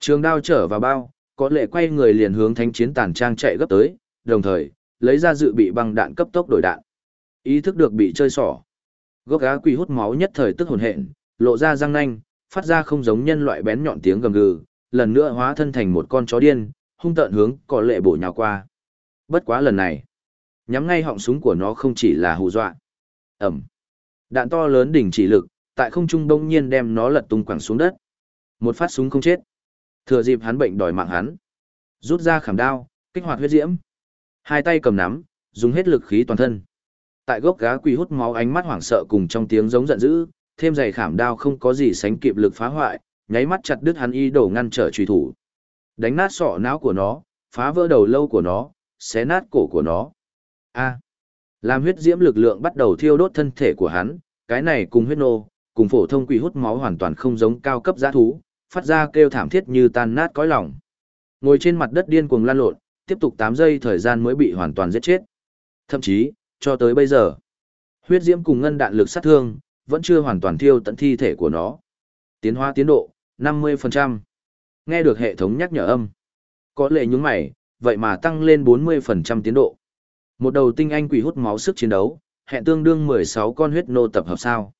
Trường đao trở vào bao, có lệ quay người liền hướng thanh chiến tàn trang chạy gấp tới, đồng thời, lấy ra dự bị băng đạn cấp tốc đổi đạn. Ý thức được bị chơi xỏ. Gốc gá quỷ hút máu nhất thời tức hồn hện, lộ ra răng nanh, phát ra không giống nhân loại bén nhọn tiếng gầm gừ, lần nữa hóa thân thành một con chó điên, hung tợn hướng có lệ bổ nhào qua. Bất quá lần này, nhắm ngay họng súng của nó không chỉ là hù dọa. Ẩm. Đạn to lớn đỉnh chỉ lực, tại không trung đông nhiên đem nó lật tung quẳng xuống đất. Một phát súng không chết. Thừa dịp hắn bệnh đòi mạng hắn. Rút ra khảm đao, kích hoạt huyết diễm. Hai tay cầm nắm, dùng hết lực khí toàn thân. Tại gốc gá quỳ hút máu ánh mắt hoảng sợ cùng trong tiếng giống giận dữ, thêm dày khảm đao không có gì sánh kịp lực phá hoại, nháy mắt chặt đứt hắn y đổ ngăn trở truy thủ. Đánh nát sọ não của nó, phá vỡ đầu lâu của nó, xé nát cổ của nó. A. làm huyết diễm lực lượng bắt đầu thiêu đốt thân thể của hắn, cái này cùng huyết nô, cùng phổ thông quỷ hút máu hoàn toàn không giống cao cấp giã thú, phát ra kêu thảm thiết như tan nát cõi lòng. Ngồi trên mặt đất điên cuồng lan lộn, tiếp tục 8 giây thời gian mới bị hoàn toàn giết chết. Thậm chí, cho tới bây giờ, huyết diễm cùng ngân đạn lực sát thương, vẫn chưa hoàn toàn thiêu tận thi thể của nó. Tiến hóa tiến độ, 50%. Nghe được hệ thống nhắc nhở âm. Có lệ nhúng mày, vậy mà tăng lên 40% tiến độ. Một đầu tinh anh quỷ hút máu sức chiến đấu, hẹn tương đương 16 con huyết nô tập hợp sao.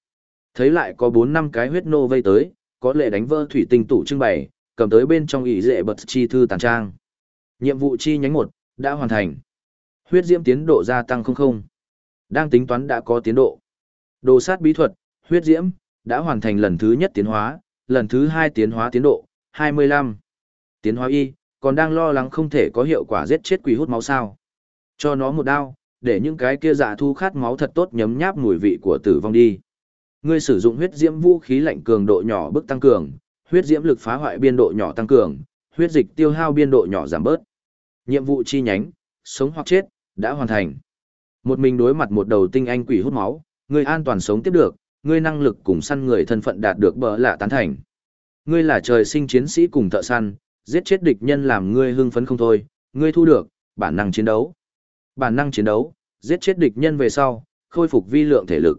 Thấy lại có 4 năm cái huyết nô vây tới, có lệ đánh vỡ thủy tinh tủ trưng bày, cầm tới bên trong ỷ dệ bật chi thư tàn trang. Nhiệm vụ chi nhánh một đã hoàn thành. Huyết diễm tiến độ gia tăng không không. Đang tính toán đã có tiến độ. Đồ sát bí thuật, huyết diễm, đã hoàn thành lần thứ nhất tiến hóa, lần thứ hai tiến hóa tiến độ, 25. Tiến hóa y, còn đang lo lắng không thể có hiệu quả giết chết quỷ hút máu sao. Cho nó một đao, để những cái kia dạ thu khát máu thật tốt nhấm nháp mùi vị của tử vong đi. Ngươi sử dụng huyết diễm vũ khí lạnh cường độ nhỏ bức tăng cường, huyết diễm lực phá hoại biên độ nhỏ tăng cường, huyết dịch tiêu hao biên độ nhỏ giảm bớt. Nhiệm vụ chi nhánh, sống hoặc chết, đã hoàn thành. Một mình đối mặt một đầu tinh anh quỷ hút máu, ngươi an toàn sống tiếp được, ngươi năng lực cùng săn người thân phận đạt được bỡ lạ tán thành. Ngươi là trời sinh chiến sĩ cùng thợ săn, giết chết địch nhân làm ngươi hưng phấn không thôi, ngươi thu được bản năng chiến đấu. Bản năng chiến đấu, giết chết địch nhân về sau, khôi phục vi lượng thể lực.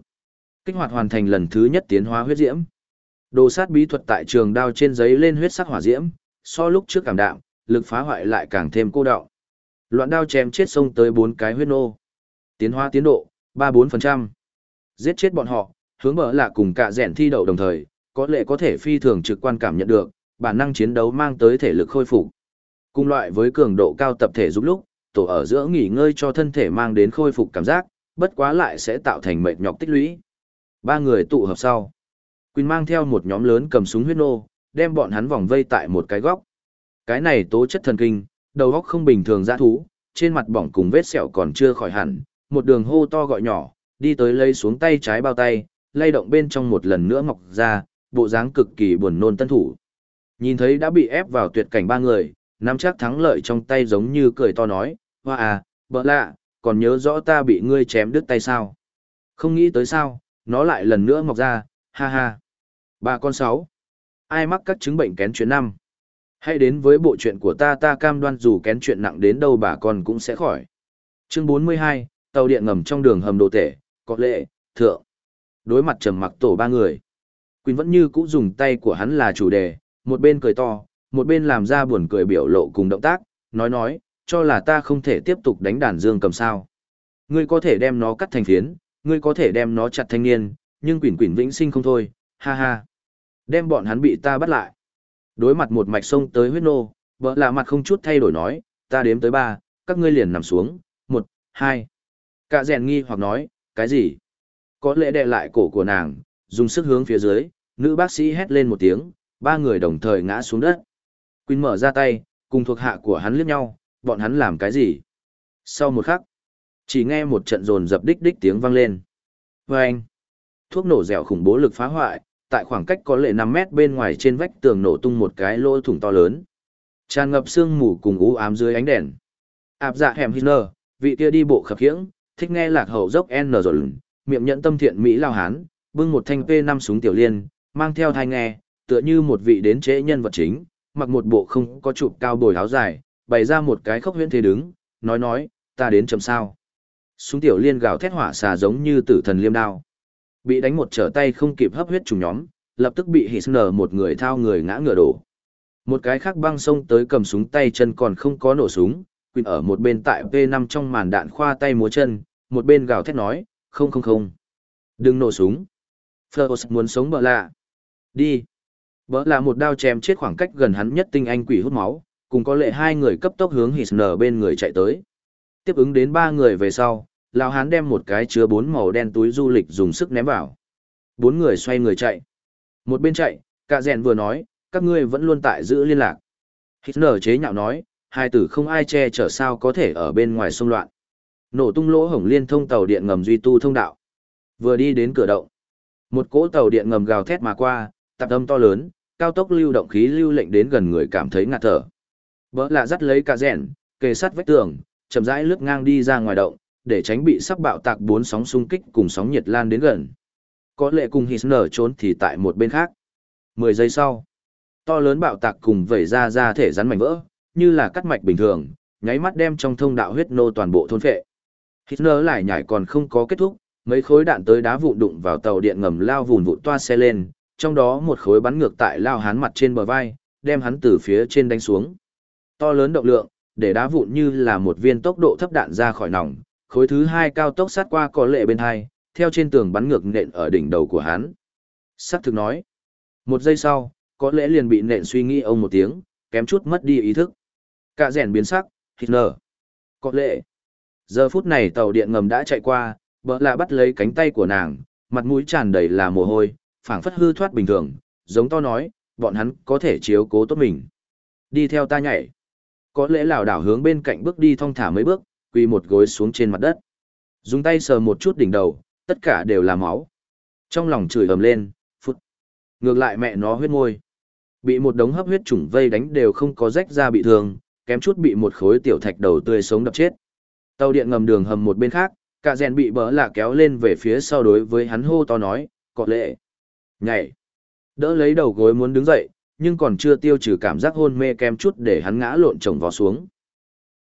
Kích hoạt hoàn thành lần thứ nhất tiến hóa huyết diễm. Đồ sát bí thuật tại trường đao trên giấy lên huyết sắc hỏa diễm, so lúc trước cảm đạm, lực phá hoại lại càng thêm cô đọng. Loạn đao chém chết sông tới bốn cái huyết nô. Tiến hóa tiến độ, 3-4%. Giết chết bọn họ, hướng bờ lạ cùng cả rèn thi đậu đồng thời, có lẽ có thể phi thường trực quan cảm nhận được, bản năng chiến đấu mang tới thể lực khôi phục. Cùng loại với cường độ cao tập thể giúp lúc, tổ ở giữa nghỉ ngơi cho thân thể mang đến khôi phục cảm giác, bất quá lại sẽ tạo thành mệt nhọc tích lũy. Ba người tụ hợp sau. Quỳnh mang theo một nhóm lớn cầm súng huyết nô, đem bọn hắn vòng vây tại một cái góc. Cái này tố chất thần kinh, đầu góc không bình thường dã thú, trên mặt bỏng cùng vết sẹo còn chưa khỏi hẳn, một đường hô to gọi nhỏ, đi tới lấy xuống tay trái bao tay, lay động bên trong một lần nữa mọc ra, bộ dáng cực kỳ buồn nôn tân thủ. Nhìn thấy đã bị ép vào tuyệt cảnh ba người, nắm chắc thắng lợi trong tay giống như cười to nói, hoa à, bỡ lạ, còn nhớ rõ ta bị ngươi chém đứt tay sao. Không nghĩ tới sao, nó lại lần nữa mọc ra, ha ha. bà con sáu. Ai mắc các chứng bệnh kén chuyện năm? Hãy đến với bộ chuyện của ta ta cam đoan dù kén chuyện nặng đến đâu bà con cũng sẽ khỏi. Chương 42, tàu điện ngầm trong đường hầm đồ tể, có lệ, thượng. Đối mặt trầm mặc tổ ba người. Quỳnh vẫn như cũ dùng tay của hắn là chủ đề, một bên cười to, một bên làm ra buồn cười biểu lộ cùng động tác, nói nói, cho là ta không thể tiếp tục đánh đàn dương cầm sao. Ngươi có thể đem nó cắt thành phiến, ngươi có thể đem nó chặt thanh niên, nhưng quỷ quỷ vĩnh sinh không thôi, ha ha. Đem bọn hắn bị ta bắt lại. Đối mặt một mạch sông tới huyết nô, vợ lạ mặt không chút thay đổi nói, ta đếm tới ba, các ngươi liền nằm xuống, một, hai. Cả rèn nghi hoặc nói, cái gì? Có lẽ đè lại cổ của nàng, dùng sức hướng phía dưới, nữ bác sĩ hét lên một tiếng, ba người đồng thời ngã xuống đất. Quỳnh mở ra tay, cùng thuộc hạ của hắn liếc nhau, bọn hắn làm cái gì? Sau một khắc, chỉ nghe một trận rồn dập đích đích tiếng vang lên. Và anh, thuốc nổ dẻo khủng bố lực phá hoại, tại khoảng cách có lệ 5 mét bên ngoài trên vách tường nổ tung một cái lỗ thủng to lớn. Tràn ngập sương mù cùng u ám dưới ánh đèn. Áp dạ hẻm Hitler, vị kia đi bộ khập khiễng, thích nghe lạc hậu dốc N rồi miệng nhận tâm thiện Mỹ lao hán, bưng một thanh P5 súng tiểu liên, mang theo thai nghe, tựa như một vị đến trễ nhân vật chính, mặc một bộ không có chụp cao bồi áo dài, bày ra một cái khốc huyễn thế đứng, nói nói, ta đến chầm sao. Súng tiểu liên gào thét hỏa xà giống như tử thần liêm đao. Bị đánh một trở tay không kịp hấp huyết trùng nhóm, lập tức bị hít nở một người thao người ngã ngựa đổ. Một cái khác băng sông tới cầm súng tay chân còn không có nổ súng, quyền ở một bên tại V5 trong màn đạn khoa tay múa chân, một bên gào thét nói, không không không. Đừng nổ súng. Fleurs muốn sống bỡ lạ. Đi. Bỡ lạ một đao chém chết khoảng cách gần hắn nhất tinh anh quỷ hút máu, cùng có lệ hai người cấp tốc hướng hỉ nở bên người chạy tới. Tiếp ứng đến ba người về sau, lão hán đem một cái chứa bốn màu đen túi du lịch dùng sức ném vào. Bốn người xoay người chạy. Một bên chạy, cả rèn vừa nói, các ngươi vẫn luôn tại giữ liên lạc. Hitler chế nhạo nói, hai tử không ai che chở sao có thể ở bên ngoài xung loạn. Nổ tung lỗ hổng liên thông tàu điện ngầm duy tu thông đạo. Vừa đi đến cửa động. Một cỗ tàu điện ngầm gào thét mà qua, tạp âm to lớn, cao tốc lưu động khí lưu lệnh đến gần người cảm thấy ngạt thở. Bỡ lạ dắt lấy cả rèn, kề sát vách tường, chậm rãi lướt ngang đi ra ngoài động, để tránh bị sắp bạo tạc bốn sóng xung kích cùng sóng nhiệt lan đến gần. Có lệ cùng Hitler trốn thì tại một bên khác. Mười giây sau, to lớn bạo tạc cùng vẩy ra ra thể rắn mảnh vỡ, như là cắt mạch bình thường, nháy mắt đem trong thông đạo huyết nô toàn bộ thôn phệ. Hitler lại nhảy còn không có kết thúc, mấy khối đạn tới đá vụn đụng vào tàu điện ngầm lao vụn vụn toa xe lên, trong đó một khối bắn ngược tại lao hán mặt trên bờ vai, đem hắn từ phía trên đánh xuống. To lớn động lượng, để đá vụn như là một viên tốc độ thấp đạn ra khỏi nòng, khối thứ hai cao tốc sát qua có lệ bên hai, theo trên tường bắn ngược nện ở đỉnh đầu của hắn. Sắc thực nói, một giây sau, có lẽ liền bị nện suy nghĩ ông một tiếng, kém chút mất đi ý thức. Cả rèn biến sắc, Hitler. Có lẽ, giờ phút này tàu điện ngầm đã chạy qua, bỡ lạ bắt lấy cánh tay của nàng, mặt mũi tràn đầy là mồ hôi, phảng phất hư thoát bình thường, giống to nói, bọn hắn có thể chiếu cố tốt mình. Đi theo ta nhảy. Có lẽ lảo đảo hướng bên cạnh bước đi thong thả mấy bước, quỳ một gối xuống trên mặt đất. Dùng tay sờ một chút đỉnh đầu, tất cả đều là máu. Trong lòng chửi ầm lên, phút. Ngược lại mẹ nó huyết môi. Bị một đống hấp huyết trùng vây đánh đều không có rách ra bị thương, kém chút bị một khối tiểu thạch đầu tươi sống đập chết. Tàu điện ngầm đường hầm một bên khác, cả rèn bị bỡ lạ kéo lên về phía sau đối với hắn hô to nói, có lệ. Nhảy. Đỡ lấy đầu gối muốn đứng dậy, nhưng còn chưa tiêu trừ cảm giác hôn mê kém chút để hắn ngã lộn chồng vó xuống.